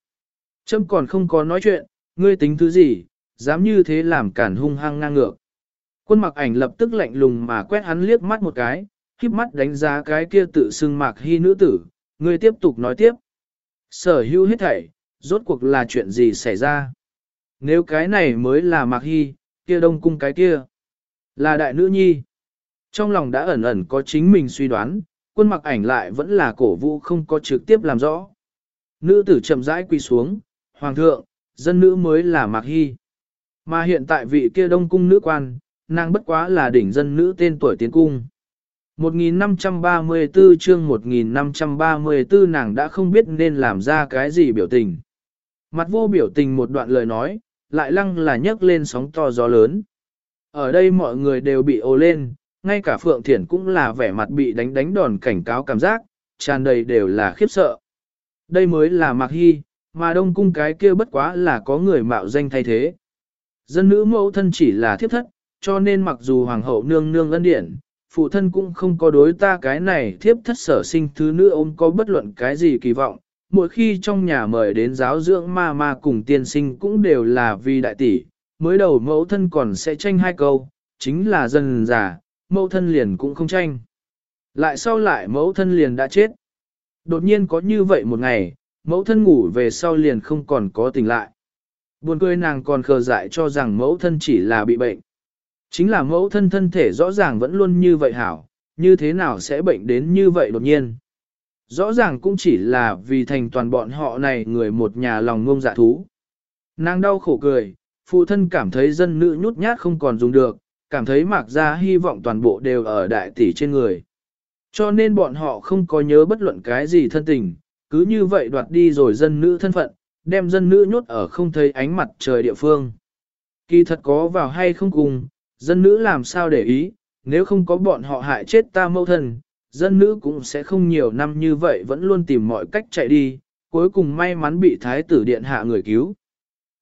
Trâm còn không có nói chuyện, ngươi tính thứ gì, dám như thế làm cản hung hăng ngang ngược. Quân mặc ảnh lập tức lạnh lùng mà quét hắn liếc mắt một cái, khiếp mắt đánh giá cái kia tự xưng mạc hy nữ tử, ngươi tiếp tục nói tiếp. Sở hữu hết thảy, rốt cuộc là chuyện gì xảy ra? Nếu cái này mới là mạc hy, kia đông cung cái kia, là đại nữ nhi. Trong lòng đã ẩn ẩn có chính mình suy đoán, quân mặc ảnh lại vẫn là cổ vũ không có trực tiếp làm rõ. Nữ tử chậm rãi quỳ xuống, hoàng thượng, dân nữ mới là mạc hy. Mà hiện tại vị kia đông cung nữ quan, nàng bất quá là đỉnh dân nữ tên tuổi tiến cung. 1534 chương 1534 nàng đã không biết nên làm ra cái gì biểu tình. Mặt vô biểu tình một đoạn lời nói, lại lăng là nhấc lên sóng to gió lớn. Ở đây mọi người đều bị ồ lên, ngay cả Phượng Thiển cũng là vẻ mặt bị đánh đánh đòn cảnh cáo cảm giác, tràn đầy đều là khiếp sợ. Đây mới là Mạc Hy, mà Đông Cung cái kia bất quá là có người mạo danh thay thế. Dân nữ mẫu thân chỉ là thiếp thất, cho nên mặc dù Hoàng hậu nương nương ân điển, phụ thân cũng không có đối ta cái này thiếp thất sở sinh thứ nữ ôm có bất luận cái gì kỳ vọng. Mỗi khi trong nhà mời đến giáo dưỡng ma ma cùng tiên sinh cũng đều là vì đại tỷ, mới đầu mẫu thân còn sẽ tranh hai câu, chính là dần già, mẫu thân liền cũng không tranh. Lại sau lại mẫu thân liền đã chết. Đột nhiên có như vậy một ngày, mẫu thân ngủ về sau liền không còn có tỉnh lại. Buồn cười nàng còn khờ dại cho rằng mẫu thân chỉ là bị bệnh. Chính là mẫu thân thân thể rõ ràng vẫn luôn như vậy hảo, như thế nào sẽ bệnh đến như vậy đột nhiên. Rõ ràng cũng chỉ là vì thành toàn bọn họ này người một nhà lòng ngông dạ thú. Nàng đau khổ cười, phụ thân cảm thấy dân nữ nhút nhát không còn dùng được, cảm thấy mạc ra hy vọng toàn bộ đều ở đại tỷ trên người. Cho nên bọn họ không có nhớ bất luận cái gì thân tình, cứ như vậy đoạt đi rồi dân nữ thân phận, đem dân nữ nhốt ở không thấy ánh mặt trời địa phương. Kỳ thật có vào hay không cùng, dân nữ làm sao để ý, nếu không có bọn họ hại chết ta mâu thân, dân nữ cũng sẽ không nhiều năm như vậy vẫn luôn tìm mọi cách chạy đi, cuối cùng may mắn bị thái tử điện hạ người cứu.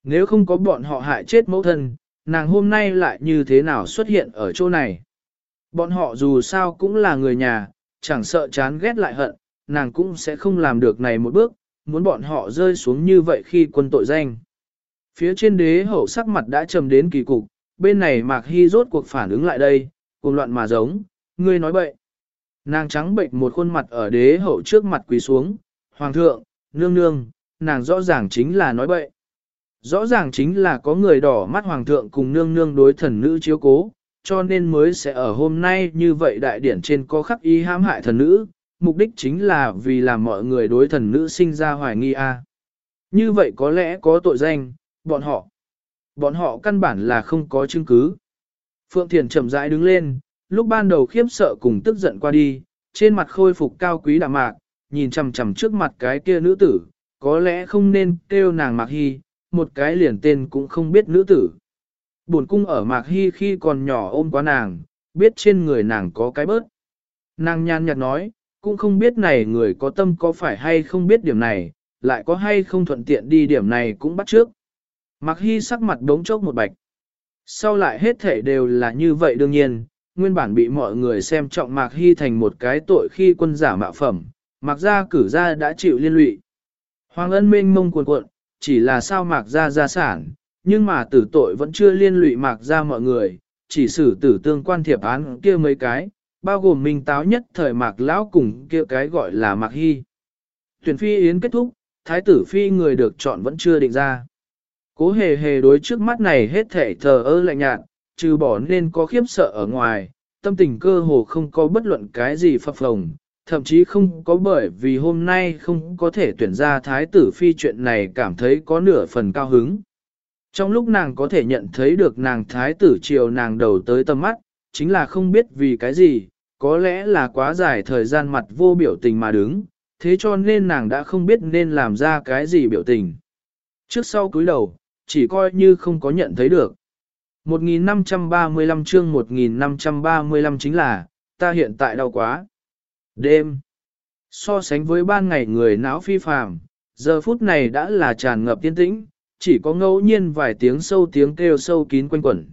Nếu không có bọn họ hại chết mẫu thân, nàng hôm nay lại như thế nào xuất hiện ở chỗ này. Bọn họ dù sao cũng là người nhà, chẳng sợ chán ghét lại hận, nàng cũng sẽ không làm được này một bước, muốn bọn họ rơi xuống như vậy khi quân tội danh. Phía trên đế hậu sắc mặt đã trầm đến kỳ cục, bên này Mạc Hy rốt cuộc phản ứng lại đây, cùng loạn mà giống, ngươi nói bậy. Nàng trắng bệnh một khuôn mặt ở đế hậu trước mặt quỳ xuống, hoàng thượng, nương nương, nàng rõ ràng chính là nói bậy. Rõ ràng chính là có người đỏ mắt hoàng thượng cùng nương nương đối thần nữ chiếu cố, cho nên mới sẽ ở hôm nay như vậy đại điển trên có khắc ý hãm hại thần nữ, mục đích chính là vì làm mọi người đối thần nữ sinh ra hoài nghi a. À. Như vậy có lẽ có tội danh, bọn họ. Bọn họ căn bản là không có chứng cứ. Phượng Thiền chậm rãi đứng lên, lúc ban đầu khiếp sợ cùng tức giận qua đi, trên mặt khôi phục cao quý đạm mạc, nhìn chằm chằm trước mặt cái kia nữ tử, có lẽ không nên kêu nàng Mạc Hy, một cái liền tên cũng không biết nữ tử. Buồn cung ở Mạc Hy khi còn nhỏ ôm quá nàng, biết trên người nàng có cái bớt. Nàng nhàn nhạt nói, cũng không biết này người có tâm có phải hay không biết điểm này, lại có hay không thuận tiện đi điểm này cũng bắt trước. Mạc Hy sắc mặt đống chốc một bạch. Sau lại hết thể đều là như vậy đương nhiên, nguyên bản bị mọi người xem trọng Mạc Hy thành một cái tội khi quân giả mạo phẩm, Mạc gia cử gia đã chịu liên lụy. Hoàng ân mênh mông cuồn cuộn, chỉ là sao Mạc gia gia sản, nhưng mà tử tội vẫn chưa liên lụy Mạc gia mọi người, chỉ xử tử tương quan thiệp án kia mấy cái, bao gồm minh táo nhất thời Mạc lão cùng kia cái gọi là Mạc Hy. Tuyển phi yến kết thúc, thái tử phi người được chọn vẫn chưa định ra. Cố hề hề đối trước mắt này hết thể thờ ơ lạnh nhạt, trừ bỏ nên có khiếp sợ ở ngoài, tâm tình cơ hồ không có bất luận cái gì phập phồng, thậm chí không có bởi vì hôm nay không có thể tuyển ra thái tử phi chuyện này cảm thấy có nửa phần cao hứng. Trong lúc nàng có thể nhận thấy được nàng thái tử chiều nàng đầu tới tầm mắt, chính là không biết vì cái gì, có lẽ là quá dài thời gian mặt vô biểu tình mà đứng, thế cho nên nàng đã không biết nên làm ra cái gì biểu tình. Trước sau cúi đầu, chỉ coi như không có nhận thấy được. 1535 chương 1535 chính là, ta hiện tại đau quá. Đêm. So sánh với ban ngày người não phi phàm, giờ phút này đã là tràn ngập tiên tĩnh, chỉ có ngẫu nhiên vài tiếng sâu tiếng kêu sâu kín quanh quẩn.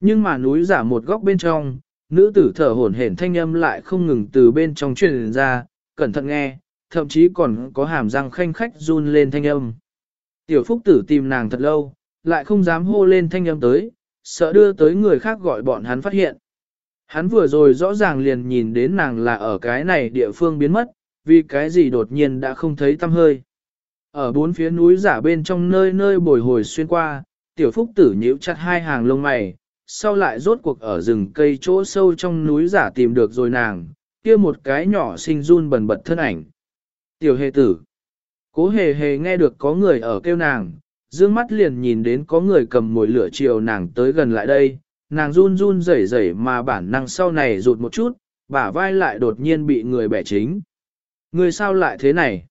Nhưng mà núi giả một góc bên trong, nữ tử thở hổn hển thanh âm lại không ngừng từ bên trong truyền ra, cẩn thận nghe, thậm chí còn có hàm răng khanh khách run lên thanh âm. Tiểu phúc tử tìm nàng thật lâu, lại không dám hô lên thanh âm tới, sợ đưa tới người khác gọi bọn hắn phát hiện. Hắn vừa rồi rõ ràng liền nhìn đến nàng là ở cái này địa phương biến mất, vì cái gì đột nhiên đã không thấy tâm hơi. Ở bốn phía núi giả bên trong nơi nơi bồi hồi xuyên qua, tiểu phúc tử nhíu chặt hai hàng lông mày, sau lại rốt cuộc ở rừng cây chỗ sâu trong núi giả tìm được rồi nàng, kia một cái nhỏ sinh run bần bật thân ảnh. Tiểu hề tử. Cố hề hề nghe được có người ở kêu nàng, dương mắt liền nhìn đến có người cầm mồi lửa chiều nàng tới gần lại đây, nàng run run rẩy rẩy mà bản năng sau này rụt một chút, bả vai lại đột nhiên bị người bẻ chính. Người sao lại thế này?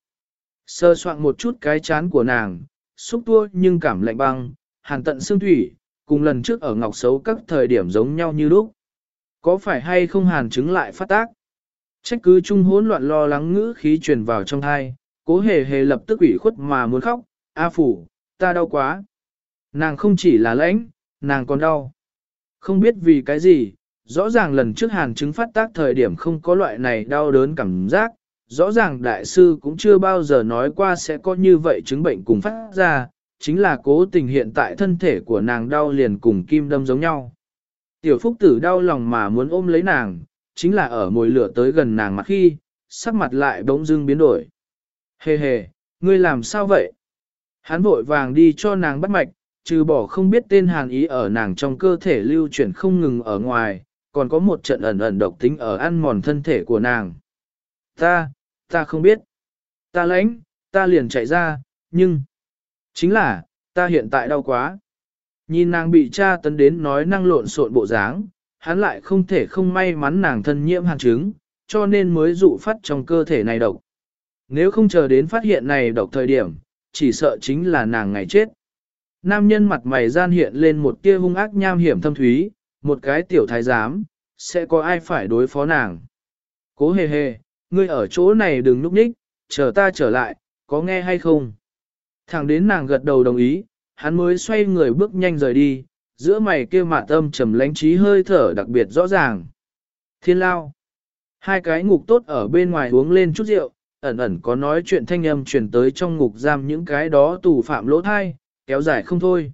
Sơ soạn một chút cái chán của nàng, xúc tua nhưng cảm lạnh băng, hàn tận xương thủy, cùng lần trước ở ngọc xấu các thời điểm giống nhau như lúc. Có phải hay không hàn chứng lại phát tác? Trách cứ chung hỗn loạn lo lắng ngữ khí truyền vào trong thai, cố hề hề lập tức ủy khuất mà muốn khóc, A phủ, ta đau quá. Nàng không chỉ là lãnh, nàng còn đau. Không biết vì cái gì, rõ ràng lần trước hàn chứng phát tác thời điểm không có loại này đau đớn cảm giác, rõ ràng đại sư cũng chưa bao giờ nói qua sẽ có như vậy chứng bệnh cùng phát ra, chính là cố tình hiện tại thân thể của nàng đau liền cùng kim đâm giống nhau. Tiểu phúc tử đau lòng mà muốn ôm lấy nàng, chính là ở mồi lửa tới gần nàng mặt khi, sắc mặt lại bỗng dưng biến đổi. Hề hề, ngươi làm sao vậy? Hắn vội vàng đi cho nàng bắt mạch, trừ bỏ không biết tên hàn ý ở nàng trong cơ thể lưu chuyển không ngừng ở ngoài, còn có một trận ẩn ẩn độc tính ở ăn mòn thân thể của nàng. Ta, ta không biết. Ta lãnh, ta liền chạy ra, nhưng... Chính là, ta hiện tại đau quá. Nhìn nàng bị cha tấn đến nói năng lộn xộn bộ dáng, hắn lại không thể không may mắn nàng thân nhiễm hàn chứng, cho nên mới dụ phát trong cơ thể này độc. Nếu không chờ đến phát hiện này độc thời điểm, chỉ sợ chính là nàng ngày chết. Nam nhân mặt mày gian hiện lên một tia hung ác nham hiểm thâm thúy, một cái tiểu thái giám, sẽ có ai phải đối phó nàng. Cố hề hề, ngươi ở chỗ này đừng núp nhích, chờ ta trở lại, có nghe hay không? Thẳng đến nàng gật đầu đồng ý, hắn mới xoay người bước nhanh rời đi, giữa mày kia mạ tâm trầm lánh trí hơi thở đặc biệt rõ ràng. Thiên lao. Hai cái ngục tốt ở bên ngoài uống lên chút rượu, ẩn ẩn có nói chuyện thanh âm truyền tới trong ngục giam những cái đó tù phạm lỗ thai, kéo dài không thôi.